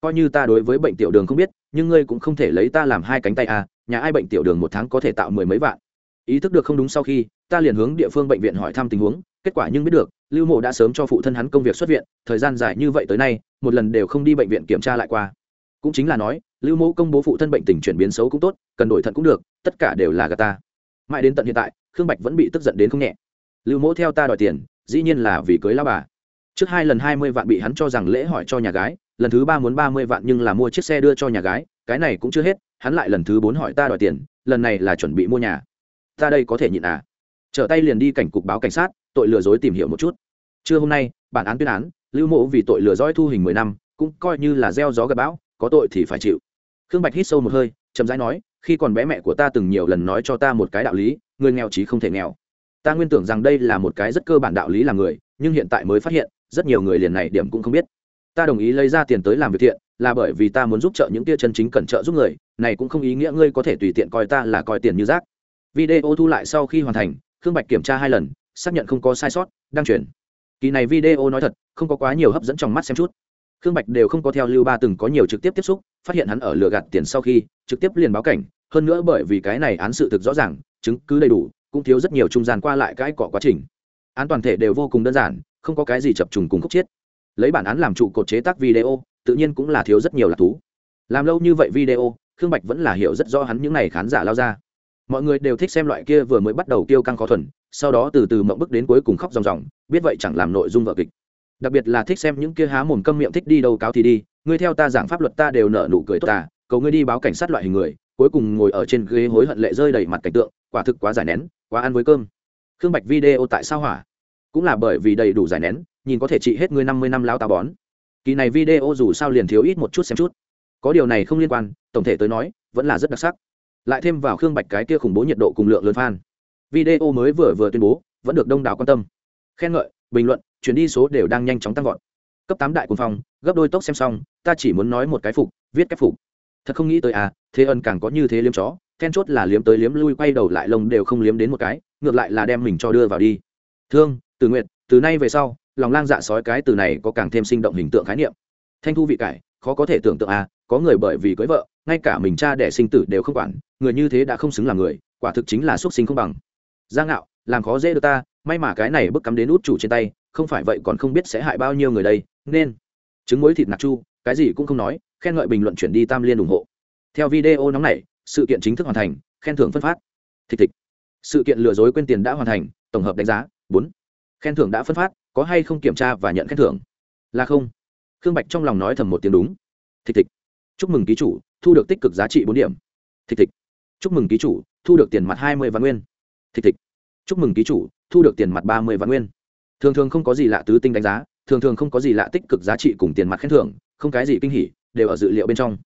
Coi như ta đối với bệnh tiểu đường không biết, nhưng ngươi cũng không thể lấy ta làm hai cánh tay à nhà ai bệnh tiểu đường một tháng có thể tạo mười mấy vạn. Ý thức được không đúng sau khi, ta liền hướng địa phương bệnh viện hỏi thăm tình huống, kết quả nhưng biết được, lưu mộ đã sớm cho phụ thân hắn công việc xuất viện, thời gian dài như vậy tới nay, một lần đều không đi bệnh viện kiểm tra lại qua. Cũng chính là nói lưu mẫu công bố phụ thân bệnh tình chuyển biến xấu cũng tốt, cần đổi thận cũng được, tất cả đều là gà ta. Mãi đến tận hiện tại, khương bạch vẫn bị tức giận đến không nhẹ. Lưu mẫu theo ta đòi tiền, dĩ nhiên là vì cưới lao bà. Trước hai lần hai mươi vạn bị hắn cho rằng lễ hỏi cho nhà gái, lần thứ ba muốn ba mươi vạn nhưng là mua chiếc xe đưa cho nhà gái, cái này cũng chưa hết, hắn lại lần thứ bốn hỏi ta đòi tiền, lần này là chuẩn bị mua nhà. Ta đây có thể nhịn à? Trở tay liền đi cảnh cục báo cảnh sát, tội lừa dối tìm hiểu một chút. Trưa hôm nay, bản án tuyên án, lưu mộ vì tội lừa dối thu hình mười năm, cũng coi như là gieo gió gặp bão, có tội thì phải chịu khương bạch hít sâu một hơi, chậm rãi nói, khi còn bé mẹ của ta từng nhiều lần nói cho ta một cái đạo lý, người nghèo chí không thể nghèo. Ta nguyên tưởng rằng đây là một cái rất cơ bản đạo lý là người, nhưng hiện tại mới phát hiện, rất nhiều người liền này điểm cũng không biết. Ta đồng ý lấy ra tiền tới làm việc thiện, là bởi vì ta muốn giúp trợ những tia chân chính cẩn trợ giúp người, này cũng không ý nghĩa ngươi có thể tùy tiện coi ta là coi tiền như rác. Video thu lại sau khi hoàn thành, khương bạch kiểm tra hai lần, xác nhận không có sai sót, đăng chuyển. Kỳ này video nói thật, không có quá nhiều hấp dẫn trong mắt xem chút. Khương bạch đều không có theo lưu ba từng có nhiều trực tiếp tiếp xúc phát hiện hắn ở lừa gạt tiền sau khi trực tiếp liền báo cảnh, hơn nữa bởi vì cái này án sự thực rõ ràng, chứng cứ đầy đủ, cũng thiếu rất nhiều trung gian qua lại cái cọ quá trình. Án toàn thể đều vô cùng đơn giản, không có cái gì chập trùng cùng khúc chiết lấy bản án làm trụ cột chế tác video, tự nhiên cũng là thiếu rất nhiều lạc thú. Làm lâu như vậy video, khương bạch vẫn là hiểu rất rõ hắn những n à y khán giả lao ra. Mọi người đều thích xem loại kia vừa mới bắt đầu tiêu căng khó thuần, sau đó từ từ mộng bức đến cuối cùng khóc ròng ròng, biết vậy chẳng làm nội dung vợ kịch đặc biệt là thích xem những kia há mồm câm miệng thích đi đâu cáo thì đi, ngươi theo ta giảng pháp luật ta đều nợ nụ cười tốt ta, cầu ngươi đi báo cảnh sát loại hình người, cuối cùng ngồi ở trên ghế hối hận lệ rơi đầy mặt cảnh tượng, quả thực quá giải nén, quá ăn với cơm. Khương bạch video tại sao hỏa? Cũng là bởi vì đầy đủ giải nén, nhìn có thể trị hết ngươi năm mươi năm lao tà bón. Kỳ này video dù sao liền thiếu ít một chút xem chút. Có điều này không liên quan, tổng thể tới nói, vẫn là rất đặc sắc. Lại thêm vào khương bạch cái kia khủng bố nhiệt độ cùng lượng lớn fan. Video mới vừa vừa tuyên bố, vẫn được đông đảo quan tâm. Khen ngợi bình luận, chuyển đi số đều đang nhanh chóng tăng vọt. Cấp tám đại quân phong, gấp đôi tốc xem xong, ta chỉ muốn nói một cái phục, viết cái phục. Thật không nghĩ tới à thế ân càng có như thế liếm chó, then chốt là liếm tới liếm lui quay đầu lại lông đều không liếm đến một cái, ngược lại là đem mình cho đưa vào đi. Thương, từ nguyện từ nay về sau, lòng lang dạ sói cái từ này có càng thêm sinh động hình tượng khái niệm. Thanh thu vị cải, khó có thể tưởng tượng à có người bởi vì cưới vợ, ngay cả mình cha đẻ sinh tử đều không quản, người như thế đã không xứng làm người, quả thực chính là xuất sinh không bằng. Giang ngạo, làm khó dễ được ta may mà cái này bức cắm đến út chủ trên tay, không phải vậy còn không biết sẽ hại bao nhiêu người đây, nên, trứng muối thịt nạc chu, cái gì cũng không nói, khen ngợi bình luận chuyển đi tam liên ủng hộ. Theo video nóng này, sự kiện chính thức hoàn thành, khen thưởng phân phát. Thịt thịt. Sự kiện lừa dối quên tiền đã hoàn thành, tổng hợp đánh giá, bốn. Khen thưởng đã phân phát, có hay không kiểm tra và nhận khen thưởng? Là không. Khương bạch trong lòng nói thầm một tiếng đúng. Thịt thịt. Chúc mừng ký chủ, thu được tích cực giá trị bốn điểm. Thịt thịt. Chúc mừng ký chủ, thu được tiền mặt hai mươi vạn nguyên. Thịt thịt. Chúc mừng ký chủ thu được tiền mặt ba mươi vạn nguyên. Thường thường không có gì lạ tứ tinh đánh giá, thường thường không có gì lạ tích cực giá trị cùng tiền mặt khen thưởng, không cái gì kinh hỉ, đều ở dự liệu bên trong.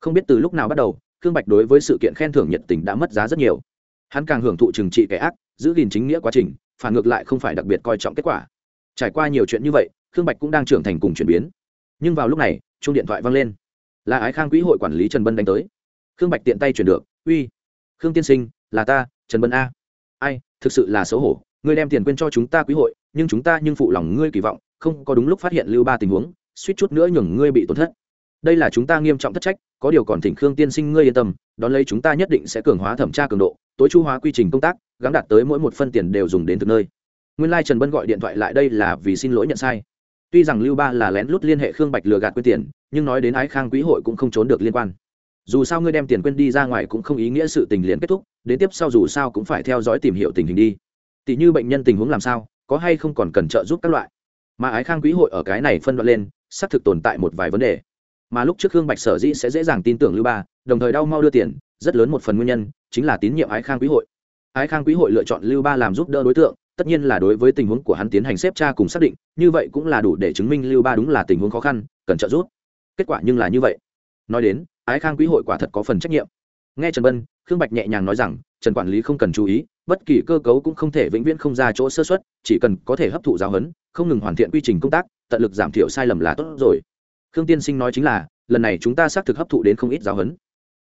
Không biết từ lúc nào bắt đầu, khương bạch đối với sự kiện khen thưởng nhiệt tình đã mất giá rất nhiều. Hắn càng hưởng thụ trừng trị kẻ ác, giữ gìn chính nghĩa quá trình, phản ngược lại không phải đặc biệt coi trọng kết quả. Trải qua nhiều chuyện như vậy, khương bạch cũng đang trưởng thành cùng chuyển biến. Nhưng vào lúc này chung điện thoại vang lên. Là ái khang quỹ hội quản lý trần bân đánh tới. Khương bạch tiện tay chuyển được, uy, khương tiên sinh, là ta, trần bân a. Ai, thực sự là xấu hổ ngươi đem tiền quên cho chúng ta quý hội, nhưng chúng ta nhưng phụ lòng ngươi kỳ vọng, không có đúng lúc phát hiện lưu ba tình huống, suýt chút nữa nhường ngươi bị tổn thất. Đây là chúng ta nghiêm trọng thất trách, có điều còn thỉnh khương tiên sinh ngươi yên tâm, đón lấy chúng ta nhất định sẽ cường hóa thẩm tra cường độ, tối chu hóa quy trình công tác gắn đạt tới mỗi một phân tiền đều dùng đến từ nơi. Nguyên lai trần bân gọi điện thoại lại đây là vì xin lỗi nhận sai. Tuy rằng lưu ba là lén lút liên hệ khương bạch lừa gạt quên tiền, nhưng nói đến ái khang quý hội cũng không trốn được liên quan. Dù sao ngươi đem tiền quên đi ra ngoài cũng không ý nghĩa sự tình liền kết thúc, đến tiếp sau dù sao cũng phải theo dõi tìm hiểu tình hình đi tỷ như bệnh nhân tình huống làm sao, có hay không còn cần trợ giúp các loại. Mà ái khang quý hội ở cái này phân đoạn lên, xác thực tồn tại một vài vấn đề. Mà lúc trước Hương bạch sở dĩ sẽ dễ dàng tin tưởng lưu ba, đồng thời đau mau đưa tiền, rất lớn một phần nguyên nhân, chính là tín nhiệm ái khang quý hội. Ái khang quý hội lựa chọn lưu ba làm giúp đỡ đối tượng, tất nhiên là đối với tình huống của hắn tiến hành xếp tra cùng xác định, như vậy cũng là đủ để chứng minh lưu ba đúng là tình huống khó khăn, cần trợ giúp. Kết quả nhưng là như vậy. Nói đến, ái khang quý hội quả thật có phần trách nhiệm. Nghe trần bân, khương bạch nhẹ nhàng nói rằng, trần quản lý không cần chú ý bất kỳ cơ cấu cũng không thể vĩnh viễn không ra chỗ sơ xuất chỉ cần có thể hấp thụ giáo huấn, không ngừng hoàn thiện quy trình công tác, tận lực giảm thiểu sai lầm là tốt rồi. Khương tiên sinh nói chính là, lần này chúng ta xác thực hấp thụ đến không ít giáo huấn.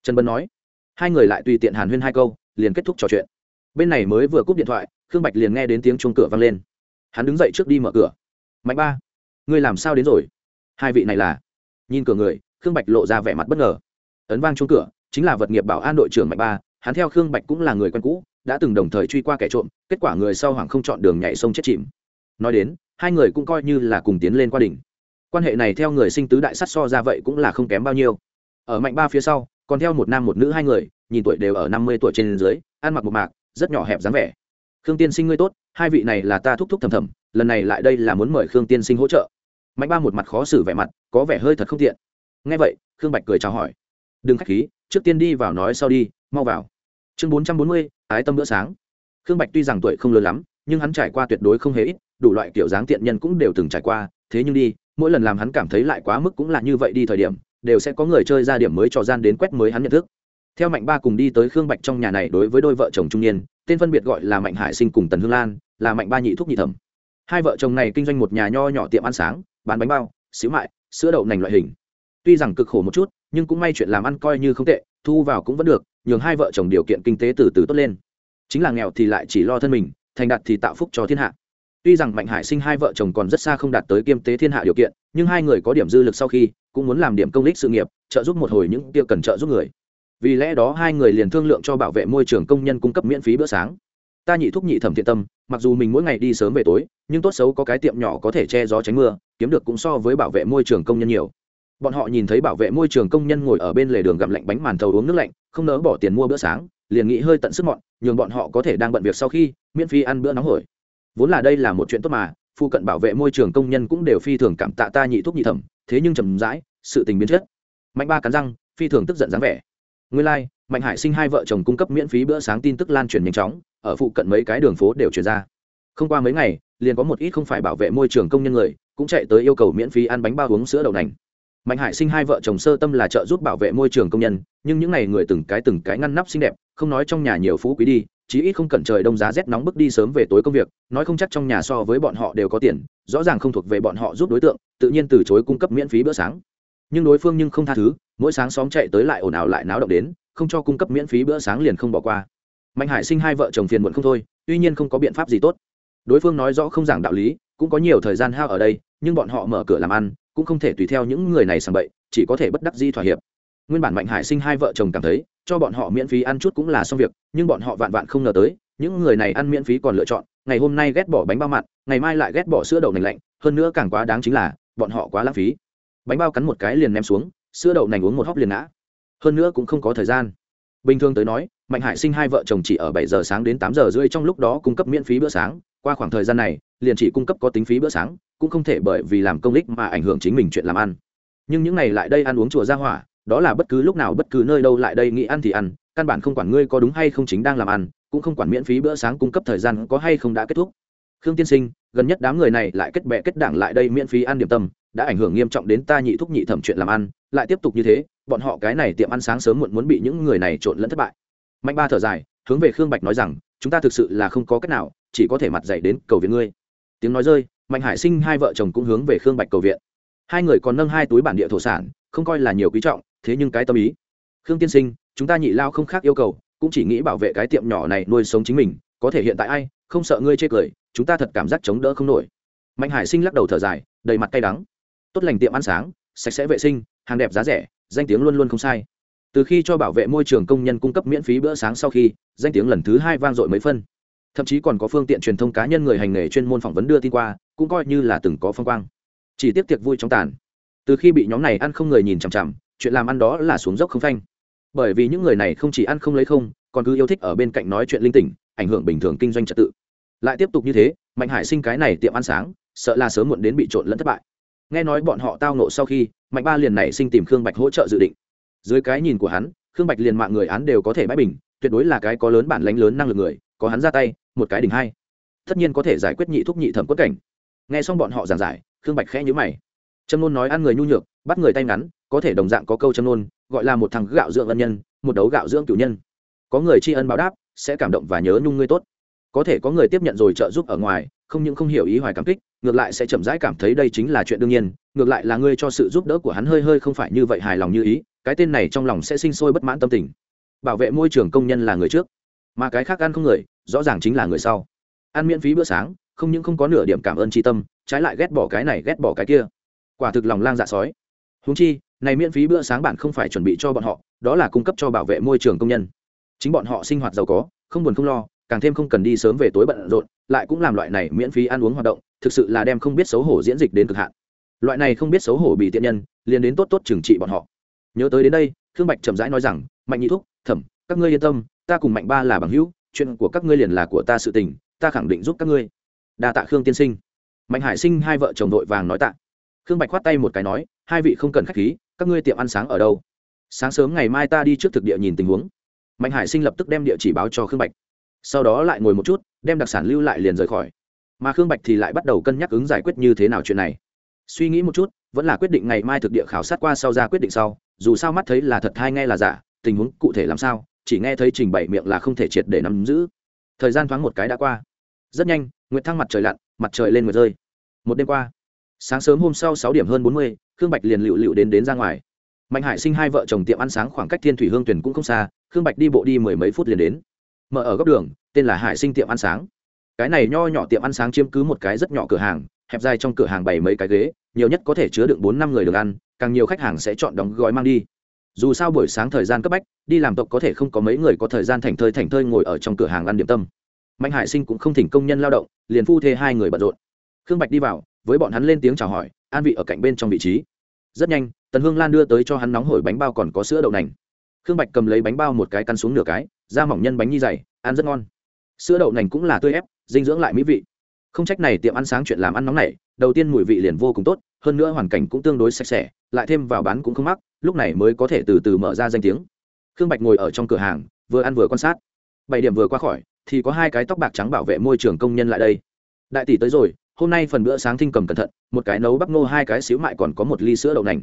Trần bân nói, hai người lại tùy tiện hàn huyên hai câu, liền kết thúc trò chuyện. Bên này mới vừa cúp điện thoại, khương bạch liền nghe đến tiếng chuông cửa vang lên. Hắn đứng dậy trước đi mở cửa. Mạnh ba, ngươi làm sao đến rồi? Hai vị này là. Nhìn cửa người, khương bạch lộ ra vẻ mặt bất ngờ. Ấn vang chuông cửa, chính là vật nghiệp bảo an đội trưởng mạnh ba, hắn theo khương bạch cũng là người quen cũ đã từng đồng thời truy qua kẻ trộm, kết quả người sau hoàng không chọn đường nhảy sông chết chìm. Nói đến, hai người cũng coi như là cùng tiến lên qua đỉnh. Quan hệ này theo người sinh tứ đại sắt so ra vậy cũng là không kém bao nhiêu. Ở mạnh ba phía sau, còn theo một nam một nữ hai người, nhìn tuổi đều ở năm mươi tuổi trên dưới, ăn mặc một mạc, rất nhỏ hẹp dáng vẻ. Khương tiên sinh ngươi tốt, hai vị này là ta thúc thúc thầm thầm, lần này lại đây là muốn mời khương tiên sinh hỗ trợ. Mạnh ba một mặt khó xử vẻ mặt, có vẻ hơi thật không tiện. Nghe vậy, khương bạch cười chào hỏi. Đừng k h á c h khí, trước tiên đi vào nói sau đi, mau vào chương bốn trăm bốn mươi, ái tâm bữa sáng. Khương bạch tuy rằng tuổi không lớn lắm, nhưng hắn trải qua tuyệt đối không hề ít, đủ loại kiểu dáng tiện nhân cũng đều từng trải qua, thế nhưng đi, mỗi lần làm hắn cảm thấy lại quá mức cũng là như vậy đi thời điểm, đều sẽ có người chơi ra điểm mới cho gian đến quét mới hắn nhận thức. Theo mạnh ba cùng đi tới khương bạch trong nhà này đối với đôi vợ chồng trung niên, tên phân biệt gọi là mạnh hải sinh cùng tần hương lan, là mạnh ba nhị thúc nhị thẩm. Hai vợ chồng này kinh doanh một nhà nho nhỏ tiệm ăn sáng, bán bánh bao, xíu mại, sữa đậu nành loại hình. Tuy rằng cực khổ một chút, nhưng cũng may chuyện làm ăn coi như không tệ, thu vào cũng vẫn được nhường hai vợ chồng điều kiện kinh tế từ từ tốt lên. Chính là nghèo thì lại chỉ lo thân mình, thành đạt thì tạo phúc cho thiên hạ. Tuy rằng mạnh hải sinh hai vợ chồng còn rất xa không đạt tới kiêm tế thiên hạ điều kiện, nhưng hai người có điểm dư lực sau khi, cũng muốn làm điểm công lích sự nghiệp, trợ giúp một hồi những tiêu cần trợ giúp người. Vì lẽ đó hai người liền thương lượng cho bảo vệ môi trường công nhân cung cấp miễn phí bữa sáng. Ta nhị thúc nhị thẩm thiện tâm, mặc dù mình mỗi ngày đi sớm về tối, nhưng tốt xấu có cái tiệm nhỏ có thể che gió tránh mưa, kiếm được cũng so với bảo vệ môi trường công nhân nhiều bọn họ nhìn thấy bảo vệ môi trường công nhân ngồi ở bên lề đường gặm lạnh bánh màn thầu uống nước lạnh không nỡ bỏ tiền mua bữa sáng liền nghĩ hơi tận sức mọn nhường bọn họ có thể đang bận việc sau khi miễn phí ăn bữa nóng hổi. Vốn là đây là một chuyện tốt mà phụ cận bảo vệ môi trường công nhân cũng đều phi thường cảm tạ ta nhị thúc nhị thẩm thế nhưng chầm rãi sự tình biến chất. Mạnh ba cắn răng phi thường tức giận dáng vẻ. Nguyên lai、like, mạnh hải sinh hai vợ chồng cung cấp miễn phí bữa sáng tin tức lan truyền nhanh chóng ở phụ cận mấy cái đường phố đều truyền ra. Không qua mấy ngày liền có một ít không phải bảo vệ môi trường công nhân người cũng chạy tới yêu cầu miễn phí ăn bánh bao uống sữa đậu nành mạnh hải sinh hai vợ chồng sơ tâm là trợ giúp bảo vệ môi trường công nhân, nhưng những n à y người từng cái từng cái ngăn nắp xinh đẹp, không nói trong nhà nhiều phú quý đi, chí ít không cẩn trời đông giá rét nóng bước đi sớm về tối công việc, nói không chắc trong nhà so với bọn họ đều có tiền, rõ ràng không thuộc về bọn họ giúp đối tượng, tự nhiên từ chối cung cấp miễn phí bữa sáng. Nhưng đối phương nhưng không tha thứ, mỗi sáng xóm chạy tới lại ồn ào lại náo động đến, không cho cung cấp miễn phí bữa sáng liền không bỏ qua. Mạnh hải sinh hai vợ chồng phiền muộn không thôi, tuy nhiên không có biện pháp gì tốt. Đối phương nói rõ không giảng đạo lý, cũng có nhiều thời gian hao ở đây, nhưng bọn họ mở cửa làm ăn cũng không thể tùy theo những người này sang bậy, chỉ có thể bất đắc di thỏa hiệp. Nguyên bản mạnh hải sinh hai vợ chồng cảm thấy, cho bọn họ miễn phí ăn chút cũng là xong việc, nhưng bọn họ vạn vạn không ngờ tới, những người này ăn miễn phí còn lựa chọn, ngày hôm nay ghét bỏ bánh bao mặn, ngày mai lại ghét bỏ sữa đậu nành lạnh, hơn nữa càng quá đáng chính là, bọn họ quá lãng phí. Bánh bao cắn một cái liền ném xuống, sữa đậu nành uống một hóc liền ngã. Hơn nữa cũng không có thời gian. Bình thường tới nói, mạnh hải sinh hai vợ chồng chỉ ở bảy giờ sáng đến tám giờ rưỡi trong lúc đó cung cấp miễn phí bữa sáng, qua khoảng thời gian này, liền chỉ cung cấp có tính phí bữa sáng cũng không thể bởi vì làm công ích mà ảnh hưởng chính mình chuyện làm ăn. Nhưng những ngày lại đây ăn uống chùa ra hỏa, đó là bất cứ lúc nào bất cứ nơi đâu lại đây nghĩ ăn thì ăn, căn bản không quản ngươi có đúng hay không chính đang làm ăn, cũng không quản miễn phí bữa sáng cung cấp thời gian có hay không đã kết thúc. Khương tiên sinh, gần nhất đám người này lại kết bè kết đảng lại đây miễn phí ăn điểm tâm, đã ảnh hưởng nghiêm trọng đến ta nhị thúc nhị thẩm chuyện làm ăn, lại tiếp tục như thế, bọn họ cái này tiệm ăn sáng sớm muộn muốn bị những người này trộn lẫn thất bại. Mạnh ba thở dài, hướng về khương bạch nói rằng, chúng ta thực sự là không có cách nào, chỉ có thể mặt dạy đến cầu viện ngươi. Tiếng nói rơi mạnh hải sinh hai vợ chồng cũng hướng về khương bạch cầu viện. Hai người còn nâng hai túi bản địa thổ sản, không coi là nhiều quý trọng, thế nhưng cái tâm ý. Khương tiên sinh, chúng ta nhị lao không khác yêu cầu, cũng chỉ nghĩ bảo vệ cái tiệm nhỏ này nuôi sống chính mình, có thể hiện tại ai, không sợ ngươi chê cười, chúng ta thật cảm giác chống đỡ không nổi. Mạnh hải sinh lắc đầu thở dài, đầy mặt cay đắng. Tốt lành tiệm ăn sáng, sạch sẽ vệ sinh, hàng đẹp giá rẻ, danh tiếng luôn luôn không sai. Từ khi cho bảo vệ môi trường công nhân cung cấp miễn phí bữa sáng sau khi, danh tiếng lần thứ hai vang dội mấy phân thậm chí còn có phương tiện truyền thông cá nhân người hành nghề chuyên môn phỏng vấn đưa tin qua, cũng coi như là từng có phong quang. Chỉ tiếp tiệc vui trong tàn. Từ khi bị nhóm này ăn không người nhìn chằm chằm, chuyện làm ăn đó là xuống dốc không phanh. Bởi vì những người này không chỉ ăn không lấy không, còn cứ yêu thích ở bên cạnh nói chuyện linh tỉnh, ảnh hưởng bình thường kinh doanh trật tự. Lại tiếp tục như thế, mạnh hải sinh cái này tiệm ăn sáng, sợ là sớm muộn đến bị trộn lẫn thất bại. Nghe nói bọn họ tao nộ sau khi, mạnh ba liền này sinh tìm khương bạch hỗ trợ dự định. Dưới cái nhìn của hắn, khương bạch liền mạng người án đều có thể bãi bình, tuyệt đối là cái có lớn bản lánh lớn năng lực người, có hắn ra tay một cái đỉnh hai. Tất nhiên có thể giải quyết nhị thúc nhị thẩm quất cảnh. Nghe xong bọn họ giảng giải, khương bạch khẽ nhữ mày. Trâm nôn nói ăn người nhu nhược, bắt người tay ngắn, có thể đồng dạng có câu trâm nôn, gọi là một thằng gạo dưỡng ân nhân, một đấu gạo dưỡng cửu nhân. Có người tri ân báo đáp, sẽ cảm động và nhớ nhung ngươi tốt. Có thể có người tiếp nhận rồi trợ giúp ở ngoài, không những không hiểu ý hoài cảm kích, ngược lại sẽ chậm rãi cảm thấy đây chính là chuyện đương nhiên, ngược lại là ngươi cho sự giúp đỡ của hắn hơi hơi không phải như vậy hài lòng như ý, cái tên này trong lòng sẽ sinh sôi bất mãn tâm tình. Bảo vệ môi trường công nhân là người trước, mà cái khác ăn không người rõ ràng chính là người sau. Ăn miễn phí bữa sáng, không những không có nửa điểm cảm ơn tri tâm, trái lại ghét bỏ cái này, ghét bỏ cái kia. Quả thực lòng lang dạ sói. Húng chi, này miễn phí bữa sáng bạn không phải chuẩn bị cho bọn họ, đó là cung cấp cho bảo vệ môi trường công nhân. Chính bọn họ sinh hoạt giàu có, không buồn không lo, càng thêm không cần đi sớm về tối bận rộn, lại cũng làm loại này miễn phí ăn uống hoạt động, thực sự là đem không biết xấu hổ diễn dịch đến cực hạn. Loại này không biết xấu hổ bị tiện nhân, liền đến tốt tốt trừng trị bọn họ. Nhớ tới đến đây, khương bạch chậm rãi nói rằng, mạnh nhị thúc, thẩm, các ngươi yên tâm, ta cùng mạnh ba là bằng hữu chuyện của các ngươi liền là của ta sự tình, ta khẳng định giúp các ngươi. Đa tạ khương tiên sinh. Mạnh hải sinh hai vợ chồng vội vàng nói tạ. Khương bạch khoát tay một cái nói, hai vị không cần k h á c h khí, các ngươi tiệm ăn sáng ở đâu? Sáng sớm ngày mai ta đi trước thực địa nhìn tình huống. Mạnh hải sinh lập tức đem địa chỉ báo cho khương bạch. Sau đó lại ngồi một chút, đem đặc sản lưu lại liền rời khỏi. Mà khương bạch thì lại bắt đầu cân nhắc ứng giải quyết như thế nào chuyện này. Suy nghĩ một chút, vẫn là quyết định ngày mai thực địa khảo sát qua sau ra quyết định sau, dù sao mắt thấy là thật hay nghe là giả, tình huống cụ thể làm sao chỉ nghe thấy trình bày miệng là không thể triệt để nắm giữ. Thời gian thoáng một cái đã qua. Rất nhanh, nguyệt thăng mặt trời lặn, mặt trời lên nguyệt rơi. Một đêm qua, sáng sớm hôm sau sáu điểm hơn bốn mươi, khương bạch liền lựu lựu đến đến ra ngoài. Mạnh hải sinh hai vợ chồng tiệm ăn sáng khoảng cách thiên thủy hương tuyển cũng không xa, khương bạch đi bộ đi mười mấy phút liền đến. Mở ở góc đường, tên là hải sinh tiệm ăn sáng. Cái này nho nhỏ tiệm ăn sáng chiếm cứ một cái rất nhỏ cửa hàng, hẹp dài trong cửa hàng bày mấy cái ghế, nhiều nhất có thể chứa được bốn năm người được ăn, càng nhiều khách hàng sẽ chọn đóng gói mang đi dù sao buổi sáng thời gian cấp bách, đi làm tộc có thể không có mấy người có thời gian thành thơi thành thơi ngồi ở trong cửa hàng ăn điểm tâm. Mạnh hải sinh cũng không thỉnh công nhân lao động, liền phu thê hai người bận rộn. Khương bạch đi vào, với bọn hắn lên tiếng chào hỏi, an vị ở cạnh bên trong vị trí. Rất nhanh, tần hương lan đưa tới cho hắn nóng hổi bánh bao còn có sữa đậu nành. Khương bạch cầm lấy bánh bao một cái căn xuống nửa cái, da mỏng nhân bánh nhi dày, ăn rất ngon. Sữa đậu nành cũng là tươi ép, dinh dưỡng lại mỹ vị. Không trách này tiệm ăn sáng chuyện làm ăn nóng này đầu tiên mùi vị liền vô cùng tốt hơn nữa hoàn cảnh cũng tương đối sạch sẽ, lại thêm vào bán cũng không mắc, lúc này mới có thể từ từ mở ra danh tiếng. Khương bạch ngồi ở trong cửa hàng, vừa ăn vừa quan sát. Bảy điểm vừa qua khỏi, thì có hai cái tóc bạc trắng bảo vệ môi trường công nhân lại đây. Đại tỷ tới rồi, hôm nay phần bữa sáng thinh cầm cẩn thận, một cái nấu bắp ngô, hai cái xíu mại còn có một ly sữa đậu nành.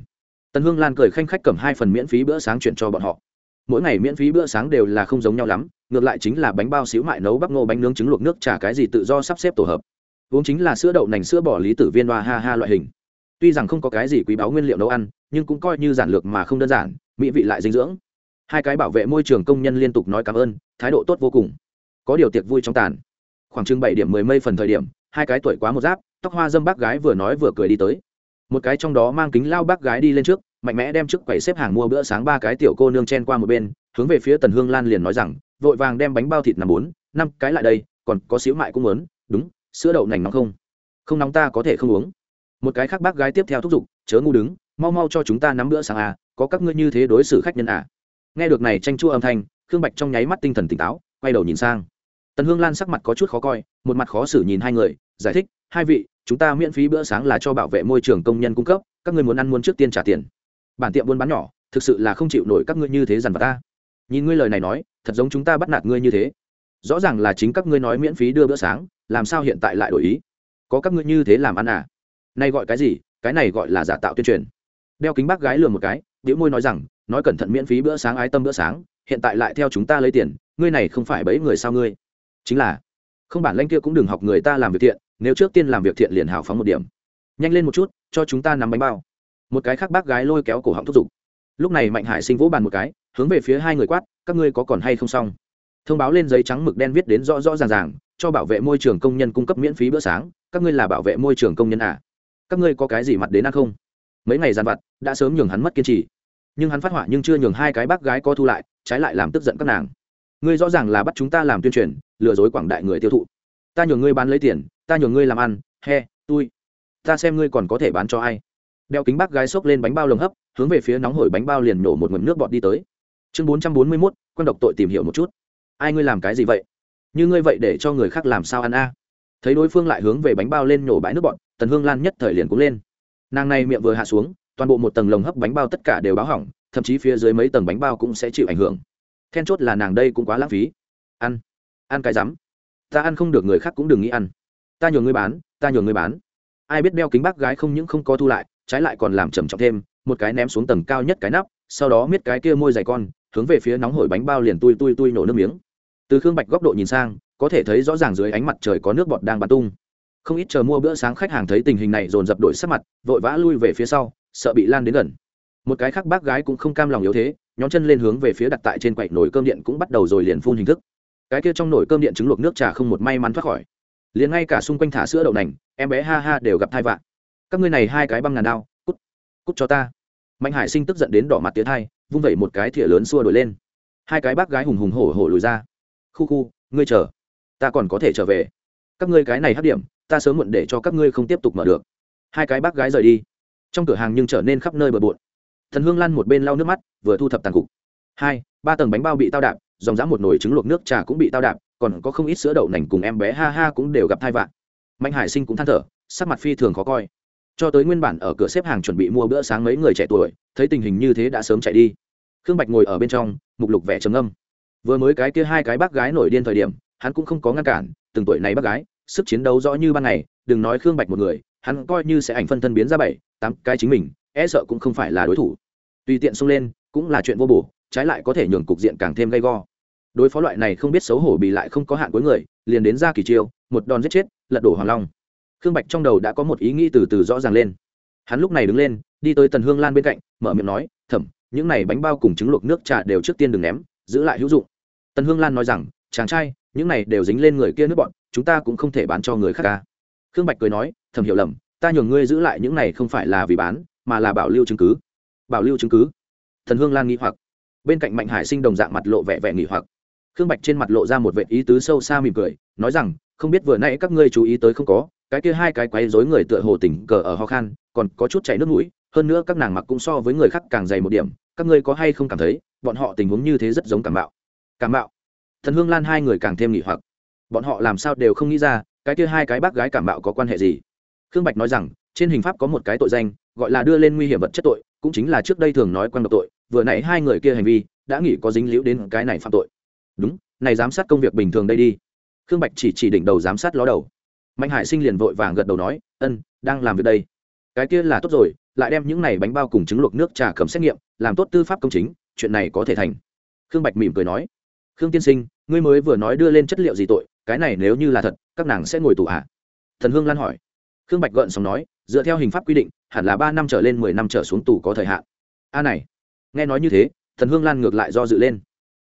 Tần hương lan cười khanh khách cầm hai phần miễn phí bữa sáng chuyển cho bọn họ. Mỗi ngày miễn phí bữa sáng đều là không giống nhau lắm, ngược lại chính là bánh bao xíu mại nấu bắp ngô, bánh nướng trứng luộc nước, trà cái gì tự do sắp xếp tổ hợp. Uống chính là sữa đậu nành, sữa bỏ lý tử viên hoa ha ha loại hình tuy rằng không có cái gì quý báu nguyên liệu nấu ăn, nhưng cũng coi như giản lược mà không đơn giản, mỹ vị lại dinh dưỡng. Hai cái bảo vệ môi trường công nhân liên tục nói cảm ơn, thái độ tốt vô cùng. Có điều tiệc vui trong tàn. Khoảng chừng bảy điểm mười mây phần thời điểm, hai cái tuổi quá một giáp, tóc hoa dâm bác gái vừa nói vừa cười đi tới. Một cái trong đó mang kính lao bác gái đi lên trước, mạnh mẽ đem trước quầy xếp hàng mua bữa sáng ba cái tiểu cô nương chen qua một bên, hướng về phía tần hương lan liền nói rằng, vội vàng đem bánh bao thịt nằm bốn, năm cái lại đây, còn có xíu mại cũng muốn, đúng, sữa đậu nành nóng không? Không nóng ta có thể không uống một cái khác bác gái tiếp theo thúc giục, chớ ngu đứng, mau mau cho chúng ta nắm bữa sáng à có các ngươi như thế đối xử khách nhân à. Nghe được này tranh chua âm thanh, khương bạch trong nháy mắt tinh thần tỉnh táo, quay đầu nhìn sang. Tần hương lan sắc mặt có chút khó coi, một mặt khó xử nhìn hai người, giải thích, hai vị, chúng ta miễn phí bữa sáng là cho bảo vệ môi trường công nhân cung cấp, các ngươi muốn ăn muốn trước tiên trả tiền. Bản tiệm buôn bán nhỏ, thực sự là không chịu nổi các ngươi như thế dằn vặt ta. Nhìn ngươi lời này nói, thật giống chúng ta bắt nạt ngươi như thế. Rõ ràng là chính các ngươi nói miễn phí đưa bữa sáng, làm sao hiện tại lại đổi ý? Có các ngươi như thế làm ăn à? Nay gọi cái gì, cái này gọi là giả tạo tuyên truyền. Đeo kính bác gái lừa một cái điệu môi nói rằng, nói cẩn thận miễn phí bữa sáng ái tâm bữa sáng, hiện tại lại theo chúng ta lấy tiền, ngươi này không phải bẫy người sao ngươi? Chính là, không bản lanh kia cũng đừng học người ta làm việc thiện, nếu trước tiên làm việc thiện liền hào phóng một điểm. Nhanh lên một chút, cho chúng ta nắm bánh bao. Một cái khác bác gái lôi kéo cổ họng thúc giục. Lúc này mạnh hải sinh vỗ bàn một cái, hướng về phía hai người quát, các ngươi có còn hay không xong? Thông báo lên giấy trắng mực đen viết đến rõ rõ ràng ràng, cho bảo vệ môi trường công nhân cung cấp miễn phí bữa sáng, các ngươi là bảo vệ môi trường công nhân à? Các ngươi có cái gì mặt đến ăn không? Mấy ngày gian vặt, đã sớm nhường hắn mất kiên trì. Nhưng hắn phát hỏa nhưng chưa nhường hai cái bác gái có thu lại, trái lại làm tức giận các nàng. Ngươi rõ ràng là bắt chúng ta làm tuyên truyền, lừa dối quảng đại người tiêu thụ. Ta nhường ngươi bán lấy tiền, ta nhường ngươi làm ăn, he, tui. Ta xem ngươi còn có thể bán cho ai. Đeo kính bác gái xốc lên bánh bao lồng hấp, hướng về phía nóng hổi bánh bao liền nổ một ngụm nước bọt đi tới. Chương bốn trăm bốn mươi mốt quan độc tội tìm hiểu một chút. Ai ngươi làm cái gì vậy? Như ngươi vậy để cho người khác làm sao ăn a? Thấy đối phương lại hướng về bánh bao lên nhổ bãi nước bọt tần hương lan nhất thời liền cũng lên. Nàng này miệng vừa hạ xuống, toàn bộ một tầng lồng hấp bánh bao tất cả đều báo hỏng, thậm chí phía dưới mấy tầng bánh bao cũng sẽ chịu ảnh hưởng. Then chốt là nàng đây cũng quá lãng phí. Ăn ăn cái rắm. Ta ăn không được người khác cũng đừng nghĩ ăn. Ta nhường ngươi bán, ta nhường ngươi bán. Ai biết đeo kính bác gái không những không có thu lại, trái lại còn làm trầm trọng thêm, một cái ném xuống tầng cao nhất cái nắp, sau đó miết cái kia môi dày con, hướng về phía nóng hổi bánh bao liền tui tui tui nổ nước miếng. Từ khương bạch góc độ nhìn sang, có thể thấy rõ ràng dưới ánh mặt trời có nước bọt đang bắn tung không ít chờ mua bữa sáng khách hàng thấy tình hình này dồn dập đổi sắc mặt, vội vã lui về phía sau, sợ bị lan đến gần. Một cái khác bác gái cũng không cam lòng yếu thế nhóm chân lên hướng về phía đặt tại trên quậy nồi cơm điện cũng bắt đầu rồi liền phun hình thức. Cái kia trong nồi cơm điện trứng luộc nước trà không một may mắn thoát khỏi. Liền ngay cả xung quanh thả sữa đậu nành, em bé ha ha đều gặp thai vạn các ngươi này hai cái băng ngàn đao, cút cút cho ta. Mạnh hải sinh tức giận đến đỏ mặt tiến hai, vung vẩy một cái thìa lớn xua đổi lên. Hai cái bác gái hùng hùng hổ hổ lùi ra. Khu khu, ngươi chờ, ta còn có thể trở về. Các ngươi cái này hấp điểm ta sớm muộn để cho các ngươi không tiếp tục mở được. Hai cái bác gái rời đi. Trong cửa hàng nhưng trở nên khắp nơi bờ bộn. Thần hương lăn một bên lau nước mắt, vừa thu thập tàn cục. Hai, ba tầng bánh bao bị tao đạp, dòng dã một nồi trứng luộc nước trà cũng bị tao đạp, còn có không ít sữa đậu nành cùng em bé ha ha cũng đều gặp thai vạn mạnh hải sinh cũng than thở, sắc mặt phi thường khó coi. Cho tới nguyên bản ở cửa xếp hàng chuẩn bị mua bữa sáng mấy người trẻ tuổi, thấy tình hình như thế đã sớm chạy đi. Khương bạch ngồi ở bên trong, mục lục vẻ trầm âm vừa mới cái kia hai cái bác gái nổi điên thời điểm, hắn cũng không có ngăn cản, từng tuổi này bác gái sức chiến đấu rõ như ban ngày, đừng nói khương bạch một người, hắn coi như sẽ ảnh phân thân biến ra bảy, tám cái chính mình e sợ cũng không phải là đối thủ. Tùy tiện xông lên, cũng là chuyện vô bổ, trái lại có thể nhường cục diện càng thêm gay go. Đối phó loại này không biết xấu hổ bị lại không có hạn cuối người, liền đến ra kỳ chiêu, một đòn giết chết, lật đổ hoàng long. Khương bạch trong đầu đã có một ý nghĩ từ từ rõ ràng lên. Hắn lúc này đứng lên, đi tới tần hương lan bên cạnh, mở miệng nói, thẩm, những này bánh bao cùng trứng luộc nước trà đều trước tiên đừng ném, giữ lại hữu dụng. Tần hương lan nói rằng, chàng trai những này đều dính lên người kia nước bọn, chúng ta cũng không thể bán cho người khác ca khương bạch cười nói thầm hiểu lầm, ta nhường ngươi giữ lại những này không phải là vì bán, mà là bảo lưu chứng cứ. Bảo lưu chứng cứ? Thần hương lan nghĩ hoặc. Bên cạnh mạnh hải sinh đồng dạng mặt lộ vẻ vẻ nghỉ hoặc. Khương bạch trên mặt lộ ra một vệ ý tứ sâu xa mỉm cười, nói rằng, không biết vừa nãy các ngươi chú ý tới không có, cái kia hai cái quấy rối người tựa hồ tỉnh cờ ở ho khan, còn có chút chảy nước mũi, hơn nữa các nàng mặc cũng so với người khác càng dày một điểm, các ngươi có hay không cảm thấy, bọn họ tình huống như thế rất giống cảm bạo cảm bạo thần hương lan hai người càng thêm nghỉ hoặc. Bọn họ làm sao đều không nghĩ ra, cái kia hai cái bác gái cảm bạo có quan hệ gì? Khương bạch nói rằng, trên hình pháp có một cái tội danh, gọi là đưa lên nguy hiểm vật chất tội, cũng chính là trước đây thường nói quan độc tội, vừa nãy hai người kia hành vi, đã nghĩ có dính liễu đến cái này phạm tội. Đúng, này giám sát công việc bình thường đây đi. Khương bạch chỉ chỉ đỉnh đầu giám sát ló đầu. Mạnh hải sinh liền vội vàng gật đầu nói, ân, đang làm việc đây. Cái kia là tốt rồi, lại đem những này bánh bao cùng trứng luộc nước trà cầm xét nghiệm, làm tốt tư pháp công chính, chuyện này có thể thành. Khương bạch mỉm cười nói khương tiên sinh, ngươi mới vừa nói đưa lên chất liệu gì tội, cái này nếu như là thật, các nàng sẽ ngồi tù ạ à? thần hương lan hỏi. Khương bạch gợn xong nói, dựa theo hình pháp quy định, hẳn là ba năm trở lên mười năm trở xuống tù có thời hạn. A này, nghe nói như thế, thần hương lan ngược lại do dự lên.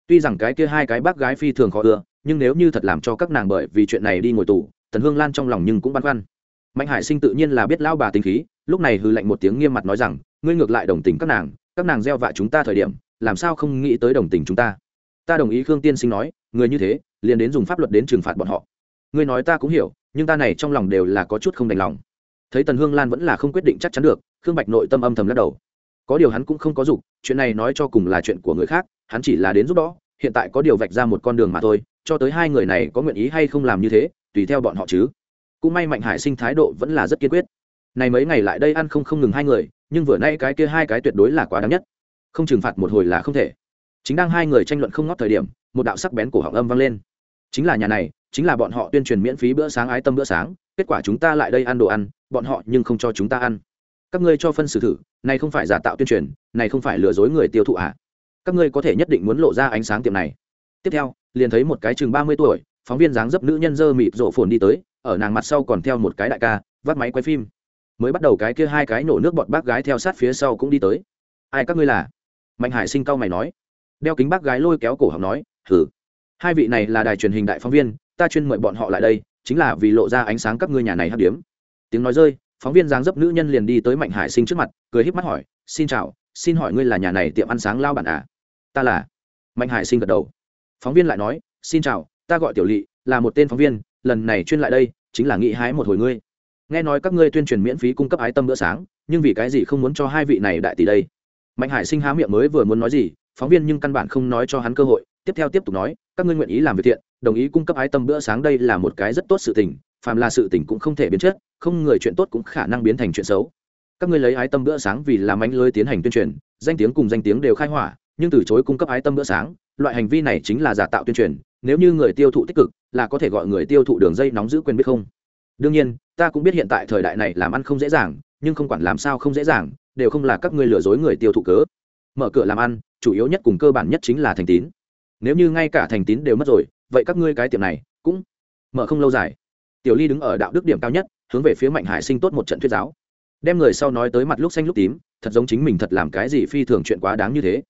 Tuy rằng cái kia hai cái bác gái phi thường khó ưa, nhưng nếu như thật làm cho các nàng bởi vì chuyện này đi ngồi tù, thần hương lan trong lòng nhưng cũng băn khoăn. Mạnh hải sinh tự nhiên là biết lao bà tính khí, lúc này hư lệnh một tiếng nghiêm mặt nói rằng, ngươi ngược lại đồng tình các nàng các nàng gieo vạ chúng ta thời điểm, làm sao không nghĩ tới đồng tình chúng ta? Ta đồng ý khương tiên sinh nói, người như thế, liền đến dùng pháp luật đến trừng phạt bọn họ. Ngươi nói ta cũng hiểu, nhưng ta này trong lòng đều là có chút không đành lòng. Thấy tần hương lan vẫn là không quyết định chắc chắn được, khương bạch nội tâm âm thầm lắc đầu. Có điều hắn cũng không có dục, chuyện này nói cho cùng là chuyện của người khác, hắn chỉ là đến giúp đó hiện tại có điều vạch ra một con đường mà thôi, cho tới hai người này có nguyện ý hay không làm như thế, tùy theo bọn họ chứ. Cũng may mạnh hải sinh thái độ vẫn là rất kiên quyết. Này mấy ngày lại đây ăn không không ngừng hai người, nhưng vừa nay cái kia hai cái tuyệt đối là quá đáng nhất. Không trừng phạt một hồi là không thể chính đang hai người tranh luận không ngót thời điểm, một đạo sắc bén cổ họng âm vang lên. Chính là nhà này, chính là bọn họ tuyên truyền miễn phí bữa sáng ái tâm bữa sáng, kết quả chúng ta lại đây ăn đồ ăn, bọn họ nhưng không cho chúng ta ăn. Các ngươi cho phân xử thử, này không phải giả tạo tuyên truyền, này không phải lừa dối người tiêu thụ à? Các ngươi có thể nhất định muốn lộ ra ánh sáng tiệm này. Tiếp theo, liền thấy một cái chừng ba mươi tuổi, phóng viên dáng dấp nữ nhân dơ mịt rộ phồn đi tới, ở nàng mặt sau còn theo một cái đại ca, vắt máy quay phim. Mới bắt đầu cái kia hai cái nổ nước bọn bác gái theo sát phía sau cũng đi tới. Ai các ngươi là? Mạnh hải sinh cao mày nói đeo kính bác gái lôi kéo cổ học nói thử hai vị này là đài truyền hình đại phóng viên, ta chuyên mời bọn họ lại đây, chính là vì lộ ra ánh sáng các ngươi nhà này hấp điếm. Tiếng nói rơi, phóng viên dáng dấp nữ nhân liền đi tới mạnh hải sinh trước mặt, cười híp mắt hỏi, xin chào, xin hỏi ngươi là nhà này tiệm ăn sáng lao bản à? Ta là. Mạnh hải sinh gật đầu. Phóng viên lại nói, xin chào, ta gọi tiểu lỵ là một tên phóng viên, lần này chuyên lại đây, chính là nghĩ hái một hồi ngươi. Nghe nói các ngươi tuyên truyền miễn phí cung cấp ái tâm bữa sáng, nhưng vì cái gì không muốn cho hai vị này đại tỷ đây? Mạnh hải sinh há miệng mới vừa muốn nói gì phóng viên nhưng căn bản không nói cho hắn cơ hội, tiếp theo tiếp tục nói, các ngươi nguyện ý làm việc thiện, đồng ý cung cấp ái tâm bữa sáng đây là một cái rất tốt sự tình, phàm là sự tình cũng không thể biến chất, không người chuyện tốt cũng khả năng biến thành chuyện xấu. Các ngươi lấy ái tâm bữa sáng vì làm ánh lưới tiến hành tuyên truyền, danh tiếng cùng danh tiếng đều khai hỏa, nhưng từ chối cung cấp ái tâm bữa sáng, loại hành vi này chính là giả tạo tuyên truyền, nếu như người tiêu thụ tích cực, là có thể gọi người tiêu thụ đường dây nóng giữ quyền biết không? Đương nhiên, ta cũng biết hiện tại thời đại này làm ăn không dễ dàng, nhưng không quản làm sao không dễ dàng, đều không là các ngươi lừa dối người tiêu thụ cớ. Mở cửa làm ăn chủ yếu nhất cùng cơ bản nhất chính là thành tín. Nếu như ngay cả thành tín đều mất rồi, vậy các ngươi cái tiệm này cũng mở không lâu dài. Tiểu ly đứng ở đạo đức điểm cao nhất, hướng về phía mạnh hải sinh tốt một trận thuyết giáo. Đem người sau nói tới mặt lúc xanh lúc tím, thật giống chính mình thật làm cái gì phi thường chuyện quá đáng như thế.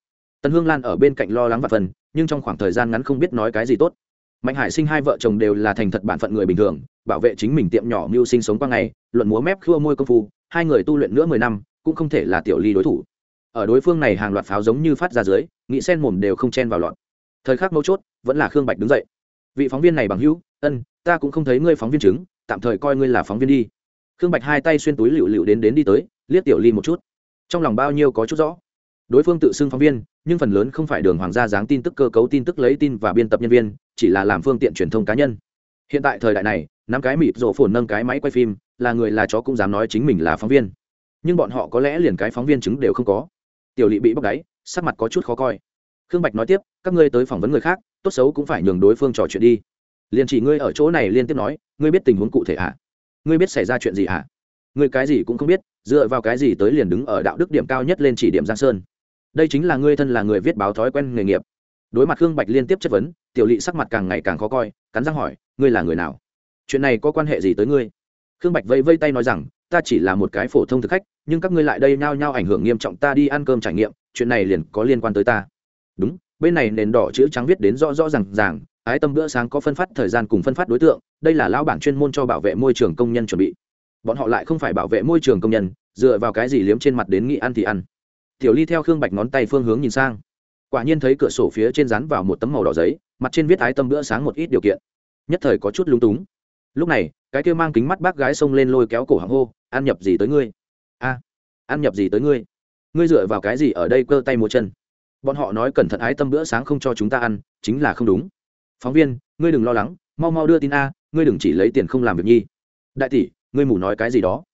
Tần hương lan ở bên cạnh lo lắng và phần, nhưng trong khoảng thời gian ngắn không biết nói cái gì tốt. Mạnh hải sinh hai vợ chồng đều là thành thật bản phận người bình thường, bảo vệ chính mình tiệm nhỏ mưu sinh sống qua ngày, luận múa mép khua môi công phu, hai người tu luyện nữa mười năm, cũng không thể là tiểu ly đối thủ ở đối phương này hàng loạt pháo giống như phát ra dưới, nghĩ sen mồm đều không chen vào lọt. Thời khắc mấu chốt, vẫn là khương bạch đứng dậy. Vị phóng viên này bằng hữu, ân, ta cũng không thấy ngươi phóng viên chứng, tạm thời coi ngươi là phóng viên đi. Khương bạch hai tay xuyên túi lựu lựu đến đến đi tới, liếc tiểu ly một chút. Trong lòng bao nhiêu có chút rõ. Đối phương tự xưng phóng viên, nhưng phần lớn không phải đường hoàng gia dáng tin tức cơ cấu tin tức lấy tin và biên tập nhân viên, chỉ là làm phương tiện truyền thông cá nhân. Hiện tại thời đại này năm cái mịt rổ phồn nâng cái máy quay phim, là người là chó cũng dám nói chính mình là phóng viên. Nhưng bọn họ có lẽ liền cái phóng viên chứng đều không có tiểu lỵ bị bóc đáy, sắc mặt có chút khó coi. Khương bạch nói tiếp, các ngươi tới phỏng vấn người khác, tốt xấu cũng phải nhường đối phương trò chuyện đi. Liền chỉ ngươi ở chỗ này liên tiếp nói, ngươi biết tình huống cụ thể ạ à? ngươi biết xảy ra chuyện gì ạ à? ngươi cái gì cũng không biết, dựa vào cái gì tới liền đứng ở đạo đức điểm cao nhất lên chỉ điểm giang sơn. Đây chính là ngươi thân là người viết báo thói quen nghề nghiệp. Đối mặt khương bạch liên tiếp chất vấn, tiểu lỵ sắc mặt càng ngày càng khó coi, cắn răng hỏi, ngươi là người nào? Chuyện này có quan hệ gì tới ngươi? Khương bạch vây vây tay nói rằng ta chỉ là một cái phổ thông thực khách, nhưng các ngươi lại đây nhao nhao ảnh hưởng nghiêm trọng ta đi ăn cơm trải nghiệm, chuyện này liền có liên quan tới ta. Đúng, bên này nền đỏ chữ trắng viết đến rõ rõ r à n g ràng, ái tâm bữa sáng có phân phát thời gian cùng phân phát đối tượng, đây là lão bản chuyên môn cho bảo vệ môi trường công nhân chuẩn bị. Bọn họ lại không phải bảo vệ môi trường công nhân, dựa vào cái gì liếm trên mặt đến nghị ăn thì ăn. Tiểu ly theo khương bạch ngón tay phương hướng nhìn sang. Quả nhiên thấy cửa sổ phía trên rán vào một tấm màu đỏ giấy, mặt trên viết ái tâm bữa sáng một ít điều kiện. Nhất thời có chút lúng túng. Lúc này, cái kia mang kính mắt bác gái xông lên lôi kéo cổ hàng hô ăn nhập gì tới ngươi? A, ăn nhập gì tới ngươi? Ngươi dựa vào cái gì ở đây cơ tay mua chân? Bọn họ nói cẩn thận ái tâm bữa sáng không cho chúng ta ăn, chính là không đúng. Phóng viên, ngươi đừng lo lắng, mau mau đưa tin a, ngươi đừng chỉ lấy tiền không làm việc nhi. Đại tỷ, ngươi mù nói cái gì đó?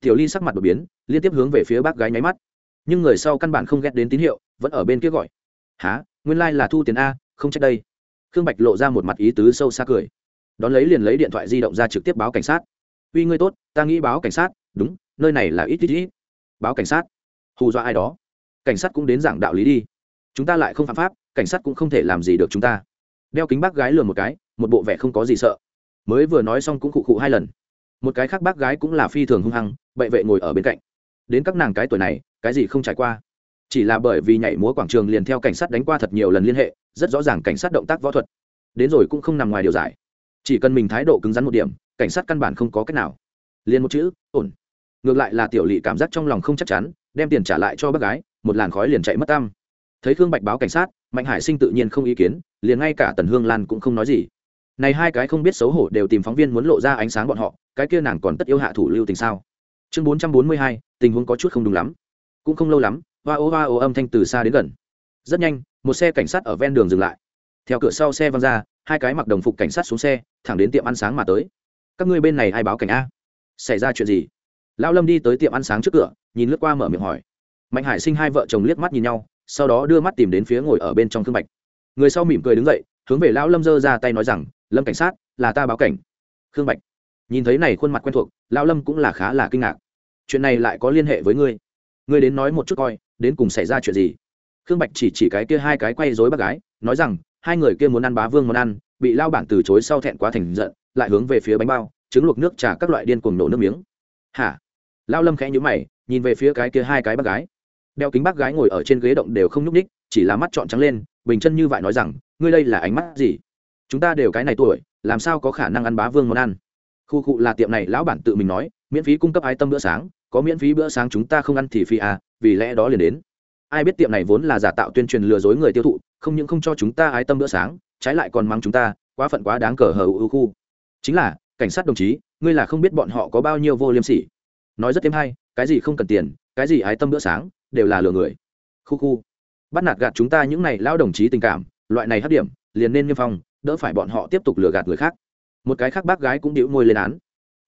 Tiểu ly sắc mặt đột biến, liên tiếp hướng về phía bác gái nháy mắt. Nhưng người sau căn bản không ghét đến tín hiệu, vẫn ở bên kia gọi. Há nguyên lai、like、là thu tiền a, không trách đây. Khương bạch lộ ra một mặt ý tứ sâu xa cười. Đón lấy liền lấy điện thoại di động ra trực tiếp báo cảnh sát. Uy, ngươi tốt, ta nghĩ báo cảnh sát đúng, nơi này là ít ít ít. Báo cảnh sát. Hù dọa ai đó. Cảnh sát cũng đến giảng đạo lý đi. Chúng ta lại không phạm pháp, cảnh sát cũng không thể làm gì được chúng ta. Đeo kính bác gái lừa một cái, một bộ vẻ không có gì sợ. Mới vừa nói xong cũng khụ khụ hai lần. Một cái khác bác gái cũng là phi thường hung hăng, bệ vệ ngồi ở bên cạnh. Đến các nàng cái tuổi này, cái gì không trải qua. Chỉ là bởi vì nhảy múa quảng trường liền theo cảnh sát đánh qua thật nhiều lần liên hệ, rất rõ ràng cảnh sát động tác võ thuật. Đến rồi cũng không nằm ngoài điều giải. Chỉ cần mình thái độ cứng rắn một điểm, cảnh sát căn bản không có cách nào. Liền một chữ, ổn ngược lại là tiểu lỵ cảm giác trong lòng không chắc chắn, đem tiền trả lại cho bác gái, một làn khói liền chạy mất tăm. Thấy khương bạch báo cảnh sát, mạnh hải sinh tự nhiên không ý kiến, liền ngay cả tần hương lan cũng không nói gì. Này hai cái không biết xấu hổ đều tìm phóng viên muốn lộ ra ánh sáng bọn họ, cái kia nàng còn tất yêu hạ thủ lưu tình sao? Chương bốn trăm bốn mươi hai, tình huống có chút không đúng lắm. Cũng không lâu lắm, hoa ô hoa ô âm thanh từ xa đến gần. Rất nhanh, một xe cảnh sát ở ven đường dừng lại. Theo cửa sau xe văng ra, hai cái mặc đồng phục cảnh sát xuống xe, thẳng đến tiệm ăn sáng mà tới. Các ngươi bên này ai báo cảnh a? Xảy ra chuyện gì? Lão lâm đi tới tiệm ăn sáng trước cửa, nhìn lướt qua mở miệng hỏi. Mạnh hải sinh hai vợ chồng liếc mắt nhìn nhau, sau đó đưa mắt tìm đến phía ngồi ở bên trong thương bạch. Người sau mỉm cười đứng dậy, hướng về lão lâm giơ ra tay nói rằng, lâm cảnh sát, là ta báo cảnh. Khương bạch nhìn thấy này khuôn mặt quen thuộc, lão lâm cũng là khá là kinh ngạc. Chuyện này lại có liên hệ với ngươi? Ngươi đến nói một chút coi, đến cùng xảy ra chuyện gì? Khương bạch chỉ chỉ cái kia hai cái quay dối bác gái, nói rằng, hai người kia muốn ăn bá vương món ăn, bị lao bản từ chối sau thẹn quá thành giận, lại hướng về phía bánh bao, trứng luộc nước trà các loại điên cuồng nổ nước miếng. Hả? Lao lâm khẽ nhũ mày, nhìn về phía cái kia hai cái bác gái. Đeo kính bác gái ngồi ở trên ghế động đều không nhúc ních chỉ là mắt trọn trắng lên, bình chân như vậy nói rằng, ngươi đây là ánh mắt gì? Chúng ta đều cái này tuổi, làm sao có khả năng ăn bá vương món ăn? Khu cụ là tiệm này, lão bản tự mình nói, miễn phí cung cấp ái tâm bữa sáng, có miễn phí bữa sáng chúng ta không ăn thì phi à vì lẽ đó liền đến. Ai biết tiệm này vốn là giả tạo tuyên truyền lừa dối người tiêu thụ, không những không cho chúng ta ái tâm bữa sáng, trái lại còn mang chúng ta, quá phận quá đáng cờ hờ ưu khu. Chính là, cảnh sát đồng chí, ngươi là không biết bọn họ có bao nhiêu vô liêm sỉ nói rất thêm hay, cái gì không cần tiền, cái gì ái tâm bữa sáng, đều là lừa người. Khu khu. Bắt nạt gạt chúng ta những này lao đồng chí tình cảm, loại này hấp điểm, liền nên niêm phong, đỡ phải bọn họ tiếp tục lừa gạt người khác. Một cái khác bác gái cũng đĩu môi lên án.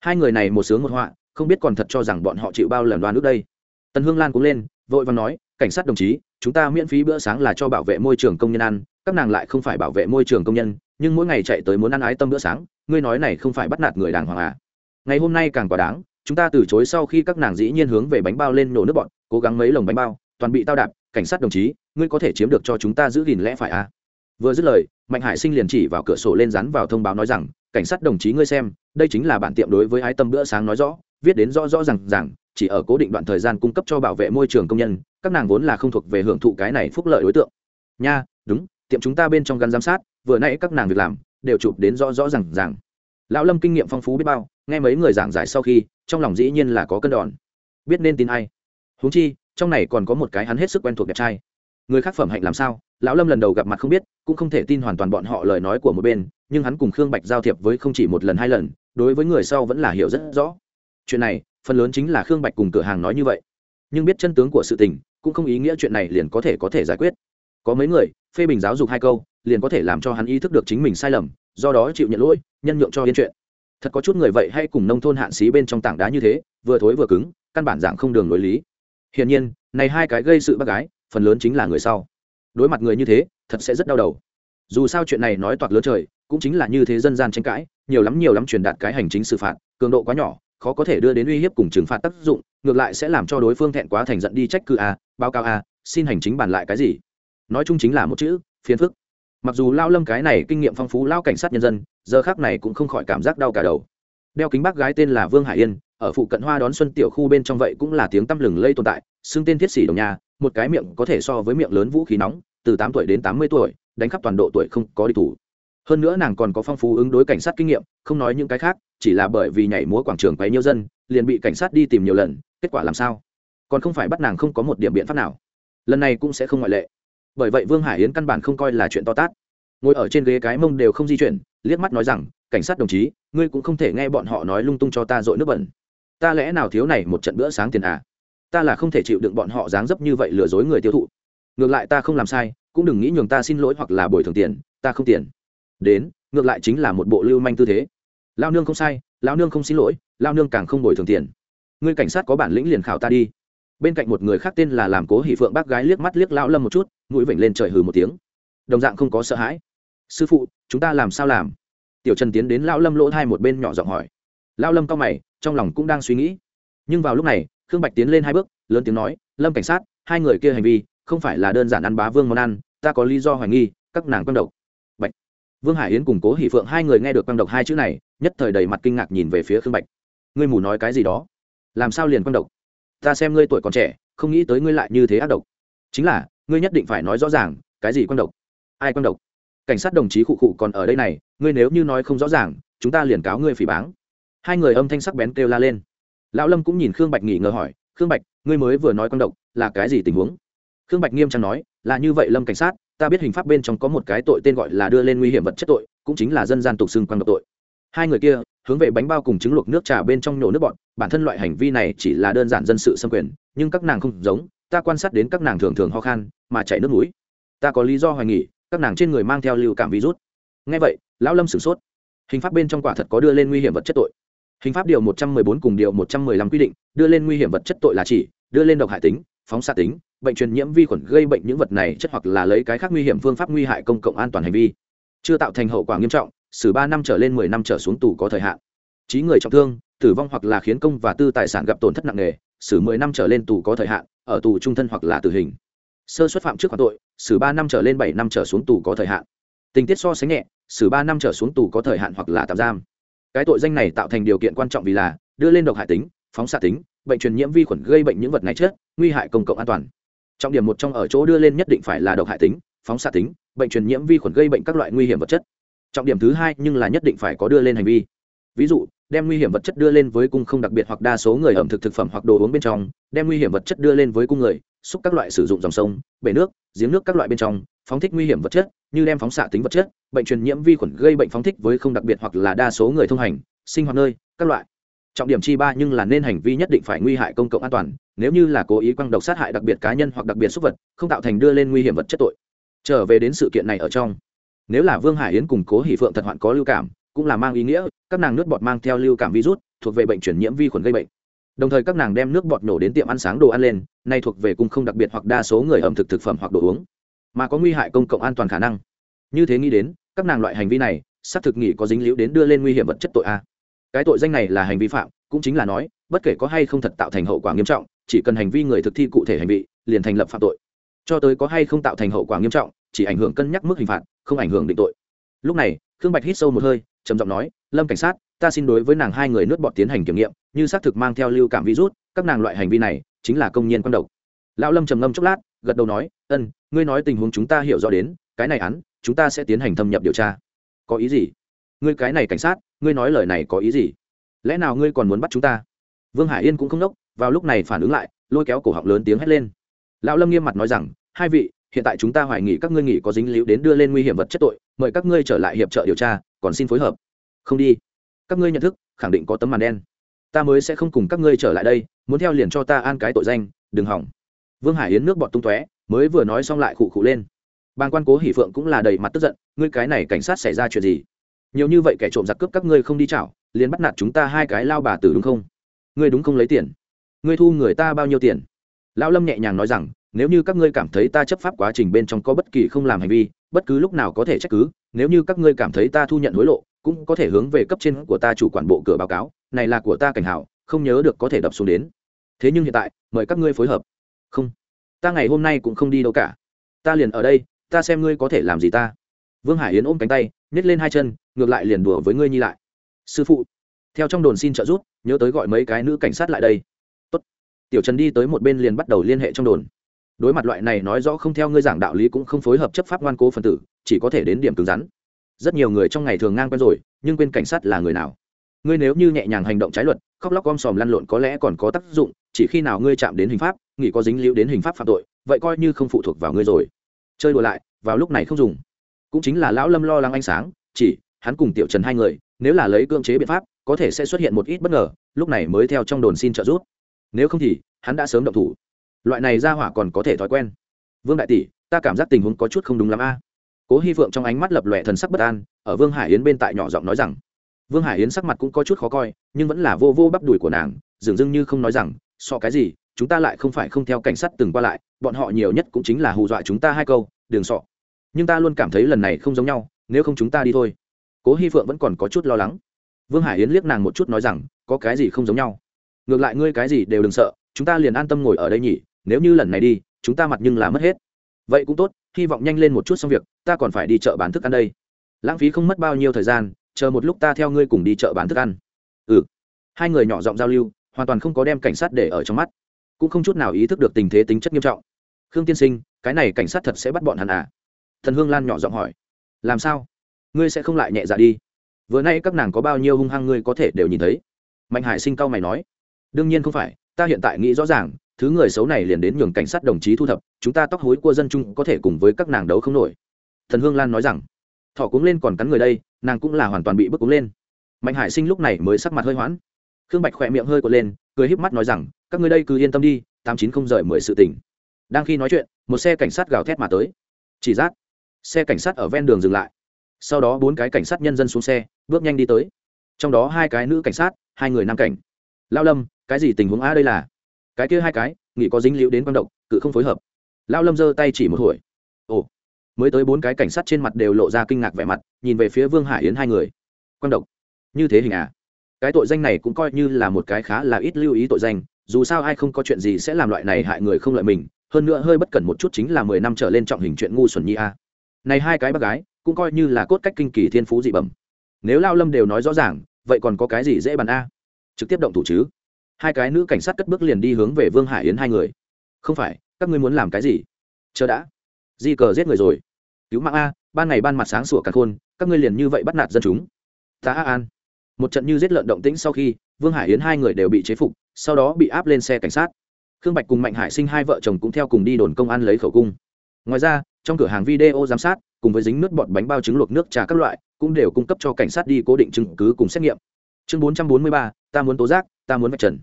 Hai người này một sướng một họa, không biết còn thật cho rằng bọn họ chịu bao lần đoan nước đây. Tần hương lan cũng lên, vội và nói, cảnh sát đồng chí, chúng ta miễn phí bữa sáng là cho bảo vệ môi trường công nhân ăn, các nàng lại không phải bảo vệ môi trường công nhân, nhưng mỗi ngày chạy tới muốn ăn ái tâm bữa sáng, ngươi nói này không phải bắt nạt người đàng hoàng à? Ngày hôm nay càng quá đáng chúng ta từ chối sau khi các nàng dĩ nhiên hướng về bánh bao lên nổ nước bọn, cố gắng mấy lồng bánh bao, toàn bị tao đạp, cảnh sát đồng chí, ngươi có thể chiếm được cho chúng ta giữ gìn lẽ phải à? Vừa dứt lời, mạnh hải sinh liền chỉ vào cửa sổ lên dán vào thông báo nói rằng, cảnh sát đồng chí ngươi xem, đây chính là bản tiệm đối với ái tâm bữa sáng nói rõ, viết đến rõ rõ rằng rằng chỉ ở cố định đoạn thời gian cung cấp cho bảo vệ môi trường công nhân, các nàng vốn là không thuộc về hưởng thụ cái này phúc lợi đối tượng. Nha, đúng, tiệm chúng ta bên trong gắn giám sát, vừa nãy các nàng việc làm, đều chụp đến rõ rõ rằng rằng lão lâm kinh nghiệm phong phú biết bao, nghe mấy người giảng giải sau khi trong lòng dĩ nhiên là có cân đòn. Biết nên tin ai. Huống chi, trong này còn có một cái hắn hết sức quen thuộc đẹp trai. Người khác phẩm hạnh làm sao, lão lâm lần đầu gặp mặt không biết, cũng không thể tin hoàn toàn bọn họ lời nói của một bên, nhưng hắn cùng khương bạch giao thiệp với không chỉ một lần hai lần, đối với người sau vẫn là hiểu rất rõ. Chuyện này, phần lớn chính là khương bạch cùng cửa hàng nói như vậy. Nhưng biết chân tướng của sự tình, cũng không ý nghĩa chuyện này liền có thể có thể giải quyết. Có mấy người, phê bình giáo dục hai câu, liền có thể làm cho hắn ý thức được chính mình sai lầm, do đó chịu nhận lỗi, nhân nhượng cho yên chuyện thật có chút người vậy hay cùng nông thôn hạn xí bên trong tảng đá như thế, vừa thối vừa cứng, căn bản dạng không đường nối lý. Hiển nhiên, này hai cái gây sự bác gái, phần lớn chính là người sau. Đối mặt người như thế, thật sẽ rất đau đầu. Dù sao chuyện này nói toạc lớn trời, cũng chính là như thế dân gian tranh cãi, nhiều lắm nhiều lắm truyền đạt cái hành chính xử phạt, cường độ quá nhỏ, khó có thể đưa đến uy hiếp cùng trừng phạt tác dụng, ngược lại sẽ làm cho đối phương thẹn quá thành giận đi trách cứ a, báo cáo a, xin hành chính bàn lại cái gì? Nói chung chính là một chữ, phiền phức mặc dù lao lâm cái này kinh nghiệm phong phú lao cảnh sát nhân dân, giờ khác này cũng không khỏi cảm giác đau cả đầu. Đeo kính bác gái tên là vương hải yên, ở phụ cận hoa đón xuân tiểu khu bên trong vậy cũng là tiếng tăm lừng lây tồn tại, xưng tên thiết sĩ đồng nhà, một cái miệng có thể so với miệng lớn vũ khí nóng, từ tám tuổi đến tám mươi tuổi, đánh khắp toàn độ tuổi không có đi thủ. Hơn nữa nàng còn có phong phú ứng đối cảnh sát kinh nghiệm, không nói những cái khác, chỉ là bởi vì nhảy múa quảng trường quấy nhiêu dân, liền bị cảnh sát đi tìm nhiều lần, kết quả làm sao? Còn không phải bắt nàng không có một điểm biện pháp nào. Lần này cũng sẽ không ngoại lệ bởi vậy vương hải yến căn bản không coi là chuyện to tát. Ngồi ở trên ghế cái mông đều không di chuyển, liếc mắt nói rằng, cảnh sát đồng chí, ngươi cũng không thể nghe bọn họ nói lung tung cho ta dội nước bẩn. Ta lẽ nào thiếu này một trận bữa sáng tiền à? Ta là không thể chịu đựng bọn họ dáng dấp như vậy lừa dối người tiêu thụ. Ngược lại ta không làm sai, cũng đừng nghĩ nhường ta xin lỗi hoặc là bồi thường tiền, ta không tiền. Đến, ngược lại chính là một bộ lưu manh tư thế. Lao nương không sai, lao nương không xin lỗi, lao nương càng không bồi thường tiền. Ngươi cảnh sát có bản lĩnh liền khảo ta đi bên cạnh một người khác tên là làm cố hỷ phượng bác gái liếc mắt liếc lão lâm một chút, mũi vểnh lên trời hừ một tiếng. Đồng dạng không có sợ hãi. Sư phụ, chúng ta làm sao làm? Tiểu trần tiến đến lão lâm lỗ hai một bên nhỏ giọng hỏi. Lão lâm cao mày, trong lòng cũng đang suy nghĩ. Nhưng vào lúc này, khương bạch tiến lên hai bước, lớn tiếng nói, lâm cảnh sát, hai người kia hành vi, không phải là đơn giản ăn bá vương món ăn, ta có lý do hoài nghi, các nàng quang độc. Bạch. Vương hải yến cùng cố hỷ phượng hai người nghe được quang độc hai chữ này, nhất thời đầy mặt kinh ngạc nhìn về phía khương bạch. Ngươi mù nói cái gì đó? Làm sao liền quang độc? Ta xem ngươi tuổi còn trẻ, không nghĩ tới ngươi lại như thế ác độc. Chính là, ngươi nhất định phải nói rõ ràng, cái gì quang độc? Ai quang độc? Cảnh sát đồng chí khụ khụ còn ở đây này, ngươi nếu như nói không rõ ràng, chúng ta liền cáo ngươi phỉ báng. Hai người âm thanh sắc bén kêu la lên. Lão lâm cũng nhìn khương bạch nghỉ ngờ hỏi, khương bạch, ngươi mới vừa nói quang độc, là cái gì tình huống? Khương bạch nghiêm trang nói, là như vậy lâm cảnh sát, ta biết hình pháp bên trong có một cái tội tên gọi là đưa lên nguy hiểm vật chất tội, cũng chính là dân gian tục xưng quang độc tội hai người kia, hướng về bánh bao cùng trứng luộc nước trà bên trong nhổ nước bọn, bản thân loại hành vi này chỉ là đơn giản dân sự xâm quyền, nhưng các nàng không giống, ta quan sát đến các nàng thường thường ho khan, mà chảy nước mũi. Ta có lý do hoài nghỉ các nàng trên người mang theo lưu cảm virus. Ngay vậy, lão lâm sửng sốt. Hình pháp bên trong quả thật có đưa lên nguy hiểm vật chất tội. Hình pháp điều một trăm mười bốn cùng điều một trăm mười lăm quy định, đưa lên nguy hiểm vật chất tội là chỉ, đưa lên độc hại tính, phóng xạ tính, bệnh truyền nhiễm vi khuẩn gây bệnh những vật này chất hoặc là lấy cái khác nguy hiểm phương pháp nguy hại công cộng an toàn hành vi. Chưa tạo thành hậu quả nghiêm trọng xử ba năm trở lên mười năm trở xuống tù có thời hạn. Trí người trọng thương, tử vong hoặc là khiến công và tư tài sản gặp tổn thất nặng nề, xử mười năm trở lên tù có thời hạn, ở tù trung thân hoặc là tử hình. Sơ xuất phạm trước phạm tội, xử ba năm trở lên bảy năm trở xuống tù có thời hạn. Tình tiết so sánh nhẹ, xử ba năm trở xuống tù có thời hạn hoặc là tạm giam. Cái tội danh này tạo thành điều kiện quan trọng vì là đưa lên độc hại tính, phóng xạ tính, bệnh truyền nhiễm vi khuẩn gây bệnh những vật này chết, nguy hại công cộng an toàn. Trọng điểm một trong ở chỗ đưa lên nhất định phải là độc hại tính, phóng xạ tính, bệnh truyền nhiễm vi khuẩn gây bệnh các loại nguy hiểm vật chất trọng điểm thứ hai nhưng là nhất định phải có đưa lên hành vi. Ví dụ, đem nguy hiểm vật chất đưa lên với cung không đặc biệt hoặc đa số người ẩm thực thực phẩm hoặc đồ uống bên trong, đem nguy hiểm vật chất đưa lên với cung người, xúc các loại sử dụng dòng sông, bể nước, giếng nước các loại bên trong, phóng thích nguy hiểm vật chất, như đem phóng xạ tính vật chất, bệnh truyền nhiễm vi khuẩn gây bệnh phóng thích với không đặc biệt hoặc là đa số người thông hành, sinh hoạt nơi, các loại. Trọng điểm chi ba nhưng là nên hành vi nhất định phải nguy hại công cộng an toàn, nếu như là cố ý quăng độc sát hại đặc biệt cá nhân hoặc đặc biệt xúc vật, không tạo thành đưa lên nguy hiểm vật chất tội. Trở về đến sự kiện này ở trong nếu là vương hải yến cùng cố hỷ phượng thật hoạn có lưu cảm, cũng là mang ý nghĩa, các nàng nước bọt mang theo lưu cảm virus, thuộc về bệnh truyền nhiễm vi khuẩn gây bệnh. Đồng thời các nàng đem nước bọt nổ đến tiệm ăn sáng đồ ăn lên, nay thuộc về cung không đặc biệt hoặc đa số người ẩm thực thực phẩm hoặc đồ uống. Mà có nguy hại công cộng an toàn khả năng. Như thế nghĩ đến, các nàng loại hành vi này, xác thực nghĩ có dính liễu đến đưa lên nguy hiểm vật chất tội a. Cái tội danh này là hành vi phạm, cũng chính là nói, bất kể có hay không thật tạo thành hậu quả nghiêm trọng, chỉ cần hành vi người thực thi cụ thể hành vi, liền thành lập phạm tội. Cho tới có hay không tạo thành hậu quả nghiêm trọng chỉ ảnh hưởng cân nhắc mức hình phạt, không ảnh hưởng định tội. Lúc này, khương bạch hít sâu một hơi, trầm giọng nói, lâm cảnh sát, ta xin đối với nàng hai người nuốt bọt tiến hành kiểm nghiệm, như xác thực mang theo lưu cảm virus, các nàng loại hành vi này chính là công nhân quan độc. Lão lâm trầm ngâm chốc lát, gật đầu nói, ân, ngươi nói tình huống chúng ta hiểu rõ đến, cái này án, chúng ta sẽ tiến hành thâm nhập điều tra. Có ý gì? Ngươi cái này cảnh sát, ngươi nói lời này có ý gì? Lẽ nào ngươi còn muốn bắt chúng ta? Vương hải yên cũng không nốc, vào lúc này phản ứng lại, lôi kéo cổ họng lớn tiếng hét lên. Lão lâm nghiêm mặt nói rằng, hai vị hiện tại chúng ta hoài nghi các ngươi nghỉ có dính líu đến đưa lên nguy hiểm vật chất tội, mời các ngươi trở lại hiệp trợ điều tra, còn xin phối hợp. Không đi. Các ngươi nhận thức, khẳng định có tấm màn đen. Ta mới sẽ không cùng các ngươi trở lại đây, muốn theo liền cho ta an cái tội danh, đừng hỏng. Vương hải yến nước bọt tung tóe, mới vừa nói xong lại khụ khụ lên. Bàng quan cố hỷ phượng cũng là đầy mặt tức giận, ngươi cái này cảnh sát xảy ra chuyện gì? Nhiều như vậy kẻ trộm giặc cướp các ngươi không đi chảo, liền bắt nạt chúng ta hai cái lao bà tử đúng không? Ngươi đúng không lấy tiền? Ngươi thu người ta bao nhiêu tiền? Lão lâm nhẹ nhàng nói rằng nếu như các ngươi cảm thấy ta chấp pháp quá trình bên trong có bất kỳ không làm hành vi, bất cứ lúc nào có thể trách cứ, nếu như các ngươi cảm thấy ta thu nhận hối lộ, cũng có thể hướng về cấp trên của ta chủ quản bộ cửa báo cáo, này là của ta cảnh hảo, không nhớ được có thể đập xuống đến. Thế nhưng hiện tại, mời các ngươi phối hợp. Không. Ta ngày hôm nay cũng không đi đâu cả. Ta liền ở đây, ta xem ngươi có thể làm gì ta. Vương hải yến ôm cánh tay nhét lên hai chân, ngược lại liền đùa với ngươi nhi lại. Sư phụ. Theo trong đồn xin trợ giúp, nhớ tới gọi mấy cái nữ cảnh sát lại đây. Tốt. tiểu trần đi tới một bên liền bắt đầu liên hệ trong đồn đối mặt loại này nói rõ không theo ngươi giảng đạo lý cũng không phối hợp chấp pháp ngoan cố phần tử, chỉ có thể đến điểm cứng rắn. Rất nhiều người trong ngày thường ngang quen rồi, nhưng quên cảnh sát là người nào? Ngươi nếu như nhẹ nhàng hành động trái luật, khóc lóc om sòm lăn lộn có lẽ còn có tác dụng, chỉ khi nào ngươi chạm đến hình pháp nghĩ có dính liễu đến hình pháp phạm tội, vậy coi như không phụ thuộc vào ngươi rồi. Chơi đùa lại, vào lúc này không dùng. Cũng chính là lão lâm lo lắng ánh sáng, chỉ, hắn cùng tiểu trần hai người, nếu là lấy cưỡng chế biện pháp, có thể sẽ xuất hiện một ít bất ngờ, lúc này mới theo trong đồn xin trợ giúp. Nếu không thì, hắn đã sớm động thủ loại này ra hỏa còn có thể thói quen. Vương đại tỷ, ta cảm giác tình huống có chút không đúng lắm a. Cố hy phượng trong ánh mắt lập lòe thần sắc bất an, ở vương hải yến bên tại nhỏ giọng nói rằng, vương hải yến sắc mặt cũng có chút khó coi, nhưng vẫn là vô vô bắp đùi của nàng, dường dưng như không nói rằng, so cái gì, chúng ta lại không phải không theo cảnh sát từng qua lại, bọn họ nhiều nhất cũng chính là hù dọa chúng ta hai câu đường sọ nhưng ta luôn cảm thấy lần này không giống nhau, nếu không chúng ta đi thôi. Cố hy phượng vẫn còn có chút lo lắng. Vương hải yến liếc nàng một chút nói rằng, có cái gì không giống nhau? Ngược lại ngươi cái gì đều đừng sợ, chúng ta liền an tâm ngồi ở đây nhỉ nếu như lần này đi, chúng ta mặt nhưng là mất hết. Vậy cũng tốt, hy vọng nhanh lên một chút xong việc, ta còn phải đi chợ bán thức ăn đây. Lãng phí không mất bao nhiêu thời gian, chờ một lúc ta theo ngươi cùng đi chợ bán thức ăn. Ừ. Hai người nhỏ giọng giao lưu, hoàn toàn không có đem cảnh sát để ở trong mắt. Cũng không chút nào ý thức được tình thế tính chất nghiêm trọng. Khương tiên sinh, cái này cảnh sát thật sẽ bắt bọn hắn à? Thần hương lan nhỏ giọng hỏi. Làm sao? Ngươi sẽ không lại nhẹ dạ đi? Vừa nay các nàng có bao nhiêu hung hăng ngươi có thể đều nhìn thấy? Mạnh hải sinh cao mày nói. Đương nhiên không phải, ta hiện tại nghĩ rõ ràng thứ người xấu này liền đến nhường cảnh sát đồng chí thu thập, chúng ta tóc hối của dân chung có thể cùng với các nàng đấu không nổi. Thần hương lan nói rằng thỏ cuống lên còn cắn người đây, nàng cũng là hoàn toàn bị bức cuống lên. Mạnh hải sinh lúc này mới sắc mặt hơi hoãn. Khương bạch khỏe miệng hơi cột lên, cười híp mắt nói rằng, các ngươi đây cứ yên tâm đi, tám chín không rời mười sự tỉnh đang khi nói chuyện, một xe cảnh sát gào thét mà tới. Chỉ rác xe cảnh sát ở ven đường dừng lại. Sau đó bốn cái cảnh sát nhân dân xuống xe, bước nhanh đi tới. Trong đó hai cái nữ cảnh sát, hai người nam cảnh. Lao lâm, cái gì tình huống a đây là? Cái kia hai cái nghĩ có dính liễu đến quan độc, cự không phối hợp. Lao lâm giơ tay chỉ một hồi. Ồ. Mới tới bốn cái cảnh sát trên mặt đều lộ ra kinh ngạc vẻ mặt, nhìn về phía vương hải yến hai người. Quan độc. Như thế hình à? Cái tội danh này cũng coi như là một cái khá là ít lưu ý tội danh, dù sao ai không có chuyện gì sẽ làm loại này hại người không lợi mình, hơn nữa hơi bất cẩn một chút chính là mười năm trở lên trọng hình chuyện ngu xuẩn nhi a. Này hai cái bác gái, cũng coi như là cốt cách kinh kỳ thiên phú dị bẩm. Nếu lao lâm đều nói rõ ràng, vậy còn có cái gì dễ bàn a? Trực tiếp động thủ chứ? Hai cái nữ cảnh sát cất bước liền đi hướng về vương hải yến hai người. Không phải, các ngươi muốn làm cái gì? Chờ đã. Di cờ giết người rồi. Cứu mạng a, ban ngày ban mặt sáng sủa cả khôn, các ngươi liền như vậy bắt nạt dân chúng. Ta a an. Một trận như giết lợn động tĩnh sau khi, vương hải yến hai người đều bị chế phục, sau đó bị áp lên xe cảnh sát. Khương bạch cùng mạnh hải sinh hai vợ chồng cũng theo cùng đi đồn công an lấy khẩu cung. Ngoài ra, trong cửa hàng video giám sát, cùng với dính nước bọt bánh bao trứng luộc nước trà các loại, cũng đều cung cấp cho cảnh sát đi cố định chứng cứ cùng xét nghiệm. Chương bốn trăm bốn mươi ba, ta muốn tố giác ta muốn vạch trần.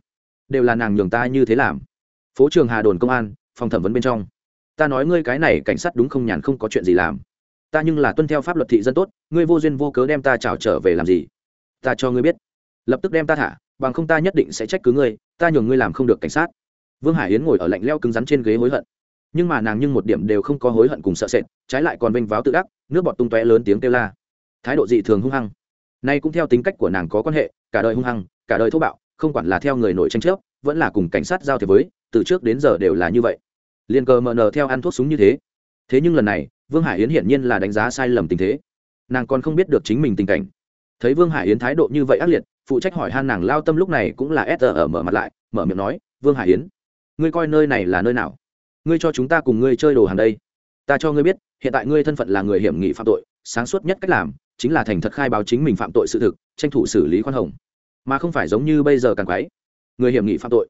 Đều là nàng nhường ta như thế làm. Phố trường hà đồn công an, phòng thẩm vấn bên trong. Ta nói ngươi cái này cảnh sát đúng không nhàn không có chuyện gì làm. Ta nhưng là tuân theo pháp luật thị dân tốt, ngươi vô duyên vô cớ đem ta trào trở về làm gì? Ta cho ngươi biết. Lập tức đem ta thả, bằng không ta nhất định sẽ trách cứ ngươi, ta nhường ngươi làm không được cảnh sát. Vương hải yến ngồi ở lạnh leo cứng rắn trên ghế hối hận. Nhưng mà nàng nhưng một điểm đều không có hối hận cùng sợ sệt, trái lại còn vênh váo tự ác nước bọt tung tóe lớn tiếng kêu la. Thái độ dị thường hung hăng. Nay cũng theo tính cách của nàng có quan hệ, cả đời hung hăng, cả đời thô bạo không quản là theo người nổi tranh chấp, vẫn là cùng cảnh sát giao thiệp với, từ trước đến giờ đều là như vậy. Liền cờ mờ nờ theo ăn thuốc súng như thế. Thế nhưng lần này, vương hải yến hiển nhiên là đánh giá sai lầm tình thế. Nàng còn không biết được chính mình tình cảnh. Thấy vương hải yến thái độ như vậy ác liệt, phụ trách hỏi han nàng lao tâm lúc này cũng là s ở mở mặt lại, mở miệng nói, vương hải yến, ngươi coi nơi này là nơi nào? Ngươi cho chúng ta cùng ngươi chơi đồ hàng đây. Ta cho ngươi biết, hiện tại ngươi thân phận là người hiểm nghị phạm tội, sáng suốt nhất cách làm, chính là thành thật khai báo chính mình phạm tội sự thực, tranh thủ xử lý khoan hồng mà không phải giống như bây giờ càng quái. Người hiểm nghị phạm tội.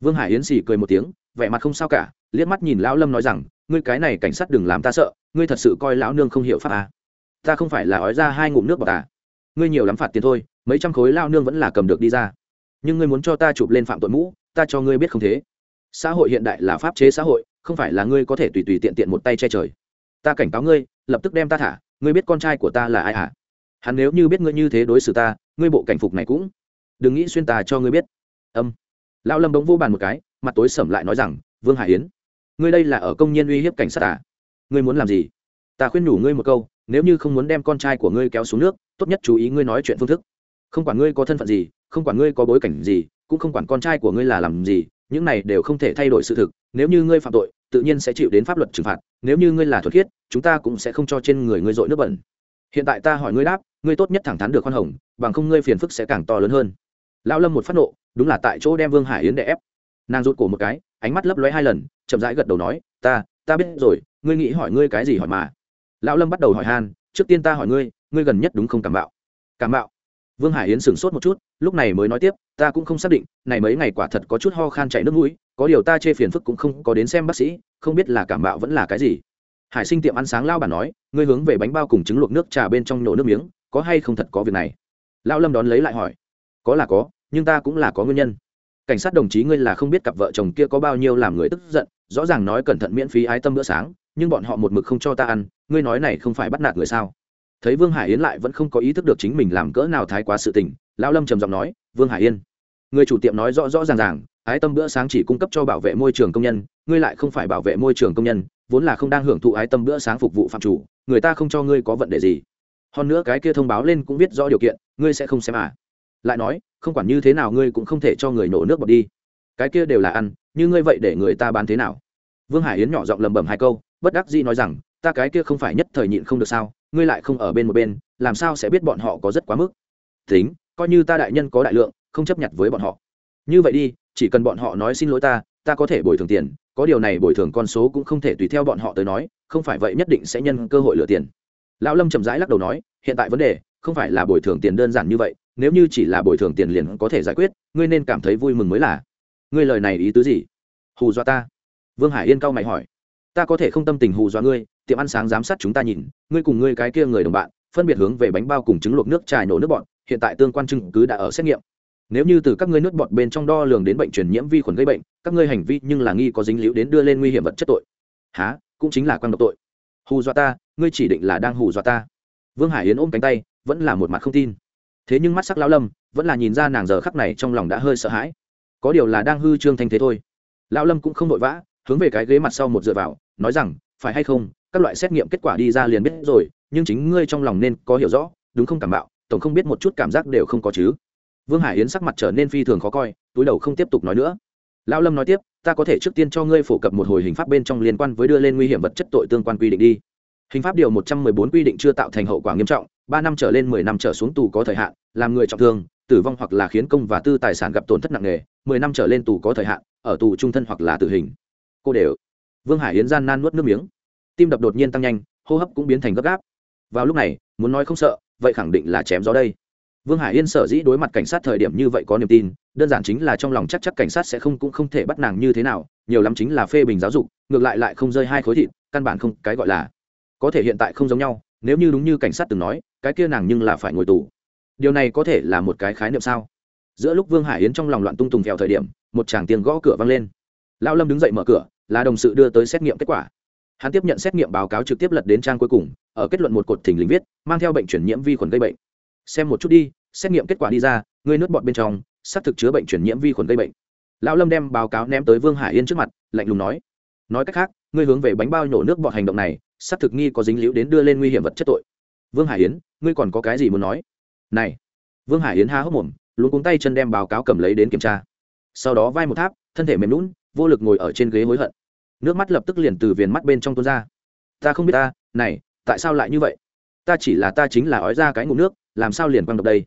Vương hải yến xỉ cười một tiếng, vẻ mặt không sao cả, liếc mắt nhìn lão lâm nói rằng, ngươi cái này cảnh sát đừng làm ta sợ, ngươi thật sự coi lão nương không hiểu pháp à. ta không phải là ói ra hai ngụm nước bọt à. ngươi nhiều lắm phạt tiền thôi, mấy trăm khối lao nương vẫn là cầm được đi ra. Nhưng ngươi muốn cho ta chụp lên phạm tội mũ, ta cho ngươi biết không thế. Xã hội hiện đại là pháp chế xã hội, không phải là ngươi có thể tùy tùy tiện tiện một tay che trời. Ta cảnh cáo ngươi, lập tức đem ta thả, ngươi biết con trai của ta là ai à. Hắn nếu như biết ngươi như thế đối xử ta, ngươi bộ cảnh phục này cũng đừng nghĩ xuyên tà cho ngươi biết. Âm. Lão lâm bỗng vô bàn một cái, mặt tối sầm lại nói rằng, vương hải yến, ngươi đây là ở công nhân uy hiếp cảnh sát à? Ngươi muốn làm gì? Ta khuyên nhủ ngươi một câu, nếu như không muốn đem con trai của ngươi kéo xuống nước, tốt nhất chú ý ngươi nói chuyện phương thức. Không quản ngươi có thân phận gì, không quản ngươi có bối cảnh gì, cũng không quản con trai của ngươi là làm gì, những này đều không thể thay đổi sự thực. Nếu như ngươi phạm tội, tự nhiên sẽ chịu đến pháp luật trừng phạt. Nếu như ngươi là thuật khiết, chúng ta cũng sẽ không cho trên người ngươi dội nước bẩn. Hiện tại ta hỏi ngươi đáp, ngươi tốt nhất thẳng thắn được khoan hồng, bằng không ngươi phiền phức sẽ càng to lớn hơn lão lâm một phát nộ, đúng là tại chỗ đem vương hải yến đè ép. Nàng rụt cổ một cái, ánh mắt lấp lóe hai lần, chậm rãi gật đầu nói, ta ta biết rồi, ngươi nghĩ hỏi ngươi cái gì hỏi mà. Lão lâm bắt đầu hỏi han, trước tiên ta hỏi ngươi ngươi gần nhất đúng không cảm bạo? Cảm bạo? Vương hải yến sửng sốt một chút, lúc này mới nói tiếp, ta cũng không xác định, này mấy ngày quả thật có chút ho khan chảy nước mũi, có điều ta chê phiền phức cũng không có đến xem bác sĩ, không biết là cảm bạo vẫn là cái gì. Hải sinh tiệm ăn sáng lao bản nói, ngươi hướng về bánh bao cùng trứng luộc nước trà bên trong nổ nước miếng, có hay không thật có việc này? Lão lâm đón lấy lại hỏi, có là có nhưng ta cũng là có nguyên nhân. Cảnh sát đồng chí ngươi là không biết cặp vợ chồng kia có bao nhiêu làm người tức giận, rõ ràng nói cẩn thận miễn phí ái tâm bữa sáng, nhưng bọn họ một mực không cho ta ăn, ngươi nói này không phải bắt nạt người sao? Thấy vương hải yến lại vẫn không có ý thức được chính mình làm cỡ nào thái quá sự tình, lão lâm trầm giọng nói, vương hải yên người chủ tiệm nói rõ rõ ràng ràng, ái tâm bữa sáng chỉ cung cấp cho bảo vệ môi trường công nhân, ngươi lại không phải bảo vệ môi trường công nhân, vốn là không đang hưởng thụ ái tâm bữa sáng phục vụ phạm chủ, người ta không cho ngươi có vấn đề gì. Hơn nữa cái kia thông báo lên cũng viết rõ điều kiện, ngươi sẽ không xem à lại nói, không quản như thế nào ngươi cũng không thể cho người nổ nước bọt đi. Cái kia đều là ăn, như ngươi vậy để người ta bán thế nào? Vương hải yến nhỏ giọng lầm bầm hai câu, bất đắc dĩ nói rằng, ta cái kia không phải nhất thời nhịn không được sao, ngươi lại không ở bên một bên, làm sao sẽ biết bọn họ có rất quá mức? Tính, coi như ta đại nhân có đại lượng, không chấp nhận với bọn họ. Như vậy đi, chỉ cần bọn họ nói xin lỗi ta ta có thể bồi thường tiền, có điều này bồi thường con số cũng không thể tùy theo bọn họ tới nói, không phải vậy nhất định sẽ nhân cơ hội lừa tiền. Lão lâm chậm rãi lắc đầu nói, hiện tại vấn đề, không phải là bồi thường tiền đơn giản như vậy nếu như chỉ là bồi thường tiền liền có thể giải quyết, ngươi nên cảm thấy vui mừng mới là. Ngươi lời này ý tứ gì? Hù dọa ta. Vương hải yên cao mày hỏi. Ta có thể không tâm tình hù dọa ngươi, tiệm ăn sáng giám sát chúng ta nhìn, ngươi cùng ngươi cái kia người đồng bạn, phân biệt hướng về bánh bao cùng trứng luộc nước trải nổ nước bọn hiện tại tương quan chứng cứ đã ở xét nghiệm. Nếu như từ các ngươi nước bọt bên trong đo lường đến bệnh truyền nhiễm vi khuẩn gây bệnh, các ngươi hành vi nhưng là nghi có dính líu đến đưa lên nguy hiểm vật chất tội. Há cũng chính là quan độc tội. Hù dọa ta, ngươi chỉ định là đang hù dọa ta. Vương hải yến ôm cánh tay, vẫn là một mặt không tin thế nhưng mắt sắc lão lâm vẫn là nhìn ra nàng giờ khắc này trong lòng đã hơi sợ hãi. Có điều là đang hư trương thanh thế thôi. Lão lâm cũng không vội vã, hướng về cái ghế mặt sau một dựa vào, nói rằng, phải hay không, các loại xét nghiệm kết quả đi ra liền biết rồi, nhưng chính ngươi trong lòng nên có hiểu rõ, đúng không cảm bạo, tổng không biết một chút cảm giác đều không có chứ. Vương hải yến sắc mặt trở nên phi thường khó coi, túi đầu không tiếp tục nói nữa. Lão lâm nói tiếp, ta có thể trước tiên cho ngươi phổ cập một hồi hình pháp bên trong liên quan với đưa lên nguy hiểm vật chất tội tương quan quy định đi hình pháp điều một trăm mười bốn quy định chưa tạo thành hậu quả nghiêm trọng, ba năm trở lên mười năm trở xuống tù có thời hạn, làm người trọng thương, tử vong hoặc là khiến công và tư tài sản gặp tổn thất nặng nề, mười năm trở lên tù có thời hạn, ở tù trung thân hoặc là tử hình. Cô đều. Vương hải yến gian nan nuốt nước miếng. Tim đập đột nhiên tăng nhanh, hô hấp cũng biến thành gấp gáp. Vào lúc này, muốn nói không sợ, vậy khẳng định là chém gió đây. Vương hải yên sở dĩ đối mặt cảnh sát thời điểm như vậy có niềm tin, đơn giản chính là trong lòng chắc chắc cảnh sát sẽ không cũng không thể bắt nàng như thế nào, nhiều lắm chính là phê bình giáo dục, ngược lại lại không rơi hai khối thịt, căn bản không cái gọi là có thể hiện tại không giống nhau, nếu như đúng như cảnh sát từng nói, cái kia nàng nhưng là phải ngồi tù. Điều này có thể là một cái khái niệm sao? Giữa lúc vương hải yến trong lòng loạn tung tùng theo thời điểm, một chàng tiếng gõ cửa vang lên. Lao lâm đứng dậy mở cửa, là đồng sự đưa tới xét nghiệm kết quả. Hắn tiếp nhận xét nghiệm báo cáo trực tiếp lật đến trang cuối cùng, ở kết luận một cột thình lình viết, mang theo bệnh chuyển nhiễm vi khuẩn gây bệnh. Xem một chút đi, xét nghiệm kết quả đi ra, ngươi nuốt bọt bên trong, xác thực chứa bệnh truyền nhiễm vi khuẩn gây bệnh. Lão lâm đem báo cáo ném tới vương hải yên trước mặt, lạnh lùng nói. Nói cách khác, ngươi hướng về bánh bao nhổ nước bọt hành động này xác thực nghi có dính liễu đến đưa lên nguy hiểm vật chất tội. Vương hải yến, ngươi còn có cái gì muốn nói? Này! Vương hải yến há hốc mồm luôn cuống tay chân đem báo cáo cầm lấy đến kiểm tra. Sau đó vai một tháp, thân thể mềm lún vô lực ngồi ở trên ghế hối hận. Nước mắt lập tức liền từ viền mắt bên trong tuôn ra. Ta không biết ta, này, tại sao lại như vậy? Ta chỉ là ta chính là ói ra cái ngụm nước, làm sao liền quăng độc đây?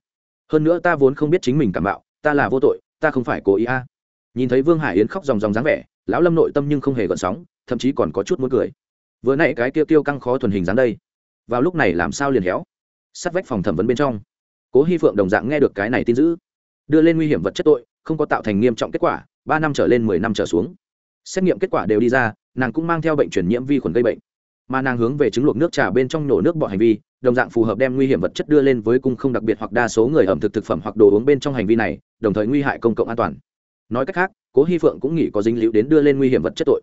Hơn nữa ta vốn không biết chính mình cảm bạo, ta là vô tội, ta không phải cố ý a. Nhìn thấy vương hải yến khóc ròng ròng dáng vẻ, lão lâm nội tâm nhưng không hề gợn sóng, thậm chí còn có chút muốn cười vừa nãy cái kia tiêu căng khó thuần hình dáng đây, vào lúc này làm sao liền héo? Sắt vách phòng thẩm vấn bên trong, cố hy phượng đồng dạng nghe được cái này tin giữ đưa lên nguy hiểm vật chất tội, không có tạo thành nghiêm trọng kết quả, ba năm trở lên mười năm trở xuống. Xét nghiệm kết quả đều đi ra, nàng cũng mang theo bệnh truyền nhiễm vi khuẩn gây bệnh. Mà nàng hướng về chứng luộc nước trà bên trong nổ nước bọt hành vi, đồng dạng phù hợp đem nguy hiểm vật chất đưa lên với cung không đặc biệt hoặc đa số người ẩm thực thực phẩm hoặc đồ uống bên trong hành vi này, đồng thời nguy hại công cộng an toàn. Nói cách khác, cố hy phượng cũng nghĩ có dính liễu đến đưa lên nguy hiểm vật chất tội.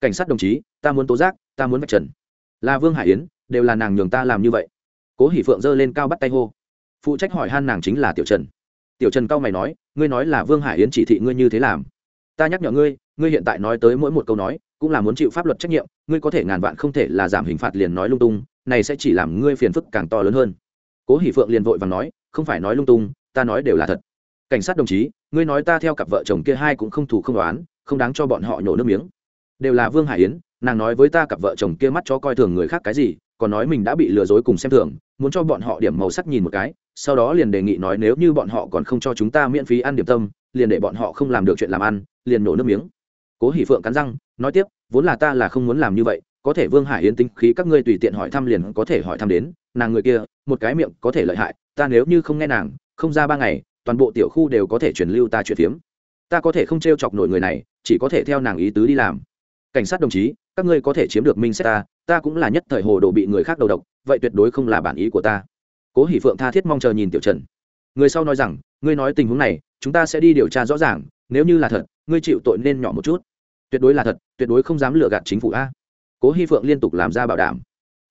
Cảnh sát đồng chí, ta muốn tố giác ta muốn vạch trần. Là vương hải yến, đều là nàng nhường ta làm như vậy. Cố hỷ phượng giơ lên cao bắt tay hô. Phụ trách hỏi han nàng chính là tiểu trần. Tiểu trần cao mày nói, ngươi nói là vương hải yến chỉ thị ngươi như thế làm. Ta nhắc nhở ngươi ngươi hiện tại nói tới mỗi một câu nói, cũng là muốn chịu pháp luật trách nhiệm, ngươi có thể ngàn vạn không thể là giảm hình phạt liền nói lung tung, này sẽ chỉ làm ngươi phiền phức càng to lớn hơn. Cố hỷ phượng liền vội và nói, không phải nói lung tung, ta nói đều là thật. Cảnh sát đồng chí, ngươi nói ta theo cặp vợ chồng kia hai cũng không thủ không đoán không đáng cho bọn họ nhổ nước miếng. Đều là vương hải yến nàng nói với ta cặp vợ chồng kia mắt cho coi thường người khác cái gì, còn nói mình đã bị lừa dối cùng xem thường, muốn cho bọn họ điểm màu sắc nhìn một cái, sau đó liền đề nghị nói nếu như bọn họ còn không cho chúng ta miễn phí ăn điểm tâm, liền để bọn họ không làm được chuyện làm ăn, liền nổ nước miếng. Cố hỷ phượng cắn răng, nói tiếp, vốn là ta là không muốn làm như vậy, có thể vương hải yến tính khí các ngươi tùy tiện hỏi thăm liền có thể hỏi thăm đến, nàng người kia, một cái miệng có thể lợi hại, ta nếu như không nghe nàng, không ra ba ngày, toàn bộ tiểu khu đều có thể truyền lưu ta chuyện phiếm. Ta có thể không t r e o chọc nổi người này, chỉ có thể theo nàng ý tứ đi làm cảnh sát đồng chí, các ngươi có thể chiếm được minh xét ta ta cũng là nhất thời hồ đồ bị người khác đầu độc, vậy tuyệt đối không là bản ý của ta. Cố hỷ phượng tha thiết mong chờ nhìn tiểu trần. Người sau nói rằng, ngươi nói tình huống này, chúng ta sẽ đi điều tra rõ ràng, nếu như là thật, ngươi chịu tội nên nhỏ một chút. Tuyệt đối là thật, tuyệt đối không dám lừa gạt chính phủ a. Cố hy phượng liên tục làm ra bảo đảm.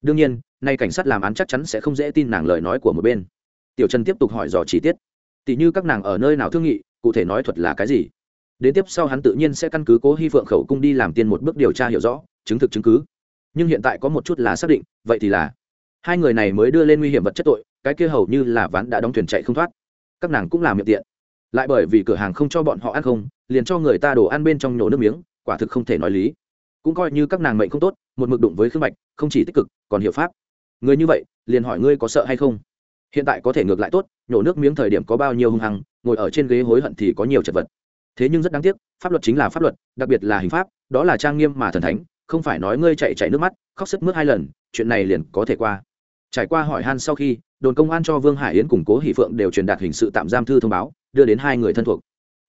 Đương nhiên, nay cảnh sát làm án chắc chắn sẽ không dễ tin nàng lời nói của một bên. Tiểu trần tiếp tục hỏi dò chi tiết. Tỷ như các nàng ở nơi nào thương nghị, cụ thể nói thuật là cái gì? Đến tiếp sau hắn tự nhiên sẽ căn cứ cố hy phượng khẩu cung đi làm tiên một bước điều tra hiểu rõ, chứng thực chứng cứ. nhưng hiện tại có một chút là xác định, vậy thì là, hai người này mới đưa lên nguy hiểm vật chất tội, cái kia hầu như là ván đã đóng thuyền chạy không thoát. các nàng cũng làm miệng tiện. lại bởi vì cửa hàng không cho bọn họ ăn không, liền cho người ta đồ ăn bên trong nhổ nước miếng, quả thực không thể nói lý. cũng coi như các nàng mệnh không tốt, một mực đụng với khương bạch, không chỉ tích cực, còn hiểu pháp. người như vậy, liền hỏi ngươi có sợ hay không? hiện tại có thể ngược lại tốt, nhổ nước miếng thời điểm có bao nhiêu hung hăng, ngồi ở trên ghế hối hận thì có nhiều chật vật thế nhưng rất đáng tiếc, pháp luật chính là pháp luật, đặc biệt là hình pháp, đó là trang nghiêm mà thần thánh, không phải nói ngươi chạy chạy nước mắt, khóc sức mướt hai lần, chuyện này liền có thể qua. Trải qua hỏi han sau khi, đồn công an cho vương hải yến củng cố hỷ phượng đều truyền đạt hình sự tạm giam thư thông báo, đưa đến hai người thân thuộc.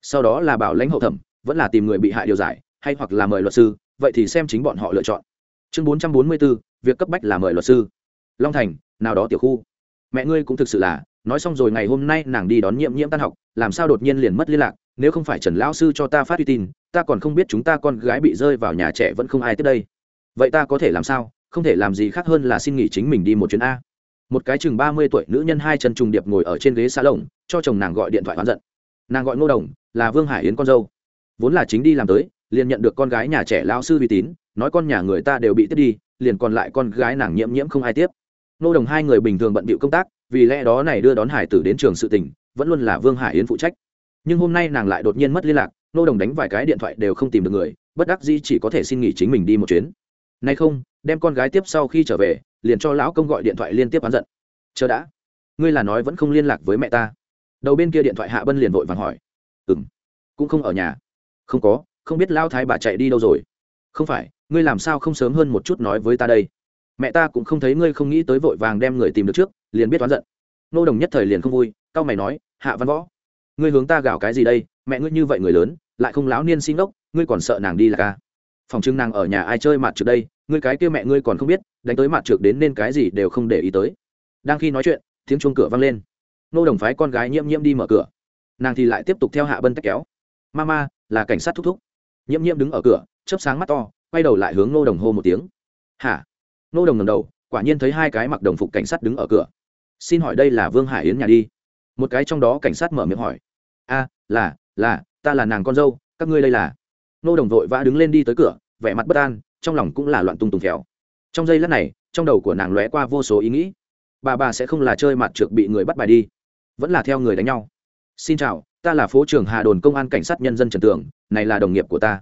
Sau đó là bảo lãnh hậu thẩm, vẫn là tìm người bị hại điều giải, hay hoặc là mời luật sư, vậy thì xem chính bọn họ lựa chọn. Chương bốn trăm bốn mươi bốn việc cấp bách là mời luật sư. Long thành, nào đó tiểu khu. Mẹ ngươi cũng thực sự là, nói xong rồi ngày hôm nay nàng đi đón nhiễm nhiễm tan học, làm sao đột nhiên liền mất liên lạc? Nếu không phải trần lão sư cho ta phát uy tin, ta còn không biết chúng ta con gái bị rơi vào nhà trẻ vẫn không ai tới đây. Vậy ta có thể làm sao? Không thể làm gì khác hơn là xin nghỉ chính mình đi một chuyến a. Một cái chừng ba mươi tuổi nữ nhân hai chân trùng điệp ngồi ở trên ghế xa lồng, cho chồng nàng gọi điện thoại oán giận. Nàng gọi ngô đồng, là vương hải yến con dâu. Vốn là chính đi làm tới, liền nhận được con gái nhà trẻ lao sư uy tín, nói con nhà người ta đều bị tiếp đi, liền còn lại con gái nàng nhiễm nhiễm không ai tiếp. Ngô đồng hai người bình thường bận bịu công tác, vì lẽ đó này đưa đón hải tử đến trường sự tỉnh, vẫn luôn là vương hải yến phụ trách nhưng hôm nay nàng lại đột nhiên mất liên lạc, nô đồng đánh vài cái điện thoại đều không tìm được người, bất đắc dĩ chỉ có thể xin nghỉ chính mình đi một chuyến. Nay không, đem con gái tiếp sau khi trở về, liền cho lão công gọi điện thoại liên tiếp oán giận. Chờ đã. Ngươi là nói vẫn không liên lạc với mẹ ta. Đầu bên kia điện thoại hạ bân liền vội vàng hỏi. Ừ m cũng không ở nhà. Không có, không biết lao thái bà chạy đi đâu rồi. Không phải, ngươi làm sao không sớm hơn một chút nói với ta đây? Mẹ ta cũng không thấy ngươi không nghĩ tới vội vàng đem người tìm được trước, liền biết oán giận. Nô đồng nhất thời liền không vui c a o mày nói, hạ văn võ ngươi hướng ta gào cái gì đây, mẹ ngươi như vậy người lớn, lại không láo niên xin ốc, ngươi còn sợ nàng đi là ca phòng trưng nàng ở nhà ai chơi mặt trước đây, ngươi cái kia mẹ ngươi còn không biết, đánh tới mặt trượt đến nên cái gì đều không để ý tới. Đang khi nói chuyện, tiếng chuông cửa vang lên. Nô đồng phái con gái nhiễm nhiễm đi mở cửa. Nàng thì lại tiếp tục theo hạ bân tách kéo. Ma ma là cảnh sát thúc thúc. Nhiễm nhiễm đứng ở cửa, chớp sáng mắt to, quay đầu lại hướng nô đồng hô một tiếng. Hả? Nô đồng ngầm đầu, quả nhiên thấy hai cái mặc đồng phục cảnh sát đứng ở cửa. Xin hỏi đây là vương hải yến nhà đi. Một cái trong đó cảnh sát mở miệng hỏi a, là là, ta là nàng con dâu, các ngươi đây là. Nô đồng vội vã đứng lên đi tới cửa, vẻ mặt bất an, trong lòng cũng là loạn tung tùng khéo trong giây lát này, trong đầu của nàng lóe qua vô số ý nghĩ. Bà bà sẽ không là chơi mặt trượt bị người bắt bài đi, vẫn là theo người đánh nhau. Xin chào, ta là phố trưởng hà đồn công an cảnh sát nhân dân trần tường, này là đồng nghiệp của ta.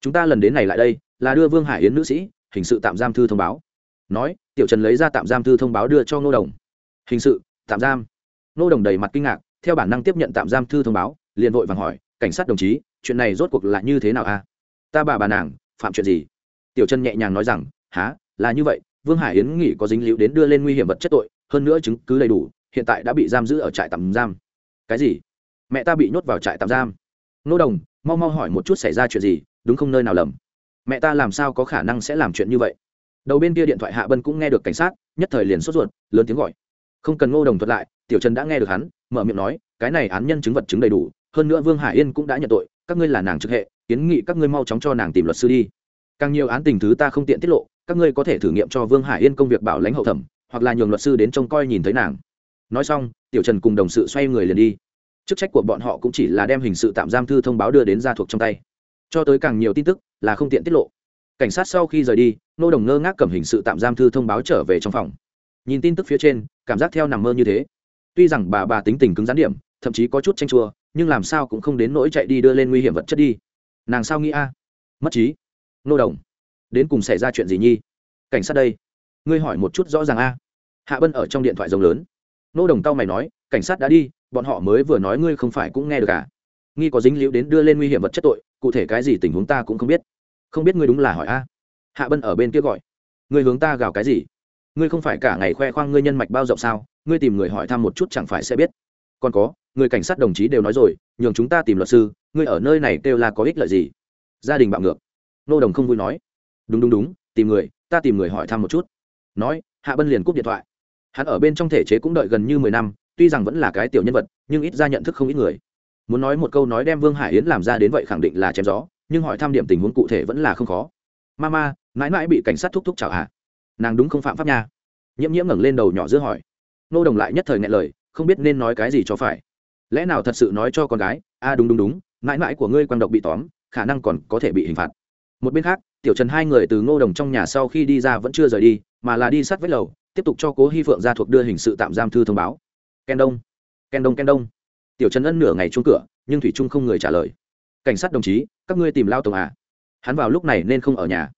Chúng ta lần đến này lại đây, là đưa vương hải yến nữ sĩ, hình sự tạm giam thư thông báo. Nói, tiểu trần lấy ra tạm giam thư thông báo đưa cho ngô đồng. Hình sự, tạm giam. Ngô đồng đầy mặt kinh ngạc theo bản năng tiếp nhận tạm giam thư thông báo, liền vội vàng hỏi, cảnh sát đồng chí, chuyện này rốt cuộc là như thế nào a? Ta bà bà nàng, phạm chuyện gì? Tiểu chân nhẹ nhàng nói rằng há là như vậy, vương hải yến nghĩ có dính líu đến đưa lên nguy hiểm vật chất tội, hơn nữa chứng cứ đầy đủ, hiện tại đã bị giam giữ ở trại tạm giam. Cái gì? Mẹ ta bị nhốt vào trại tạm giam. Nô đồng, mau mau hỏi một chút xảy ra chuyện gì, đúng không nơi nào lầm? Mẹ ta làm sao có khả năng sẽ làm chuyện như vậy? Đầu bên kia điện thoại hạ bân cũng nghe được cảnh sát, nhất thời liền sốt ruột, lớn tiếng gọi không cần ngô đồng thuật lại, tiểu trần đã nghe được hắn, mở miệng nói, cái này án nhân chứng vật chứng đầy đủ, hơn nữa vương hải yên cũng đã nhận tội, các ngươi là nàng trực hệ, kiến nghị các ngươi mau chóng cho nàng tìm luật sư đi. Càng nhiều án tình thứ ta không tiện tiết lộ, các ngươi có thể thử nghiệm cho vương hải yên công việc bảo lãnh hậu thẩm, hoặc là nhường luật sư đến trông coi nhìn thấy nàng. Nói xong, tiểu trần cùng đồng sự xoay người liền đi. Chức trách của bọn họ cũng chỉ là đem hình sự tạm giam thư thông báo đưa đến gia thuộc trong tay. Cho tới càng nhiều tin tức là không tiện tiết lộ. Cảnh sát sau khi rời đi nô đồng ngơ ngác cầm hình sự tạm giam thư thông báo trở về trong phòng nhìn tin tức phía trên, cảm giác theo nằm mơ như thế. Tuy rằng bà bà tính tình cứng rắn điểm, thậm chí có chút tranh chua, nhưng làm sao cũng không đến nỗi chạy đi đưa lên nguy hiểm vật chất đi. Nàng sao nghĩ a? Mất trí. Nô đồng. Đến cùng xảy ra chuyện gì nhi? Cảnh sát đây. Ngươi hỏi một chút rõ ràng a. Hạ bân ở trong điện thoại rồng lớn. Nô đồng tao mày nói, cảnh sát đã đi, bọn họ mới vừa nói ngươi không phải cũng nghe được à? Nghi có dính líu đến đưa lên nguy hiểm vật chất tội, cụ thể cái gì tình huống ta cũng không biết. Không biết ngươi đúng là hỏi a. Hạ bân ở bên kia gọi. Ngươi hướng ta gào cái gì? Ngươi không phải cả ngày khoe khoang ngươi nhân mạch bao rộng sao? Ngươi tìm người hỏi thăm một chút chẳng phải sẽ biết. Còn có, người cảnh sát đồng chí đều nói rồi, nhường chúng ta tìm luật sư, ngươi ở nơi này kêu là có ích lợi gì? Gia đình bạo ngược. Nô đồng không vui nói. Đúng đúng đúng, tìm người, ta tìm người hỏi thăm một chút. Nói, hạ bân liền cúp điện thoại. Hắn ở bên trong thể chế cũng đợi gần như mười năm, tuy rằng vẫn là cái tiểu nhân vật, nhưng ít ra nhận thức không ít người. Muốn nói một câu nói đem vương hải yến làm ra đến vậy khẳng định là chém gió, nhưng hỏi thăm điểm tình huống cụ thể vẫn là không khó. Ma ma mãi mãi bị cảnh sát thúc thúc chào hạ nàng đúng không phạm pháp nha nhiễm nhiễm ngẩng lên đầu nhỏ giữa hỏi nô đồng lại nhất thời ngại lời, không biết nên nói cái gì cho phải. lẽ nào thật sự nói cho con gái a đúng đúng đúng, mãi mãi của ngươi quan độc bị tóm, khả năng còn có thể bị hình phạt. một bên khác, tiểu trần hai người từ ngô đồng trong nhà sau khi đi ra vẫn chưa rời đi, mà là đi sát vách lầu, tiếp tục cho cố hy phượng ra thuộc đưa hình sự tạm giam thư thông báo. Ken đông ken đông ken đông. Tiểu trần ân nửa ngày chung cửa, nhưng thủy trung không người trả lời. Cảnh sát đồng chí, các ngươi tìm lao tổng à? Hắn vào lúc này nên không ở nhà.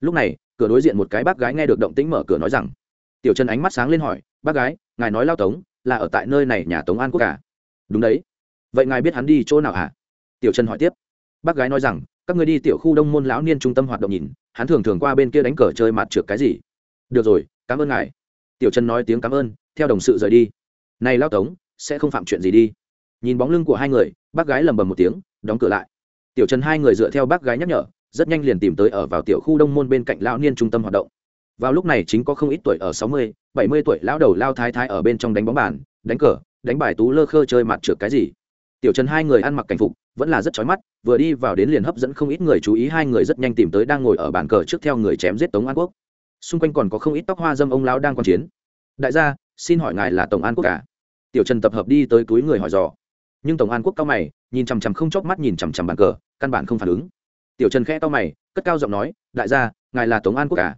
Lúc này cửa đối diện một cái bác gái nghe được động tĩnh mở cửa nói rằng, tiểu trần ánh mắt sáng lên hỏi, bác gái, ngài nói lao tống là ở tại nơi này nhà tống an quốc cả đúng đấy. Vậy ngài biết hắn đi chỗ nào à? Tiểu trần hỏi tiếp. Bác gái nói rằng, các người đi tiểu khu đông môn lão niên trung tâm hoạt động nhìn, hắn thường thường qua bên kia đánh cờ chơi mặt trượt cái gì. Được rồi, cảm ơn ngài. Tiểu trần nói tiếng cảm ơn, theo đồng sự rời đi. Này lao tống, sẽ không phạm chuyện gì đi. Nhìn bóng lưng của hai người, bác gái lầm bầm một tiếng, đóng cửa lại. Tiểu trần hai người dựa theo bác gái nhắc nhở rất nhanh liền tìm tới ở vào tiểu khu đông môn bên cạnh lão niên trung tâm hoạt động. Vào lúc này chính có không ít tuổi ở sáu mươi, bảy mươi tuổi lão đầu lao thái thái ở bên trong đánh bóng bàn, đánh cờ, đánh bài tú lơ khơ chơi mặt trượt cái gì. Tiểu trần hai người ăn mặc cảnh phục, vẫn là rất chói mắt, vừa đi vào đến liền hấp dẫn không ít người chú ý, hai người rất nhanh tìm tới đang ngồi ở bàn cờ trước theo người chém giết tống an quốc. Xung quanh còn có không ít tóc hoa dâm ông lão đang quan chiến. Đại gia, xin hỏi ngài là tổng an quốc cả tiểu trần tập hợp đi tới túi người hỏi dò. Nhưng tổng an quốc cao mày, nhìn chằm chằm không chớp mắt nhìn chằm chằm bàn cờ, căn bản không phản ứng tiểu trần khẽ to mày, cất cao giọng nói, đại gia, ngài là tổng an quốc cả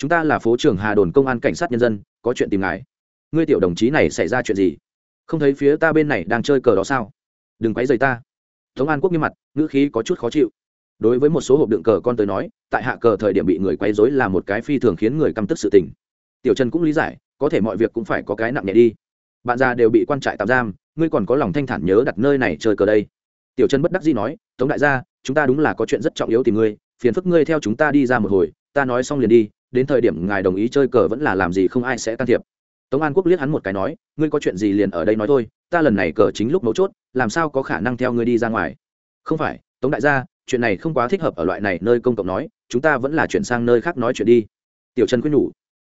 chúng ta là phố trưởng hà đồn công an cảnh sát nhân dân, có chuyện tìm ngài. Ngươi tiểu đồng chí này xảy ra chuyện gì? Không thấy phía ta bên này đang chơi cờ đó sao? Đừng quấy rầy ta. Tống an quốc nghiêm mặt, ngữ khí có chút khó chịu. Đối với một số hộp đựng cờ con tới nói, tại hạ cờ thời điểm bị người quấy rối là một cái phi thường khiến người căm tức sự tình. Tiểu trần cũng lý giải, có thể mọi việc cũng phải có cái nặng nhẹ đi. Bạn già đều bị quan trại tạm giam, ngươi còn có lòng thanh thản nhớ đặt nơi này chơi cờ đây. Tiểu trần bất đắc dĩ nói, tống đại gia chúng ta đúng là có chuyện rất trọng yếu tìm ngươi, phiền phức ngươi theo chúng ta đi ra một hồi, ta nói xong liền đi, đến thời điểm ngài đồng ý chơi cờ vẫn là làm gì không ai sẽ can thiệp. Tống an quốc liếc hắn một cái nói, ngươi có chuyện gì liền ở đây nói thôi, ta lần này cờ chính lúc mấu chốt, làm sao có khả năng theo ngươi đi ra ngoài. Không phải, tống đại gia, chuyện này không quá thích hợp ở loại này nơi công cộng nói, chúng ta vẫn là chuyển sang nơi khác nói chuyện đi. Tiểu trần quyết nhủ,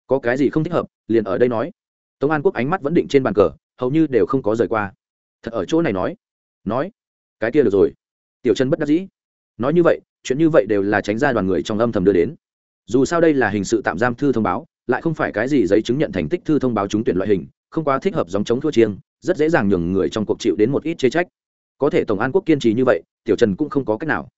có cái gì không thích hợp, liền ở đây nói. Tống an quốc ánh mắt vẫn định trên bàn cờ, hầu như đều không có rời qua. Thật ở chỗ này nói nói, cái kia được rồi. Tiểu trần bất đắc dĩ nói như vậy, chuyện như vậy đều là tránh ra đoàn người trong âm thầm đưa đến. Dù sao đây là hình sự tạm giam thư thông báo, lại không phải cái gì giấy chứng nhận thành tích thư thông báo trúng tuyển loại hình, không quá thích hợp dòng chống thua chiêng, rất dễ dàng nhường người trong cuộc chịu đến một ít chê trách. Có thể tổng an quốc kiên trì như vậy, tiểu trần cũng không có cách nào.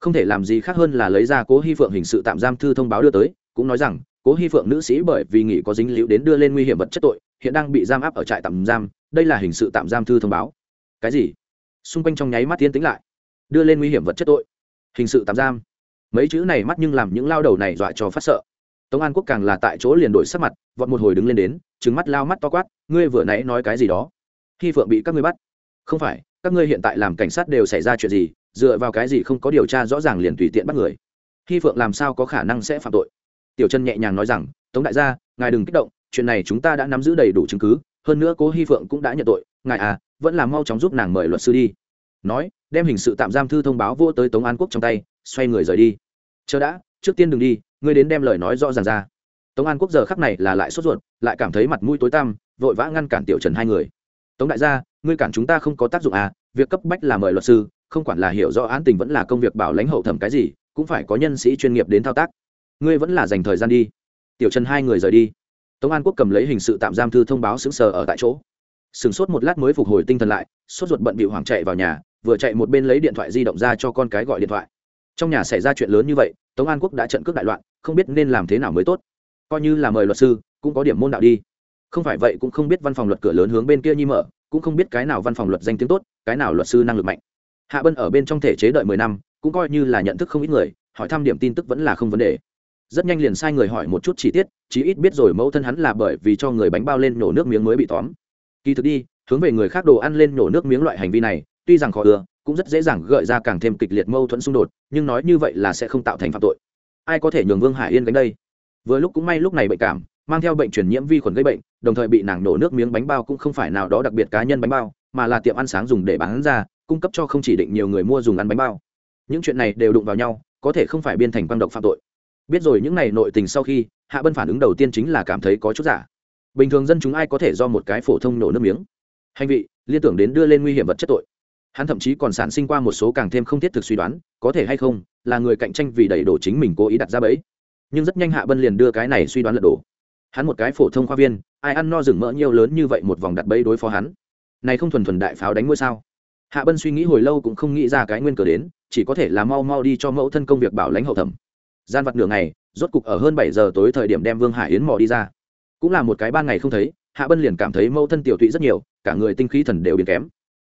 Không thể làm gì khác hơn là lấy ra cố hy phượng hình sự tạm giam thư thông báo đưa tới, cũng nói rằng, cố hy phượng nữ sĩ bởi vì nghỉ có dính liễu đến đưa lên nguy hiểm vật chất tội, hiện đang bị giam áp ở trại tạm giam, đây là hình sự tạm giam thư thông báo. Cái gì? Xung quanh trong nháy mắt tiến tính lại. Đưa lên nguy hiểm vật chất tội hình sự tạm giam. Mấy chữ này mắt nhưng làm những lao đầu này dọa cho phát sợ. Tống an quốc càng là tại chỗ liền đổi sắc mặt, vọt một hồi đứng lên đến trứng mắt lao mắt to quát, ngươi vừa nãy nói cái gì đó? Khi phượng bị các ngươi bắt. Không phải, các ngươi hiện tại làm cảnh sát đều xảy ra chuyện gì, dựa vào cái gì không có điều tra rõ ràng liền tùy tiện bắt người? Khi phượng làm sao có khả năng sẽ phạm tội? Tiểu chân nhẹ nhàng nói rằng, tống đại gia, ngài đừng kích động, chuyện này chúng ta đã nắm giữ đầy đủ chứng cứ, hơn nữa cố hy phượng cũng đã nhận tội, ngài à vẫn là mau chóng giúp nàng mời luật sư đi. Nói đem hình sự tạm giam thư thông báo vô tới tống an quốc trong tay, xoay người rời đi. Chờ đã, trước tiên đừng đi, ngươi đến đem lời nói rõ ràng ra. Tống an quốc giờ khắc này là lại sốt ruột, lại cảm thấy mặt mũi tối tăm, vội vã ngăn cản tiểu trần hai người. Tống đại gia, ngươi cản chúng ta không có tác dụng à việc cấp bách là mời luật sư, không quản là hiểu rõ án tình vẫn là công việc bảo lãnh hậu thẩm cái gì, cũng phải có nhân sĩ chuyên nghiệp đến thao tác. Ngươi vẫn là dành thời gian đi. Tiểu trần hai người rời đi. Tống an quốc cầm lấy hình sự tạm giam thư thông báo xứng sờ ở tại chỗ. Sửng sốt một lát mới phục hồi tinh thần lại, sốt ruột bận bị hoảng chạy vào nhà vừa chạy một bên lấy điện thoại di động ra cho con cái gọi điện thoại. Trong nhà xảy ra chuyện lớn như vậy, tống an quốc đã trận cướp đại loạn, không biết nên làm thế nào mới tốt. Coi như là mời luật sư, cũng có điểm môn đạo đi. Không phải vậy cũng không biết văn phòng luật cửa lớn hướng bên kia nhi mở, cũng không biết cái nào văn phòng luật danh tiếng tốt, cái nào luật sư năng lực mạnh. Hạ bân ở bên trong thể chế đợi mười năm, cũng coi như là nhận thức không ít người, hỏi thăm điểm tin tức vẫn là không vấn đề. Rất nhanh liền sai người hỏi một chút chi tiết, chí ít biết rồi mẫu thân hắn là bởi vì cho người bánh bao lên nổ nước miếng mới bị tóm. Kỳ thực đi, hướng về người khác đồ ăn lên nổ nước miếng loại hành vi này tuy rằng khó ưa, cũng rất dễ dàng gợi ra càng thêm kịch liệt mâu thuẫn xung đột, nhưng nói như vậy là sẽ không tạo thành phạm tội. Ai có thể nhường vương hải yên gánh đây? Vừa lúc cũng may lúc này bệnh cảm, mang theo bệnh truyền nhiễm vi khuẩn gây bệnh, đồng thời bị nàng nổ nước miếng bánh bao cũng không phải nào đó đặc biệt cá nhân bánh bao, mà là tiệm ăn sáng dùng để bán ra, cung cấp cho không chỉ định nhiều người mua dùng ăn bánh bao. Những chuyện này đều đụng vào nhau, có thể không phải biên thành quang độc phạm tội. Biết rồi những này nội tình sau khi, hạ bân phản ứng đầu tiên chính là cảm thấy có chút giả. Bình thường dân chúng ai có thể do một cái phổ thông nổ nước miếng? Hành vị, liên tưởng đến đưa lên nguy hiểm vật chất tội hắn thậm chí còn sản sinh qua một số càng thêm không thiết thực suy đoán, có thể hay không, là người cạnh tranh vì đẩy đổ chính mình cố ý đặt ra bẫy. Nhưng rất nhanh hạ bân liền đưa cái này suy đoán lật đổ. Hắn một cái phổ thông khoa viên, ai ăn no rừng mỡ nhiều lớn như vậy một vòng đặt bẫy đối phó hắn. Này không thuần thuần đại pháo đánh ngôi sao. Hạ bân suy nghĩ hồi lâu cũng không nghĩ ra cái nguyên cờ đến, chỉ có thể là mau mau đi cho mẫu thân công việc bảo lãnh hậu thẩm. Gian vặt nửa ngày, rốt cục ở hơn bảy giờ tối thời điểm đem vương hải yến mò đi ra. Cũng là một cái ban ngày không thấy, hạ bân liền cảm thấy mẫu thân tiểu tụy rất nhiều, cả người tinh khí thần đều biến kém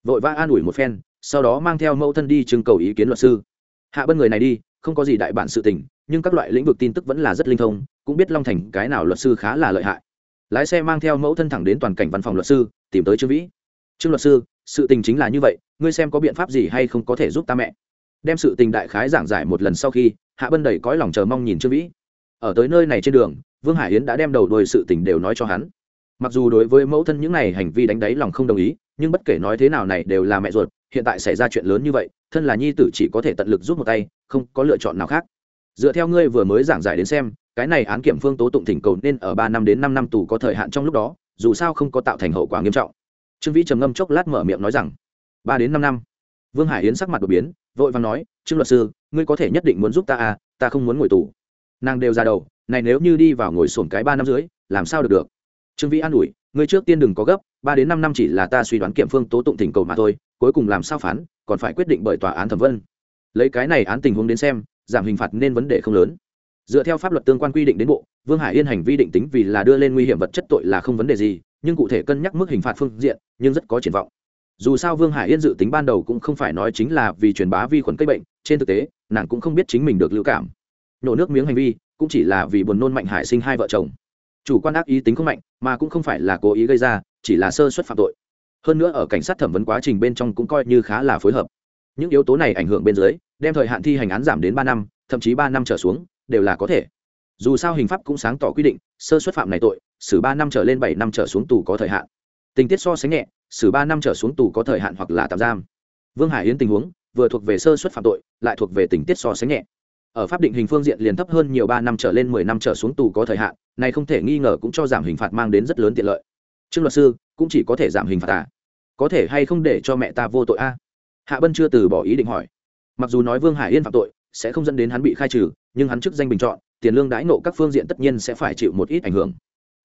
vội vã an ủi một phen, sau đó mang theo mẫu thân đi trưng cầu ý kiến luật sư. Hạ bân người này đi, không có gì đại bản sự tình, nhưng các loại lĩnh vực tin tức vẫn là rất linh thông, cũng biết long thành cái nào luật sư khá là lợi hại. Lái xe mang theo mẫu thân thẳng đến toàn cảnh văn phòng luật sư, tìm tới trương vĩ. Trương luật sư, sự tình chính là như vậy, ngươi xem có biện pháp gì hay không có thể giúp ta mẹ? Đem sự tình đại khái giảng giải một lần sau khi, hạ bân đầy cõi lòng chờ mong nhìn trương vĩ. Ở tới nơi này trên đường, vương hải yến đã đem đầu đuôi sự tình đều nói cho hắn mặc dù đối với mẫu thân những này hành vi đánh đáy lòng không đồng ý, nhưng bất kể nói thế nào này đều là mẹ ruột, hiện tại xảy ra chuyện lớn như vậy, thân là nhi tử chỉ có thể tận lực giúp một tay, không có lựa chọn nào khác. Dựa theo ngươi vừa mới giảng giải đến xem, cái này án kiểm phương tố tụng thỉnh cầu nên ở ba năm đến năm năm tù có thời hạn trong lúc đó, dù sao không có tạo thành hậu quả nghiêm trọng. Trương vĩ trầm ngâm chốc lát mở miệng nói rằng, ba đến năm năm. Vương hải yến sắc mặt đột biến, vội vàng nói, trương luật sư, ngươi có thể nhất định muốn giúp ta à ta không muốn ngồi tù. Nàng đều ra đầu, này nếu như đi vào ngồi sổn cái ba năm dưới, làm sao được được? Trương vĩ an ủi, ngươi trước tiên đừng có gấp, ba đến năm năm chỉ là ta suy đoán kiểm phương tố tụng thỉnh cầu mà thôi, cuối cùng làm sao phán, còn phải quyết định bởi tòa án thẩm vân. Lấy cái này án tình huống đến xem, giảm hình phạt nên vấn đề không lớn. Dựa theo pháp luật tương quan quy định đến bộ, vương hải yên hành vi định tính vì là đưa lên nguy hiểm vật chất tội là không vấn đề gì, nhưng cụ thể cân nhắc mức hình phạt phương diện, nhưng rất có triển vọng. Dù sao vương hải yên dự tính ban đầu cũng không phải nói chính là vì truyền bá vi khuẩn cây bệnh, trên thực tế, nàng cũng không biết chính mình được lưu cảm. Nổ nước miếng hành vi, cũng chỉ là vì buồn nôn mạnh hải sinh hai vợ chồng chủ quan ác ý tính không mạnh, mà cũng không phải là cố ý gây ra, chỉ là sơ suất phạm tội. Hơn nữa ở cảnh sát thẩm vấn quá trình bên trong cũng coi như khá là phối hợp. Những yếu tố này ảnh hưởng bên dưới, đem thời hạn thi hành án giảm đến ba năm, thậm chí ba năm trở xuống, đều là có thể. Dù sao hình pháp cũng sáng tỏ quy định, sơ xuất phạm này tội, xử ba năm trở lên bảy năm trở xuống tù có thời hạn. Tình tiết so sánh nhẹ, xử ba năm trở xuống tù có thời hạn hoặc là tạm giam. Vương hải yến tình huống, vừa thuộc về sơ xuất phạm tội, lại thuộc về tình tiết so sánh nhẹ ở pháp định hình phương diện liền thấp hơn nhiều ba năm trở lên, mười năm trở xuống tù có thời hạn, này không thể nghi ngờ cũng cho giảm hình phạt mang đến rất lớn tiện lợi. Trương luật sư, cũng chỉ có thể giảm hình phạt à? Có thể hay không để cho mẹ ta vô tội a hạ bân chưa từ bỏ ý định hỏi. Mặc dù nói vương hải yên phạm tội, sẽ không dẫn đến hắn bị khai trừ, nhưng hắn chức danh bình chọn, tiền lương đãi nộ các phương diện tất nhiên sẽ phải chịu một ít ảnh hưởng.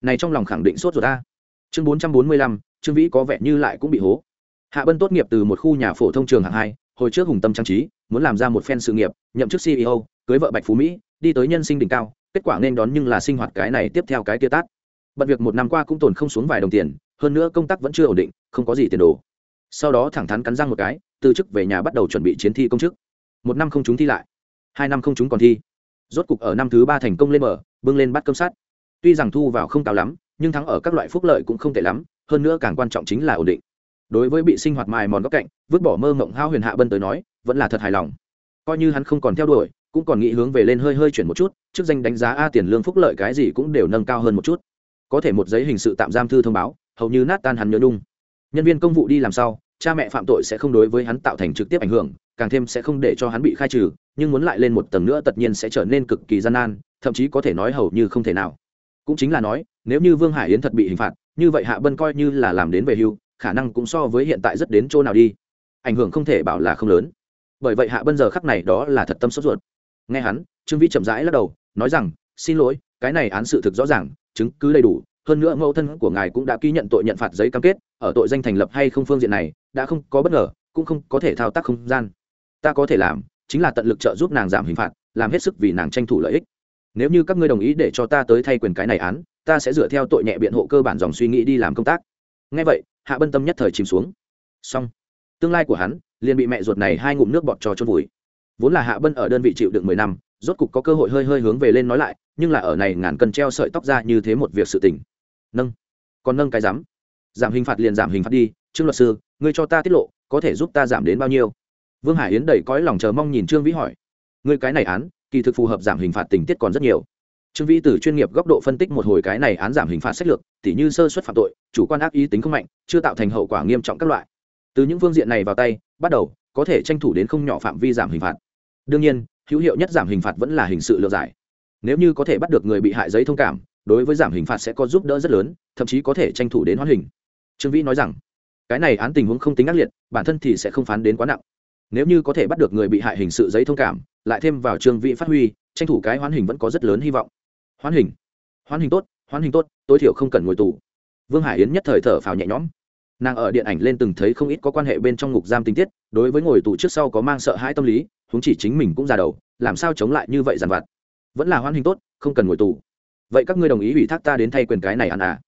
Này trong lòng khẳng định sốt rồi ta à? chương bốn trăm bốn mươi lăm, trương vĩ có vẻ như lại cũng bị hố. Hạ bân tốt nghiệp từ một khu nhà phổ thông trường hạng hai, hồi trước hùng tâm trang trí, muốn làm ra một phen sự nghiệp, nhậm chức ceo cưới vợ bạch phú mỹ, đi tới nhân sinh đỉnh cao, kết quả nên đón nhưng là sinh hoạt cái này tiếp theo cái kia tát. Bận việc một năm qua cũng tồn không xuống vài đồng tiền, hơn nữa công tác vẫn chưa ổn định, không có gì tiền đồ. Sau đó thẳng thắn cắn răng một cái, từ chức về nhà bắt đầu chuẩn bị chiến thi công chức. Một năm không chúng thi lại, hai năm không chúng còn thi. Rốt cục ở năm thứ ba thành công lên mở bưng lên bắt cơm sát tuy rằng thu vào không cao lắm, nhưng thắng ở các loại phúc lợi cũng không tệ lắm, hơn nữa càng quan trọng chính là ổn định. Đối với bị sinh hoạt mài mòn góc cạnh, vứt bỏ mơ mộng hao huyền hạ bân tới nói, vẫn là thật hài lòng. Coi như hắn không còn theo đuổi cũng còn nghĩ hướng về lên hơi hơi chuyển một chút, chức danh đánh giá a tiền lương phúc lợi cái gì cũng đều nâng cao hơn một chút. Có thể một giấy hình sự tạm giam thư thông báo, hầu như nát tan hắn nhớ đung nhân viên công vụ đi làm sao, cha mẹ phạm tội sẽ không đối với hắn tạo thành trực tiếp ảnh hưởng, càng thêm sẽ không để cho hắn bị khai trừ, nhưng muốn lại lên một tầng nữa tất nhiên sẽ trở nên cực kỳ gian nan, thậm chí có thể nói hầu như không thể nào. Cũng chính là nói, nếu như vương hải yến thật bị hình phạt, như vậy hạ bân coi như là làm đến về hưu, khả năng cũng so với hiện tại rất đến chỗ nào đi. Ảnh hưởng không thể bảo là không lớn. Bởi vậy hạ bân giờ khắc này đó là thật tâm sốt ruột nghe hắn, trương vĩ chậm rãi lắc đầu, nói rằng, xin lỗi, cái này án sự thực rõ ràng, chứng cứ đầy đủ, hơn nữa mẫu thân của ngài cũng đã ký nhận tội nhận phạt giấy cam kết, ở tội danh thành lập hay không phương diện này, đã không có bất ngờ, cũng không có thể thao tác không gian. Ta có thể làm, chính là tận lực trợ giúp nàng giảm hình phạt, làm hết sức vì nàng tranh thủ lợi ích. Nếu như các ngươi đồng ý để cho ta tới thay quyền cái này án, ta sẽ dựa theo tội nhẹ biện hộ cơ bản dòng suy nghĩ đi làm công tác. Ngay vậy, hạ bân tâm nhất thời chìm xuống. Xong, tương lai của hắn liền bị mẹ ruột này hai ngụm nước bọt cho chôn vùi vốn là hạ bân ở đơn vị chịu được mười năm, rốt cục có cơ hội hơi hơi hướng về lên nói lại, nhưng là ở này ngàn cân treo sợi tóc ra như thế một việc sự tình. Nâng. Còn nâng cái rắm giảm hình phạt liền giảm hình phạt đi, trương luật sư, ngươi cho ta tiết lộ, có thể giúp ta giảm đến bao nhiêu? Vương hải yến đầy cõi lòng chờ mong nhìn trương vĩ hỏi. Ngươi cái này án, kỳ thực phù hợp giảm hình phạt tình tiết còn rất nhiều. Trương vĩ từ chuyên nghiệp góc độ phân tích một hồi cái này án giảm hình phạt sách lược, tỉ như sơ suất phạm tội, chủ quan ác ý tính không mạnh, chưa tạo thành hậu quả nghiêm trọng các loại. Từ những phương diện này vào tay, bắt đầu, có thể tranh thủ đến không nhỏ phạm vi giảm hình phạt đương nhiên, hữu hiệu nhất giảm hình phạt vẫn là hình sự lựa giải. Nếu như có thể bắt được người bị hại giấy thông cảm, đối với giảm hình phạt sẽ có giúp đỡ rất lớn, thậm chí có thể tranh thủ đến hoán hình. Trương vĩ nói rằng, cái này án tình huống không tính ác liệt, bản thân thì sẽ không phán đến quá nặng. Nếu như có thể bắt được người bị hại hình sự giấy thông cảm, lại thêm vào trương vĩ phát huy, tranh thủ cái hoán hình vẫn có rất lớn hy vọng. Hoán hình. Hoán hình tốt hoán hình tốt, tối thiểu không cần ngồi tù. Vương hải yến nhất thời thở phào nhẹ nhõm. Nàng ở điện ảnh lên từng thấy không ít có quan hệ bên trong ngục giam tình tiết, đối với ngồi tù trước sau có mang sợ hãi tâm lý chúng chỉ chính mình cũng ra đầu, làm sao chống lại như vậy dằn vặt? Vẫn là hoan hình tốt, không cần ngồi tù. Vậy các ngươi đồng ý ủy thác ta đến thay quyền cái này ăn à?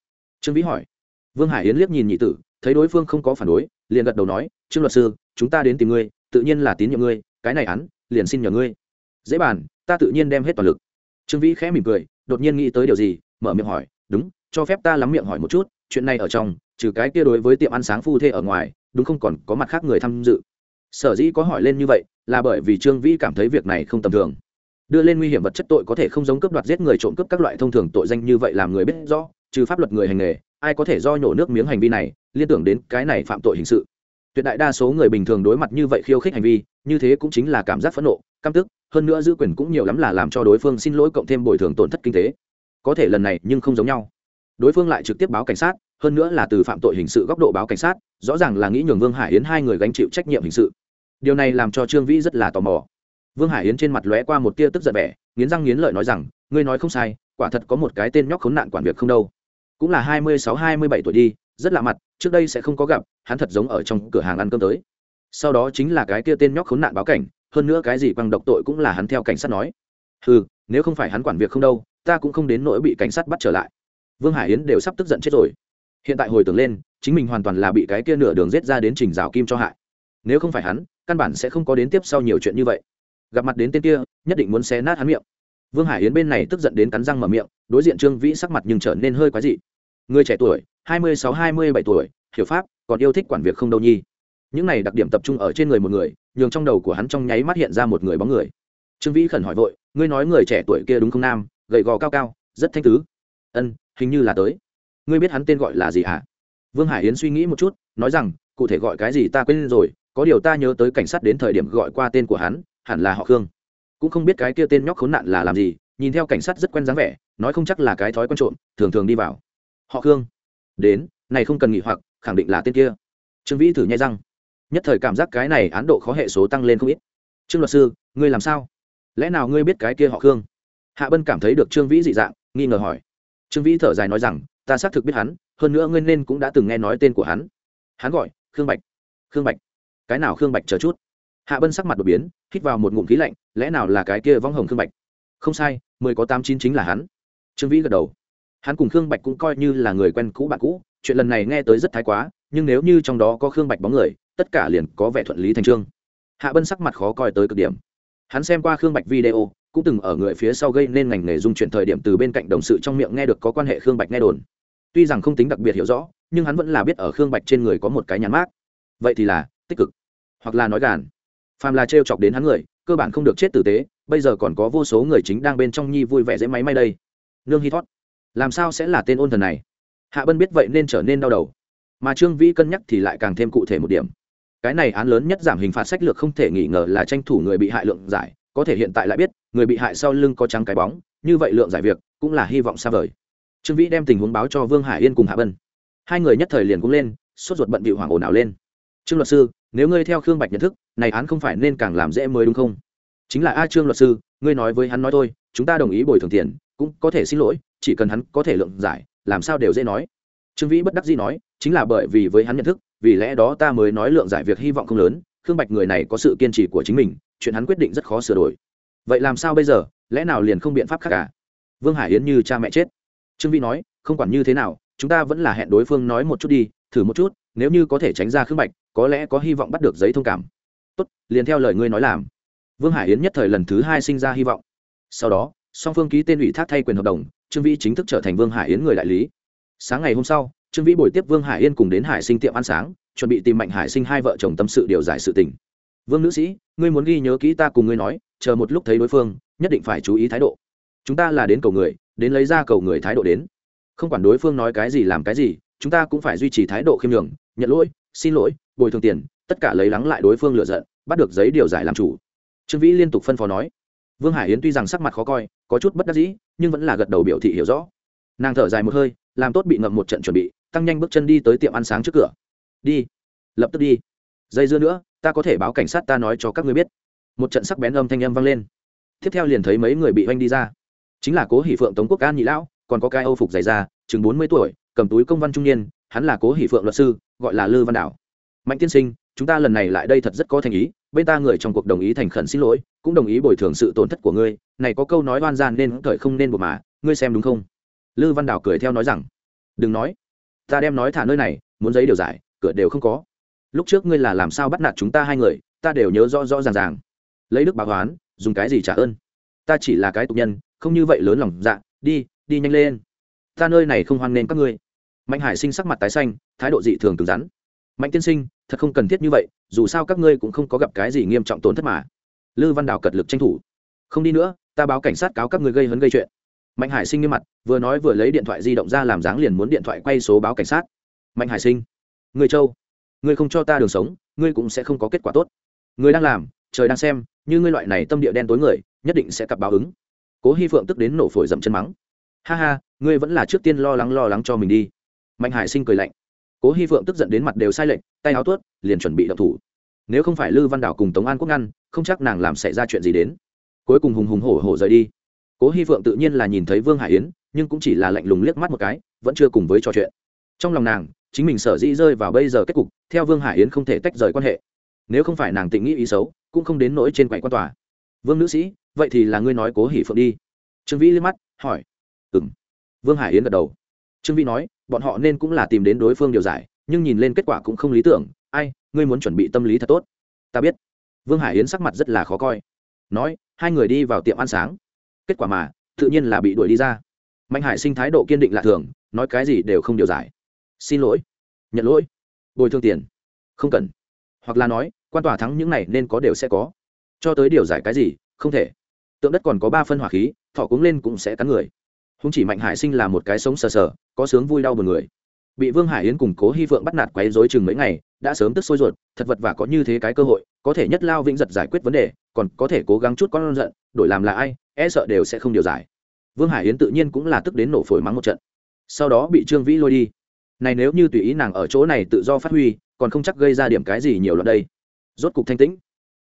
Trương vĩ hỏi. Vương hải yến liếc nhìn nhị tử, thấy đối phương không có phản đối, liền gật đầu nói, trương luật sư, chúng ta đến tìm ngươi, tự nhiên là tín nhiệm ngươi, cái này án, liền xin nhờ ngươi. Dễ bàn, ta tự nhiên đem hết toàn lực. Trương vĩ khẽ mỉm cười, đột nhiên nghĩ tới điều gì, mở miệng hỏi, đúng, cho phép ta lắm miệng hỏi một chút, chuyện này ở trong, trừ cái kia đối với tiệm ăn sáng phu thê ở ngoài, đúng không còn có mặt khác người tham dự? Sở dĩ có hỏi lên như vậy, là bởi vì trương vĩ cảm thấy việc này không tầm thường. Đưa lên nguy hiểm vật chất tội có thể không giống cướp đoạt giết người trộm cướp các loại thông thường tội danh như vậy làm người biết rõ, trừ pháp luật người hành nghề, ai có thể do nhổ nước miếng hành vi này, liên tưởng đến cái này phạm tội hình sự. Tuyệt đại đa số người bình thường đối mặt như vậy khiêu khích hành vi, như thế cũng chính là cảm giác phẫn nộ, căm tức, hơn nữa giữ quyền cũng nhiều lắm là làm cho đối phương xin lỗi cộng thêm bồi thường tổn thất kinh tế. Có thể lần này nhưng không giống nhau. Đối phương lại trực tiếp báo cảnh sát, hơn nữa là từ phạm tội hình sự góc độ báo cảnh sát, rõ ràng là nghĩ nhường vương hải yến hai người gánh chịu trách nhiệm hình sự điều này làm cho trương vĩ rất là tò mò. Vương hải yến trên mặt lóe qua một tia tức giận vẻ, nghiến răng nghiến lợi nói rằng, ngươi nói không sai, quả thật có một cái tên nhóc khốn nạn quản việc không đâu. Cũng là hai mươi sáu hai mươi bảy tuổi đi, rất lạ mặt, trước đây sẽ không có gặp, hắn thật giống ở trong cửa hàng ăn cơm tới. Sau đó chính là cái kia tên nhóc khốn nạn báo cảnh, hơn nữa cái gì bằng độc tội cũng là hắn theo cảnh sát nói. Ừ nếu không phải hắn quản việc không đâu, ta cũng không đến nỗi bị cảnh sát bắt trở lại. Vương hải yến đều sắp tức giận chết rồi. Hiện tại hồi tưởng lên, chính mình hoàn toàn là bị cái kia nửa đường rết ra đến trình rào kim cho hại nếu không phải hắn, căn bản sẽ không có đến tiếp sau nhiều chuyện như vậy. Gặp mặt đến tên kia, nhất định muốn xé nát hắn miệng. Vương hải yến bên này tức giận đến cắn răng mở miệng, đối diện trương vĩ sắc mặt nhưng trở nên hơi quái dị. Người trẻ tuổi, hai mươi sáu hai mươi bảy tuổi, hiểu pháp, còn yêu thích quản việc không đâu nhi. Những này đặc điểm tập trung ở trên người một người, nhường trong đầu của hắn trong nháy mắt hiện ra một người bóng người. Trương vĩ khẩn hỏi vội, ngươi nói người trẻ tuổi kia đúng không nam? Gầy gò cao cao, rất thanh tứ. Ân, hình như là tới. Ngươi biết hắn tên gọi là gì hả? Vương hải yến suy nghĩ một chút, nói rằng, cụ thể gọi cái gì ta quên rồi có điều ta nhớ tới cảnh sát đến thời điểm gọi qua tên của hắn, hẳn là họ khương. Cũng không biết cái kia tên nhóc khốn nạn là làm gì, nhìn theo cảnh sát rất quen dáng vẻ, nói không chắc là cái thói quen trộm, thường thường đi vào. Họ khương. Đến, này không cần nghỉ hoặc, khẳng định là tên kia. Trương vĩ thử nhai răng. Nhất thời cảm giác cái này án độ khó hệ số tăng lên không ít. Trương luật sư, ngươi làm sao? Lẽ nào ngươi biết cái kia họ khương? Hạ bân cảm thấy được trương vĩ dị dạng, nghi ngờ hỏi. Trương vĩ thở dài nói rằng, ta xác thực biết hắn, hơn nữa ngươi nên cũng đã từng nghe nói tên của hắn. Hắn gọi, khương bạch. Khương bạch cái nào khương bạch chờ chút hạ bân sắc mặt đột biến hít vào một ngụm khí lạnh lẽ nào là cái kia vong hồng khương bạch không sai mười có tám chín chính là hắn trương vĩ gật đầu hắn cùng khương bạch cũng coi như là người quen cũ bạn cũ chuyện lần này nghe tới rất thái quá nhưng nếu như trong đó có khương bạch bóng người tất cả liền có vẻ thuận lý thành trương hạ bân sắc mặt khó coi tới cực điểm hắn xem qua khương bạch video cũng từng ở người phía sau gây nên ngành nghề dung chuyển thời điểm từ bên cạnh đồng sự trong miệng nghe được có quan hệ khương bạch nghe đồn tuy rằng không tính đặc biệt hiểu rõ nhưng hắn vẫn là biết ở khương bạch trên người có một cái nhãn mát vậy thì là tích cực hoặc là nói gàn. Phàm là t chọc đến hắn người, cơ bản không được chết tử tế, bây giờ còn có vô số người chính đang bên trong nhi vui vẻ dễ máy may đây. Nương hy thoát làm sao sẽ là tên ôn thần này? Hạ bân biết vậy nên trở nên đau đầu. Mà trương vĩ cân nhắc thì lại càng thêm cụ thể một điểm. Cái này án lớn nhất giảm hình phạt sách lược không thể nghi ngờ là tranh thủ người bị hại lượng giải. Có thể hiện tại lại biết, người bị hại sau lưng có trắng cái bóng, như vậy lượng giải việc, cũng là hy vọng xa vời. Trương vĩ đem tình huống báo cho vương hải yên cùng hạ bân. Hai người nhất thời liền cũng lên, sốt ruột bận bị hoảng ồn ào lên. Trương luật sư nếu ngươi theo khương bạch nhận thức, này án không phải nên càng làm dễ mới đúng không? Chính là a trương luật sư, ngươi nói với hắn nói thôi, chúng ta đồng ý bồi thường tiền, cũng có thể xin lỗi, chỉ cần hắn có thể lượng giải, làm sao đều dễ nói. Trương vĩ bất đắc dĩ nói, chính là bởi vì với hắn nhận thức, vì lẽ đó ta mới nói lượng giải việc hy vọng không lớn, khương bạch người này có sự kiên trì của chính mình, chuyện hắn quyết định rất khó sửa đổi. Vậy làm sao bây giờ, lẽ nào liền không biện pháp khác cả? Vương hải yến như cha mẹ chết. Trương vĩ nói, không quản như thế nào, chúng ta vẫn là hẹn đối phương nói một chút đi, thử một chút nếu như có thể tránh ra khương bạch, có lẽ có hy vọng bắt được giấy thông cảm. Tốt, liền theo lời ngươi nói làm. Vương hải yến nhất thời lần thứ hai sinh ra hy vọng. Sau đó, song phương ký tên ủy thác thay quyền hợp đồng, trương vĩ chính thức trở thành vương hải yến người đại lý. Sáng ngày hôm sau, trương vĩ buổi tiếp vương hải yên cùng đến hải sinh tiệm ăn sáng, chuẩn bị tìm mạnh hải sinh hai vợ chồng tâm sự điều giải sự tình. Vương nữ sĩ, ngươi muốn ghi nhớ kỹ ta cùng ngươi nói, chờ một lúc thấy đối phương, nhất định phải chú ý thái độ. Chúng ta là đến cầu người, đến lấy ra cầu người thái độ đến. Không quản đối phương nói cái gì làm cái gì chúng ta cũng phải duy trì thái độ khiêm nhường, nhận lỗi, xin lỗi, bồi thường tiền, tất cả lấy lắng lại đối phương lựa giận, bắt được giấy điều giải làm chủ. Trương vĩ liên tục phân phó nói. Vương hải yến tuy rằng sắc mặt khó coi, có chút bất đắc dĩ, nhưng vẫn là gật đầu biểu thị hiểu rõ. Nàng thở dài một hơi, làm tốt bị ngậm một trận chuẩn bị, tăng nhanh bước chân đi tới tiệm ăn sáng trước cửa. Đi, lập tức đi. Dây dưa nữa, ta có thể báo cảnh sát ta nói cho các ngươi biết. Một trận sắc bén âm thanh âm vang lên. Tiếp theo liền thấy mấy người bị oanh đi ra. Chính là cố hỷ phượng tống quốc an nhị lão, còn có cái âu phục dày ra chừng bốn mươi tuổi cầm túi công văn trung niên, hắn là cố hỷ phượng luật sư, gọi là lư văn đảo. Mạnh tiên sinh, chúng ta lần này lại đây thật rất có thành ý, bên ta người trong cuộc đồng ý thành khẩn xin lỗi, cũng đồng ý bồi thường sự tổn thất của ngươi, này có câu nói oan gian nên cởi không nên một mà, ngươi xem đúng không? Lư văn đảo cười theo nói rằng, đừng nói, ta đem nói thả nơi này, muốn giấy điều giải, cửa đều không có. Lúc trước ngươi là làm sao bắt nạt chúng ta hai người, ta đều nhớ rõ rõ ràng ràng. Lấy đức báo hoán dùng cái gì trả ơn? Ta chỉ là cái tục nhân, không như vậy lớn lòng dạ đi đi nhanh lên. Ta nơi này không hoan nghênh các ngươi mạnh hải sinh sắc mặt tái xanh, thái độ dị thường cứng rắn. Mạnh tiên sinh, thật không cần thiết như vậy, dù sao các ngươi cũng không có gặp cái gì nghiêm trọng tổn thất mà. Lư văn đào cật lực tranh thủ. Không đi nữa, ta báo cảnh sát cáo các ngươi gây hấn gây chuyện. Mạnh hải sinh nghiêm mặt, vừa nói vừa lấy điện thoại di động ra làm dáng liền muốn điện thoại quay số báo cảnh sát. Mạnh hải sinh người châu ngươi không cho ta đường sống, ngươi cũng sẽ không có kết quả tốt. Người đang làm, trời đang xem, như ngươi loại này tâm địa đen tối người, nhất định sẽ cặp báo ứng. Cố hy phượng tức đến nổ phổi dậm chân mắng. Ha ha, ngươi vẫn là trước tiên lo lắng lo lắng cho mình đi mạnh hải sinh cười lạnh. Cố hy phượng tức giận đến mặt đều sai lệch, tay áo tuốt, liền chuẩn bị đậu thủ. Nếu không phải lư văn đảo cùng tống an quốc ngăn, không chắc nàng làm xảy ra chuyện gì đến. Cuối cùng hùng hùng hổ hổ rời đi. Cố hy phượng tự nhiên là nhìn thấy vương hải yến, nhưng cũng chỉ là lạnh lùng liếc mắt một cái, vẫn chưa cùng với trò chuyện. Trong lòng nàng, chính mình sở dĩ rơi vào bây giờ kết cục, theo vương hải yến không thể tách rời quan hệ. Nếu không phải nàng tịnh nghĩ ý xấu, cũng không đến nỗi trên quạnh quan tòa. Vương nữ sĩ, vậy thì là ngươi nói cố hỷ phượng đi. Trương vĩ liếc mắt, hỏi. Ừ m vương hải yến gật đầu trương vĩ nói, bọn họ nên cũng là tìm đến đối phương điều giải, nhưng nhìn lên kết quả cũng không lý tưởng, ai, ngươi muốn chuẩn bị tâm lý thật tốt. Ta biết. Vương hải yến sắc mặt rất là khó coi. Nói, hai người đi vào tiệm ăn sáng. Kết quả mà, tự nhiên là bị đuổi đi ra. Mạnh hải sinh thái độ kiên định lạ thường, nói cái gì đều không điều giải. Xin lỗi. Nhận lỗi. Bồi thương tiền. Không cần. Hoặc là nói, quan tòa thắng những này nên có đều sẽ có. Cho tới điều giải cái gì, không thể. Tượng đất còn có ba phân hỏa khí, thọ cuống lên cũng sẽ cắn người húng chỉ mạnh hải sinh là một cái sống sờ sờ, có sướng vui đau một người. Bị vương hải yến cùng cố hy vượng bắt nạt quấy dối chừng mấy ngày, đã sớm tức sôi ruột, thật vật và có như thế cái cơ hội, có thể nhất lao vĩnh giật giải quyết vấn đề, còn có thể cố gắng chút con giận, đổi làm là ai e sợ đều sẽ không điều giải. Vương hải yến tự nhiên cũng là tức đến nổ phổi mắng một trận. Sau đó bị trương vĩ lôi đi. Này nếu như tùy ý nàng ở chỗ này tự do phát huy, còn không chắc gây ra điểm cái gì nhiều lần đây. Rốt cục thanh tĩnh.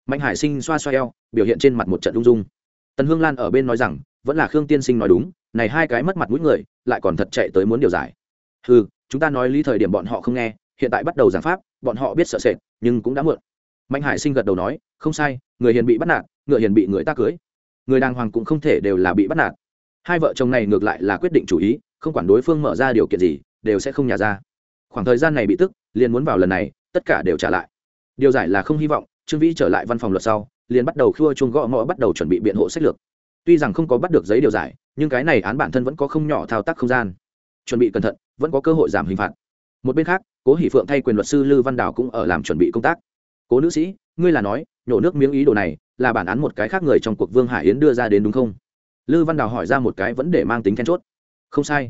Mạnh hải sinh xoa xoa eo, biểu hiện trên mặt một trận lung dung. Tần hương lan ở bên nói rằng, vẫn là khương tiên sinh nói đúng này hai cái mất mặt mũi người, lại còn thật chạy tới muốn điều giải. Ừ chúng ta nói lý thời điểm bọn họ không nghe, hiện tại bắt đầu giảng pháp, bọn họ biết sợ sệt, nhưng cũng đã mượn. mạnh hải sinh gật đầu nói, không sai, người hiền bị bắt nạt, ngựa hiền bị người ta cưới. Người đàng hoàng cũng không thể đều là bị bắt nạt. Hai vợ chồng này ngược lại là quyết định chủ ý, không quản đối phương mở ra điều kiện gì, đều sẽ không nhà ra. Khoảng thời gian này bị tức, liền muốn vào lần này, tất cả đều trả lại. Điều giải là không hy vọng, trương vĩ trở lại văn phòng luật sau, liền bắt đầu khua chuông gõ ngõ bắt đầu chuẩn bị biện hộ sách lược. Tuy rằng không có bắt được giấy điều giải nhưng cái này án bản thân vẫn có không nhỏ thao tác không gian. Chuẩn bị cẩn thận, vẫn có cơ hội giảm hình phạt. Một bên khác, cố hỷ phượng thay quyền luật sư lư văn đào cũng ở làm chuẩn bị công tác. Cố nữ sĩ, ngươi là nói, nhổ nước miếng ý đồ này là bản án một cái khác người trong cuộc vương hải yến đưa ra đến đúng không? Lư văn đào hỏi ra một cái vấn đề mang tính then chốt. Không sai.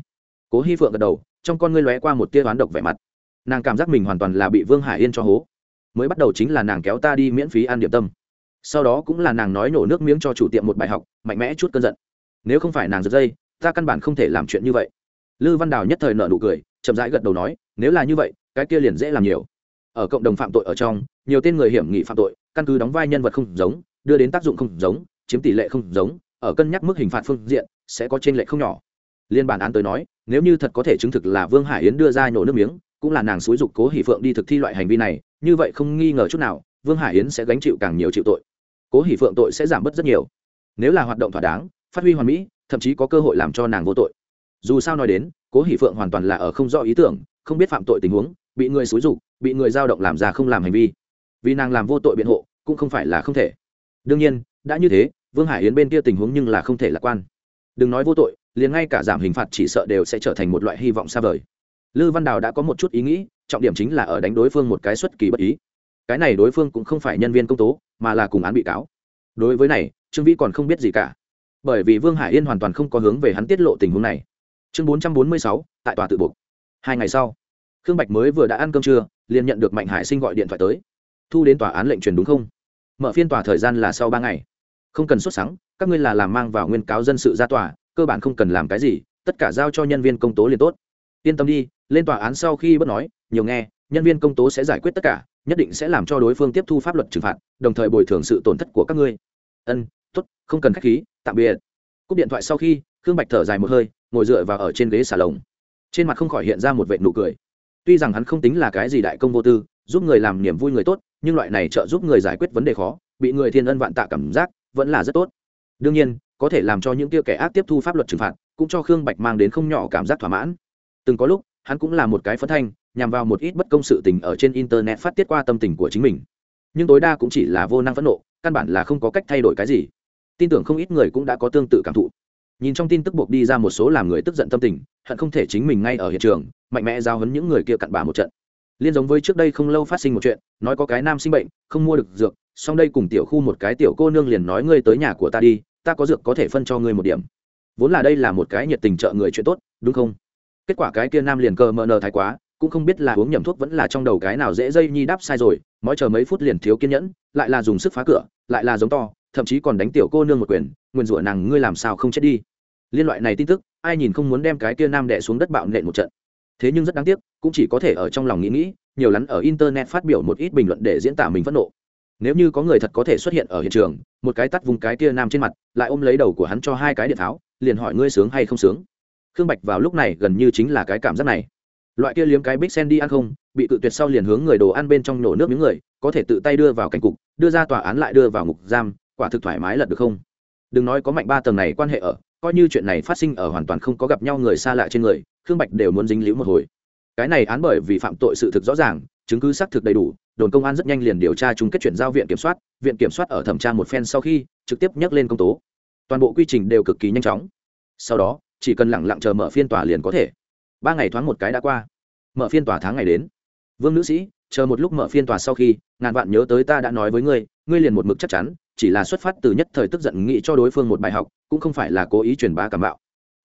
Cố hy phượng gật đầu, trong con ngươi lóe qua một tia toán độc vẻ mặt. Nàng cảm giác mình hoàn toàn là bị vương hải yên cho hố. Mới bắt đầu chính là nàng kéo ta đi miễn phí ăn điểm tâm. Sau đó cũng là nàng nói nổ nước miếng cho chủ tiệm một bài học, mạnh mẽ chút cơn giận nếu không phải nàng giật dây, ta căn bản không thể làm chuyện như vậy. Lư văn đào nhất thời nợ nụ cười, chậm rãi gật đầu nói, nếu là như vậy, cái kia liền dễ làm nhiều. Ở cộng đồng phạm tội ở trong, nhiều tên người hiểm nghị phạm tội, căn cứ đóng vai nhân vật không giống, đưa đến tác dụng không giống, chiếm tỷ lệ không giống, ở cân nhắc mức hình phạt phương diện, sẽ có trên lệ không nhỏ. Liên bản án tới nói, nếu như thật có thể chứng thực là vương hải yến đưa ra nhổ nước miếng, cũng là nàng xúi dục cố hỷ phượng đi thực thi loại hành vi này, như vậy không nghi ngờ chút nào, vương hải yến sẽ gánh chịu càng nhiều chịu tội. Cố hỷ phượng tội sẽ giảm bớt rất nhiều. Nếu là hoạt động thỏa đáng phát huy hoàn mỹ, thậm chí có cơ hội làm cho nàng vô tội. Dù sao nói đến, cố hỷ phượng hoàn toàn là ở không rõ ý tưởng, không biết phạm tội tình huống, bị người xúi dục, bị người giao động làm ra không làm hành vi. Vì nàng làm vô tội biện hộ, cũng không phải là không thể. Đương nhiên, đã như thế, vương hải yến bên kia tình huống nhưng là không thể lạc quan. Đừng nói vô tội, liền ngay cả giảm hình phạt chỉ sợ đều sẽ trở thành một loại hy vọng xa vời. Lư văn đào đã có một chút ý nghĩ, trọng điểm chính là ở đánh đối phương một cái xuất kỳ bất ý. Cái này đối phương cũng không phải nhân viên công tố, mà là cùng án bị cáo. Đối với này, trương vĩ còn không biết gì cả bởi vì vương hải yên hoàn toàn không có hướng về hắn tiết lộ tình huống này. Chương bốn trăm bốn mươi sáu, tại tòa tự buộc. Hai ngày sau, khương bạch mới vừa đã ăn cơm trưa, liền nhận được mạnh hải sinh gọi điện thoại tới. Thu đến tòa án lệnh truyền đúng không? Mở phiên tòa thời gian là sau ba ngày. Không cần xuất sáng các ngươi là làm mang vào nguyên cáo dân sự ra tòa, cơ bản không cần làm cái gì, tất cả giao cho nhân viên công tố liền tốt. Yên tâm đi, lên tòa án sau khi bất nói, nhiều nghe, nhân viên công tố sẽ giải quyết tất cả, nhất định sẽ làm cho đối phương tiếp thu pháp luật trừng phạt, đồng thời bồi thường sự tổn thất của các ngươi. Ân t ố t không cần k h á c h khí tạm biệt. Cúp điện thoại sau khi, khương bạch thở dài một hơi, ngồi dựa vào ở trên ghế xà lồng. Trên mặt không khỏi hiện ra một vệ nụ cười. Tuy rằng hắn không tính là cái gì đại công vô tư, giúp người làm niềm vui người tốt, nhưng loại này trợ giúp người giải quyết vấn đề khó, bị người thiên ân vạn tạ cảm giác, vẫn là rất tốt. Đương nhiên, có thể làm cho những kia kẻ ác tiếp thu pháp luật trừng phạt, cũng cho khương bạch mang đến không nhỏ cảm giác thỏa mãn. Từng có lúc, hắn cũng là một cái phấn thanh, nhằm vào một ít bất công sự tình ở trên internet phát tiết qua tâm tình của chính mình. Nhưng tối đa cũng chỉ là vô năng phẫn nộ, căn bản là không có cách thay đổi cái gì tin tưởng không ít người cũng đã có tương tự cảm thụ. Nhìn trong tin tức buộc đi ra một số làm người tức giận tâm tình, hận không thể chính mình ngay ở hiện trường, mạnh mẽ giao hấn những người kia cặn bà một trận. Liên giống với trước đây không lâu phát sinh một chuyện, nói có cái nam sinh bệnh, không mua được dược, xong đây cùng tiểu khu một cái tiểu cô nương liền nói ngươi tới nhà của ta đi, ta có dược có thể phân cho ngươi một điểm. Vốn là đây là một cái nhiệt tình trợ người chuyện tốt, đúng không? Kết quả cái kia nam liền cờ mờ nờ thái quá, cũng không biết là uống nhầm thuốc vẫn là trong đầu cái nào dễ dây nhi đáp sai rồi mỗi chờ mấy phút liền thiếu kiên nhẫn, lại là dùng sức phá cửa, lại là giống to thậm chí còn đánh tiểu cô nương một quyền, nguyền rủa nàng, ngươi làm sao không chết đi? Liên loại này tin tức, ai nhìn không muốn đem cái kia nam đẻ xuống đất bạo nện một trận. Thế nhưng rất đáng tiếc, cũng chỉ có thể ở trong lòng nghĩ nghĩ, nhiều lắn ở internet phát biểu một ít bình luận để diễn tả mình phẫn nộ. Nếu như có người thật có thể xuất hiện ở hiện trường, một cái tắt vùng cái kia nam trên mặt, lại ôm lấy đầu của hắn cho hai cái điện tháo, liền hỏi ngươi sướng hay không sướng. Khương bạch vào lúc này gần như chính là cái cảm giác này. Loại kia liếm cái bích sen đi ăn không, bị tự tuyệt sau liền hướng người đồ ăn bên trong nổ nước miếng người, có thể tự tay đưa vào cảnh cục, đưa ra tòa án lại đưa vào ngục giam quả thực thoải mái lật được không? Đừng nói có mạnh ba tầng này quan hệ ở, coi như chuyện này phát sinh ở hoàn toàn không có gặp nhau người xa lạ trên người, khương bạch đều muốn dính líu một hồi. Cái này án bởi vì phạm tội sự thực rõ ràng, chứng cứ xác thực đầy đủ, đồn công an rất nhanh liền điều tra chung kết chuyển giao viện kiểm soát, viện kiểm soát ở thẩm tra một phen sau khi, trực tiếp nhắc lên công tố. Toàn bộ quy trình đều cực kỳ nhanh chóng. Sau đó, chỉ cần lẳng lặng chờ mở phiên tòa liền có thể. Ba ngày thoáng một cái đã qua. Mở phiên tòa tháng ngày đến. Vương nữ sĩ, chờ một lúc mở phiên tòa sau khi, ngàn vạn nhớ tới ta đã nói với ngươi ngươi liền một mực chắc chắn, chỉ là xuất phát từ nhất thời tức giận nghĩ cho đối phương một bài học, cũng không phải là cố ý truyền bá cảm bạo.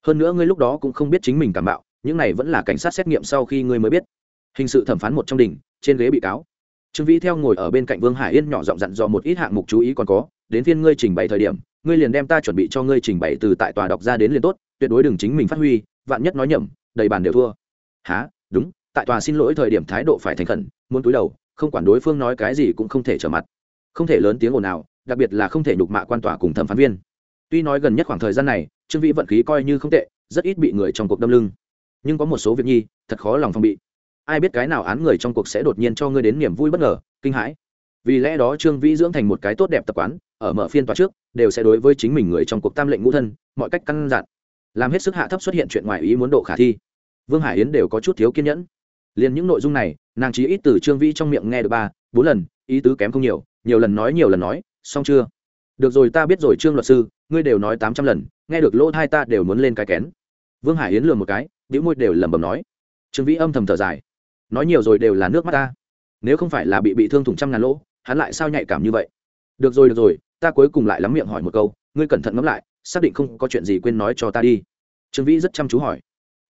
Hơn nữa ngươi lúc đó cũng không biết chính mình cảm bạo, những này vẫn là cảnh sát xét nghiệm sau khi ngươi mới biết. Hình sự thẩm phán một trong đỉnh, trên ghế bị cáo. Trương vĩ theo ngồi ở bên cạnh vương hải yên nhỏ giọng dặn dò một ít hạng mục chú ý còn có, đến phiên ngươi trình bày thời điểm, ngươi liền đem ta chuẩn bị cho ngươi trình bày từ tại tòa đọc ra đến liền tốt, tuyệt đối đừng chính mình phát huy, vạn nhất nói nhầm, đầy bàn đều thua. Há đúng, tại tòa xin lỗi thời điểm thái độ phải thành khẩn, muốn túi đầu, không quản đối phương nói cái gì cũng không thể trở mặt không thể lớn tiếng ồn nào đặc biệt là không thể nhục mạ quan tòa cùng thẩm phán viên. Tuy nói gần nhất khoảng thời gian này, trương vĩ vận khí coi như không tệ, rất ít bị người trong cuộc đâm lưng. Nhưng có một số việc nhi, thật khó lòng phong bị. Ai biết cái nào án người trong cuộc sẽ đột nhiên cho ngươi đến niềm vui bất ngờ, kinh hãi. Vì lẽ đó trương vĩ dưỡng thành một cái tốt đẹp tập quán, ở mở phiên tòa trước, đều sẽ đối với chính mình người trong cuộc tam lệnh ngũ thân, mọi cách căn dặn. Làm hết sức hạ thấp xuất hiện chuyện ngoài ý muốn độ khả thi. Vương hải yến đều có chút thiếu kiên nhẫn. Liền những nội dung này, nàng chỉ ít từ trương vĩ trong miệng nghe được ba, bốn lần, ý tứ kém không nhiều nhiều lần nói nhiều lần nói, xong chưa? Được rồi, ta biết rồi, trương luật sư, ngươi đều nói tám trăm lần, nghe được lỗ hai ta đều muốn lên cái kén. Vương hải yến lừa một cái đĩu môi đều lẩm bẩm nói. Trương vĩ âm thầm thở dài. Nói nhiều rồi đều là nước mắt ta. Nếu không phải là bị bị thương thủng trăm ngàn lỗ, hắn lại sao nhạy cảm như vậy? Được rồi được rồi, ta cuối cùng lại lắm miệng hỏi một câu, ngươi cẩn thận ngẫm lại, xác định không có chuyện gì quên nói cho ta đi. Trương vĩ rất chăm chú hỏi.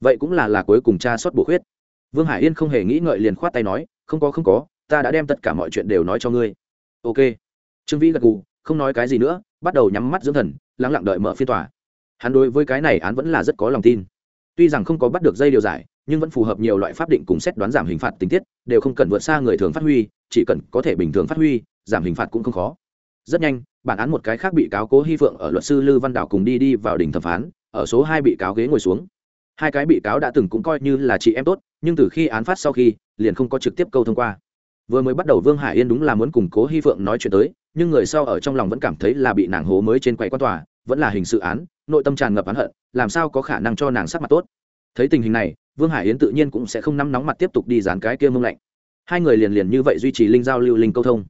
Vậy cũng là là cuối cùng cha xuất bổ khuyết. Vương hải yên không hề nghĩ ngợi liền khoát tay nói, không có không có, ta đã đem tất cả mọi chuyện đều nói cho ngươi ok. Trương vĩ gật gù, không nói cái gì nữa, bắt đầu nhắm mắt dưỡng thần lắng lặng đợi mở phiên tòa. Hắn đối với cái này án vẫn là rất có lòng tin. Tuy rằng không có bắt được dây điều giải, nhưng vẫn phù hợp nhiều loại pháp định cùng xét đoán giảm hình phạt tình tiết, đều không cần vượt xa người thường phát huy, chỉ cần có thể bình thường phát huy, giảm hình phạt cũng không khó. Rất nhanh, bản án một cái khác bị cáo cố hy phượng ở luật sư lư văn đảo cùng đi đi vào đỉnh thẩm phán, ở số hai bị cáo ghế ngồi xuống. Hai cái bị cáo đã từng cũng coi như là chị em tốt, nhưng từ khi án phát sau khi, liền không có trực tiếp câu thông qua vừa mới bắt đầu vương hải yên đúng là muốn cùng cố hy phượng nói chuyện tới, nhưng người sau ở trong lòng vẫn cảm thấy là bị nàng hố mới trên quầy quan tòa, vẫn là hình sự án, nội tâm tràn ngập oán hận, làm sao có khả năng cho nàng sắc mặt tốt. Thấy tình hình này, vương hải yến tự nhiên cũng sẽ không nắm nóng mặt tiếp tục đi dán cái kia mông lạnh. Hai người liền liền như vậy duy trì linh giao lưu linh câu thông.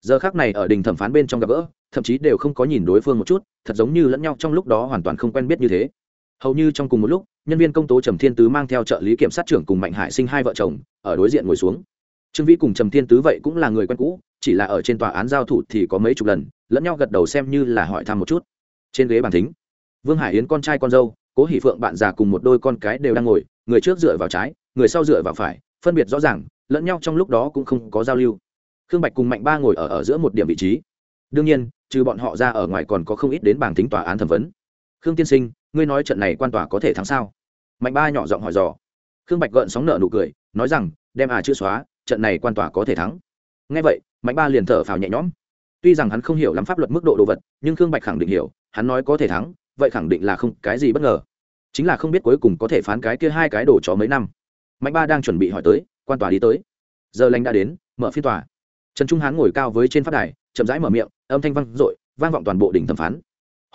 Giờ khác này ở đình thẩm phán bên trong gặp gỡ, thậm chí đều không có nhìn đối phương một chút, thật giống như lẫn nhau trong lúc đó hoàn toàn không quen biết như thế. Hầu như trong cùng một lúc, nhân viên công tố trầm thiên tứ mang theo trợ lý kiểm sát trưởng cùng mạnh hải sinh hai vợ chồng, ở đối diện ngồi xuống trương vĩ cùng trầm thiên tứ vậy cũng là người quen cũ, chỉ là ở trên tòa án giao thủ thì có mấy chục lần, lẫn nhau gật đầu xem như là hỏi thăm một chút. Trên ghế bàn thính, vương hải yến con trai con dâu, cố hỷ phượng bạn già cùng một đôi con cái đều đang ngồi, người trước dựa vào trái, người sau dựa vào phải, phân biệt rõ ràng, lẫn nhau trong lúc đó cũng không có giao lưu. Khương bạch cùng mạnh ba ngồi ở ở giữa một điểm vị trí. Đương nhiên, trừ bọn họ ra ở ngoài còn có không ít đến bảng tính tòa án thẩm vấn. Khương tiên sinh, ngươi nói trận này quan tòa có thể thắng sao? Mạnh ba nhỏ giọng hỏi dò. Khương bạch gợn sóng nợ nụ cười, nói rằng, đem à chưa xóa trận này quan tòa có thể thắng. Ngay vậy, mạnh ba liền thở phào nhẹ nhõm. Tuy rằng hắn không hiểu lắm pháp luật mức độ đồ vật, nhưng khương bạch khẳng định hiểu, hắn nói có thể thắng, vậy khẳng định là không, cái gì bất ngờ. Chính là không biết cuối cùng có thể phán cái kia hai cái đồ chó mấy năm. Mạnh ba đang chuẩn bị hỏi tới, quan tòa đi tới. Giờ lành đã đến, mở phiên tòa. Trần trung hán ngồi cao với trên pháp đài, chậm rãi mở miệng, âm thanh vang dội, vang vọng toàn bộ đỉnh thẩm phán.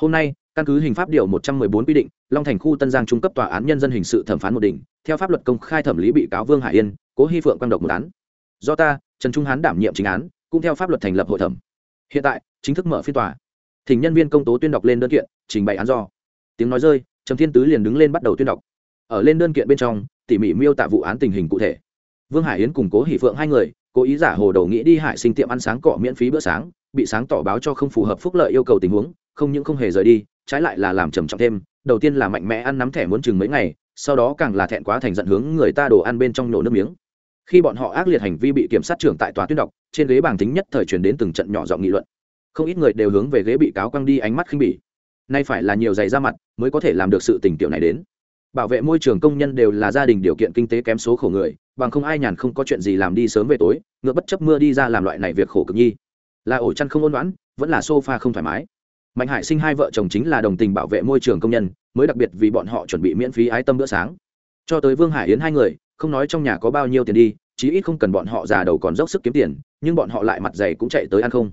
Hôm nay, căn cứ hình pháp điều một trăm bốn quy định, long thành khu tân giang trung cấp tòa án nhân dân hình sự thẩm phán một đỉnh, theo pháp luật công khai thẩm lý bị cáo vương hải yên, cố hy phượng quan độc một án do ta, trần trung hán đảm nhiệm chính án, cũng theo pháp luật thành lập hội thẩm. Hiện tại, chính thức mở phiên tòa. Thỉnh nhân viên công tố tuyên đọc lên đơn kiện, trình bày án do. Tiếng nói rơi, trầm thiên tứ liền đứng lên bắt đầu tuyên đọc. Ở lên đơn kiện bên trong, tỉ mỉ miêu tả vụ án tình hình cụ thể. Vương hải yến cùng cố hỷ phượng hai người, cố ý giả hồ đầu nghĩ đi hải sinh tiệm ăn sáng cọ miễn phí bữa sáng, bị sáng tỏ báo cho không phù hợp phúc lợi yêu cầu tình huống, không những không hề rời đi, trái lại là làm trầm trọng thêm, đầu tiên là mạnh mẽ ăn nắm thẻ muốn chừng mấy ngày, sau đó càng là thẹn quá thành giận hướng người ta đồ ăn bên trong nổ nước miếng khi bọn họ ác liệt hành vi bị kiểm sát trưởng tại tòa tuyên đọc, trên ghế bảng tính nhất thời truyền đến từng trận nhỏ giọng nghị luận. Không ít người đều hướng về ghế bị cáo quăng đi ánh mắt khinh bỉ. Nay phải là nhiều giày ra mặt mới có thể làm được sự tình tiểu này đến. Bảo vệ môi trường công nhân đều là gia đình điều kiện kinh tế kém số khổ người, bằng không ai nhàn không có chuyện gì làm đi sớm về tối, ngựa bất chấp mưa đi ra làm loại này việc khổ cực nhi. Là ổ chăn không ôn đoán vẫn là sofa không thoải mái. Mạnh hải sinh hai vợ chồng chính là đồng tình bảo vệ môi trường công nhân, mới đặc biệt vì bọn họ chuẩn bị miễn phí ái tâm bữa sáng. Cho tới vương hải yến hai người không nói trong nhà có bao nhiêu tiền đi, chí ít không cần bọn họ già đầu còn dốc sức kiếm tiền, nhưng bọn họ lại mặt dày cũng chạy tới ăn không.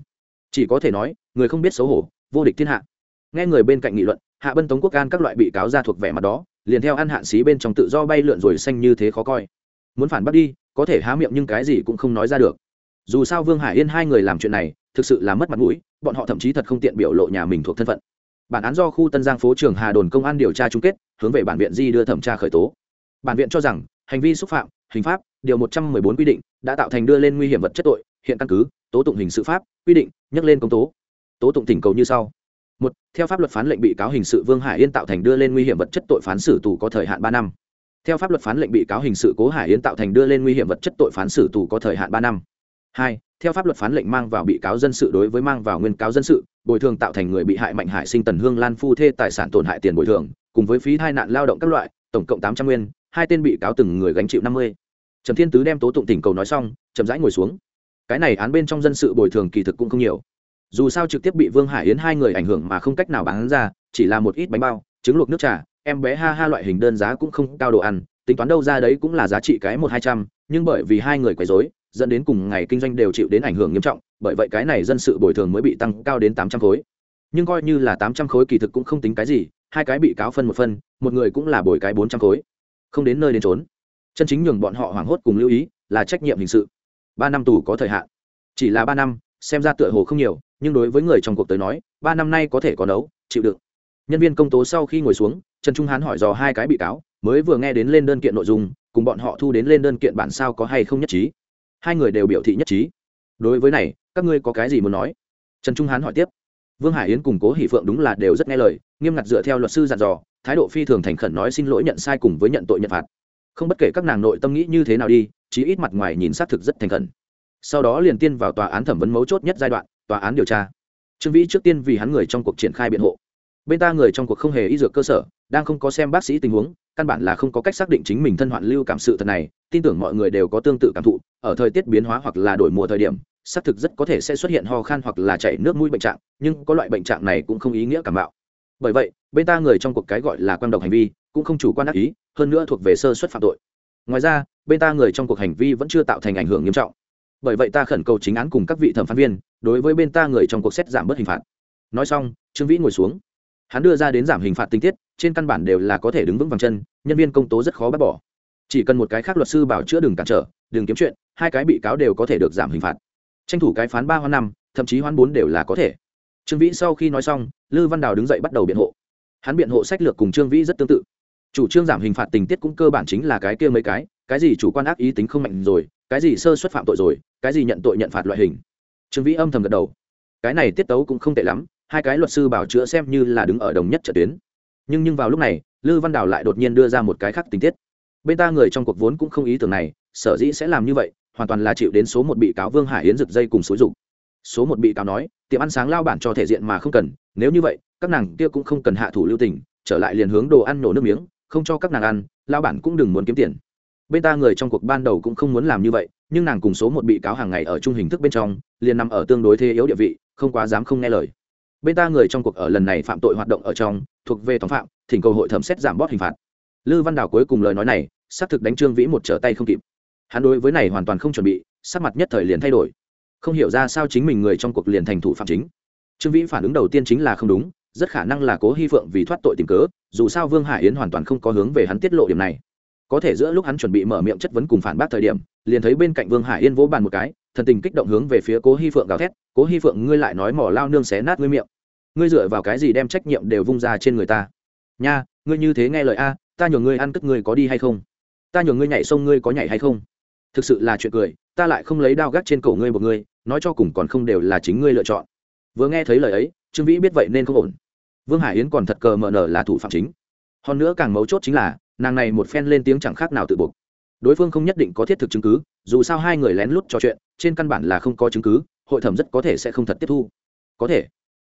Chỉ có thể nói, người không biết xấu hổ, vô địch thiên hạ. Nghe người bên cạnh nghị luận, hạ bân tống quốc can các loại bị cáo ra thuộc vẻ mặt đó, liền theo ăn hạn xí bên trong tự do bay lượn rồi xanh như thế khó coi. Muốn phản bắt đi, có thể há miệng nhưng cái gì cũng không nói ra được. Dù sao vương hải yên hai người làm chuyện này, thực sự là mất mặt mũi, bọn họ thậm chí thật không tiện biểu lộ nhà mình thuộc thân phận. Bản án do khu tân giang phố trường hà đồn công an điều tra chung kết, hướng về bản viện di đưa thẩm tra khởi tố. Bản viện cho rằng hành vi xúc phạm, hình pháp, điều một trăm mười bốn quy định, đã tạo thành đưa lên nguy hiểm vật chất tội, hiện căn cứ, tố tụng hình sự pháp, quy định, nhắc lên công tố. Tố tụng tỉnh cầu như sau. Một, theo pháp luật phán lệnh bị cáo hình sự vương hải yên tạo thành đưa lên nguy hiểm vật chất tội phán xử tù có thời hạn ba năm. Theo pháp luật phán lệnh bị cáo hình sự cố hải yến tạo thành đưa lên nguy hiểm vật chất tội phán xử tù có thời hạn ba năm. Hai, theo pháp luật phán lệnh mang vào bị cáo dân sự đối với mang vào nguyên cáo dân sự, bồi thường tạo thành người bị hại mạnh hải sinh tần hương lan phu thê tài sản tổn hại tiền bồi thường, cùng với phí hai nạn lao động các loại, tổng cộng tám trăm nguyên hai tên bị cáo từng người gánh chịu năm mươi. Trầm thiên tứ đem tố tụng tỉnh cầu nói xong, chậm rãi ngồi xuống. Cái này án bên trong dân sự bồi thường kỳ thực cũng không nhiều. Dù sao trực tiếp bị vương hải yến hai người ảnh hưởng mà không cách nào bán ra, chỉ là một ít bánh bao, trứng luộc nước trà, em bé ha ha loại hình đơn giá cũng không cao đồ ăn, tính toán đâu ra đấy cũng là giá trị cái một hai trăm, nhưng bởi vì hai người quấy rối, dẫn đến cùng ngày kinh doanh đều chịu đến ảnh hưởng nghiêm trọng, bởi vậy cái này dân sự bồi thường mới bị tăng cao đến tám trăm khối. Nhưng coi như là tám trăm khối kỳ thực cũng không tính cái gì, hai cái bị cáo phân một phân, một người cũng là bồi cái bốn trăm khối không đến nơi đến trốn. Chân chính nhường bọn họ hoảng hốt cùng lưu ý là trách nhiệm hình sự. Ba năm tù có thời hạn. Chỉ là ba năm, xem ra tựa hồ không nhiều, nhưng đối với người trong cuộc tới nói, ba năm nay có thể có đấu chịu đựng. Nhân viên công tố sau khi ngồi xuống, trần trung hán hỏi dò hai cái bị cáo, mới vừa nghe đến lên đơn kiện nội dung, cùng bọn họ thu đến lên đơn kiện bản sao có hay không nhất trí. Hai người đều biểu thị nhất trí. Đối với này, các ngươi có cái gì muốn nói? Trần trung hán hỏi tiếp. Vương hải yến cùng cố hỷ phượng đúng là đều rất nghe lời, nghiêm ngặt dựa theo luật sư dặn dò thái độ phi thường thành khẩn nói xin lỗi nhận sai cùng với nhận tội nhận phạt. Không bất kể các nàng nội tâm nghĩ như thế nào đi, chí ít mặt ngoài nhìn xác thực rất thành khẩn. Sau đó liền tiên vào tòa án thẩm vấn mấu chốt nhất giai đoạn, tòa án điều tra. Trương vĩ trước tiên vì hắn người trong cuộc triển khai biện hộ. Bên ta người trong cuộc không hề y dược cơ sở, đang không có xem bác sĩ tình huống, căn bản là không có cách xác định chính mình thân hoạn lưu cảm sự thật này, tin tưởng mọi người đều có tương tự cảm thụ, ở thời tiết biến hóa hoặc là đổi mùa thời điểm, xác thực rất có thể sẽ xuất hiện ho khan hoặc là chảy nước mũi bệnh trạng, nhưng có loại bệnh trạng này cũng không ý nghĩa cảm bạo bởi vậy, bên ta người trong cuộc cái gọi là quan độc hành vi cũng không chủ quan đắc ý, hơn nữa thuộc về sơ xuất phạm tội. Ngoài ra, bên ta người trong cuộc hành vi vẫn chưa tạo thành ảnh hưởng nghiêm trọng. Bởi vậy ta khẩn cầu chính án cùng các vị thẩm phán viên đối với bên ta người trong cuộc xét giảm bớt hình phạt. Nói xong, trương vĩ ngồi xuống. Hắn đưa ra đến giảm hình phạt tình tiết, trên căn bản đều là có thể đứng vững vàng chân, nhân viên công tố rất khó bác bỏ. Chỉ cần một cái khác luật sư bảo chữa đừng cản trở đừng kiếm chuyện, hai cái bị cáo đều có thể được giảm hình phạt. Tranh thủ cái phán ba hoa năm, thậm chí hoán bốn đều là có thể trương vĩ sau khi nói xong, lư văn đào đứng dậy bắt đầu biện hộ. Hắn biện hộ sách lược cùng trương vĩ rất tương tự. Chủ trương giảm hình phạt tình tiết cũng cơ bản chính là cái kia mấy cái cái gì chủ quan ác ý tính không mạnh rồi, cái gì sơ xuất phạm tội rồi, cái gì nhận tội nhận phạt loại hình. Trương vĩ âm thầm gật đầu. Cái này tiết tấu cũng không tệ lắm, hai cái luật sư bảo chữa xem như là đứng ở đồng nhất trận tuyến. Nhưng nhưng vào lúc này, lư văn đào lại đột nhiên đưa ra một cái khác tình tiết. Bên ta người trong cuộc vốn cũng không ý tưởng này, sở dĩ sẽ làm như vậy, hoàn toàn là chịu đến số một bị cáo vương hải yến rực dây cùng xúi dục số một bị cáo nói, tiệm ăn sáng lao bản cho thể diện mà không cần, nếu như vậy, các nàng kia cũng không cần hạ thủ lưu tình, trở lại liền hướng đồ ăn nổ nước miếng, không cho các nàng ăn, lao bản cũng đừng muốn kiếm tiền. Bên ta người trong cuộc ban đầu cũng không muốn làm như vậy, nhưng nàng cùng số một bị cáo hàng ngày ở chung hình thức bên trong, liền nằm ở tương đối thế yếu địa vị, không quá dám không nghe lời. Bên ta người trong cuộc ở lần này phạm tội hoạt động ở trong, thuộc về tòng phạm, thỉnh cầu hội thẩm xét giảm bót hình phạt. Lư văn đào cuối cùng lời nói này, xác thực đánh trương vĩ một trở tay không kịp. Hắn đối với này hoàn toàn không chuẩn bị, sắc mặt nhất thời liền thay đổi không hiểu ra sao chính mình người trong cuộc liền thành thủ phạm chính. Trương vĩ phản ứng đầu tiên chính là không đúng, rất khả năng là cố hy phượng vì thoát tội tìm cớ, dù sao vương hải yến hoàn toàn không có hướng về hắn tiết lộ điểm này. Có thể giữa lúc hắn chuẩn bị mở miệng chất vấn cùng phản bác thời điểm, liền thấy bên cạnh vương hải yên vỗ bàn một cái, thần tình kích động hướng về phía cố hy phượng gào thét, cố hy phượng, ngươi lại nói mỏ lao nương xé nát ngươi miệng. Ngươi dựa vào cái gì đem trách nhiệm đều vung ra trên người ta? Nha, ngươi như thế nghe lời a, ta nhường ngươi ăn cất ngươi có đi hay không? Ta nhường ngươi nhảy sông ngươi có nhảy hay không? Thực sự là chuyện cười, ta lại không lấy đao gác trên cổ ngươi một ngươi nói cho cùng còn không đều là chính ngươi lựa chọn. Vừa nghe thấy lời ấy, trương vĩ biết vậy nên không ổn. Vương hải yến còn thật cờ mờ nở là thủ phạm chính. Hơn nữa càng mấu chốt chính là, nàng này một phen lên tiếng chẳng khác nào tự buộc. Đối phương không nhất định có thiết thực chứng cứ, dù sao hai người lén lút trò chuyện, trên căn bản là không có chứng cứ, hội thẩm rất có thể sẽ không thật tiếp thu. Có thể.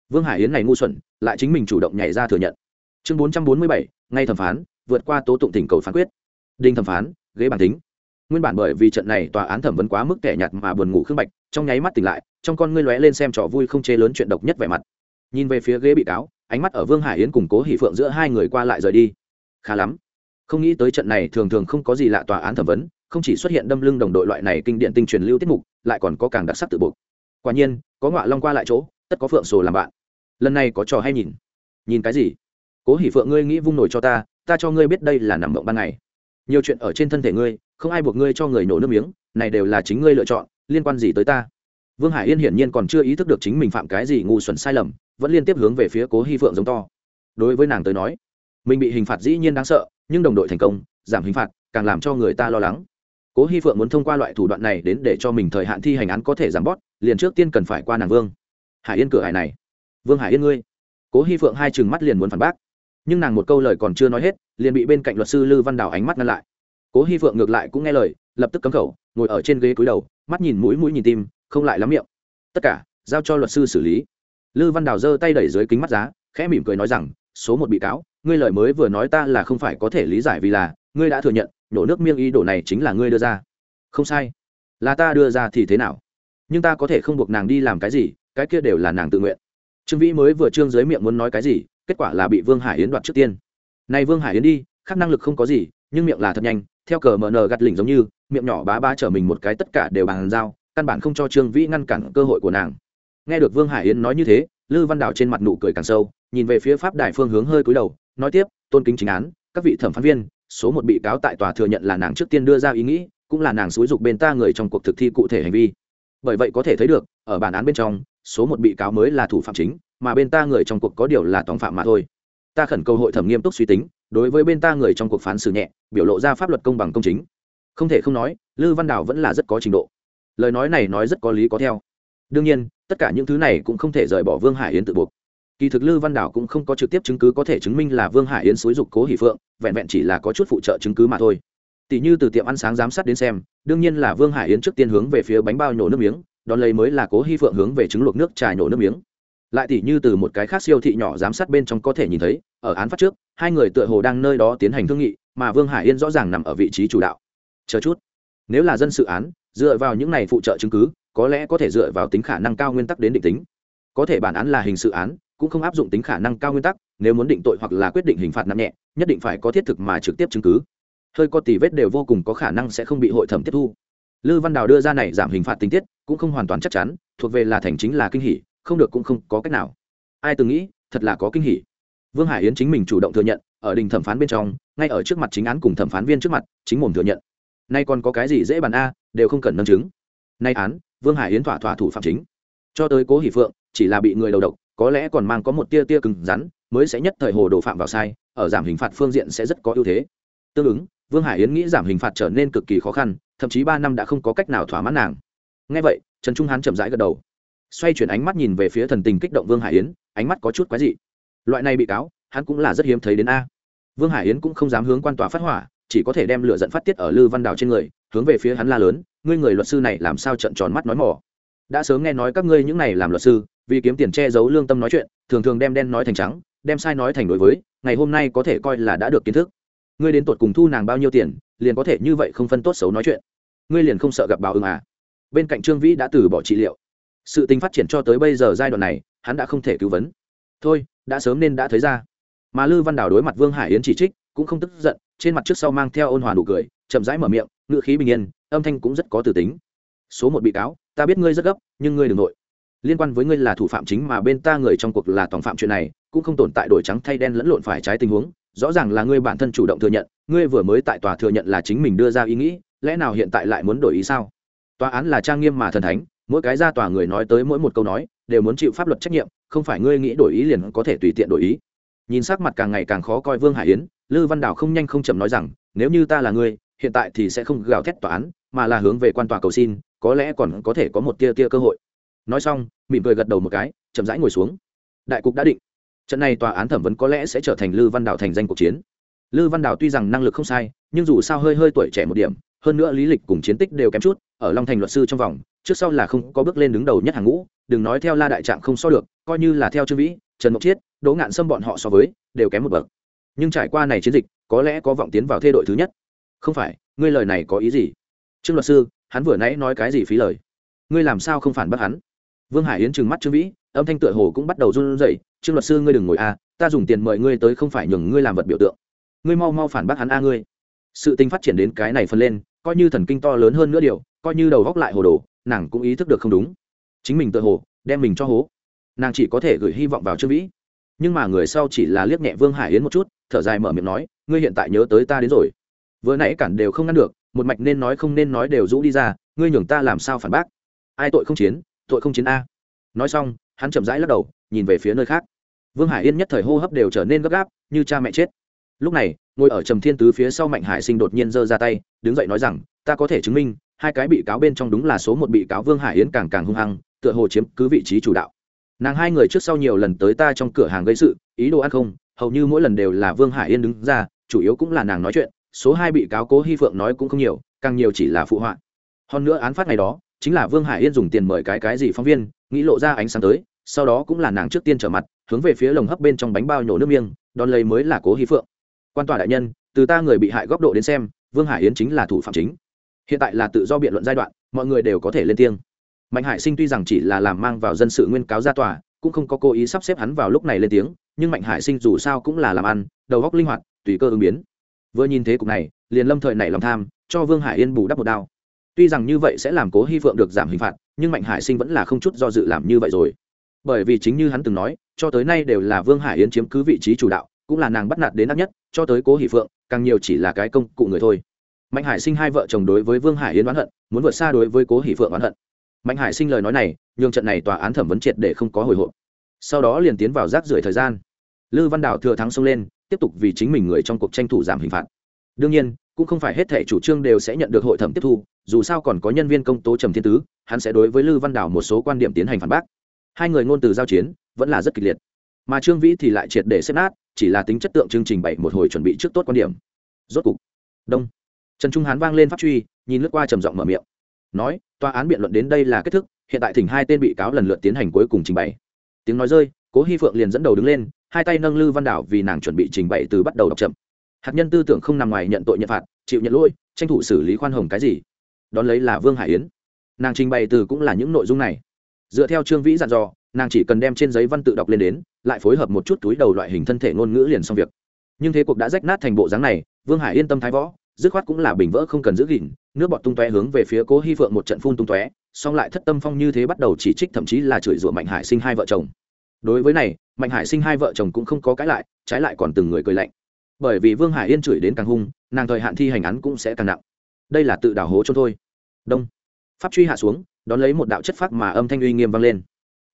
Vương hải yến này ngu xuẩn, lại chính mình chủ động nhảy ra thừa nhận. Chương bốn trăm bốn mươi bảy, ngay thẩm phán, vượt qua tố tụng tỉnh cầu phán quyết. Đinh thẩm phán, ghế bản tính. Nguyên bản bởi vì trận này tòa án thẩm vấn quá mức kẻ nhạt mà buồn ngủ khương bạch trong nháy mắt tỉnh lại, trong con ngươi lóe lên xem trò vui không chê lớn chuyện độc nhất vẻ mặt. Nhìn về phía ghế bị cáo, ánh mắt ở vương hải yến cùng cố hỷ phượng giữa hai người qua lại rời đi. Khá lắm. Không nghĩ tới trận này thường thường không có gì lạ tòa án thẩm vấn, không chỉ xuất hiện đâm lưng đồng đội loại này kinh điện tinh truyền lưu tiết mục, lại còn có càng đặc sắc tự buộc. Quả nhiên, có ngọa long qua lại chỗ, tất có phượng sồ làm bạn. Lần này có trò hay nhìn? Nhìn cái gì? Cố hỷ phượng, ngươi nghĩ vung nổi cho ta ta cho ngươi biết đây là nằm mộng ban ngày. Nhiều chuyện ở trên thân thể ngươi, không ai buộc ngươi cho người nổ nước miếng, này đều là chính ngươi lựa chọn liên quan gì tới ta? Vương hải yên hiển nhiên còn chưa ý thức được chính mình phạm cái gì ngu xuẩn sai lầm, vẫn liên tiếp hướng về phía cố hy phượng giống to. Đối với nàng tới nói, mình bị hình phạt dĩ nhiên đáng sợ, nhưng đồng đội thành công, giảm hình phạt càng làm cho người ta lo lắng. Cố hy phượng muốn thông qua loại thủ đoạn này đến để cho mình thời hạn thi hành án có thể giảm bót liền trước tiên cần phải qua nàng vương. Hải yên cửa hải này. Vương hải yên ngươi. Cố hy phượng hai chừng mắt liền muốn phản bác. Nhưng nàng một câu lời còn chưa nói hết, liền bị bên cạnh luật sư lư văn đào ánh mắt ngăn lại. Cố hy phượng ngược lại cũng nghe lời, lập tức cấm khẩu, ngồi ở trên ghế cúi đầu mắt nhìn mũi mũi nhìn tim, không lại lắm miệng. Tất cả, giao cho luật sư xử lý. Lư văn đào giơ tay đẩy dưới kính mắt giá, khẽ mỉm cười nói rằng, số một bị cáo, ngươi lời mới vừa nói ta là không phải có thể lý giải vì là, ngươi đã thừa nhận, nổ nước miêng ý đồ này chính là ngươi đưa ra. Không sai. Là ta đưa ra thì thế nào? Nhưng ta có thể không buộc nàng đi làm cái gì, cái kia đều là nàng tự nguyện. Trương vĩ mới vừa trương dưới miệng muốn nói cái gì, kết quả là bị vương hải yến đoạt trước tiên. Nay vương hải yến đi, khắc năng lực không có gì, nhưng miệng là thật nhanh theo cờ mờ nờ gặt lỉnh giống như, miệng nhỏ bá ba chở mình một cái tất cả đều bàn giao căn bản không cho trương vĩ ngăn cản cơ hội của nàng. Nghe được vương hải yến nói như thế, lư văn đào trên mặt nụ cười càng sâu, nhìn về phía pháp đài phương hướng hơi cúi đầu, nói tiếp, tôn kính chính án, các vị thẩm phán viên, số một bị cáo tại tòa thừa nhận là nàng trước tiên đưa ra ý nghĩ, cũng là nàng xúi dục bên ta người trong cuộc thực thi cụ thể hành vi. Bởi vậy có thể thấy được, ở bản án bên trong, số một bị cáo mới là thủ phạm chính, mà bên ta người trong cuộc có điều là tòng phạm mà thôi. Ta khẩn cầu hội thẩm nghiêm túc suy tính đối với bên ta người trong cuộc phán xử nhẹ, biểu lộ ra pháp luật công bằng công chính. Không thể không nói, lư văn đào vẫn là rất có trình độ. Lời nói này nói rất có lý có theo. Đương nhiên, tất cả những thứ này cũng không thể rời bỏ vương hải yến tự buộc. Kỳ thực lư văn đảo cũng không có trực tiếp chứng cứ có thể chứng minh là vương hải yến xúi dục cố hỷ phượng, vẹn vẹn chỉ là có chút phụ trợ chứng cứ mà thôi. Tỷ như từ tiệm ăn sáng giám sát đến xem, đương nhiên là vương hải yến trước tiên hướng về phía bánh bao nhổ nước miếng, đón lấy mới là cố hy phượng hướng về trứng luộc nước trà nhổ nước miếng. Lại tỷ như từ một cái khác siêu thị nhỏ giám sát bên trong có thể nhìn thấy, ở án phát trước hai người tựa hồ đang nơi đó tiến hành thương nghị, mà vương hải yên rõ ràng nằm ở vị trí chủ đạo. Chờ chút, nếu là dân sự án, dựa vào những này phụ trợ chứng cứ, có lẽ có thể dựa vào tính khả năng cao nguyên tắc đến định tính. Có thể bản án là hình sự án, cũng không áp dụng tính khả năng cao nguyên tắc, nếu muốn định tội hoặc là quyết định hình phạt nặng nhẹ, nhất định phải có thiết thực mà trực tiếp chứng cứ. Hơi có tỷ vết đều vô cùng có khả năng sẽ không bị hội thẩm tiếp thu. Lư văn đào đưa ra này giảm hình phạt tình tiết, cũng không hoàn toàn chắc chắn, thuộc về là thành chính là kinh hỷ không được cũng không có cách nào. Ai từng nghĩ, thật là có kinh hỷ vương hải yến chính mình chủ động thừa nhận, ở đình thẩm phán bên trong, ngay ở trước mặt chính án cùng thẩm phán viên trước mặt, chính mồm thừa nhận. Nay còn có cái gì dễ bàn a, đều không cần nâng chứng. Nay án, vương hải yến thỏa thỏa thủ phạm chính. Cho tới cố hỷ phượng, chỉ là bị người đầu độc, có lẽ còn mang có một tia tia cứng rắn, mới sẽ nhất thời hồ đồ phạm vào sai, ở giảm hình phạt phương diện sẽ rất có ưu thế. Tương ứng, vương hải yến nghĩ giảm hình phạt trở nên cực kỳ khó khăn, thậm chí ba năm đã không có cách nào thỏa mãn nàng. Ngay vậy, trần trung hán chậm rãi gật đầu. Xoay chuyển ánh mắt nhìn về phía thần tình kích động vương hải yến, ánh mắt có chút quái dị loại này bị cáo, hắn cũng là rất hiếm thấy đến a. Vương hải yến cũng không dám hướng quan tòa phát hỏa, chỉ có thể đem lửa dẫn phát tiết ở lư văn đào trên người, hướng về phía hắn la lớn, ngươi người luật sư này làm sao trận tròn mắt nói mỏ đã sớm nghe nói các ngươi những này làm luật sư, vì kiếm tiền che giấu lương tâm nói chuyện, thường thường đem đen nói thành trắng, đem sai nói thành đối với, ngày hôm nay có thể coi là đã được kiến thức. Ngươi đến tột cùng thu nàng bao nhiêu tiền, liền có thể như vậy không phân tốt xấu nói chuyện. Ngươi liền không sợ gặp báo ứng à? Bên cạnh trương vĩ đã từ bỏ trị liệu. Sự tình phát triển cho tới bây giờ giai đoạn này, hắn đã không thể cứu vấn thôi đã sớm nên đã thấy ra. Mà lư văn đào đối mặt vương hải yến chỉ trích, cũng không tức giận, trên mặt trước sau mang theo ôn hòa nụ cười, chậm rãi mở miệng ngự khí bình yên, âm thanh cũng rất có từ tính. Số một bị cáo, ta biết ngươi rất gấp, nhưng ngươi đừng nội. Liên quan với ngươi là thủ phạm chính mà bên ta người trong cuộc là tòng phạm chuyện này, cũng không tồn tại đổi trắng thay đen lẫn lộn phải trái tình huống. Rõ ràng là ngươi bản thân chủ động thừa nhận, ngươi vừa mới tại tòa thừa nhận là chính mình đưa ra ý nghĩ, lẽ nào hiện tại lại muốn đổi ý sao? Tòa án là trang nghiêm mà thần thánh, mỗi cái ra tòa người nói tới mỗi một câu nói, đều muốn chịu pháp luật trách nhiệm không phải ngươi nghĩ đổi ý liền có thể tùy tiện đổi ý. Nhìn sắc mặt càng ngày càng khó coi vương hải yến, lư văn đào không nhanh không chậm nói rằng, nếu như ta là ngươi, hiện tại thì sẽ không gào thét tòa án, mà là hướng về quan tòa cầu xin, có lẽ còn có thể có một tia tia cơ hội. Nói xong, mỉm cười gật đầu một cái, chậm rãi ngồi xuống. Đại cục đã định. Trận này tòa án thẩm vấn có lẽ sẽ trở thành lư văn đào thành danh cuộc chiến. Lư văn đào tuy rằng năng lực không sai, nhưng dù sao hơi hơi tuổi trẻ một điểm, hơn nữa lý lịch cùng chiến tích đều kém chút, ở long thành luật sư trong vòng, trước sau là không có bước lên đứng đầu nhất hàng ngũ, đừng nói theo la đại trạng không so được coi như là theo trương vĩ, trần mộc chiết, đỗ ngạn xâm bọn họ so với, đều kém một bậc. Nhưng trải qua này chiến dịch, có lẽ có vọng tiến vào thê đội thứ nhất. Không phải, ngươi lời này có ý gì? Trương luật sư, hắn vừa nãy nói cái gì phí lời? Ngươi làm sao không phản bác hắn? Vương hải yến trừng mắt trương vĩ, âm thanh tựa hồ cũng bắt đầu run rẩy. Trương luật sư, ngươi đừng ngồi a, ta dùng tiền mời ngươi tới không phải nhường ngươi làm vật biểu tượng. Ngươi mau mau phản bác hắn a ngươi. Sự tình phát triển đến cái này phân lên, coi như thần kinh to lớn hơn nữa điều, coi như đầu góc lại hồ đồ, nàng cũng ý thức được không đúng. Chính mình tự hồ, đem mình cho hố nàng chỉ có thể gửi hy vọng vào trương vĩ. Nhưng mà người sau chỉ là liếc nhẹ vương hải yến một chút, thở dài mở miệng nói, ngươi hiện tại nhớ tới ta đến rồi. Vừa nãy cản đều không ngăn được, một mạch nên nói không nên nói đều rũ đi ra, ngươi nhường ta làm sao phản bác? Ai tội không chiến, tội không chiến a. Nói xong, hắn chậm rãi lắc đầu, nhìn về phía nơi khác. Vương hải yên nhất thời hô hấp đều trở nên gấp gáp, như cha mẹ chết. Lúc này, ngồi ở trầm thiên tứ phía sau mạnh hải sinh đột nhiên giơ ra tay, đứng dậy nói rằng, ta có thể chứng minh, hai cái bị cáo bên trong đúng là số một bị cáo vương hải yến càng càng hung hăng, tựa hồ chiếm cứ vị trí chủ đạo nàng hai người trước sau nhiều lần tới ta trong cửa hàng gây sự, ý đồ ăn không, hầu như mỗi lần đều là vương hải yên đứng ra, chủ yếu cũng là nàng nói chuyện, số hai bị cáo cố hy phượng nói cũng không nhiều, càng nhiều chỉ là phụ họa. Hơn nữa án phát ngày đó, chính là vương hải yên dùng tiền mời cái cái gì phóng viên, nghĩ lộ ra ánh sáng tới, sau đó cũng là nàng trước tiên trở mặt, hướng về phía lồng hấp bên trong bánh bao nhổ nước miêng đón lấy mới là cố hy phượng. Quan tòa đại nhân, từ ta người bị hại góc độ đến xem, vương hải yến chính là thủ phạm chính. Hiện tại là tự do biện luận giai đoạn, mọi người đều có thể lên tiếng mạnh hải sinh tuy rằng chỉ là làm mang vào dân sự nguyên cáo ra tòa, cũng không có cố ý sắp xếp hắn vào lúc này lên tiếng, nhưng mạnh hải sinh dù sao cũng là làm ăn, đầu góc linh hoạt, tùy cơ ứng biến. Vừa nhìn thế cục này, liền lâm thời nảy lòng tham, cho vương hải yên bù đắp một đao. Tuy rằng như vậy sẽ làm cố hy phượng được giảm hình phạt, nhưng mạnh hải sinh vẫn là không chút do dự làm như vậy rồi. Bởi vì chính như hắn từng nói, cho tới nay đều là vương hải yến chiếm cứ vị trí chủ đạo, cũng là nàng bắt nạt đến ác nhất, cho tới cố hỷ phượng, càng nhiều chỉ là cái công cụ người thôi. Mạnh hải sinh hai vợ chồng đối với vương hải yến oán hận, muốn vượt xa đối với cố hỷ phượng oán hận mạnh hải sinh lời nói này, nhường trận này tòa án thẩm vấn triệt để không có hồi hộp. Sau đó liền tiến vào rác rưởi thời gian. Lư văn đào thừa thắng xông lên, tiếp tục vì chính mình người trong cuộc tranh thủ giảm hình phạt. Đương nhiên, cũng không phải hết thể chủ trương đều sẽ nhận được hội thẩm tiếp thu, dù sao còn có nhân viên công tố trầm thiên tứ, hắn sẽ đối với lư văn đào một số quan điểm tiến hành phản bác. Hai người ngôn từ giao chiến, vẫn là rất kịch liệt. Mà trương vĩ thì lại triệt để xếp nát, chỉ là tính chất tượng chương trình bày một hồi chuẩn bị trước tốt quan điểm. Rốt cục. Đông. Trần trung hán vang lên pháp truy, nhìn lướt qua trầm giọng mở miệng. Nói tòa án biện luận đến đây là kết thúc hiện tại thỉnh hai tên bị cáo lần lượt tiến hành cuối cùng trình bày. Tiếng nói rơi, cố hy phượng liền dẫn đầu đứng lên, hai tay nâng lư văn đảo vì nàng chuẩn bị trình bày từ bắt đầu đọc chậm. Hạt nhân tư tưởng không nằm ngoài nhận tội nhận phạt, chịu nhận lỗi, tranh thủ xử lý khoan hồng cái gì? Đón lấy là vương hải yến. Nàng trình bày từ cũng là những nội dung này. Dựa theo trương vĩ dặn dò, nàng chỉ cần đem trên giấy văn tự đọc lên đến, lại phối hợp một chút túi đầu loại hình thân thể ngôn ngữ liền xong việc. Nhưng thế cuộc đã rách nát thành bộ dáng này, vương hải yên tâm thái võ dứt khoát cũng là bình vỡ không cần giữ gìn, nước bọt tung tóe hướng về phía cố hy phượng một trận phun tung tóe, song lại thất tâm phong như thế bắt đầu chỉ trích thậm chí là chửi rủa mạnh hải sinh hai vợ chồng. Đối với này, mạnh hải sinh hai vợ chồng cũng không có cãi lại, trái lại còn từng người cười lạnh. Bởi vì vương hải yên chửi đến càng hung, nàng thời hạn thi hành án cũng sẽ càng nặng. Đây là tự đào hố cho thôi. Đông. Pháp truy hạ xuống, đón lấy một đạo chất phác mà âm thanh uy nghiêm vang lên.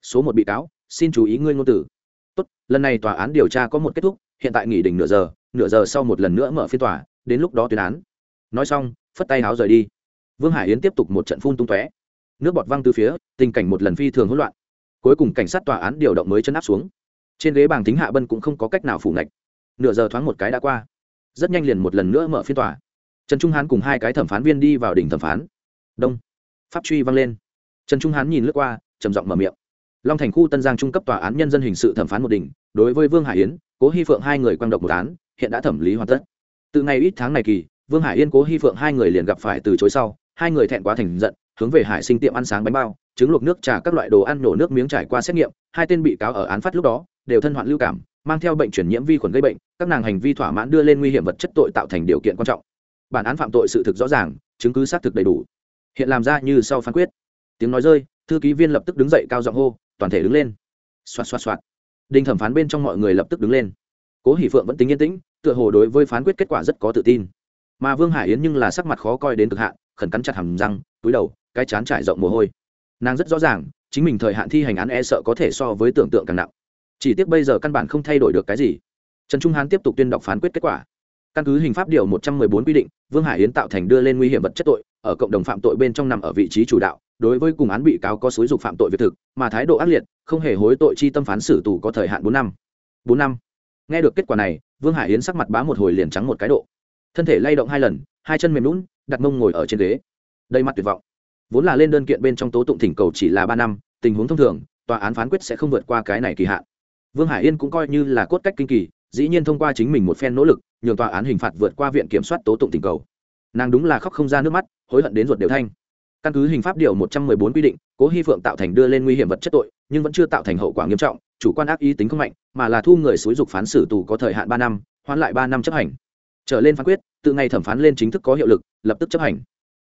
Số một bị cáo, xin chú ý ngươi ngôn tử tốt, lần này tòa án điều tra có một kết thúc, hiện tại nghỉ đỉnh nửa giờ nửa giờ sau một lần nữa mở phiên tòa đến lúc đó tuyên án. Nói xong, phất tay háo rời đi. Vương hải yến tiếp tục một trận phun tung tóe. Nước bọt văng từ phía, tình cảnh một lần phi thường hỗn loạn. Cuối cùng cảnh sát tòa án điều động mới chân áp xuống. Trên ghế bảng tính hạ bân cũng không có cách nào phủ ngạch nửa giờ thoáng một cái đã qua. Rất nhanh liền một lần nữa mở phiên tòa. Trần trung hán cùng hai cái thẩm phán viên đi vào đỉnh thẩm phán. Đông. Pháp truy vang lên. Trần trung hán nhìn lướt qua, trầm giọng mở miệng. Long thành khu tân giang trung cấp tòa án nhân dân hình sự thẩm phán một đỉnh, đối với vương hải yến, cố hy phượng hai người quang độc một án, hiện đã thẩm lý hoàn tất từ ngày ít tháng này kỳ, vương hải yên cố hy phượng hai người liền gặp phải từ chối sau, hai người thẹn quá thành giận, hướng về hải sinh tiệm ăn sáng bánh bao, trứng luộc nước trà các loại đồ ăn nổ nước miếng trải qua xét nghiệm, hai tên bị cáo ở án phát lúc đó, đều thân hoạn lưu cảm, mang theo bệnh chuyển nhiễm vi khuẩn gây bệnh, các nàng hành vi thỏa mãn đưa lên nguy hiểm vật chất tội tạo thành điều kiện quan trọng. Bản án phạm tội sự thực rõ ràng, chứng cứ xác thực đầy đủ. Hiện làm ra như sau phán quyết. Tiếng nói rơi, thư ký viên lập tức đứng dậy cao giọng hô, toàn thể đứng lên. Xoạt xoạt xoạt. Đinh thẩm phán bên trong mọi người lập tức đứng lên. Cố hỷ phượng vẫn tính yên tĩnh tựa hồ đối với phán quyết kết quả rất có tự tin. Mà vương hải yến nhưng là sắc mặt khó coi đến cực hạn, khẩn cắn chặt hầm răng, túi đầu, cái chán trải rộng mồ hôi. Nàng rất rõ ràng, chính mình thời hạn thi hành án e sợ có thể so với tưởng tượng càng nặng. Chỉ tiếc bây giờ căn bản không thay đổi được cái gì. Trần trung hán tiếp tục tuyên đọc phán quyết kết quả. Căn cứ hình pháp điều một trăm mười bốn quy định, vương hải yến tạo thành đưa lên nguy hiểm vật chất tội, ở cộng đồng phạm tội bên trong nằm ở vị trí chủ đạo, đối với cùng án bị cáo có xúi dục phạm tội việc thực, mà thái độ ác liệt, không hề hối tội chi tâm phán xử tù có thời hạn bốn năm. Bốn năm. Nghe được kết quả này vương hải yến sắc mặt bá một hồi liền trắng một cái độ. Thân thể lay động hai lần, hai chân mềm lún đặt mông ngồi ở trên ghế. Đầy mặt tuyệt vọng. Vốn là lên đơn kiện bên trong tố tụng thỉnh cầu chỉ là ba năm, tình huống thông thường, tòa án phán quyết sẽ không vượt qua cái này kỳ hạn. Vương hải yên cũng coi như là cốt cách kinh kỳ, dĩ nhiên thông qua chính mình một phen nỗ lực, nhường tòa án hình phạt vượt qua viện kiểm soát tố tụng tình cầu. Nàng đúng là khóc không ra nước mắt, hối hận đến ruột đều thanh. Căn cứ hình pháp điều một trăm mười bốn quy định, cố hy phượng tạo thành đưa lên nguy hiểm vật chất tội, nhưng vẫn chưa tạo thành hậu quả nghiêm trọng chủ quan ác ý tính không mạnh, mà là thu người xúi dục phán xử tù có thời hạn ba năm, hoãn lại ba năm chấp hành. Trở lên phán quyết từ ngày thẩm phán lên chính thức có hiệu lực, lập tức chấp hành.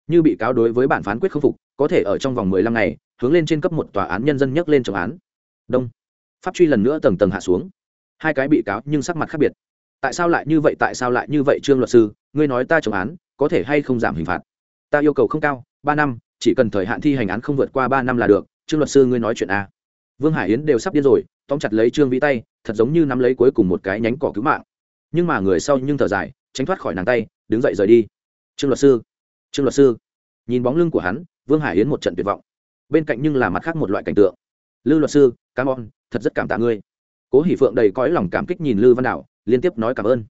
Như bị cáo đối với bản phán quyết không phục, có thể ở trong vòng mười lăm ngày, hướng lên trên cấp một tòa án nhân dân nhắc lên trọng án. Đông. Pháp truy lần nữa tầng tầng hạ xuống. Hai cái bị cáo nhưng sắc mặt khác biệt. Tại sao lại như vậy, tại sao lại như vậy, trương luật sư, ngươi nói ta trọng án, có thể hay không giảm hình phạt? Ta yêu cầu không cao, ba năm, chỉ cần thời hạn thi hành án không vượt qua ba năm là được. Trương luật sư, ngươi nói chuyện a vương hải yến đều sắp điên rồi, tóm chặt lấy trương vĩ tay, thật giống như nắm lấy cuối cùng một cái nhánh cỏ cứu mạng. Nhưng mà người sau nhưng thở dài, tránh thoát khỏi nàng tay, đứng dậy rời đi. Trương luật sư, trương luật sư. Nhìn bóng lưng của hắn, vương hải yến một trận tuyệt vọng. Bên cạnh nhưng là mặt khác một loại cảnh tượng. Lư luật sư cam on thật rất cảm tạ ngươi. Cố hỷ phượng đầy cõi lòng cảm kích nhìn lư văn đạo, liên tiếp nói cảm ơn.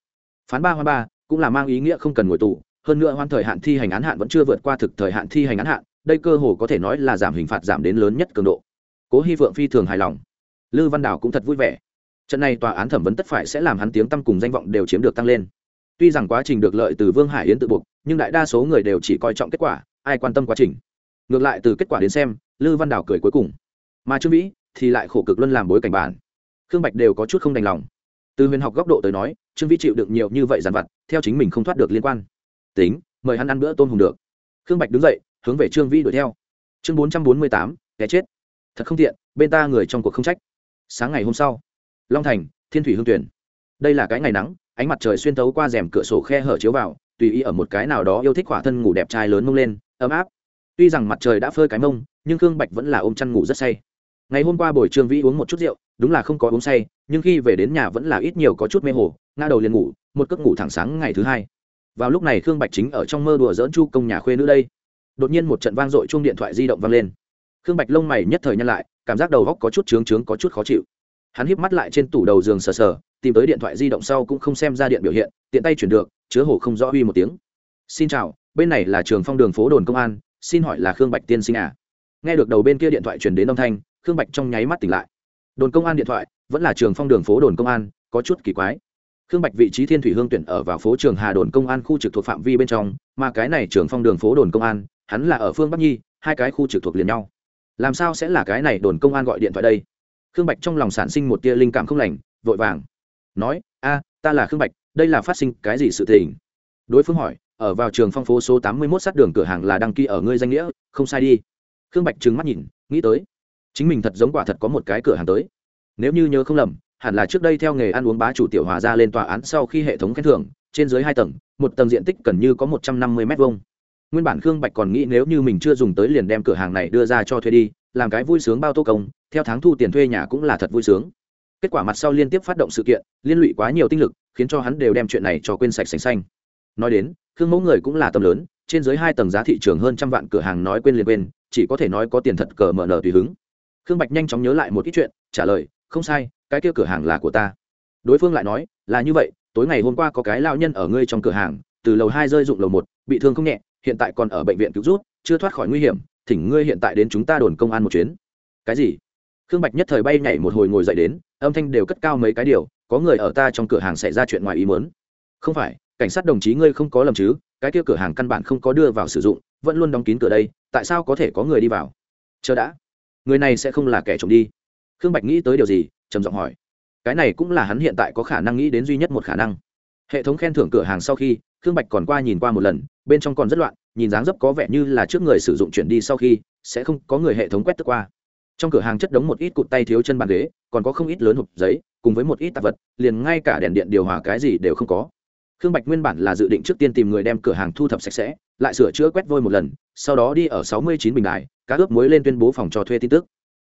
Phán ba hoa ba cũng là mang ý nghĩa không cần ngồi tù, hơn nữa hoan thời hạn thi hành án hạn vẫn chưa vượt qua thực thời hạn thi hành án hạn, đây cơ hồ có thể nói là giảm hình phạt giảm đến lớn nhất cường độ cố hy phượng phi thường hài lòng. Lư văn Đào cũng thật vui vẻ. Trận này tòa án thẩm vấn tất phải sẽ làm hắn tiếng tăm cùng danh vọng đều chiếm được tăng lên. Tuy rằng quá trình được lợi từ vương hải yến tự buộc, nhưng đại đa số người đều chỉ coi trọng kết quả, ai quan tâm quá trình. Ngược lại từ kết quả đến xem, lư văn Đào cười cuối cùng. Mà trương vĩ thì lại khổ cực luân làm bối cảnh bản. Khương bạch đều có chút không đành lòng. Từ huyền học góc độ tới nói, trương vĩ chịu được nhiều như vậy dàn vặt, theo chính mình không thoát được liên quan. Tính, mời hắn ăn bữa tôm hùng được. Khương bạch đứng dậy, hướng về trương vĩ đuổi theo. Chương bốn trăm bốn mươi tám cái chết thật không tiện, bên ta người trong cuộc không trách. Sáng ngày hôm sau, long thành, thiên thủy hương tuyển đây là cái ngày nắng, ánh mặt trời xuyên tấu qua rèm cửa sổ khe hở chiếu vào, tùy ý ở một cái nào đó yêu thích khỏa thân ngủ đẹp trai lớn mông lên, ấm áp. Tuy rằng mặt trời đã phơi cái mông, nhưng khương bạch vẫn là ôm chăn ngủ rất say. Ngày hôm qua buổi trương vĩ uống một chút rượu, đúng là không có uống say, nhưng khi về đến nhà vẫn là ít nhiều có chút mê hồ, ngã đầu liền ngủ, một giấc ngủ thẳng sáng ngày thứ hai. Vào lúc này khương bạch chính ở trong mơ đùa dỡn chu công nhà khuê nữ đây. Đột nhiên một trận vang dội chuông điện thoại di động vang lên khương bạch lông mày nhất thời nhăn lại, cảm giác đầu góc có chút trướng trướng, có chút khó chịu. Hắn híp mắt lại trên tủ đầu giường sờ sờ, tìm tới điện thoại di động sau cũng không xem ra điện biểu hiện, tiện tay chuyển được, chứa hồ không rõ uy một tiếng. Xin chào, bên này là trường phong đường phố đồn công an, xin hỏi là khương bạch tiên sinh à? Nghe được đầu bên kia điện thoại truyền đến âm thanh, khương bạch trong nháy mắt tỉnh lại. Đồn công an điện thoại, vẫn là trường phong đường phố đồn công an, có chút kỳ quái. Khương bạch vị trí thiên thủy hương tuyển ở vào phố trường hà đồn công an khu trực thuộc phạm vi bên trong, mà cái này trường phong đường phố đồn công an, hắn là ở phương bắc nhi, hai cái khu trực thuộc liền nhau làm sao sẽ là cái này đồn công an gọi điện thoại đây? Khương bạch trong lòng sản sinh một tia linh cảm không lành, vội vàng nói, a, ta là khương bạch, đây là phát sinh cái gì sự tình? Đối phương hỏi, ở vào trường phong phố số tám mươi mốt sát đường cửa hàng là đăng ký ở ngươi danh nghĩa, không sai đi. Khương bạch trừng mắt nhìn, nghĩ tới, chính mình thật giống quả thật có một cái cửa hàng tới. Nếu như nhớ không lầm, hẳn là trước đây theo nghề ăn uống bá chủ tiểu hòa ra lên tòa án sau khi hệ thống khen thưởng, trên dưới hai tầng, một tầng diện tích gần như có một trăm năm mươi m hai nguyên bản khương bạch còn nghĩ nếu như mình chưa dùng tới liền đem cửa hàng này đưa ra cho thuê đi, làm cái vui sướng bao tô công, theo tháng thu tiền thuê nhà cũng là thật vui sướng. Kết quả mặt sau liên tiếp phát động sự kiện, liên lụy quá nhiều tinh lực, khiến cho hắn đều đem chuyện này cho quên sạch sành xanh. Nói đến, khương mẫu người cũng là tầm lớn, trên dưới hai tầng giá thị trường hơn trăm vạn cửa hàng nói quên liền quên, chỉ có thể nói có tiền thật cờ mở nở tùy hứng. Khương bạch nhanh chóng nhớ lại một ít chuyện, trả lời, không sai, cái kia cửa hàng là của ta. Đối phương lại nói, là như vậy, tối ngày hôm qua có cái lao nhân ở ngươi trong cửa hàng, từ lầu hai rơi dụng lầu một, bị thương không nhẹ hiện tại còn ở bệnh viện cứu rút, chưa thoát khỏi nguy hiểm, thỉnh ngươi hiện tại đến chúng ta đồn công an một chuyến. Cái gì? Khương bạch nhất thời bay nhảy một hồi ngồi dậy đến, âm thanh đều cất cao mấy cái điều, có người ở ta trong cửa hàng xảy ra chuyện ngoài ý muốn. Không phải, cảnh sát đồng chí ngươi không có lầm chứ, cái kia cửa hàng căn bản không có đưa vào sử dụng, vẫn luôn đóng kín cửa đây, tại sao có thể có người đi vào? Chờ đã. Người này sẽ không là kẻ trộm đi. Khương bạch nghĩ tới điều gì, trầm giọng hỏi. Cái này cũng là hắn hiện tại có khả năng nghĩ đến duy nhất một khả năng. Hệ thống khen thưởng cửa hàng sau khi khương bạch còn qua nhìn qua một lần, bên trong còn rất loạn, nhìn dáng dấp có vẻ như là trước người sử dụng chuyển đi sau khi, sẽ không có người hệ thống quét tức qua. Trong cửa hàng chất đống một ít cụt tay thiếu chân bàn ghế, còn có không ít lớn hộp giấy, cùng với một ít tạp vật, liền ngay cả đèn điện điều hòa cái gì đều không có. Khương bạch nguyên bản là dự định trước tiên tìm người đem cửa hàng thu thập sạch sẽ, lại sửa chữa quét vôi một lần, sau đó đi ở sáu mươi chín bình đài, cá ướp muối lên tuyên bố phòng cho thuê tin tức.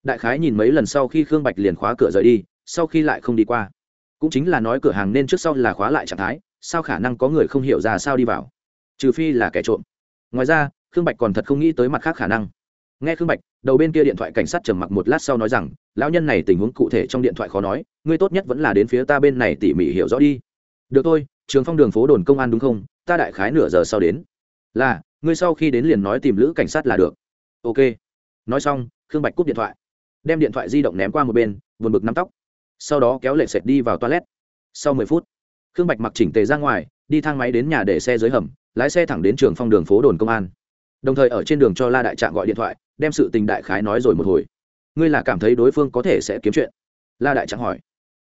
Đại khái nhìn mấy lần sau khi khương bạch liền khóa cửa rời đi, sau khi lại không đi qua. Cũng chính là nói cửa hàng nên trước sau là khóa lại trạng thái sao khả năng có người không hiểu ra sao đi vào? Trừ phi là kẻ trộm. Ngoài ra, khương bạch còn thật không nghĩ tới mặt khác khả năng. Nghe khương bạch, đầu bên kia điện thoại cảnh sát trầm mặc một lát sau nói rằng, lão nhân này tình huống cụ thể trong điện thoại khó nói, ngươi tốt nhất vẫn là đến phía ta bên này tỉ mỉ hiểu rõ đi. Được thôi, trường phong đường phố đồn công an đúng không? Ta đại khái nửa giờ sau đến. Là, ngươi sau khi đến liền nói tìm lữ cảnh sát là được. Ok. Nói xong, khương bạch cúp điện thoại. Đem điện thoại di động ném qua một bên vượt bực nắm tóc. Sau đó kéo lệ sệt đi vào toilet. Sau mười phút khương bạch mặc chỉnh tề ra ngoài, đi thang máy đến nhà để xe dưới hầm, lái xe thẳng đến trường phong đường phố đồn công an. Đồng thời ở trên đường cho la đại trạng gọi điện thoại, đem sự tình đại khái nói rồi một hồi. Ngươi là cảm thấy đối phương có thể sẽ kiếm chuyện? La đại trạng hỏi.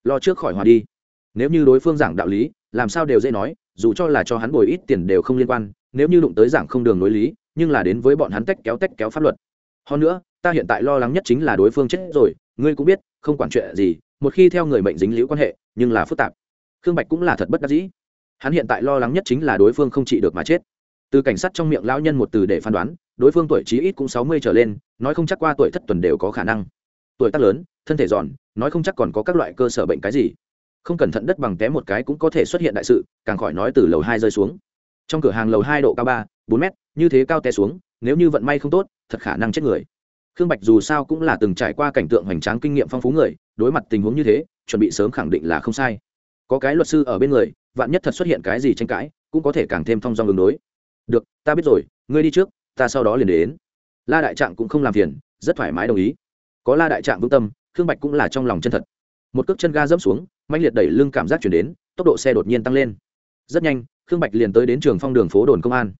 Lo trước khỏi hòa đi. Nếu như đối phương giảng đạo lý, làm sao đều dễ nói, dù cho là cho hắn bồi ít tiền đều không liên quan, nếu như đụng tới giảng không đường nối lý, nhưng là đến với bọn hắn tách kéo tách kéo pháp luật. Hơn nữa, ta hiện tại lo lắng nhất chính là đối phương chết rồi, ngươi cũng biết, không quản chuyện gì, một khi theo người mệnh dính liễu quan hệ, nhưng là phức tạp khương bạch cũng là thật bất đắc dĩ. Hắn hiện tại lo lắng nhất chính là đối phương không trị được mà chết. Từ cảnh sát trong miệng lão nhân một từ để phán đoán, đối phương tuổi chí ít cũng sáu mươi trở lên, nói không chắc qua tuổi thất tuần đều có khả năng. Tuổi tác lớn, thân thể giòn, nói không chắc còn có các loại cơ sở bệnh cái gì. Không cẩn thận đất bằng té một cái cũng có thể xuất hiện đại sự, càng khỏi nói từ lầu hai rơi xuống. Trong cửa hàng lầu hai độ cao ba, bốn mét, như thế cao té xuống, nếu như vận may không tốt, thật khả năng chết người. Khương bạch dù sao cũng là từng trải qua cảnh tượng hoành tráng kinh nghiệm phong phú người, đối mặt tình huống như thế, chuẩn bị sớm khẳng định là không sai có cái luật sư ở bên người, vạn nhất thật xuất hiện cái gì tranh cãi, cũng có thể càng thêm thong dong ứng đối. Được, ta biết rồi, ngươi đi trước, ta sau đó liền đến. La đại trạng cũng không làm phiền, rất thoải mái đồng ý. Có la đại trạng vững tâm, khương bạch cũng là trong lòng chân thật. Một cước chân ga dẫm xuống mạnh liệt đẩy lưng cảm giác chuyển đến, tốc độ xe đột nhiên tăng lên. Rất nhanh, khương bạch liền tới đến trường phong đường phố đồn công an.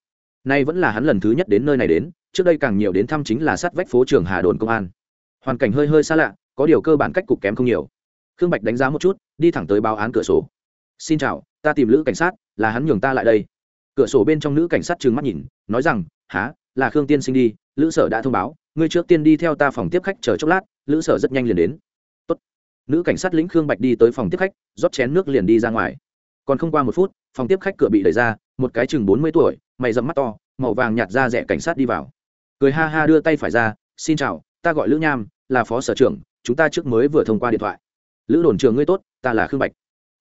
Nay vẫn là hắn lần thứ nhất đến nơi này đến, trước đây càng nhiều đến thăm chính là sát vách phố trường hà đồn công an. Hoàn cảnh hơi hơi xa lạ, có điều cơ bản cách cục kém không nhiều khương bạch đánh giá một chút, đi thẳng tới báo án cửa sổ. Xin chào, ta tìm nữ cảnh sát, là hắn nhường ta lại đây. Cửa sổ bên trong nữ cảnh sát trừng mắt nhìn, nói rằng há là khương tiên sinh đi, lữ sở đã thông báo, ngươi trước tiên đi theo ta phòng tiếp khách chờ chốc lát, lữ sở rất nhanh liền đến. Tốt. nữ cảnh sát lĩnh khương bạch đi tới phòng tiếp khách, rót chén nước liền đi ra ngoài. Còn không qua một phút, phòng tiếp khách cửa bị đẩy ra, một cái chừng bốn mươi tuổi, mày dẫm mắt to, màu vàng nhạt ra rẻ cảnh sát đi vào. Cười ha ha đưa tay phải ra, xin chào, ta gọi lữ nham, là phó sở trưởng, chúng ta trước mới vừa thông qua điện thoại lữ đồn trường ngươi tốt, ta là khương bạch.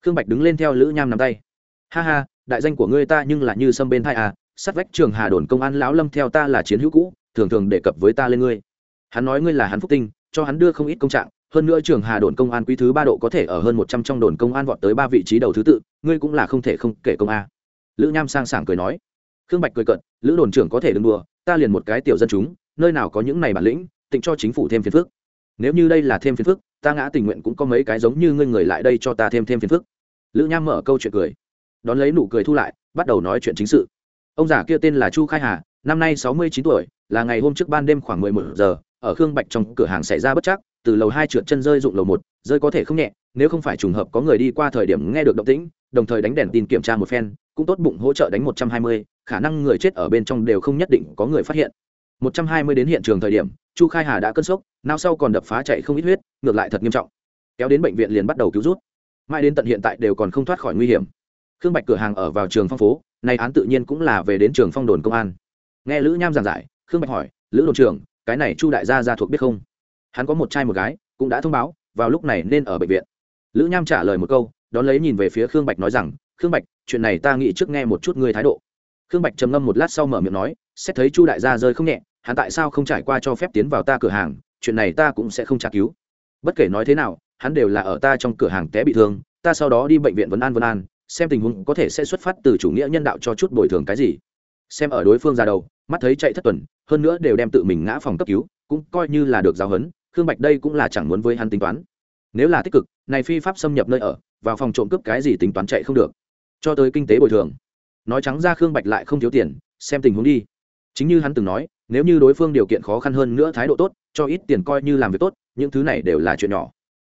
Khương bạch đứng lên theo lữ nham nắm tay. Ha ha, đại danh của ngươi ta nhưng là như sâm bên thai à sát vách trường hà đồn công an lão lâm theo ta là chiến hữu cũ, thường thường đề cập với ta lên ngươi. Hắn nói ngươi là hắn phúc tinh, cho hắn đưa không ít công trạng, hơn nữa trường hà đồn công an quý thứ ba độ có thể ở hơn một trăm trong đồn công an vọt tới ba vị trí đầu thứ tự, ngươi cũng là không thể không kể công a. Lữ nham sang sảng cười nói. Khương bạch cười cận lữ đồn trưởng có thể đừng đùa, ta liền một cái tiểu dân chúng, nơi nào có những này bản lĩnh, tịnh cho chính phủ thêm phiền phức. Nếu như đây là thêm phiền phức ta ngã tình nguyện cũng có mấy cái giống như ngươi người lại đây cho ta thêm thêm phiền phức. Lữ nham mở câu chuyện cười, đón lấy nụ cười thu lại, bắt đầu nói chuyện chính sự. Ông già kia tên là chu khai hà, năm nay sáu mươi chín tuổi, là ngày hôm trước ban đêm khoảng mười một giờ, ở khương bạch trong cửa hàng xảy ra bất chắc, từ lầu hai trượt chân rơi dụng lầu một, rơi có thể không nhẹ, nếu không phải trùng hợp có người đi qua thời điểm nghe được động tĩnh, đồng thời đánh đèn tin kiểm tra một phen, cũng tốt bụng hỗ trợ đánh một trăm hai mươi, khả năng người chết ở bên trong đều không nhất định có người phát hiện một trăm hai mươi đến hiện trường thời điểm, chu khai hà đã cơn sốc, nào sau còn đập phá chạy không ít huyết, ngược lại thật nghiêm trọng. Kéo đến bệnh viện liền bắt đầu cứu rút. Mãi đến tận hiện tại đều còn không thoát khỏi nguy hiểm. Khương bạch cửa hàng ở vào trường phong phố, nay án tự nhiên cũng là về đến trường phong đồn công an. Nghe lữ nham giảng giải, khương bạch hỏi, lữ đồn trưởng, cái này chu đại gia gia thuộc biết không? Hắn có một trai một gái, cũng đã thông báo, vào lúc này nên ở bệnh viện. Lữ nham trả lời một câu, đón lấy nhìn về phía khương bạch nói rằng, khương bạch, chuyện này ta nghĩ trước nghe một chút ngươi thái độ khương bạch trầm ngâm một lát sau mở miệng nói, xét thấy chu đại gia rơi không nhẹ, hắn tại sao không trải qua cho phép tiến vào ta cửa hàng, chuyện này ta cũng sẽ không tra cứu. Bất kể nói thế nào, hắn đều là ở ta trong cửa hàng té bị thương, ta sau đó đi bệnh viện vấn an vấn an, xem tình huống có thể sẽ xuất phát từ chủ nghĩa nhân đạo cho chút bồi thường cái gì. Xem ở đối phương ra đầu, mắt thấy chạy thất tuần, hơn nữa đều đem tự mình ngã phòng cấp cứu, cũng coi như là được giáo huấn, khương bạch đây cũng là chẳng muốn với hắn tính toán. Nếu là tích cực, này phi pháp xâm nhập nơi ở, vào phòng trộm cướp cái gì tính toán chạy không được. Cho tới kinh tế bồi thường nói trắng ra khương bạch lại không thiếu tiền, xem tình huống đi. Chính như hắn từng nói, nếu như đối phương điều kiện khó khăn hơn nữa thái độ tốt, cho ít tiền coi như làm việc tốt, những thứ này đều là chuyện nhỏ.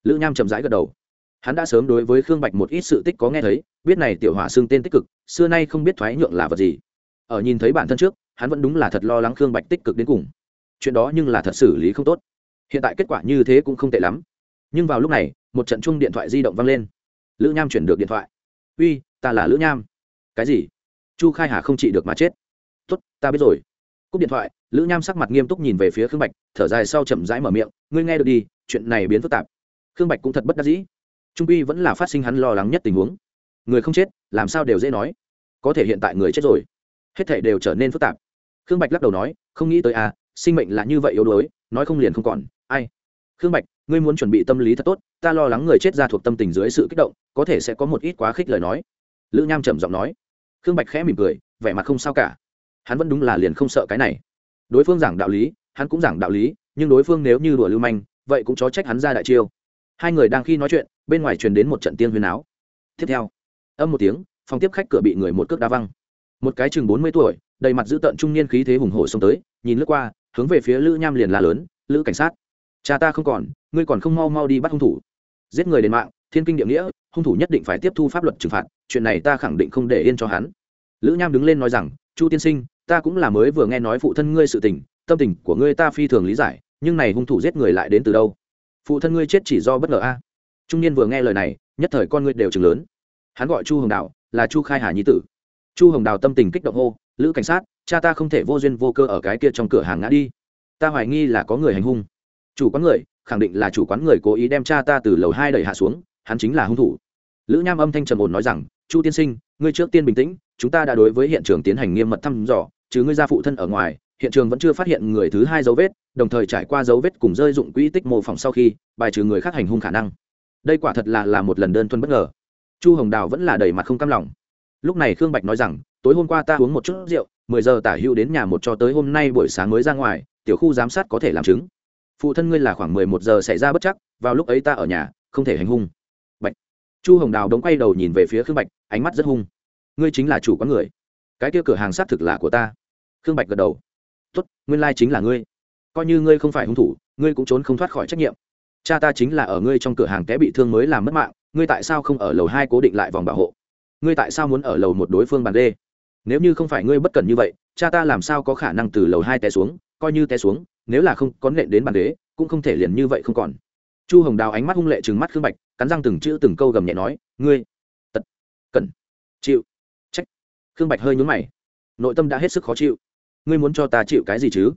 Lữ nham chậm rãi gật đầu. Hắn đã sớm đối với khương bạch một ít sự tích có nghe thấy, biết này tiểu hỏa xương tên tích cực, xưa nay không biết thoái nhượng là vật gì. Ở nhìn thấy bản thân trước, hắn vẫn đúng là thật lo lắng khương bạch tích cực đến cùng. Chuyện đó nhưng là thật xử lý không tốt. Hiện tại kết quả như thế cũng không tệ lắm. Nhưng vào lúc này, một trận chung điện thoại di động vang lên. Lữ nham chuyển được điện thoại. Uy, ta là lữ nham. Cái gì? Chu khai hà không trị được mà chết. Tốt, ta biết rồi. Cúp điện thoại, lữ nham sắc mặt nghiêm túc nhìn về phía khương bạch, thở dài sau chậm rãi mở miệng, ngươi nghe được đi, chuyện này biến phức tạp. Khương bạch cũng thật bất đắc dĩ. Trung uy vẫn là phát sinh hắn lo lắng nhất tình huống. Người không chết, làm sao đều dễ nói. Có thể hiện tại người chết rồi. Hết thể đều trở nên phức tạp. Khương bạch lắc đầu nói, không nghĩ tới à sinh mệnh là như vậy yếu đuối, nói không liền không còn. Ai? Khương bạch, ngươi muốn chuẩn bị tâm lý thật tốt, ta lo lắng người chết ra thuộc tâm tình dưới sự kích động, có thể sẽ có một ít quá khích lời nói. Lữ nham trầm giọng nói khương bạch khẽ mỉm cười, vẻ mặt không sao cả. Hắn vẫn đúng là liền không sợ cái này. Đối phương giảng đạo lý, hắn cũng giảng đạo lý, nhưng đối phương nếu như đùa lưu manh, vậy cũng chó trách hắn ra đại chiêu. Hai người đang khi nói chuyện, bên ngoài truyền đến một trận tiên huyền áo tiếp theo, âm một tiếng, phòng tiếp khách cửa bị người một cước đá văng. Một cái chừng bốn mươi tuổi, đầy mặt dữ tợn trung niên khí thế hùng hổ xông tới, nhìn lướt qua, hướng về phía lữ nham liền la lớn, lữ cảnh sát, cha ta không còn, ngươi còn không mau mau đi bắt hung thủ. Giết người đền mạng, thiên kinh địa nghĩa, hung thủ nhất định phải tiếp thu pháp luật trừng phạt chuyện này ta khẳng định không để yên cho hắn. Lữ nham đứng lên nói rằng, chu tiên sinh, ta cũng là mới vừa nghe nói phụ thân ngươi sự tình, tâm tình của ngươi ta phi thường lý giải, nhưng này hung thủ giết người lại đến từ đâu? Phụ thân ngươi chết chỉ do bất ngờ a. Trung niên vừa nghe lời này, nhất thời con ngươi đều chừng lớn. Hắn gọi chu hồng đào, là chu khai hà nhi tử. Chu hồng đào tâm tình kích động hô, lữ cảnh sát, cha ta không thể vô duyên vô cơ ở cái kia trong cửa hàng ngã đi. Ta hoài nghi là có người hành hung. Chủ quán người, khẳng định là chủ quán người cố ý đem cha ta từ lầu hai đẩy hạ xuống, hắn chính là hung thủ. Lữ nham âm thanh trầm ồn nói rằng chu tiên sinh, ngươi trước tiên bình tĩnh, chúng ta đã đối với hiện trường tiến hành nghiêm mật thăm dò, chứ ngươi ra phụ thân ở ngoài, hiện trường vẫn chưa phát hiện người thứ hai dấu vết, đồng thời trải qua dấu vết cùng rơi dụng quỹ tích mô phỏng sau khi, bài trừ người khác hành hung khả năng. Đây quả thật là là một lần đơn thuần bất ngờ. Chu hồng đào vẫn là đầy mặt không cam lòng. Lúc này khương bạch nói rằng, tối hôm qua ta uống một chút rượu, mười giờ tả hữu đến nhà một cho tới hôm nay buổi sáng mới ra ngoài, tiểu khu giám sát có thể làm chứng. Phụ thân ngươi là khoảng mười một giờ xảy ra bất chắc, vào lúc ấy ta ở nhà, không thể hành hung chu hồng đào đống quay đầu nhìn về phía khương bạch, ánh mắt rất hung. Ngươi chính là chủ quán người. Cái kia cửa hàng xác thực là của ta. Khương bạch gật đầu. Tốt, nguyên lai chính là ngươi. Coi như ngươi không phải hung thủ, ngươi cũng trốn không thoát khỏi trách nhiệm. Cha ta chính là ở ngươi trong cửa hàng té bị thương mới làm mất mạng, ngươi tại sao không ở lầu hai cố định lại vòng bảo hộ? Ngươi tại sao muốn ở lầu một đối phương bàn đê? Nếu như không phải ngươi bất cẩn như vậy, cha ta làm sao có khả năng từ lầu hai té xuống? Coi như té xuống, nếu là không có nện đến bàn đế, cũng không thể liền như vậy không còn chu hồng đào ánh mắt hung lệ trừng mắt khương bạch, cắn răng từng chữ từng câu gầm nhẹ nói, ngươi, tật, cẩn, chịu, trách. Khương bạch hơi nhún mày, nội tâm đã hết sức khó chịu. Ngươi muốn cho ta chịu cái gì chứ?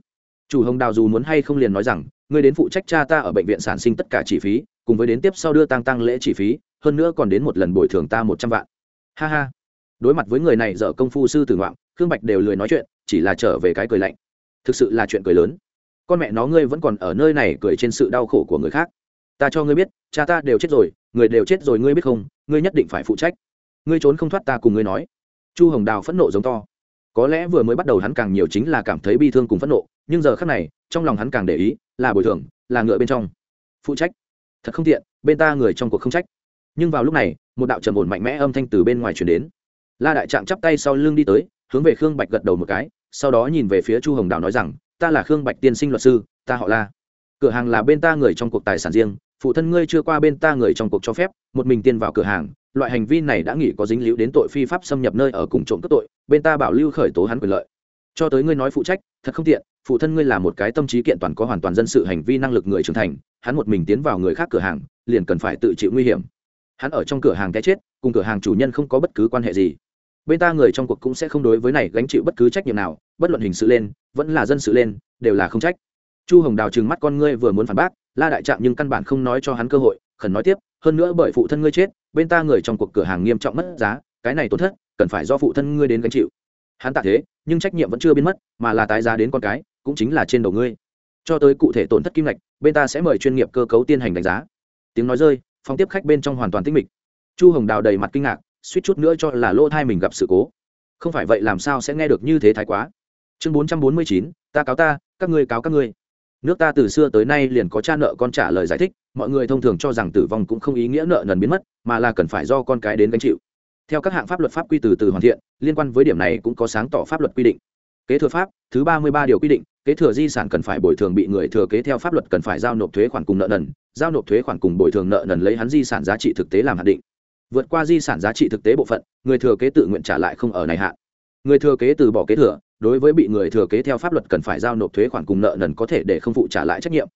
Chủ hồng đào dù muốn hay không liền nói rằng, ngươi đến phụ trách cha ta ở bệnh viện sản sinh tất cả chi phí, cùng với đến tiếp sau đưa tăng tăng lễ chi phí, hơn nữa còn đến một lần bồi thường ta một trăm vạn. Ha ha. Đối mặt với người này dở công phu sư tử ngoạm, khương bạch đều lười nói chuyện, chỉ là trở về cái cười lạnh. Thực sự là chuyện cười lớn. Con mẹ nó ngươi vẫn còn ở nơi này cười trên sự đau khổ của người khác ta cho ngươi biết, cha ta đều chết rồi, người đều chết rồi ngươi biết không, ngươi nhất định phải phụ trách. Ngươi trốn không thoát ta cùng ngươi nói. Chu hồng đào phẫn nộ giống to. Có lẽ vừa mới bắt đầu hắn càng nhiều chính là cảm thấy bi thương cùng phẫn nộ, nhưng giờ khác này, trong lòng hắn càng để ý, là bồi thường, là ngựa bên trong. Phụ trách? Thật không tiện, bên ta người trong cuộc không trách. Nhưng vào lúc này, một đạo trầm ổn mạnh mẽ âm thanh từ bên ngoài chuyển đến. La đại trạng chắp tay sau lưng đi tới, hướng về khương bạch gật đầu một cái, sau đó nhìn về phía chu hồng đào nói rằng, ta là khương bạch tiên sinh luật sư, ta họ la. Cửa hàng là bên ta người trong cuộc tài sản riêng phụ thân ngươi chưa qua bên ta người trong cuộc cho phép, một mình tiên vào cửa hàng, loại hành vi này đã nghĩ có dính líu đến tội phi pháp xâm nhập nơi ở cùng trộm cướp tội, bên ta bảo lưu khởi tố hắn quyền lợi. Cho tới ngươi nói phụ trách, thật không tiện, phụ thân ngươi là một cái tâm trí kiện toàn có hoàn toàn dân sự hành vi năng lực người trưởng thành, hắn một mình tiến vào người khác cửa hàng, liền cần phải tự chịu nguy hiểm. Hắn ở trong cửa hàng cái chết, cùng cửa hàng chủ nhân không có bất cứ quan hệ gì. Bên ta người trong cuộc cũng sẽ không đối với này gánh chịu bất cứ trách nhiệm nào, bất luận hình sự lên, vẫn là dân sự lên, đều là không trách. Chu hồng đào trừng mắt con ngươi vừa muốn phản bác la đại trạng nhưng căn bản không nói cho hắn cơ hội, khẩn nói tiếp, hơn nữa bởi phụ thân ngươi chết, bên ta người trong cuộc cửa hàng nghiêm trọng mất giá, cái này tổn thất, cần phải do phụ thân ngươi đến gánh chịu. Hắn tạ thế, nhưng trách nhiệm vẫn chưa biến mất, mà là tái giá đến con cái, cũng chính là trên đầu ngươi. Cho tới cụ thể tổn thất kim ngạch, bên ta sẽ mời chuyên nghiệp cơ cấu tiến hành đánh giá. Tiếng nói rơi phóng tiếp khách bên trong hoàn toàn tinh mịch. Chu hồng đào đầy mặt kinh ngạc, suýt chút nữa cho là lỗ thai mình gặp sự cố. Không phải vậy làm sao sẽ nghe được như thế thái quá. Chương bốn trăm bốn mươi chín, ta cáo ta, các ngươi cáo các ngươi nước ta từ xưa tới nay liền có cha nợ con trả lời giải thích, mọi người thông thường cho rằng tử vong cũng không ý nghĩa nợ nần biến mất, mà là cần phải do con cái đến gánh chịu. Theo các hạng pháp luật pháp quy từ từ hoàn thiện, liên quan với điểm này cũng có sáng tỏ pháp luật quy định. Kế thừa pháp, thứ ba mươi ba điều quy định, kế thừa di sản cần phải bồi thường bị người thừa kế theo pháp luật cần phải giao nộp thuế khoản cùng nợ nần, giao nộp thuế khoản cùng bồi thường nợ nần lấy hắn di sản giá trị thực tế làm hạn định. Vượt qua di sản giá trị thực tế bộ phận, người thừa kế tự nguyện trả lại không ở này hạn. Người thừa kế từ bỏ kế thừa đối với bị người thừa kế theo pháp luật cần phải giao nộp thuế khoản cùng nợ nần có thể để không phụ trả lại trách nhiệm.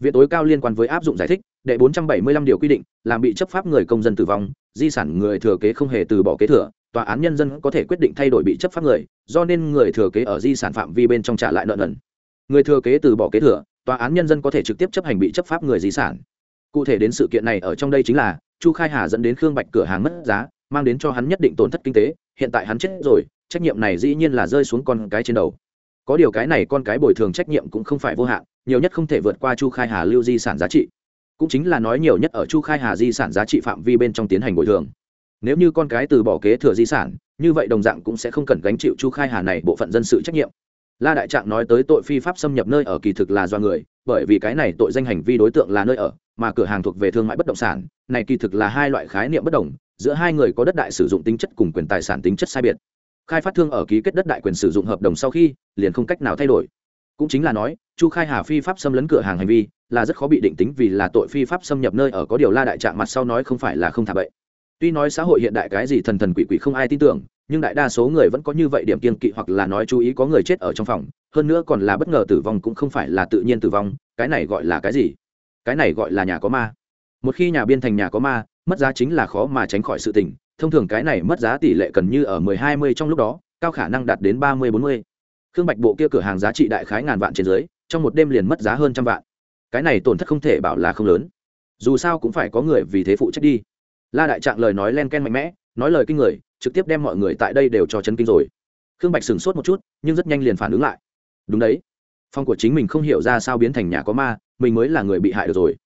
Viện tối cao liên quan với áp dụng giải thích, đệ 475 điều quy định, làm bị chấp pháp người công dân tử vong, di sản người thừa kế không hề từ bỏ kế thừa, tòa án nhân dân có thể quyết định thay đổi bị chấp pháp người, do nên người thừa kế ở di sản phạm vi bên trong trả lại nợ nần. Người thừa kế từ bỏ kế thừa, tòa án nhân dân có thể trực tiếp chấp hành bị chấp pháp người di sản. Cụ thể đến sự kiện này ở trong đây chính là, chu khai hà dẫn đến khương bạch cửa hàng mất giá, mang đến cho hắn nhất định tổn thất kinh tế, hiện tại hắn chết rồi trách nhiệm này dĩ nhiên là rơi xuống con cái trên đầu. Có điều cái này con cái bồi thường trách nhiệm cũng không phải vô hạn, nhiều nhất không thể vượt qua chu khai hà lưu di sản giá trị. Cũng chính là nói nhiều nhất ở chu khai hà di sản giá trị phạm vi bên trong tiến hành bồi thường. Nếu như con cái từ bỏ kế thừa di sản, như vậy đồng dạng cũng sẽ không cần gánh chịu chu khai hà này bộ phận dân sự trách nhiệm. La đại trạng nói tới tội phi pháp xâm nhập nơi ở kỳ thực là do người, bởi vì cái này tội danh hành vi đối tượng là nơi ở, mà cửa hàng thuộc về thương mại bất động sản, này kỳ thực là hai loại khái niệm bất đồng, giữa hai người có đất đại sử dụng tính chất cùng quyền tài sản tính chất sai biệt khai phát thương ở ký kết đất đại quyền sử dụng hợp đồng sau khi, liền không cách nào thay đổi. Cũng chính là nói, chu khai hà phi pháp xâm lấn cửa hàng hành vi, là rất khó bị định tính vì là tội phi pháp xâm nhập nơi ở có điều la đại trạng mặt sau nói không phải là không thả bậy. Tuy nói xã hội hiện đại cái gì thần thần quỷ quỷ không ai tin tưởng, nhưng đại đa số người vẫn có như vậy điểm kiên kỵ hoặc là nói chú ý có người chết ở trong phòng, hơn nữa còn là bất ngờ tử vong cũng không phải là tự nhiên tử vong, cái này gọi là cái gì? Cái này gọi là nhà có ma. Một khi nhà biên thành nhà có ma, mất giá chính là khó mà tránh khỏi sự tình thông thường cái này mất giá tỷ lệ cần như ở mười hai mươi trong lúc đó, cao khả năng đạt đến ba mươi bốn mươi. Khương bạch bộ kia cửa hàng giá trị đại khái ngàn vạn trên dưới, trong một đêm liền mất giá hơn trăm vạn. Cái này tổn thất không thể bảo là không lớn. Dù sao cũng phải có người vì thế phụ trách đi. La đại trạng lời nói len ken mạnh mẽ, nói lời kinh người, trực tiếp đem mọi người tại đây đều cho chấn kinh rồi. Khương bạch sửng sốt một chút, nhưng rất nhanh liền phản ứng lại. Đúng đấy. Phòng của chính mình không hiểu ra sao biến thành nhà có ma, mình mới là người bị hại được rồi.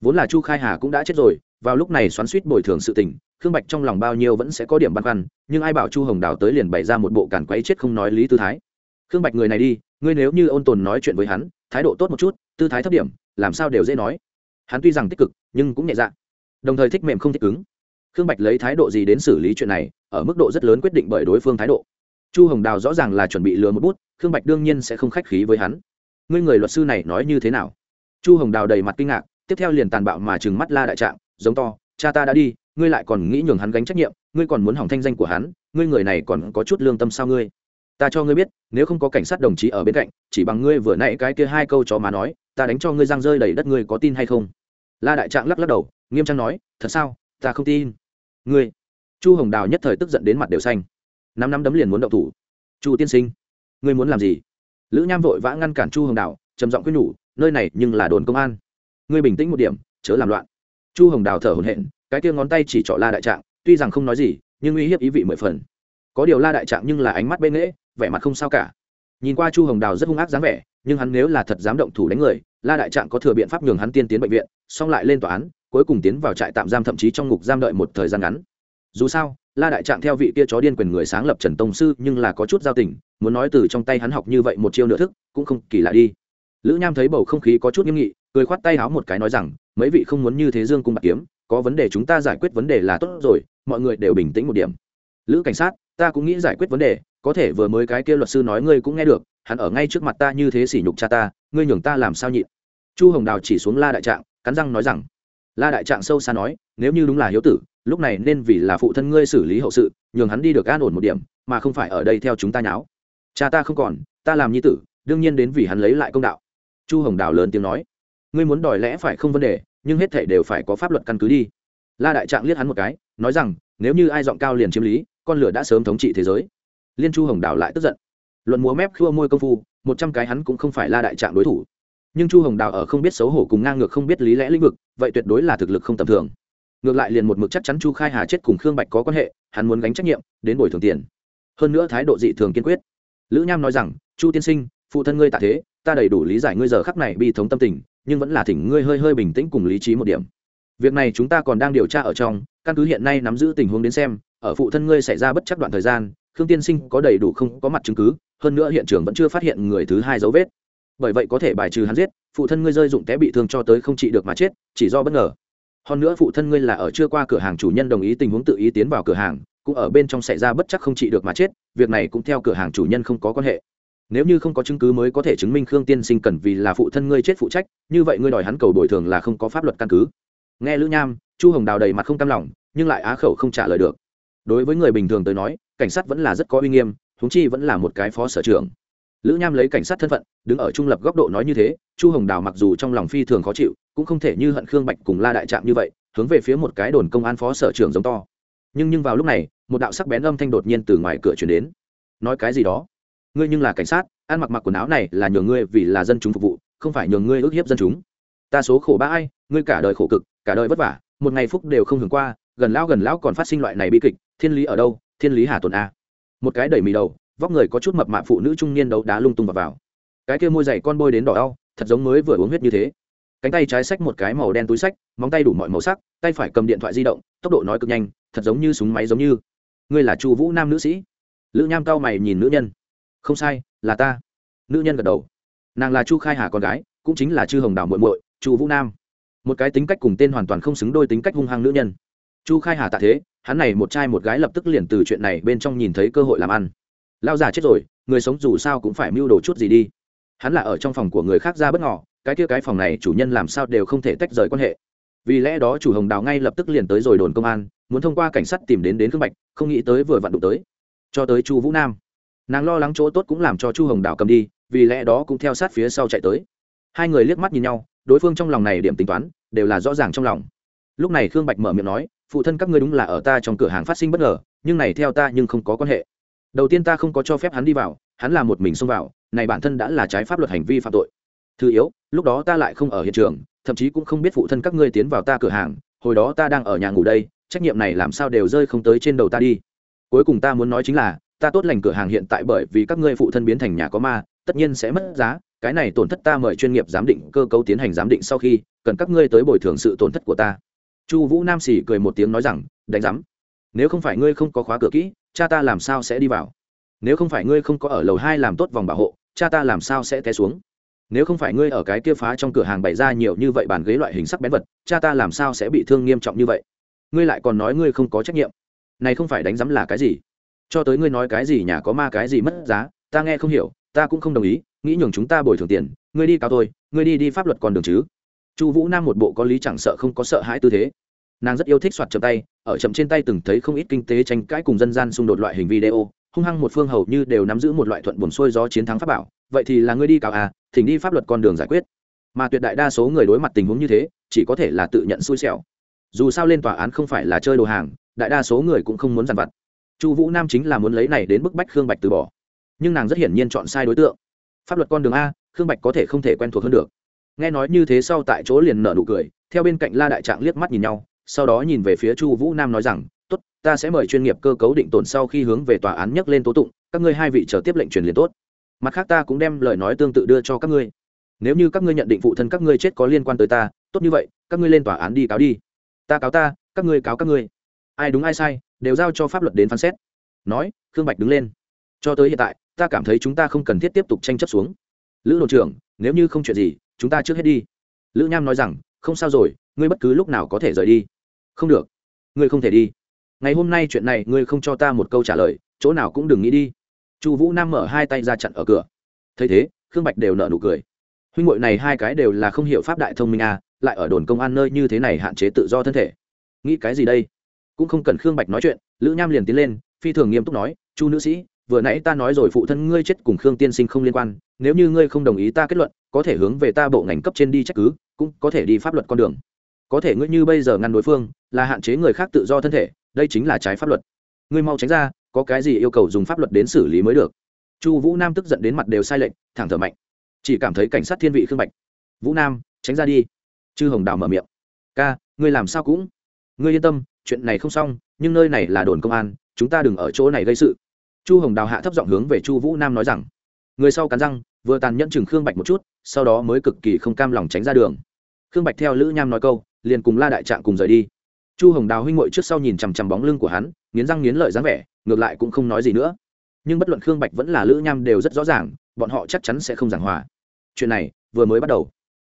Vốn là chu khai hà cũng đã chết rồi, vào lúc này xoắn suýt bồi thường sự tình khương bạch trong lòng bao nhiêu vẫn sẽ có điểm băn khoăn, nhưng ai bảo chu hồng đào tới liền bày ra một bộ càn quấy chết không nói lý tư thái. Khương bạch người này đi, ngươi nếu như ôn tồn nói chuyện với hắn, thái độ tốt một chút, tư thái thấp điểm, làm sao đều dễ nói. Hắn tuy rằng tích cực, nhưng cũng nhẹ dạ. Đồng thời thích mềm không thích cứng. Khương bạch lấy thái độ gì đến xử lý chuyện này, ở mức độ rất lớn quyết định bởi đối phương thái độ. Chu hồng đào rõ ràng là chuẩn bị lừa một bút, khương bạch đương nhiên sẽ không khách khí với hắn. Ngươi người luật sư này nói như thế nào? Chu hồng đào đầy mặt kinh ngạc, tiếp theo liền tàn bạo mà trừng mắt la đại trạng, giống to, cha ta đã đi ngươi lại còn nghĩ nhường hắn gánh trách nhiệm, ngươi còn muốn hỏng thanh danh của hắn, ngươi người này còn có chút lương tâm sao ngươi? Ta cho ngươi biết, nếu không có cảnh sát đồng chí ở bên cạnh, chỉ bằng ngươi vừa nãy cái kia hai câu chó má nói, ta đánh cho ngươi giang rơi đầy đất ngươi có tin hay không? La đại trạng lắc lắc đầu, nghiêm trang nói, thật sao, ta không tin. Ngươi, chu hồng đào nhất thời tức giận đến mặt đều xanh. Năm năm đấm liền muốn động thủ. Chu tiên sinh, ngươi muốn làm gì? Lữ nham vội vã ngăn cản chu hồng đào, trầm giọng quyết nhủ, nơi này nhưng là đồn công an. Ngươi bình tĩnh một điểm, chớ làm loạn. Chu hồng đào thở hổn hển cái kia ngón tay chỉ trỏ la đại trạng, tuy rằng không nói gì, nhưng uy hiếp ý vị mười phần. Có điều la đại trạng nhưng là ánh mắt bê nghễ, vẻ mặt không sao cả. Nhìn qua chu hồng đào rất hung ác dáng vẻ, nhưng hắn nếu là thật dám động thủ đánh người, la đại trạng có thừa biện pháp nhường hắn tiên tiến bệnh viện, xong lại lên tòa án, cuối cùng tiến vào trại tạm giam thậm chí trong ngục giam đợi một thời gian ngắn. Dù sao, la đại trạng theo vị kia chó điên quyền người sáng lập trần tông sư nhưng là có chút giao tình, muốn nói từ trong tay hắn học như vậy một chiêu nửa thức, cũng không kỳ lạ đi. Lữ nham thấy bầu không khí có chút nghiêm nghị, cười khoát tay háo một cái nói rằng, mấy vị không muốn như thế dương cung bạc kiếm có vấn đề chúng ta giải quyết vấn đề là tốt rồi, mọi người đều bình tĩnh một điểm. Lữ cảnh sát, ta cũng nghĩ giải quyết vấn đề, có thể vừa mới cái kia luật sư nói ngươi cũng nghe được, hắn ở ngay trước mặt ta như thế sỉ nhục cha ta, ngươi nhường ta làm sao nhịn? Chu hồng đào chỉ xuống la đại trạng, cắn răng nói rằng, la đại trạng sâu xa nói, nếu như đúng là hiếu tử, lúc này nên vì là phụ thân ngươi xử lý hậu sự, nhường hắn đi được an ổn một điểm, mà không phải ở đây theo chúng ta nháo. Cha ta không còn, ta làm nhi tử, đương nhiên đến vì hắn lấy lại công đạo. Chu hồng đào lớn tiếng nói, ngươi muốn đòi lẽ phải không vấn đề nhưng hết thể đều phải có pháp luật căn cứ đi. La đại trạng liếc hắn một cái, nói rằng, nếu như ai giọng cao liền chiếm lý, con lửa đã sớm thống trị thế giới. Liên chu hồng đào lại tức giận. Luận múa mép khua môi công phu, một trăm cái hắn cũng không phải la đại trạng đối thủ. Nhưng chu hồng đào ở không biết xấu hổ cùng ngang ngược không biết lý lẽ lĩnh vực, vậy tuyệt đối là thực lực không tầm thường. Ngược lại liền một mực chắc chắn chu khai hà chết cùng khương bạch có quan hệ, hắn muốn gánh trách nhiệm, đến bồi thường tiền. Hơn nữa thái độ dị thường kiên quyết. Lữ nham nói rằng, chu tiên sinh phụ thân ngươi tạ thế, ta đầy đủ lý giải ngươi giờ khắc này bi thống tâm tình, nhưng vẫn là thỉnh ngươi hơi hơi bình tĩnh cùng lý trí một điểm. Việc này chúng ta còn đang điều tra ở trong, căn cứ hiện nay nắm giữ tình huống đến xem, ở phụ thân ngươi xảy ra bất chấp đoạn thời gian, khương tiên sinh có đầy đủ không có mặt chứng cứ, hơn nữa hiện trường vẫn chưa phát hiện người thứ hai dấu vết. Bởi vậy có thể bài trừ hắn giết, phụ thân ngươi rơi dụng té bị thương cho tới không trị được mà chết, chỉ do bất ngờ. Hơn nữa phụ thân ngươi là ở chưa qua cửa hàng chủ nhân đồng ý tình huống tự ý tiến vào cửa hàng, cũng ở bên trong xảy ra bất chắc không trị được mà chết, việc này cũng theo cửa hàng chủ nhân không có quan hệ nếu như không có chứng cứ mới có thể chứng minh khương tiên sinh cần vì là phụ thân ngươi chết phụ trách, như vậy ngươi đòi hắn cầu bồi thường là không có pháp luật căn cứ. Nghe lữ nham, chu hồng đào đầy mặt không cam lòng, nhưng lại á khẩu không trả lời được. Đối với người bình thường tới nói, cảnh sát vẫn là rất có uy nghiêm thúng chi vẫn là một cái phó sở trưởng. Lữ nham lấy cảnh sát thân phận, đứng ở trung lập góc độ nói như thế, chu hồng đào mặc dù trong lòng phi thường khó chịu, cũng không thể như hận khương bạch cùng la đại trạm như vậy, hướng về phía một cái đồn công an phó sở trưởng giống to. Nhưng nhưng vào lúc này, một đạo sắc bén âm thanh đột nhiên từ ngoài cửa chuyển đến. Nói cái gì đó? Ngươi nhưng là cảnh sát ăn mặc mặc quần áo này là nhường ngươi vì là dân chúng phục vụ không phải nhường ngươi ức hiếp dân chúng. Ta số khổ ba ai ngươi cả đời khổ cực cả đời vất vả một ngày phúc đều không hưởng qua gần lão gần lão còn phát sinh loại này bi kịch thiên lý ở đâu thiên lý hà tồn a. Một cái đẩy mì đầu vóc người có chút mập mạ phụ nữ trung niên đấu đá lung tung vào, vào. cái kia môi dày con bôi đến đỏ đau thật giống mới vừa uống huyết như thế. Cánh tay trái xách một cái màu đen túi sách móng tay đủ mọi màu sắc tay phải cầm điện thoại di động tốc độ nói cực nhanh thật giống như súng máy giống như. Ngươi là chu vũ nam nữ sĩ. Lữ nham cao mày nhìn nữ nhân không sai, là ta. Nữ nhân gật đầu. Nàng là chu khai hà con gái, cũng chính là chư hồng đào muội muội, chu vũ nam. Một cái tính cách cùng tên hoàn toàn không xứng đôi tính cách hung hăng nữ nhân. Chu khai hà tạ thế, hắn này một trai một gái lập tức liền từ chuyện này bên trong nhìn thấy cơ hội làm ăn. Lao già chết rồi, người sống dù sao cũng phải mưu đồ chút gì đi. Hắn là ở trong phòng của người khác ra bất ngỏ cái kia cái phòng này chủ nhân làm sao đều không thể tách rời quan hệ. Vì lẽ đó chủ hồng đào ngay lập tức liền tới rồi đồn công an, muốn thông qua cảnh sát tìm đến đến khương bạch, không nghĩ tới vừa vặn đụng tới. Cho tới chu vũ nam nàng lo lắng chỗ tốt cũng làm cho chu hồng đào cầm đi, vì lẽ đó cũng theo sát phía sau chạy tới. Hai người liếc mắt nhìn nhau, đối phương trong lòng này điểm tính toán, đều là rõ ràng trong lòng. Lúc này khương bạch mở miệng nói, phụ thân các ngươi đúng là ở ta trong cửa hàng phát sinh bất ngờ, nhưng này theo ta nhưng không có quan hệ. Đầu tiên ta không có cho phép hắn đi vào, hắn là một mình xông vào, này bản thân đã là trái pháp luật hành vi phạm tội. Thứ yếu, lúc đó ta lại không ở hiện trường, thậm chí cũng không biết phụ thân các ngươi tiến vào ta cửa hàng, hồi đó ta đang ở nhà ngủ đây, trách nhiệm này làm sao đều rơi không tới trên đầu ta đi. Cuối cùng ta muốn nói chính là ta tốt lành cửa hàng hiện tại bởi vì các ngươi phụ thân biến thành nhà có ma, tất nhiên sẽ mất giá. Cái này tổn thất ta mời chuyên nghiệp giám định cơ cấu tiến hành giám định sau khi, cần các ngươi tới bồi thường sự tổn thất của ta. Chu vũ nam xỉ cười một tiếng nói rằng, đánh giám, nếu không phải ngươi không có khóa cửa kỹ, cha ta làm sao sẽ đi vào? Nếu không phải ngươi không có ở lầu hai làm tốt vòng bảo hộ, cha ta làm sao sẽ té xuống? Nếu không phải ngươi ở cái kia phá trong cửa hàng bày ra nhiều như vậy bàn ghế loại hình sắc bén vật, cha ta làm sao sẽ bị thương nghiêm trọng như vậy? Ngươi lại còn nói ngươi không có trách nhiệm. Này không phải đánh giám là cái gì? Cho tới ngươi nói cái gì nhà có ma cái gì mất giá, ta nghe không hiểu, ta cũng không đồng ý, nghĩ nhường chúng ta bồi thường tiền, ngươi đi cao tôi, ngươi đi đi pháp luật còn đường chứ. Chu vũ nam một bộ có lý chẳng sợ không có sợ hãi tư thế. Nàng rất yêu thích soạt chậm tay, ở chậm trên tay từng thấy không ít kinh tế tranh cãi cùng dân gian xung đột loại hình video, hung hăng một phương hầu như đều nắm giữ một loại thuận buồn xuôi gió chiến thắng pháp bảo, vậy thì là ngươi đi cào à thỉnh đi pháp luật con đường giải quyết. Mà tuyệt đại đa số người đối mặt tình huống như thế, chỉ có thể là tự nhận xui xẻo. Dù sao lên tòa án không phải là chơi đồ hàng, đại đa số người cũng không muốn dằn vặt chu vũ nam chính là muốn lấy này đến bức bách khương bạch từ bỏ. Nhưng nàng rất hiển nhiên chọn sai đối tượng. Pháp luật con đường a, khương bạch có thể không thể quen thuộc hơn được. Nghe nói như thế sau tại chỗ liền nở nụ cười, theo bên cạnh la đại trạng liếc mắt nhìn nhau, sau đó nhìn về phía chu vũ nam nói rằng, tốt, ta sẽ mời chuyên nghiệp cơ cấu định tồn sau khi hướng về tòa án nhắc lên tố tụng, các ngươi hai vị chờ tiếp lệnh truyền liền tốt. Mặt khác ta cũng đem lời nói tương tự đưa cho các ngươi. Nếu như các ngươi nhận định phụ thân các ngươi chết có liên quan tới ta, tốt như vậy, các ngươi lên tòa án đi cáo đi. Ta cáo ta, các ngươi cáo các ngươi. Ai đúng ai sai đều giao cho pháp luật đến phán xét. Nói, khương bạch đứng lên. Cho tới hiện tại, ta cảm thấy chúng ta không cần thiết tiếp tục tranh chấp xuống. Lữ đồn trưởng, nếu như không chuyện gì, chúng ta trước hết đi. Lữ nham nói rằng, không sao rồi, ngươi bất cứ lúc nào có thể rời đi. Không được. Ngươi không thể đi. Ngày hôm nay chuyện này, ngươi không cho ta một câu trả lời, chỗ nào cũng đừng nghĩ đi. Chu vũ nam mở hai tay ra chặn ở cửa. Thấy thế, khương bạch đều nợ nụ cười. Huynh ngội này hai cái đều là không hiểu pháp đại thông minh à lại ở đồn công an nơi như thế này hạn chế tự do thân thể. Nghĩ cái gì đây? Cũng không cần khương bạch nói chuyện, lữ nham liền tiến lên, phi thường nghiêm túc nói, chu nữ sĩ, vừa nãy ta nói rồi phụ thân ngươi chết cùng khương tiên sinh không liên quan, nếu như ngươi không đồng ý ta kết luận, có thể hướng về ta bộ ngành cấp trên đi trách cứ, cũng có thể đi pháp luật con đường. Có thể ngươi như bây giờ ngăn đối phương, là hạn chế người khác tự do thân thể, đây chính là trái pháp luật. Ngươi mau tránh ra, có cái gì yêu cầu dùng pháp luật đến xử lý mới được. Chu vũ nam tức giận đến mặt đều sai lệnh thẳng thở mạnh. Chỉ cảm thấy cảnh sát thiên vị khương bạch. Vũ nam, tránh ra đi. Chư hồng đào mở miệng. Ca, ngươi làm sao cũng, ngươi yên tâm chuyện này không xong, nhưng nơi này là đồn công an, chúng ta đừng ở chỗ này gây sự. Chu hồng đào hạ thấp giọng hướng về chu vũ nam nói rằng, người sau cắn răng, vừa tàn nhẫn chừng khương bạch một chút, sau đó mới cực kỳ không cam lòng tránh ra đường. Khương bạch theo lữ nham nói câu, liền cùng la đại trạng cùng rời đi. Chu hồng đào huynh ngội trước sau nhìn chằm chằm bóng lưng của hắn, nghiến răng nghiến lợi dáng vẻ, ngược lại cũng không nói gì nữa. Nhưng bất luận khương bạch vẫn là lữ nham đều rất rõ ràng, bọn họ chắc chắn sẽ không giảng hòa. Chuyện này vừa mới bắt đầu.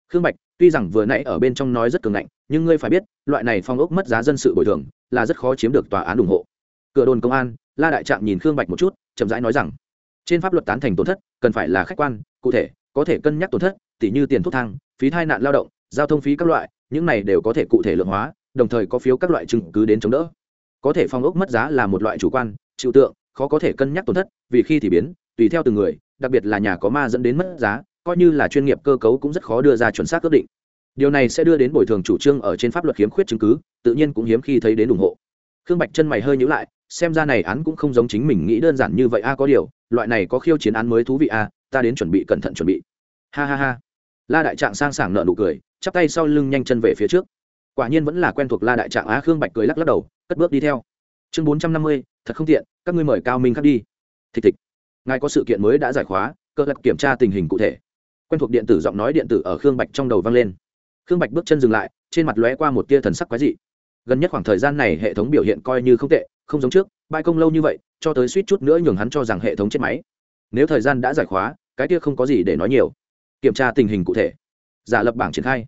Khương bạch tuy rằng vừa nãy ở bên trong nói rất cường ngạnh nhưng ngươi phải biết, loại này phong ốc mất giá dân sự bồi thường, là rất khó chiếm được tòa án ủng hộ. Cửa đồn công an, la đại trạng nhìn khương bạch một chút, chậm rãi nói rằng, trên pháp luật tán thành tổn thất, cần phải là khách quan, cụ thể, có thể cân nhắc tổn thất, tỉ như tiền thuốc thang, phí thai nạn lao động, giao thông phí các loại, những này đều có thể cụ thể lượng hóa, đồng thời có phiếu các loại chứng cứ đến chống đỡ. Có thể phong ốc mất giá là một loại chủ quan, chịu tượng, khó có thể cân nhắc tổn thất, vì khi thì biến, tùy theo từng người, đặc biệt là nhà có ma dẫn đến mất giá, coi như là chuyên nghiệp cơ cấu cũng rất khó đưa ra chuẩn xác ước định điều này sẽ đưa đến bồi thường chủ trương ở trên pháp luật hiếm khuyết chứng cứ, tự nhiên cũng hiếm khi thấy đến ủng hộ. Khương bạch chân mày hơi nhữ lại, xem ra này án cũng không giống chính mình nghĩ đơn giản như vậy a, có điều, loại này có khiêu chiến án mới thú vị a, ta đến chuẩn bị cẩn thận chuẩn bị. Ha ha ha. La đại trạng sang sảng nợ nụ cười, chắp tay sau lưng nhanh chân về phía trước. Quả nhiên vẫn là quen thuộc la đại trạng á, khương bạch cười lắc lắc đầu, cất bước đi theo. Chương bốn trăm năm mươi, thật không tiện, các ngươi mời cao minh khắc đi. Thịch thịch. Ngài có sự kiện mới đã giải khóa, cơ lập kiểm tra tình hình cụ thể. Quen thuộc điện tử giọng nói điện tử ở khương bạch trong đầu vang lên khương bạch bước chân dừng lại, trên mặt lóe qua một tia thần sắc quái dị. Gần nhất khoảng thời gian này hệ thống biểu hiện coi như không tệ, không giống trước, bãi công lâu như vậy, cho tới suýt chút nữa nhường hắn cho rằng hệ thống chết máy. Nếu thời gian đã giải khóa, cái kia không có gì để nói nhiều. Kiểm tra tình hình cụ thể. Giả lập bảng triển khai.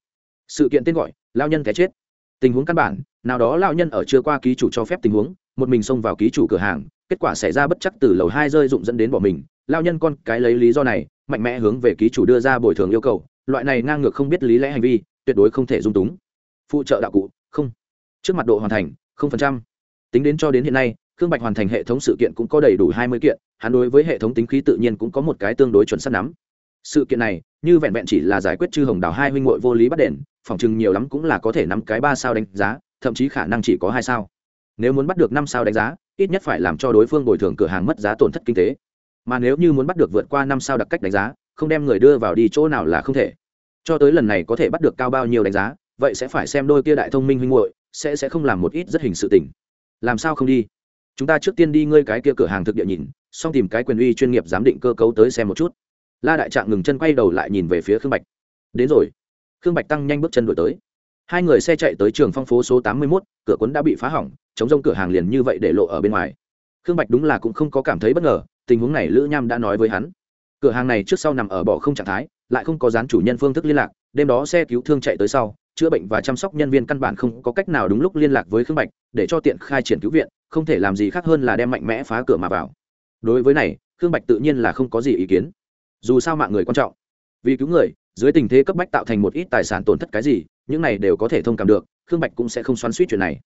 Sự kiện tên gọi, lao nhân cái chết. Tình huống căn bản, nào đó lao nhân ở chưa qua ký chủ cho phép tình huống, một mình xông vào ký chủ cửa hàng, kết quả xảy ra bất chắc từ lầu hai rơi rụng dẫn đến bỏ mình. Lao nhân con cái lấy lý do này, mạnh mẽ hướng về ký chủ đưa ra bồi thường yêu cầu, loại này ngang ngược không biết lý lẽ hành vi tuyệt đối không thể dung túng. Phụ trợ đạo cụ, không. Trước mặt độ hoàn thành, không phần trăm. Tính đến cho đến hiện nay, khương bạch hoàn thành hệ thống sự kiện cũng có đầy đủ hai mươi kiện, hắn đối với hệ thống tính khí tự nhiên cũng có một cái tương đối chuẩn sắt nắm. Sự kiện này, như vẹn vẹn chỉ là giải quyết chư hồng đào hai huynh hội vô lý bắt đền, phòng chừng nhiều lắm cũng là có thể nắm cái ba sao đánh giá, thậm chí khả năng chỉ có hai sao. Nếu muốn bắt được năm sao đánh giá, ít nhất phải làm cho đối phương bồi thường cửa hàng mất giá tổn thất kinh tế. Mà nếu như muốn bắt được vượt qua năm sao đặc cách đánh giá, không đem người đưa vào đi chỗ nào là không thể cho tới lần này có thể bắt được cao bao nhiêu đánh giá, vậy sẽ phải xem đôi kia đại thông minh huynh hội sẽ sẽ không làm một ít rất hình sự tình. Làm sao không đi? Chúng ta trước tiên đi ngơi cái kia cửa hàng thực địa nhìn, xong tìm cái quyền uy chuyên nghiệp giám định cơ cấu tới xem một chút. La đại trạng ngừng chân quay đầu lại nhìn về phía khương bạch. Đến rồi. Khương bạch tăng nhanh bước chân đổi tới. Hai người xe chạy tới trường phong phố số tám mươi mốt, cửa cuốn đã bị phá hỏng, chống rông cửa hàng liền như vậy để lộ ở bên ngoài. Khương bạch đúng là cũng không có cảm thấy bất ngờ, tình huống này lữ nham đã nói với hắn cửa hàng này trước sau nằm ở bỏ không trạng thái, lại không có dán chủ nhân phương thức liên lạc, đêm đó xe cứu thương chạy tới sau, chữa bệnh và chăm sóc nhân viên căn bản không có cách nào đúng lúc liên lạc với khương bạch, để cho tiện khai triển cứu viện, không thể làm gì khác hơn là đem mạnh mẽ phá cửa mà vào. Đối với này, khương bạch tự nhiên là không có gì ý kiến. Dù sao mạng người quan trọng. Vì cứu người, dưới tình thế cấp bách tạo thành một ít tài sản tổn thất cái gì, những này đều có thể thông cảm được, khương bạch cũng sẽ không xoắn suýt chuyện này.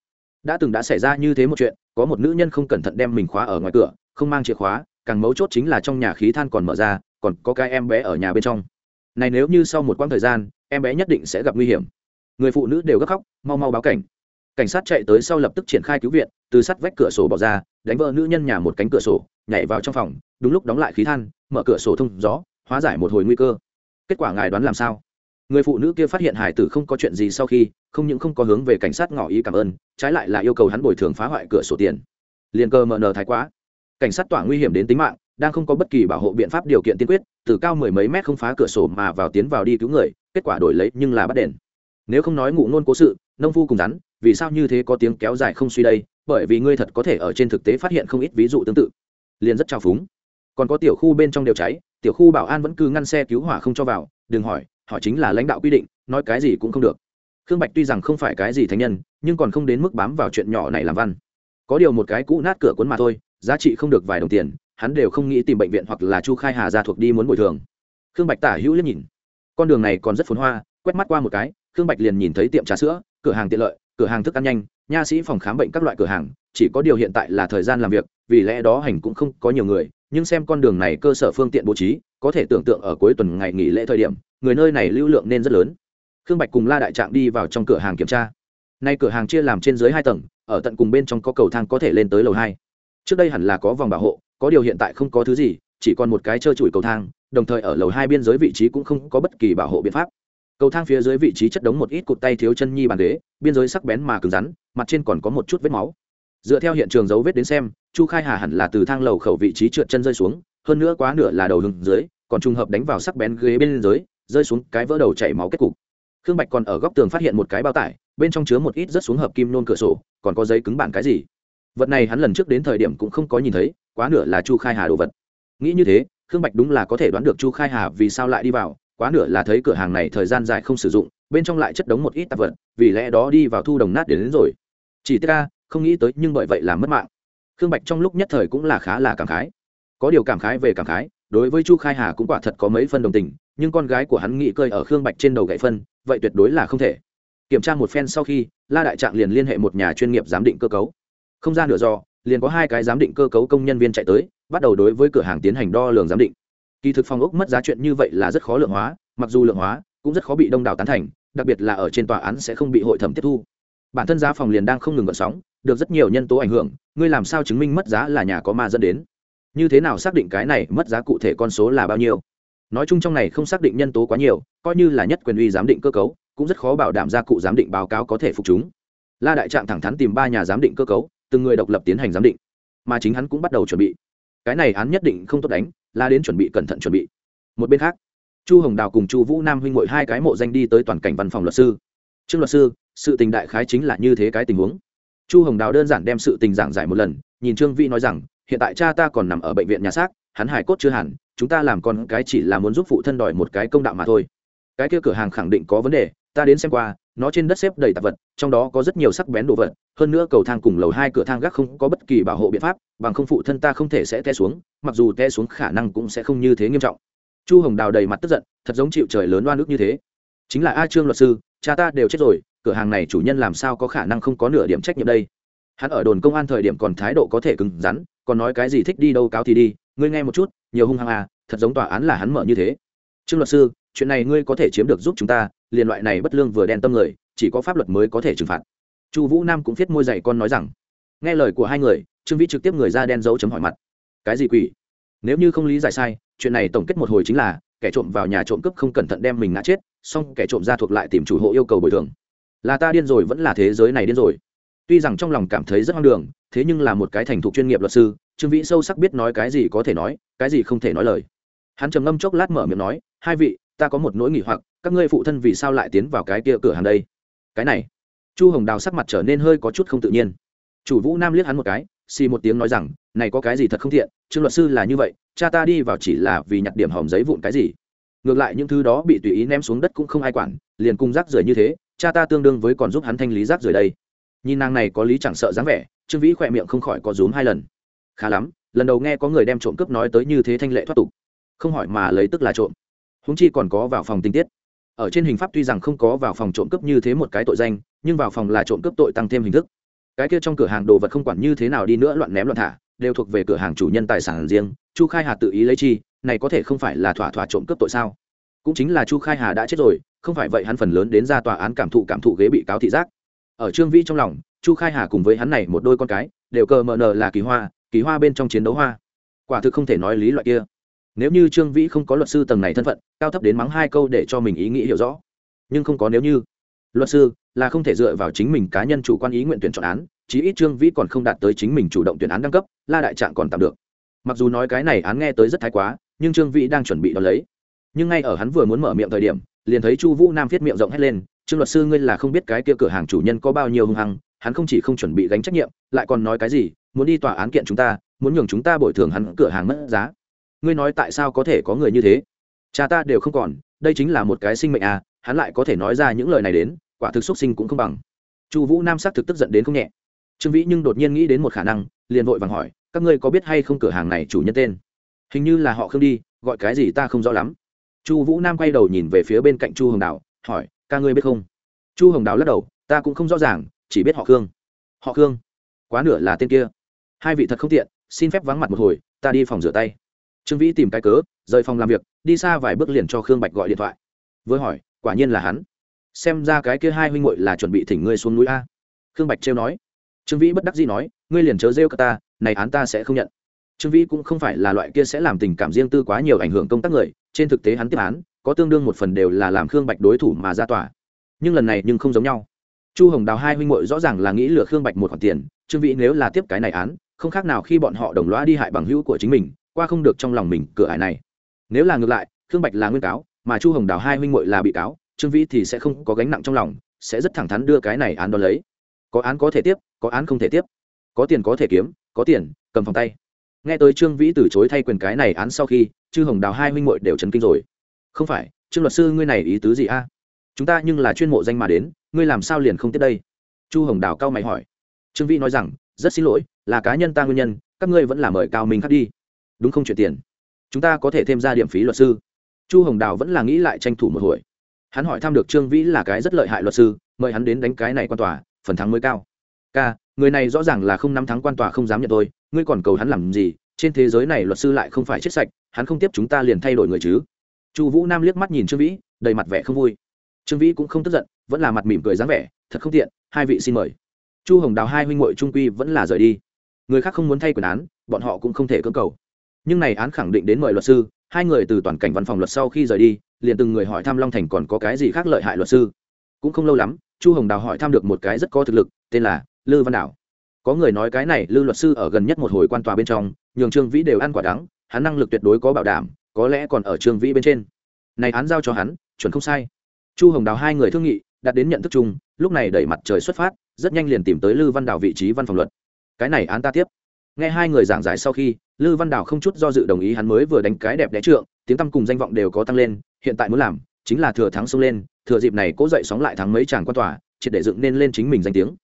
Đã từng đã xảy ra như thế một chuyện, có một nữ nhân không cẩn thận đem mình khóa ở ngoài cửa, không mang chìa khóa càng mấu chốt chính là trong nhà khí than còn mở ra, còn có cái em bé ở nhà bên trong. Này nếu như sau một quãng thời gian, em bé nhất định sẽ gặp nguy hiểm. Người phụ nữ đều gấp khóc, mau mau báo cảnh. Cảnh sát chạy tới sau lập tức triển khai cứu viện, từ sắt vách cửa sổ bỏ ra, đánh vỡ nữ nhân nhà một cánh cửa sổ, nhảy vào trong phòng, đúng lúc đóng lại khí than, mở cửa sổ thông gió, hóa giải một hồi nguy cơ. Kết quả ngài đoán làm sao? Người phụ nữ kia phát hiện hải tử không có chuyện gì sau khi, không những không có hướng về cảnh sát ngỏ ý cảm ơn, trái lại là yêu cầu hắn bồi thường phá hoại cửa sổ tiền. Liền cơ mờ nờ thái quá cảnh sát tỏa nguy hiểm đến tính mạng, đang không có bất kỳ bảo hộ biện pháp điều kiện tiên quyết, từ cao mười mấy mét không phá cửa sổ mà vào tiến vào đi cứu người, kết quả đổi lấy nhưng là bắt đền. Nếu không nói ngụ ngôn cố sự, nông phu cùng rắn, vì sao như thế có tiếng kéo dài không suy đây, bởi vì ngươi thật có thể ở trên thực tế phát hiện không ít ví dụ tương tự. Liền rất trao phúng. Còn có tiểu khu bên trong đều cháy, tiểu khu bảo an vẫn cứ ngăn xe cứu hỏa không cho vào, đừng hỏi, họ chính là lãnh đạo quy định, nói cái gì cũng không được. Khương bạch tuy rằng không phải cái gì thánh nhân, nhưng còn không đến mức bám vào chuyện nhỏ này làm văn. Có điều một cái cũ nát cửa cuốn mà thôi giá trị không được vài đồng tiền, hắn đều không nghĩ tìm bệnh viện hoặc là chu khai hà ra thuộc đi muốn bồi thường. Khương bạch tả hữu liếc nhìn. Con đường này còn rất phồn hoa, quét mắt qua một cái, khương bạch liền nhìn thấy tiệm trà sữa, cửa hàng tiện lợi, cửa hàng thức ăn nhanh, nha sĩ phòng khám bệnh các loại cửa hàng, chỉ có điều hiện tại là thời gian làm việc, vì lẽ đó hành cũng không có nhiều người, nhưng xem con đường này cơ sở phương tiện bố trí, có thể tưởng tượng ở cuối tuần ngày nghỉ lễ thời điểm, người nơi này lưu lượng nên rất lớn. Khương bạch cùng la đại trạng đi vào trong cửa hàng kiểm tra. Nay cửa hàng chia làm trên dưới hai tầng, ở tận cùng bên trong có cầu thang có thể lên tới lầu hai trước đây hẳn là có vòng bảo hộ, có điều hiện tại không có thứ gì, chỉ còn một cái trơ trụi cầu thang, đồng thời ở lầu hai biên giới vị trí cũng không có bất kỳ bảo hộ biện pháp. Cầu thang phía dưới vị trí chất đống một ít cụt tay thiếu chân nhi bàn ghế, biên giới sắc bén mà cứng rắn, mặt trên còn có một chút vết máu. Dựa theo hiện trường dấu vết đến xem, chu khai hà hẳn là từ thang lầu khẩu vị trí trượt chân rơi xuống, hơn nữa quá nửa là đầu hừng dưới, còn trùng hợp đánh vào sắc bén ghế bên dưới, rơi xuống cái vỡ đầu chảy máu kết cục. Khương bạch còn ở góc tường phát hiện một cái bao tải, bên trong chứa một ít rất xuống hợp kim nôn cửa sổ, còn có giấy cứng bản cái gì? Vật này hắn lần trước đến thời điểm cũng không có nhìn thấy quá nửa là chu khai hà đồ vật. Nghĩ như thế khương bạch đúng là có thể đoán được chu khai hà vì sao lại đi vào quá nửa là thấy cửa hàng này thời gian dài không sử dụng bên trong lại chất đống một ít tạp vật vì lẽ đó đi vào thu đồng nát đến, đến rồi. Chỉ tiết ca không nghĩ tới nhưng bởi vậy là mất mạng. Khương bạch trong lúc nhất thời cũng là khá là cảm khái. Có điều cảm khái về cảm khái đối với chu khai hà cũng quả thật có mấy phân đồng tình nhưng con gái của hắn nghĩ cơi ở khương bạch trên đầu gậy phân vậy tuyệt đối là không thể. Kiểm tra một phen sau khi la đại trạng liền liên hệ một nhà chuyên nghiệp giám định cơ cấu không ra nửa do liền có hai cái giám định cơ cấu công nhân viên chạy tới, bắt đầu đối với cửa hàng tiến hành đo lường giám định. Kỳ thực phòng ốc mất giá chuyện như vậy là rất khó lượng hóa, mặc dù lượng hóa, cũng rất khó bị đông đảo tán thành, đặc biệt là ở trên tòa án sẽ không bị hội thẩm tiếp thu. Bản thân giá phòng liền đang không ngừng gợn sóng, được rất nhiều nhân tố ảnh hưởng, ngươi làm sao chứng minh mất giá là nhà có ma dẫn đến? Như thế nào xác định cái này mất giá cụ thể con số là bao nhiêu? Nói chung trong này không xác định nhân tố quá nhiều, coi như là nhất quyền uy giám định cơ cấu, cũng rất khó bảo đảm ra cụ giám định báo cáo có thể phục chúng. La đại trạng thẳng thắn tìm ba nhà giám định cơ cấu từng người độc lập tiến hành giám định, mà chính hắn cũng bắt đầu chuẩn bị. Cái này án nhất định không tốt đánh, là đến chuẩn bị cẩn thận chuẩn bị. Một bên khác, chu hồng đào cùng chu vũ nam huynh ngội hai cái mộ danh đi tới toàn cảnh văn phòng luật sư. Trương luật sư, sự tình đại khái chính là như thế cái tình huống. Chu hồng đào đơn giản đem sự tình giảng giải một lần, nhìn trương Vi nói rằng, hiện tại cha ta còn nằm ở bệnh viện nhà xác, hắn hải cốt chưa hẳn, chúng ta làm con cái chỉ là muốn giúp phụ thân đòi một cái công đạo mà thôi. Cái kia cửa hàng khẳng định có vấn đề ta đến xem qua, nó trên đất xếp đầy tạp vật, trong đó có rất nhiều sắc bén đồ vật, hơn nữa cầu thang cùng lầu hai cửa thang gác không có bất kỳ bảo hộ biện pháp, bằng không phụ thân ta không thể sẽ té xuống, mặc dù té xuống khả năng cũng sẽ không như thế nghiêm trọng. Chu hồng đào đầy mặt tức giận, thật giống chịu trời lớn oan ức như thế. Chính là a trương luật sư, cha ta đều chết rồi, cửa hàng này chủ nhân làm sao có khả năng không có nửa điểm trách nhiệm đây? Hắn ở đồn công an thời điểm còn thái độ có thể cứng rắn, còn nói cái gì thích đi đâu cáo thì đi, ngươi nghe một chút, nhiều hung hăng à thật giống tòa án là hắn mở như thế. Trương luật sư chuyện này ngươi có thể chiếm được giúp chúng ta, liền loại này bất lương vừa đen tâm người, chỉ có pháp luật mới có thể trừng phạt. Chu vũ nam cũng viết môi dạy con nói rằng, nghe lời của hai người, trương vĩ trực tiếp người ra đen dấu chấm hỏi mặt. Cái gì quỷ? Nếu như không lý giải sai, chuyện này tổng kết một hồi chính là, kẻ trộm vào nhà trộm cướp không cẩn thận đem mình ngã chết, xong kẻ trộm ra thuộc lại tìm chủ hộ yêu cầu bồi thường. Là ta điên rồi vẫn là thế giới này điên rồi. Tuy rằng trong lòng cảm thấy rất hoang đường, thế nhưng là một cái thành thục chuyên nghiệp luật sư, trương vĩ sâu sắc biết nói cái gì có thể nói, cái gì không thể nói lời. Hắn trầm ngâm chốc lát mở miệng nói, hai vị ta có một nỗi nghỉ hoặc, các ngươi phụ thân vì sao lại tiến vào cái kia cửa hàng đây? Cái này, chu hồng đào sắc mặt trở nên hơi có chút không tự nhiên. Chủ vũ nam liếc hắn một cái, xì một tiếng nói rằng, này có cái gì thật không thiện, trương luật sư là như vậy, cha ta đi vào chỉ là vì nhặt điểm hòm giấy vụn cái gì. Ngược lại những thứ đó bị tùy ý ném xuống đất cũng không ai quản, liền cung rác rưởi như thế, cha ta tương đương với còn giúp hắn thanh lý rác rưởi đây. Nhìn nàng này có lý chẳng sợ dáng vẻ, trương vĩ khỏe miệng không khỏi có rúm hai lần. Khá lắm, lần đầu nghe có người đem trộm cướp nói tới như thế thanh lệ thoát tục. Không hỏi mà lấy tức là trộm húng chi còn có vào phòng tình tiết. Ở trên hình pháp tuy rằng không có vào phòng trộm cướp như thế một cái tội danh, nhưng vào phòng là trộm cướp tội tăng thêm hình thức. Cái kia trong cửa hàng đồ vật không quản như thế nào đi nữa loạn ném loạn thả, đều thuộc về cửa hàng chủ nhân tài sản riêng, chu khai hà tự ý lấy chi, này có thể không phải là thỏa thỏa trộm cướp tội sao? Cũng chính là chu khai hà đã chết rồi, không phải vậy hắn phần lớn đến ra tòa án cảm thụ cảm thụ ghế bị cáo thị giác. Ở trương vĩ trong lòng, chu khai hà cùng với hắn này một đôi con cái, đều cờ mờ nờ là kỳ hoa kỳ hoa bên trong chiến đấu hoa. Quả thực không thể nói lý loại kia nếu như trương vĩ không có luật sư tầng này thân phận, cao thấp đến mắng hai câu để cho mình ý nghĩ hiểu rõ. Nhưng không có nếu như. Luật sư là không thể dựa vào chính mình cá nhân chủ quan ý nguyện tuyển chọn án, chí ít trương vĩ còn không đạt tới chính mình chủ động tuyển án đăng cấp, la đại trạng còn tạm được. Mặc dù nói cái này án nghe tới rất thái quá, nhưng trương vĩ đang chuẩn bị đón lấy. Nhưng ngay ở hắn vừa muốn mở miệng thời điểm, liền thấy chu vũ nam viết miệng rộng hét lên, trương luật sư ngươi là không biết cái kia cửa hàng chủ nhân có bao nhiêu hung hăng, hắn không chỉ không chuẩn bị gánh trách nhiệm, lại còn nói cái gì, muốn đi tòa án kiện chúng ta, muốn nhường chúng ta bồi thường hắn cửa hàng mất giá ngươi nói tại sao có thể có người như thế? Cha ta đều không còn, đây chính là một cái sinh mệnh à hắn lại có thể nói ra những lời này đến, quả thực xuất sinh cũng không bằng. Chu vũ nam sắc thực tức giận đến không nhẹ. Trương vĩ nhưng đột nhiên nghĩ đến một khả năng, liền vội vàng hỏi, các ngươi có biết hay không cửa hàng này chủ nhân tên? Hình như là họ khương đi, gọi cái gì ta không rõ lắm. Chu vũ nam quay đầu nhìn về phía bên cạnh chu hồng đào, hỏi, ca ngươi biết không? Chu hồng đào lắc đầu, ta cũng không rõ ràng, chỉ biết họ khương. Họ khương? Quá nửa là tên kia. Hai vị thật không tiện, xin phép vắng mặt một hồi, ta đi phòng rửa tay trương vĩ tìm cái cớ, rời phòng làm việc, đi xa vài bước liền cho khương bạch gọi điện thoại. Với hỏi, quả nhiên là hắn. Xem ra cái kia hai huynh muội là chuẩn bị thỉnh ngươi xuống núi a. Khương bạch trêu nói. Trương vĩ bất đắc dĩ nói, ngươi liền chớ rêu cả ta, này án ta sẽ không nhận. Trương vĩ cũng không phải là loại kia sẽ làm tình cảm riêng tư quá nhiều ảnh hưởng công tác người, trên thực tế hắn tiếp án, có tương đương một phần đều là làm khương bạch đối thủ mà ra tòa. Nhưng lần này nhưng không giống nhau. Chu hồng đào hai huynh muội rõ ràng là nghĩ lừa khương bạch một khoản tiền, trương vĩ nếu là tiếp cái này án, không khác nào khi bọn họ đồng loa đi hại bằng hữu của chính mình qua không được trong lòng mình cửa ải này. Nếu là ngược lại, khương bạch là nguyên cáo, mà chu hồng đào hai huynh muội là bị cáo, trương vĩ thì sẽ không có gánh nặng trong lòng, sẽ rất thẳng thắn đưa cái này án đ ó lấy. Có án có thể tiếp, có án không thể tiếp. Có tiền có thể kiếm, có tiền, cầm phòng tay. Nghe tới trương vĩ từ chối thay quyền cái này án sau khi chư hồng đào hai huynh muội đều chấn kinh rồi. Không phải, trương luật sư ngươi này ý tứ gì a? Chúng ta nhưng là chuyên mộ danh mà đến, ngươi làm sao liền không tiếp đây? Chu hồng đào cao mày hỏi. Trương vĩ nói rằng, rất xin lỗi, là cá nhân ta nguyên nhân, các ngươi vẫn là mời cao minh khắc đi đúng không chuyển tiền? Chúng ta có thể thêm ra điểm phí luật sư. Chu hồng đào vẫn là nghĩ lại tranh thủ một hồi. Hắn hỏi thăm được trương vĩ là cái rất lợi hại luật sư, mời hắn đến đánh cái này quan tòa, phần thắng mới cao. K người này rõ ràng là không nắm thắng quan tòa không dám nhận tôi, ngươi còn cầu hắn làm gì? Trên thế giới này luật sư lại không phải chết sạch, hắn không tiếp chúng ta liền thay đổi người chứ. Chu vũ nam liếc mắt nhìn trương vĩ, đầy mặt vẻ không vui. Trương vĩ cũng không tức giận, vẫn là mặt mỉm cười dáng vẻ, thật không tiện, hai vị xin mời. Chu hồng đào hai huynh ngội trung quy vẫn là rời đi. Người khác không muốn thay quyền án, bọn họ cũng không thể cưỡng cầu nhưng này án khẳng định đến mời luật sư, hai người từ toàn cảnh văn phòng luật sau khi rời đi, liền từng người hỏi thăm long thành còn có cái gì khác lợi hại luật sư. Cũng không lâu lắm, chu hồng đào hỏi thăm được một cái rất có thực lực, tên là lư văn đảo. Có người nói cái này lư luật sư ở gần nhất một hồi quan tòa bên trong, nhường trương vĩ đều ăn quả đắng, hắn năng lực tuyệt đối có bảo đảm, có lẽ còn ở trương vĩ bên trên. Này án giao cho hắn, chuẩn không sai. Chu hồng đào hai người thương nghị đạt đến nhận thức chung, lúc này đẩy mặt trời xuất phát, rất nhanh liền tìm tới lư văn đào vị trí văn phòng luật. Cái này án ta tiếp. Nghe hai người giảng giải sau khi lư văn đào không chút do dự đồng ý hắn mới vừa đánh cái đẹp đẽ trượng, tiếng tăm cùng danh vọng đều có tăng lên, hiện tại muốn làm chính là thừa thắng xông lên, thừa dịp này cố dậy sóng lại thắng mấy chàng quan tòa, triệt để dựng nên lên chính mình danh tiếng.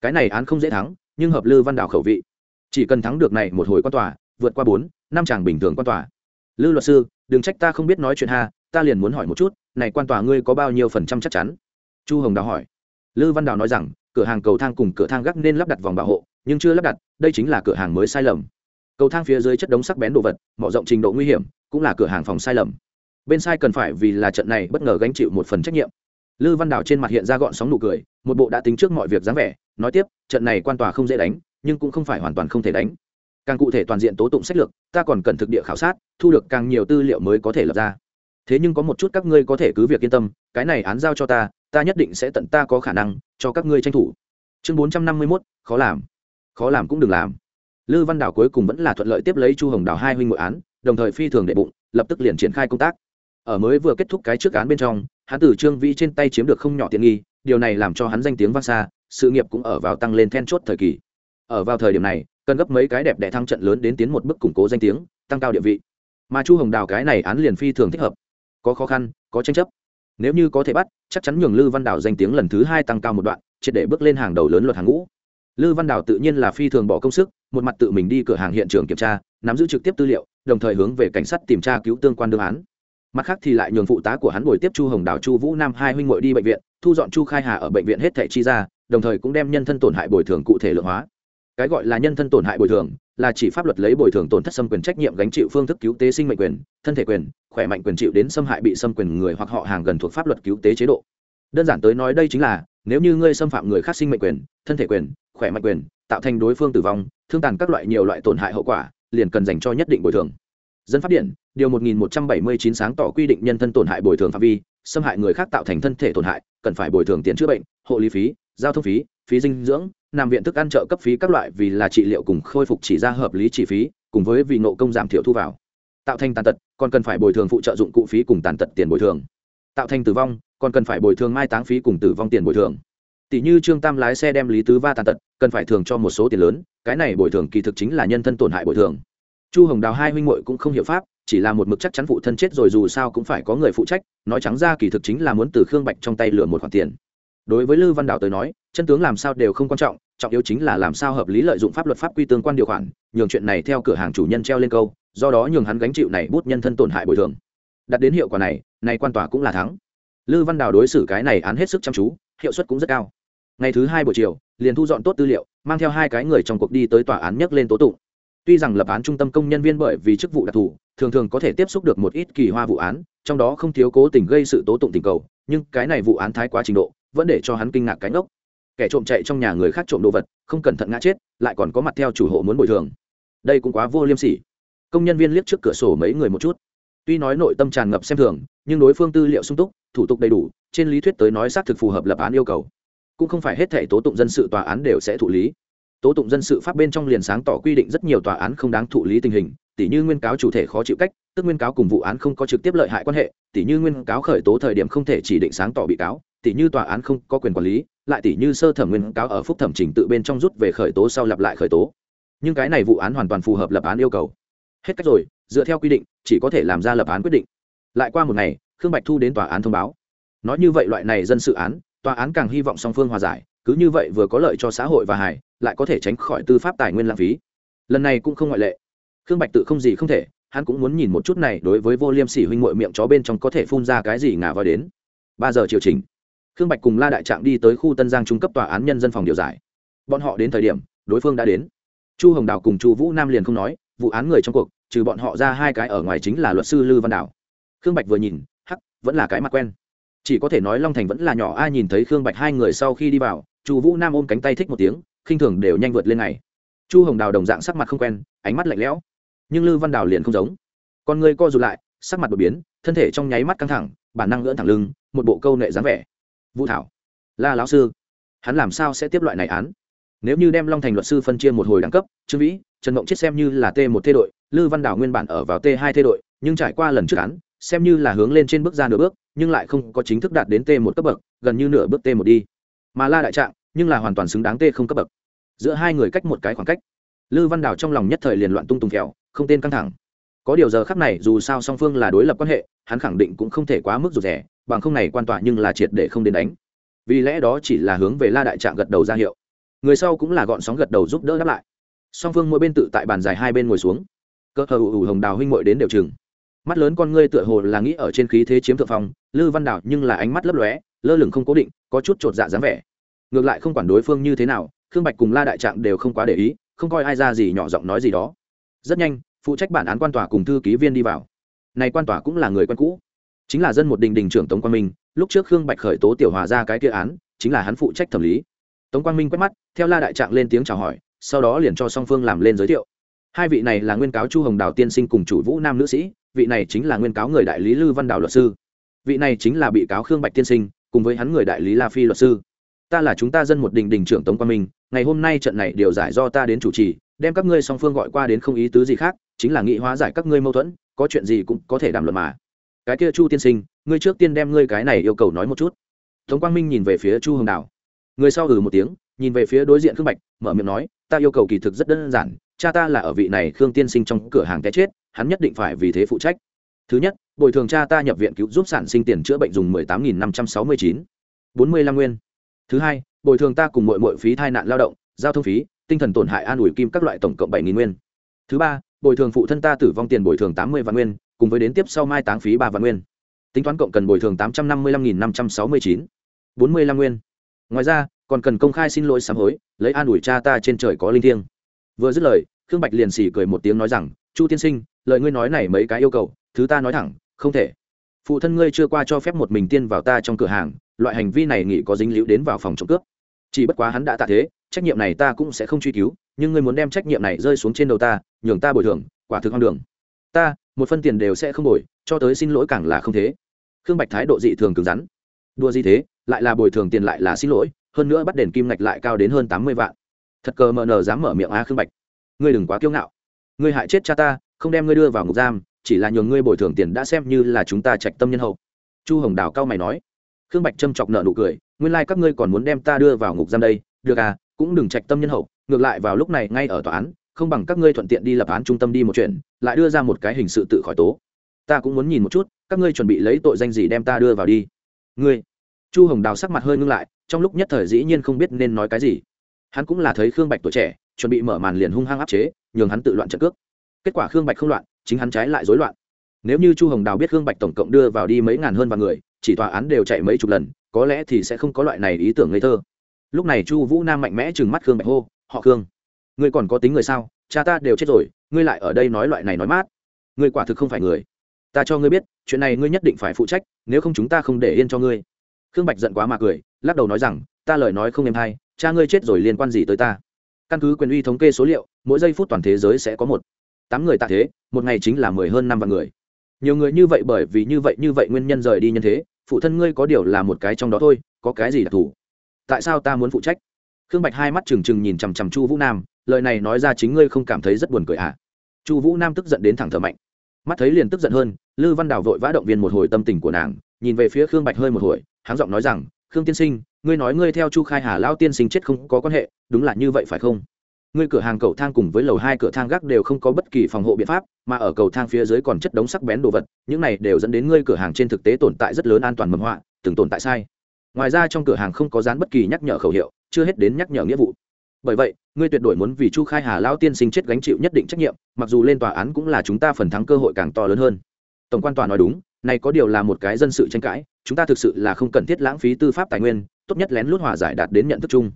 Cái này án không dễ thắng, nhưng hợp lư văn đào khẩu vị. Chỉ cần thắng được này một hồi quan tòa, vượt qua bốn, năm chàng bình thường quan tòa. Lư luật sư, đừng trách ta không biết nói chuyện ha, ta liền muốn hỏi một chút, này quan tòa ngươi có bao nhiêu phần trăm chắc chắn? Chu hồng đào hỏi. Lư văn đào nói rằng, cửa hàng cầu thang cùng cửa thang gác nên lắp đặt vòng bảo hộ, nhưng chưa lắp đặt, đây chính là cửa hàng mới sai lầm cầu thang phía dưới chất đống sắc bén đồ vật, mở rộng trình độ nguy hiểm, cũng là cửa hàng phòng sai lầm. Bên sai cần phải vì là trận này bất ngờ gánh chịu một phần trách nhiệm. Lư văn đào trên mặt hiện ra gọn sóng nụ cười, một bộ đã tính trước mọi việc dáng vẻ, nói tiếp, trận này quan tòa không dễ đánh, nhưng cũng không phải hoàn toàn không thể đánh. Càng cụ thể toàn diện tố tụng sách lược, ta còn cần thực địa khảo sát, thu được càng nhiều tư liệu mới có thể lập ra. Thế nhưng có một chút các ngươi có thể cứ việc yên tâm, cái này án giao cho ta ta nhất định sẽ tận ta có khả năng cho các ngươi tranh thủ. Chương bốn trăm năm mươi mốt, khó làm. Khó làm cũng đừng làm lư văn đào cuối cùng vẫn là thuận lợi tiếp lấy chu hồng đào hai huynh ngội án, đồng thời phi thường đệ bụng, lập tức liền triển khai công tác. Ở mới vừa kết thúc cái trước án bên trong, hắn từ trương vĩ trên tay chiếm được không nhỏ tiện nghi, điều này làm cho hắn danh tiếng vang xa, sự nghiệp cũng ở vào tăng lên then chốt thời kỳ. Ở vào thời điểm này, cần gấp mấy cái đẹp đẽ thăng trận lớn đến tiến một bước củng cố danh tiếng, tăng cao địa vị. Mà chu hồng đào cái này án liền phi thường thích hợp. Có khó khăn, có tranh chấp. Nếu như có thể bắt, chắc chắn nhường lư văn đào danh tiếng lần thứ hai tăng cao một đoạn, triệt để bước lên hàng đầu lớn luật hàng ngũ. Lư văn đào tự nhiên là phi thường bỏ công sức một mặt tự mình đi cửa hàng hiện trường kiểm tra, nắm giữ trực tiếp tư liệu, đồng thời hướng về cảnh sát tìm tra cứu tương quan đương án. Mặt khác thì lại nhường phụ tá của hắn buổi tiếp chu hồng đào, chu vũ nam hai huynh ngội đi bệnh viện, thu dọn chu khai hà ở bệnh viện hết thẻ chi ra, đồng thời cũng đem nhân thân tổn hại bồi thường cụ thể lượng hóa. Cái gọi là nhân thân tổn hại bồi thường là chỉ pháp luật lấy bồi thường tổn thất xâm quyền trách nhiệm gánh chịu phương thức cứu tế sinh mệnh quyền, thân thể quyền, khỏe mạnh quyền chịu đến xâm hại bị xâm quyền người hoặc họ hàng gần thuộc pháp luật cứu tế chế độ. Đơn giản tới nói đây chính là, nếu như ngươi xâm phạm người khác sinh mệnh quyền, thân thể quyền, khỏe mạnh quyền tạo thành đối phương tử vong, thương tàn các loại nhiều loại tổn hại hậu quả, liền cần dành cho nhất định bồi thường. Dân pháp điện, điều 1179 sáng tỏ quy định nhân thân tổn hại bồi thường phạm vi, xâm hại người khác tạo thành thân thể tổn hại, cần phải bồi thường tiền chữa bệnh, hộ lý phí, giao thông phí phí dinh dưỡng, nằm viện thức ăn trợ cấp phí các loại vì là trị liệu cùng khôi phục chỉ ra hợp lý chi phí, cùng với vì nộ công giảm thiểu thu vào. Tạo thành tàn tật, còn cần phải bồi thường phụ trợ dụng cụ phí cùng tàn tật tiền bồi thường. Tạo thành tử vong, còn cần phải bồi thường mai táng phí cùng tử vong tiền bồi thường tỷ như trương tam lái xe đem lý tứ va tàn tật, cần phải thường cho một số tiền lớn, cái này bồi thường kỳ thực chính là nhân thân tổn hại bồi thường. Chu hồng đào hai huynh muội cũng không hiểu pháp, chỉ là một mực chắc chắn phụ thân chết rồi dù sao cũng phải có người phụ trách, nói trắng ra kỳ thực chính là muốn từ khương bạch trong tay lừa một khoản tiền. Đối với lư văn đào tới nói, chân tướng làm sao đều không quan trọng trọng yếu chính là làm sao hợp lý lợi dụng pháp luật pháp quy tương quan điều khoản, nhường chuyện này theo cửa hàng chủ nhân treo lên câu, do đó nhường hắn gánh chịu này bút nhân thân tổn hại bồi thường. Đặt đến hiệu quả này, nay quan tòa cũng là thắng. Lư văn đào đối xử cái này án hết sức chăm chú, hiệu suất cũng rất cao ngày thứ hai buổi chiều, liền thu dọn tốt tư liệu, mang theo hai cái người trong cuộc đi tới tòa án nhắc lên tố tụng. Tuy rằng lập án trung tâm công nhân viên bởi vì chức vụ đặc thù, thường thường có thể tiếp xúc được một ít kỳ hoa vụ án, trong đó không thiếu cố tình gây sự tố tụng tình cầu, nhưng cái này vụ án thái quá trình độ, vẫn để cho hắn kinh ngạc cánh ốc kẻ trộm chạy trong nhà người khác trộm đồ vật, không cẩn thận ngã chết, lại còn có mặt theo chủ hộ muốn bồi thường. Đây cũng quá vô liêm sỉ. Công nhân viên liếc trước cửa sổ mấy người một chút. Tuy nói nội tâm tràn ngập xem thường, nhưng đối phương tư liệu sung túc, thủ tục đầy đủ, trên lý thuyết tới nói xác thực phù hợp lập án yêu cầu cũng không phải hết thể tố tụng dân sự tòa án đều sẽ thụ lý. Tố tụng dân sự pháp bên trong liền sáng tỏ quy định rất nhiều tòa án không đáng thụ lý tình hình tỷ như nguyên cáo chủ thể khó chịu cách, tức nguyên cáo cùng vụ án không có trực tiếp lợi hại quan hệ tỷ như nguyên cáo khởi tố thời điểm không thể chỉ định sáng tỏ bị cáo tỷ như tòa án không có quyền quản lý, lại tỷ như sơ thẩm nguyên cáo ở phúc thẩm trình tự bên trong rút về khởi tố sau lặp lại khởi tố. Nhưng cái này vụ án hoàn toàn phù hợp lập án yêu cầu. Hết cách rồi, dựa theo quy định, chỉ có thể làm ra lập án quyết định. Lại qua một ngày, khương bạch thu đến tòa án thông báo. Nói như vậy loại này dân sự án tòa án càng hy vọng song phương hòa giải, cứ như vậy vừa có lợi cho xã hội và hải lại có thể tránh khỏi tư pháp tài nguyên lãng phí. Lần này cũng không ngoại lệ. Khương bạch tự không gì không thể, hắn cũng muốn nhìn một chút này đối với vô liêm sỉ huynh mội miệng chó bên trong có thể phun ra cái gì ngả vào đến. Ba giờ chiều trình khương bạch cùng la đại trạng đi tới khu tân giang trung cấp tòa án nhân dân phòng điều giải. Bọn họ đến thời điểm, đối phương đã đến. Chu hồng đào cùng chu vũ nam liền không nói, vụ án người trong cuộc, trừ bọn họ ra hai cái ở ngoài chính là luật sư lư văn đào. Khương bạch vừa nhìn, hắc, vẫn là cái mặt quen chỉ có thể nói long thành vẫn là nhỏ, ai nhìn thấy khương bạch hai người sau khi đi vào, chu vũ nam ôm cánh tay thích một tiếng, khinh thường đều nhanh vượt lên này. Chu hồng đào đồng dạng sắc mặt không quen, ánh mắt lạnh lẽo. Nhưng lư văn đào liền không giống. Con người co rụt lại, sắc mặt đột biến, thân thể trong nháy mắt căng thẳng, bản năng lưỡn thẳng lưng, một bộ câu nệ dáng vẻ. Vũ thảo, la lão sư, hắn làm sao sẽ tiếp loại này án? Nếu như đem long thành luật sư phân chia một hồi đẳng cấp, trương vĩ, trần mộng chết xem như là t một thê đội, lư văn đào nguyên bản ở vào t hai thê đội, nhưng trải qua lần trước án xem như là hướng lên trên bước ra nửa bước, nhưng lại không có chính thức đạt đến t một cấp bậc, gần như nửa bước t một đi. Mà la đại trạng, nhưng là hoàn toàn xứng đáng t không cấp bậc. Giữa hai người cách một cái khoảng cách. Lư văn đào trong lòng nhất thời liền loạn tung tùng kẹo không tên căng thẳng. Có điều giờ khắc này, dù sao song phương là đối lập quan hệ, hắn khẳng định cũng không thể quá mức rụt rẻ bằng không này quan tỏa nhưng là triệt để không đến đánh. Vì lẽ đó chỉ là hướng về la đại trạng gật đầu ra hiệu. Người sau cũng là gọn sóng gật đầu giúp đỡ đáp lại. Song phương mỗi bên tự tại bàn dài hai bên ngồi xuống. Cơ hờ ủ ủ hồng đào huynh mội đến đều chừng mắt lớn con ngươi tựa hồ là nghĩ ở trên khí thế chiếm thượng phong, lư văn đào nhưng là ánh mắt lấp lóe, lơ lửng không cố định, có chút chột dạ dáng vẻ. Ngược lại không quản đối phương như thế nào, khương bạch cùng la đại trạng đều không quá để ý, không coi ai ra gì nhỏ giọng nói gì đó. Rất nhanh, phụ trách bản án quan tòa cùng thư ký viên đi vào. Này quan tòa cũng là người quen cũ. Chính là dân một đình đình trưởng tống quang minh, lúc trước khương bạch khởi tố tiểu hòa ra cái kia án, chính là hắn phụ trách thẩm lý. Tống quang minh quét mắt, theo la đại trạng lên tiếng chào hỏi, sau đó liền cho song phương làm lên giới thiệu. Hai vị này là nguyên cáo chu hồng đào tiên sinh cùng chủ vũ nam nữ sĩ vị này chính là nguyên cáo người đại lý lư văn đào luật sư. Vị này chính là bị cáo khương bạch tiên sinh, cùng với hắn người đại lý la phi luật sư. Ta là chúng ta dân một đình đình trưởng tống quang minh, ngày hôm nay trận này điều giải do ta đến chủ trì, đem các ngươi song phương gọi qua đến không ý tứ gì khác, chính là nghị hóa giải các ngươi mâu thuẫn, có chuyện gì cũng có thể đàm luận mà. Cái kia chu tiên sinh, ngươi trước tiên đem ngươi cái này yêu cầu nói một chút. Tống quang minh nhìn về phía chu hồng đào. Người sau ừ một tiếng, nhìn về phía đối diện khương bạch, mở miệng nói, ta yêu cầu kỳ thực rất đơn giản cha ta là ở vị này khương tiên sinh trong cửa hàng cái chết, hắn nhất định phải vì thế phụ trách. Thứ nhất, bồi thường cha ta nhập viện cứu giúp sản sinh tiền chữa bệnh dùng mười tám nghìn năm trăm sáu mươi chín. Bốn mươi lăm nguyên. Thứ hai, bồi thường ta cùng mọi mọi phí thai nạn lao động, giao thông phí, tinh thần tổn hại an ủi kim các loại tổng cộng bảy nghìn nguyên. Thứ ba, bồi thường phụ thân ta tử vong tiền bồi thường tám mươi vạn nguyên, cùng với đến tiếp sau mai táng phí ba vạn nguyên. Tính toán cộng cần bồi thường tám trăm năm mươi lăm nghìn năm trăm sáu mươi chín. Bốn mươi lăm nguyên. Ngoài ra, còn cần công khai xin lỗi sám hối, lấy an ủi cha ta trên trời có linh thiêng vừa dứt lời, khương bạch liền xỉ cười một tiếng nói rằng, chu tiên sinh, lời ngươi nói này mấy cái yêu cầu, thứ ta nói thẳng, không thể. Phụ thân ngươi chưa qua cho phép một mình tiên vào ta trong cửa hàng, loại hành vi này nghĩ có dính líu đến vào phòng trộm cướp. Chỉ bất quá hắn đã tạ thế, trách nhiệm này ta cũng sẽ không truy cứu, nhưng ngươi muốn đem trách nhiệm này rơi xuống trên đầu ta, nhường ta bồi thường, quả thực hoang đường. Ta, một phân tiền đều sẽ không bồi, cho tới xin lỗi càng là không thế. Khương bạch thái độ dị thường cứng rắn. Đua gì thế, lại là bồi thường tiền lại là xin lỗi, hơn nữa bắt đền kim ngạch lại cao đến hơn tám mươi vạn thật cờ mờ nờ dám mở miệng a khương bạch ngươi đừng quá kiêu ngạo ngươi hại chết cha ta không đem ngươi đưa vào ngục giam chỉ là nhường ngươi bồi thường tiền đã xem như là chúng ta trạch tâm nhân hậu chu hồng đào cao mày nói khương bạch châm chọc nợ nụ cười nguyên lai、like、các ngươi còn muốn đem ta đưa vào ngục giam đây được à cũng đừng trạch tâm nhân hậu ngược lại vào lúc này ngay ở tòa án không bằng các ngươi thuận tiện đi lập án trung tâm đi một chuyện lại đưa ra một cái hình sự tự khỏi tố ta cũng muốn nhìn một chút các ngươi chuẩn bị lấy tội danh gì đem ta đưa vào đi ngươi chu hồng đào sắc mặt hơi ngưng lại trong lúc nhất thời dĩ nhiên không biết nên nói cái gì hắn cũng là thấy khương bạch tuổi trẻ, chuẩn bị mở màn liền hung hăng áp chế, nhường hắn tự loạn trận cước. Kết quả khương bạch không loạn, chính hắn trái lại rối loạn. Nếu như chu hồng đào biết khương bạch tổng cộng đưa vào đi mấy ngàn hơn vạn người, chỉ tòa án đều chạy mấy chục lần, có lẽ thì sẽ không có loại này ý tưởng ngây thơ. Lúc này chu vũ nam mạnh mẽ chừng mắt khương bạch hô, họ khương, ngươi còn có tính người sao? Cha ta đều chết rồi, ngươi lại ở đây nói loại này nói mát. Ngươi quả thực không phải người. Ta cho ngươi biết, chuyện này ngươi nhất định phải phụ trách, nếu không chúng ta không để yên cho ngươi. Khương bạch giận quá mà cười, lắc đầu nói rằng, ta lời nói không êm hay cha ngươi chết rồi liên quan gì tới ta? Căn cứ quyền uy thống kê số liệu, mỗi giây phút toàn thế giới sẽ có một. Tám người tạ thế, một ngày chính là mười hơn năm vạn người. Nhiều người như vậy bởi vì như vậy như vậy nguyên nhân rời đi nhân thế, phụ thân ngươi có điều là một cái trong đó thôi, có cái gì đặc thù? Tại sao ta muốn phụ trách? Khương bạch hai mắt trừng trừng nhìn chằm chằm chu vũ nam, lời này nói ra chính ngươi không cảm thấy rất buồn cười à? Chu vũ nam tức giận đến thẳng thở mạnh. Mắt thấy liền tức giận hơn, lư văn đào vội vã động viên một hồi tâm tình của nàng, nhìn về phía khương bạch hơi một hồi, háng giọng nói rằng, khương tiên sinh ngươi nói ngươi theo chu khai hà lao tiên sinh chết không có quan hệ, đúng là như vậy phải không? Ngươi cửa hàng cầu thang cùng với lầu hai cửa thang gác đều không có bất kỳ phòng hộ biện pháp, mà ở cầu thang phía dưới còn chất đống sắc bén đồ vật, những này đều dẫn đến ngươi cửa hàng trên thực tế tồn tại rất lớn an toàn mầm họa, từng tồn tại sai. Ngoài ra trong cửa hàng không có dán bất kỳ nhắc nhở khẩu hiệu, chưa hết đến nhắc nhở nghĩa vụ. Bởi vậy, ngươi tuyệt đối muốn vì chu khai hà lao tiên sinh chết gánh chịu nhất định trách nhiệm, mặc dù lên tòa án cũng là chúng ta phần thắng cơ hội càng to lớn hơn. Tổng quan tòa nói đúng, này có điều là một cái dân sự tranh cãi, chúng ta thực sự là không cần thiết lãng phí tư pháp tài nguyên tốt nhất lén lút hòa giải đạt đến nhận thức chung.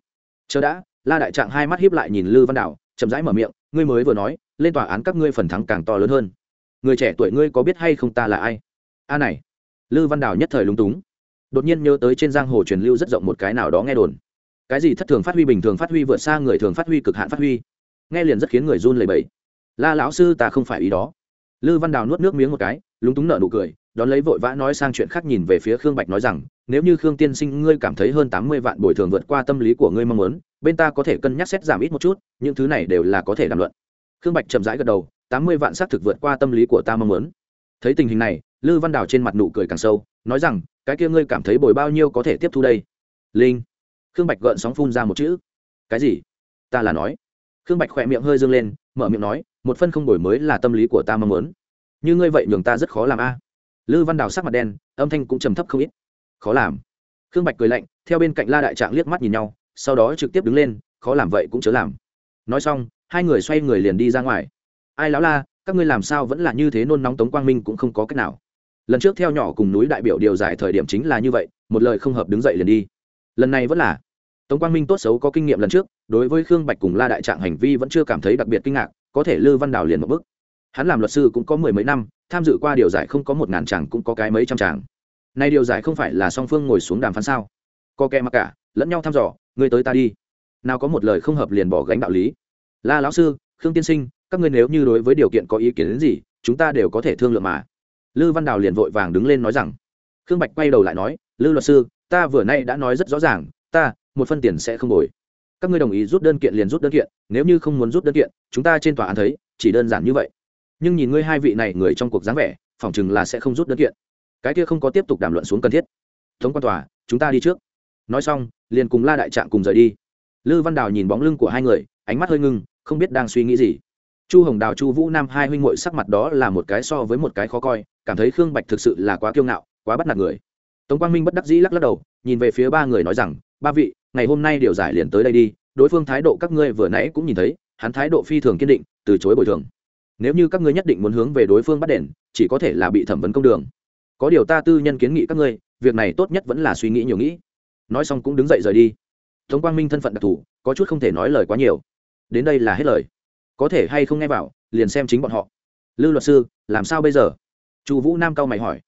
Chờ đã, la đại trạng hai mắt hiếp lại nhìn lư văn đảo, chậm rãi mở miệng, ngươi mới vừa nói, lên tòa án các ngươi phần thắng càng to lớn hơn. Người trẻ tuổi ngươi có biết hay không ta là ai? A này. Lư văn đảo nhất thời lúng túng. Đột nhiên nhớ tới trên giang hồ truyền lưu rất rộng một cái nào đó nghe đồn. Cái gì thất thường phát huy bình thường phát huy vượt xa người thường phát huy cực hạn phát huy. Nghe liền rất khiến người run lẩy bẩy. La lão sư ta không phải ý đó. Lư văn đào nuốt nước miếng một cái, lúng túng nợ nụ cười đón lấy vội vã nói sang chuyện khác nhìn về phía khương bạch nói rằng, nếu như khương tiên sinh ngươi cảm thấy hơn tám mươi vạn bồi thường vượt qua tâm lý của ngươi mong muốn, bên ta có thể cân nhắc xét giảm ít một chút, những thứ này đều là có thể đàm luận. Khương bạch chậm rãi gật đầu, tám mươi vạn xác thực vượt qua tâm lý của ta mong muốn. Thấy tình hình này, lư văn đào trên mặt nụ cười càng sâu, nói rằng, cái kia ngươi cảm thấy bồi bao nhiêu có thể tiếp thu đây? Linh. Khương bạch gợn sóng phun ra một chữ. Cái gì? Ta là nói. Khương bạch khỏe miệng hơi dâng lên, mở miệng nói, một phân không đổi mới là tâm lý của ta mong muốn. Như ngươi vậy nhường ta rất khó làm a lư văn đào sắc mặt đen, âm thanh cũng trầm thấp không ít. Khó làm. Khương bạch cười lạnh, theo bên cạnh la đại trạng liếc mắt nhìn nhau, sau đó trực tiếp đứng lên, khó làm vậy cũng chớ làm. Nói xong, hai người xoay người liền đi ra ngoài. Ai láo la, các ngươi làm sao vẫn là như thế nôn nóng tống quang minh cũng không có cách nào. Lần trước theo nhỏ cùng núi đại biểu điều giải thời điểm chính là như vậy, một lời không hợp đứng dậy liền đi. Lần này vẫn là. Tống quang minh tốt xấu có kinh nghiệm lần trước, đối với khương bạch cùng la đại trạng hành vi vẫn chưa cảm thấy đặc biệt kinh ngạc, có thể lư văn đào liền một bức hắn làm luật sư cũng có mười mấy năm, tham dự qua điều giải không có một ngàn chàng cũng có cái mấy trăm chàng. Nay điều giải không phải là song phương ngồi xuống đàm phán sao? Co kẹ mặc cả, lẫn nhau thăm dò, ngươi tới ta đi. Nào có một lời không hợp liền bỏ gánh đạo lý. La lão sư, khương tiên sinh, các ngươi nếu như đối với điều kiện có ý kiến đến gì, chúng ta đều có thể thương lượng mà. Lư văn đào liền vội vàng đứng lên nói rằng. Khương bạch quay đầu lại nói, lư luật sư, ta vừa nay đã nói rất rõ ràng, ta, một phân tiền sẽ không đổi các ngươi đồng ý rút đơn kiện liền rút đơn kiện, nếu như không muốn rút đơn kiện, chúng ta trên tòa án thấy, chỉ đơn giản như vậy nhưng nhìn ngươi hai vị này người trong cuộc dáng vẻ, phỏng chừng là sẽ không rút đơn kiện. Cái kia không có tiếp tục đàm luận xuống cần thiết. Thống quan tòa, chúng ta đi trước. Nói xong, liền cùng la đại trạng cùng rời đi. Lư văn đào nhìn bóng lưng của hai người, ánh mắt hơi ngưng, không biết đang suy nghĩ gì. Chu hồng đào, chu vũ nam hai huynh ngội sắc mặt đó là một cái so với một cái khó coi, cảm thấy khương bạch thực sự là quá kiêu ngạo, quá bắt nạt người. Tống quang minh bất đắc dĩ lắc lắc đầu, nhìn về phía ba người nói rằng, ba vị, ngày hôm nay điều giải liền tới đây đi, đối phương thái độ các ngươi vừa nãy cũng nhìn thấy, hắn thái độ phi thường kiên định, từ chối bồi thường nếu như các ngươi nhất định muốn hướng về đối phương bắt đền, chỉ có thể là bị thẩm vấn công đường. Có điều ta tư nhân kiến nghị các ngươi, việc này tốt nhất vẫn là suy nghĩ nhiều nghĩ. Nói xong cũng đứng dậy rời đi. Tống quang minh thân phận đặc thù, có chút không thể nói lời quá nhiều. Đến đây là hết lời. Có thể hay không nghe vào, liền xem chính bọn họ. Lư luật sư, làm sao bây giờ? Chu vũ nam cao mày hỏi.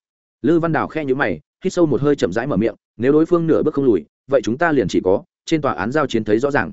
Lư văn đào khe nhữ mày, hít sâu một hơi chậm rãi mở miệng, nếu đối phương nửa bước không lùi, vậy chúng ta liền chỉ có, trên tòa án giao chiến thấy rõ ràng.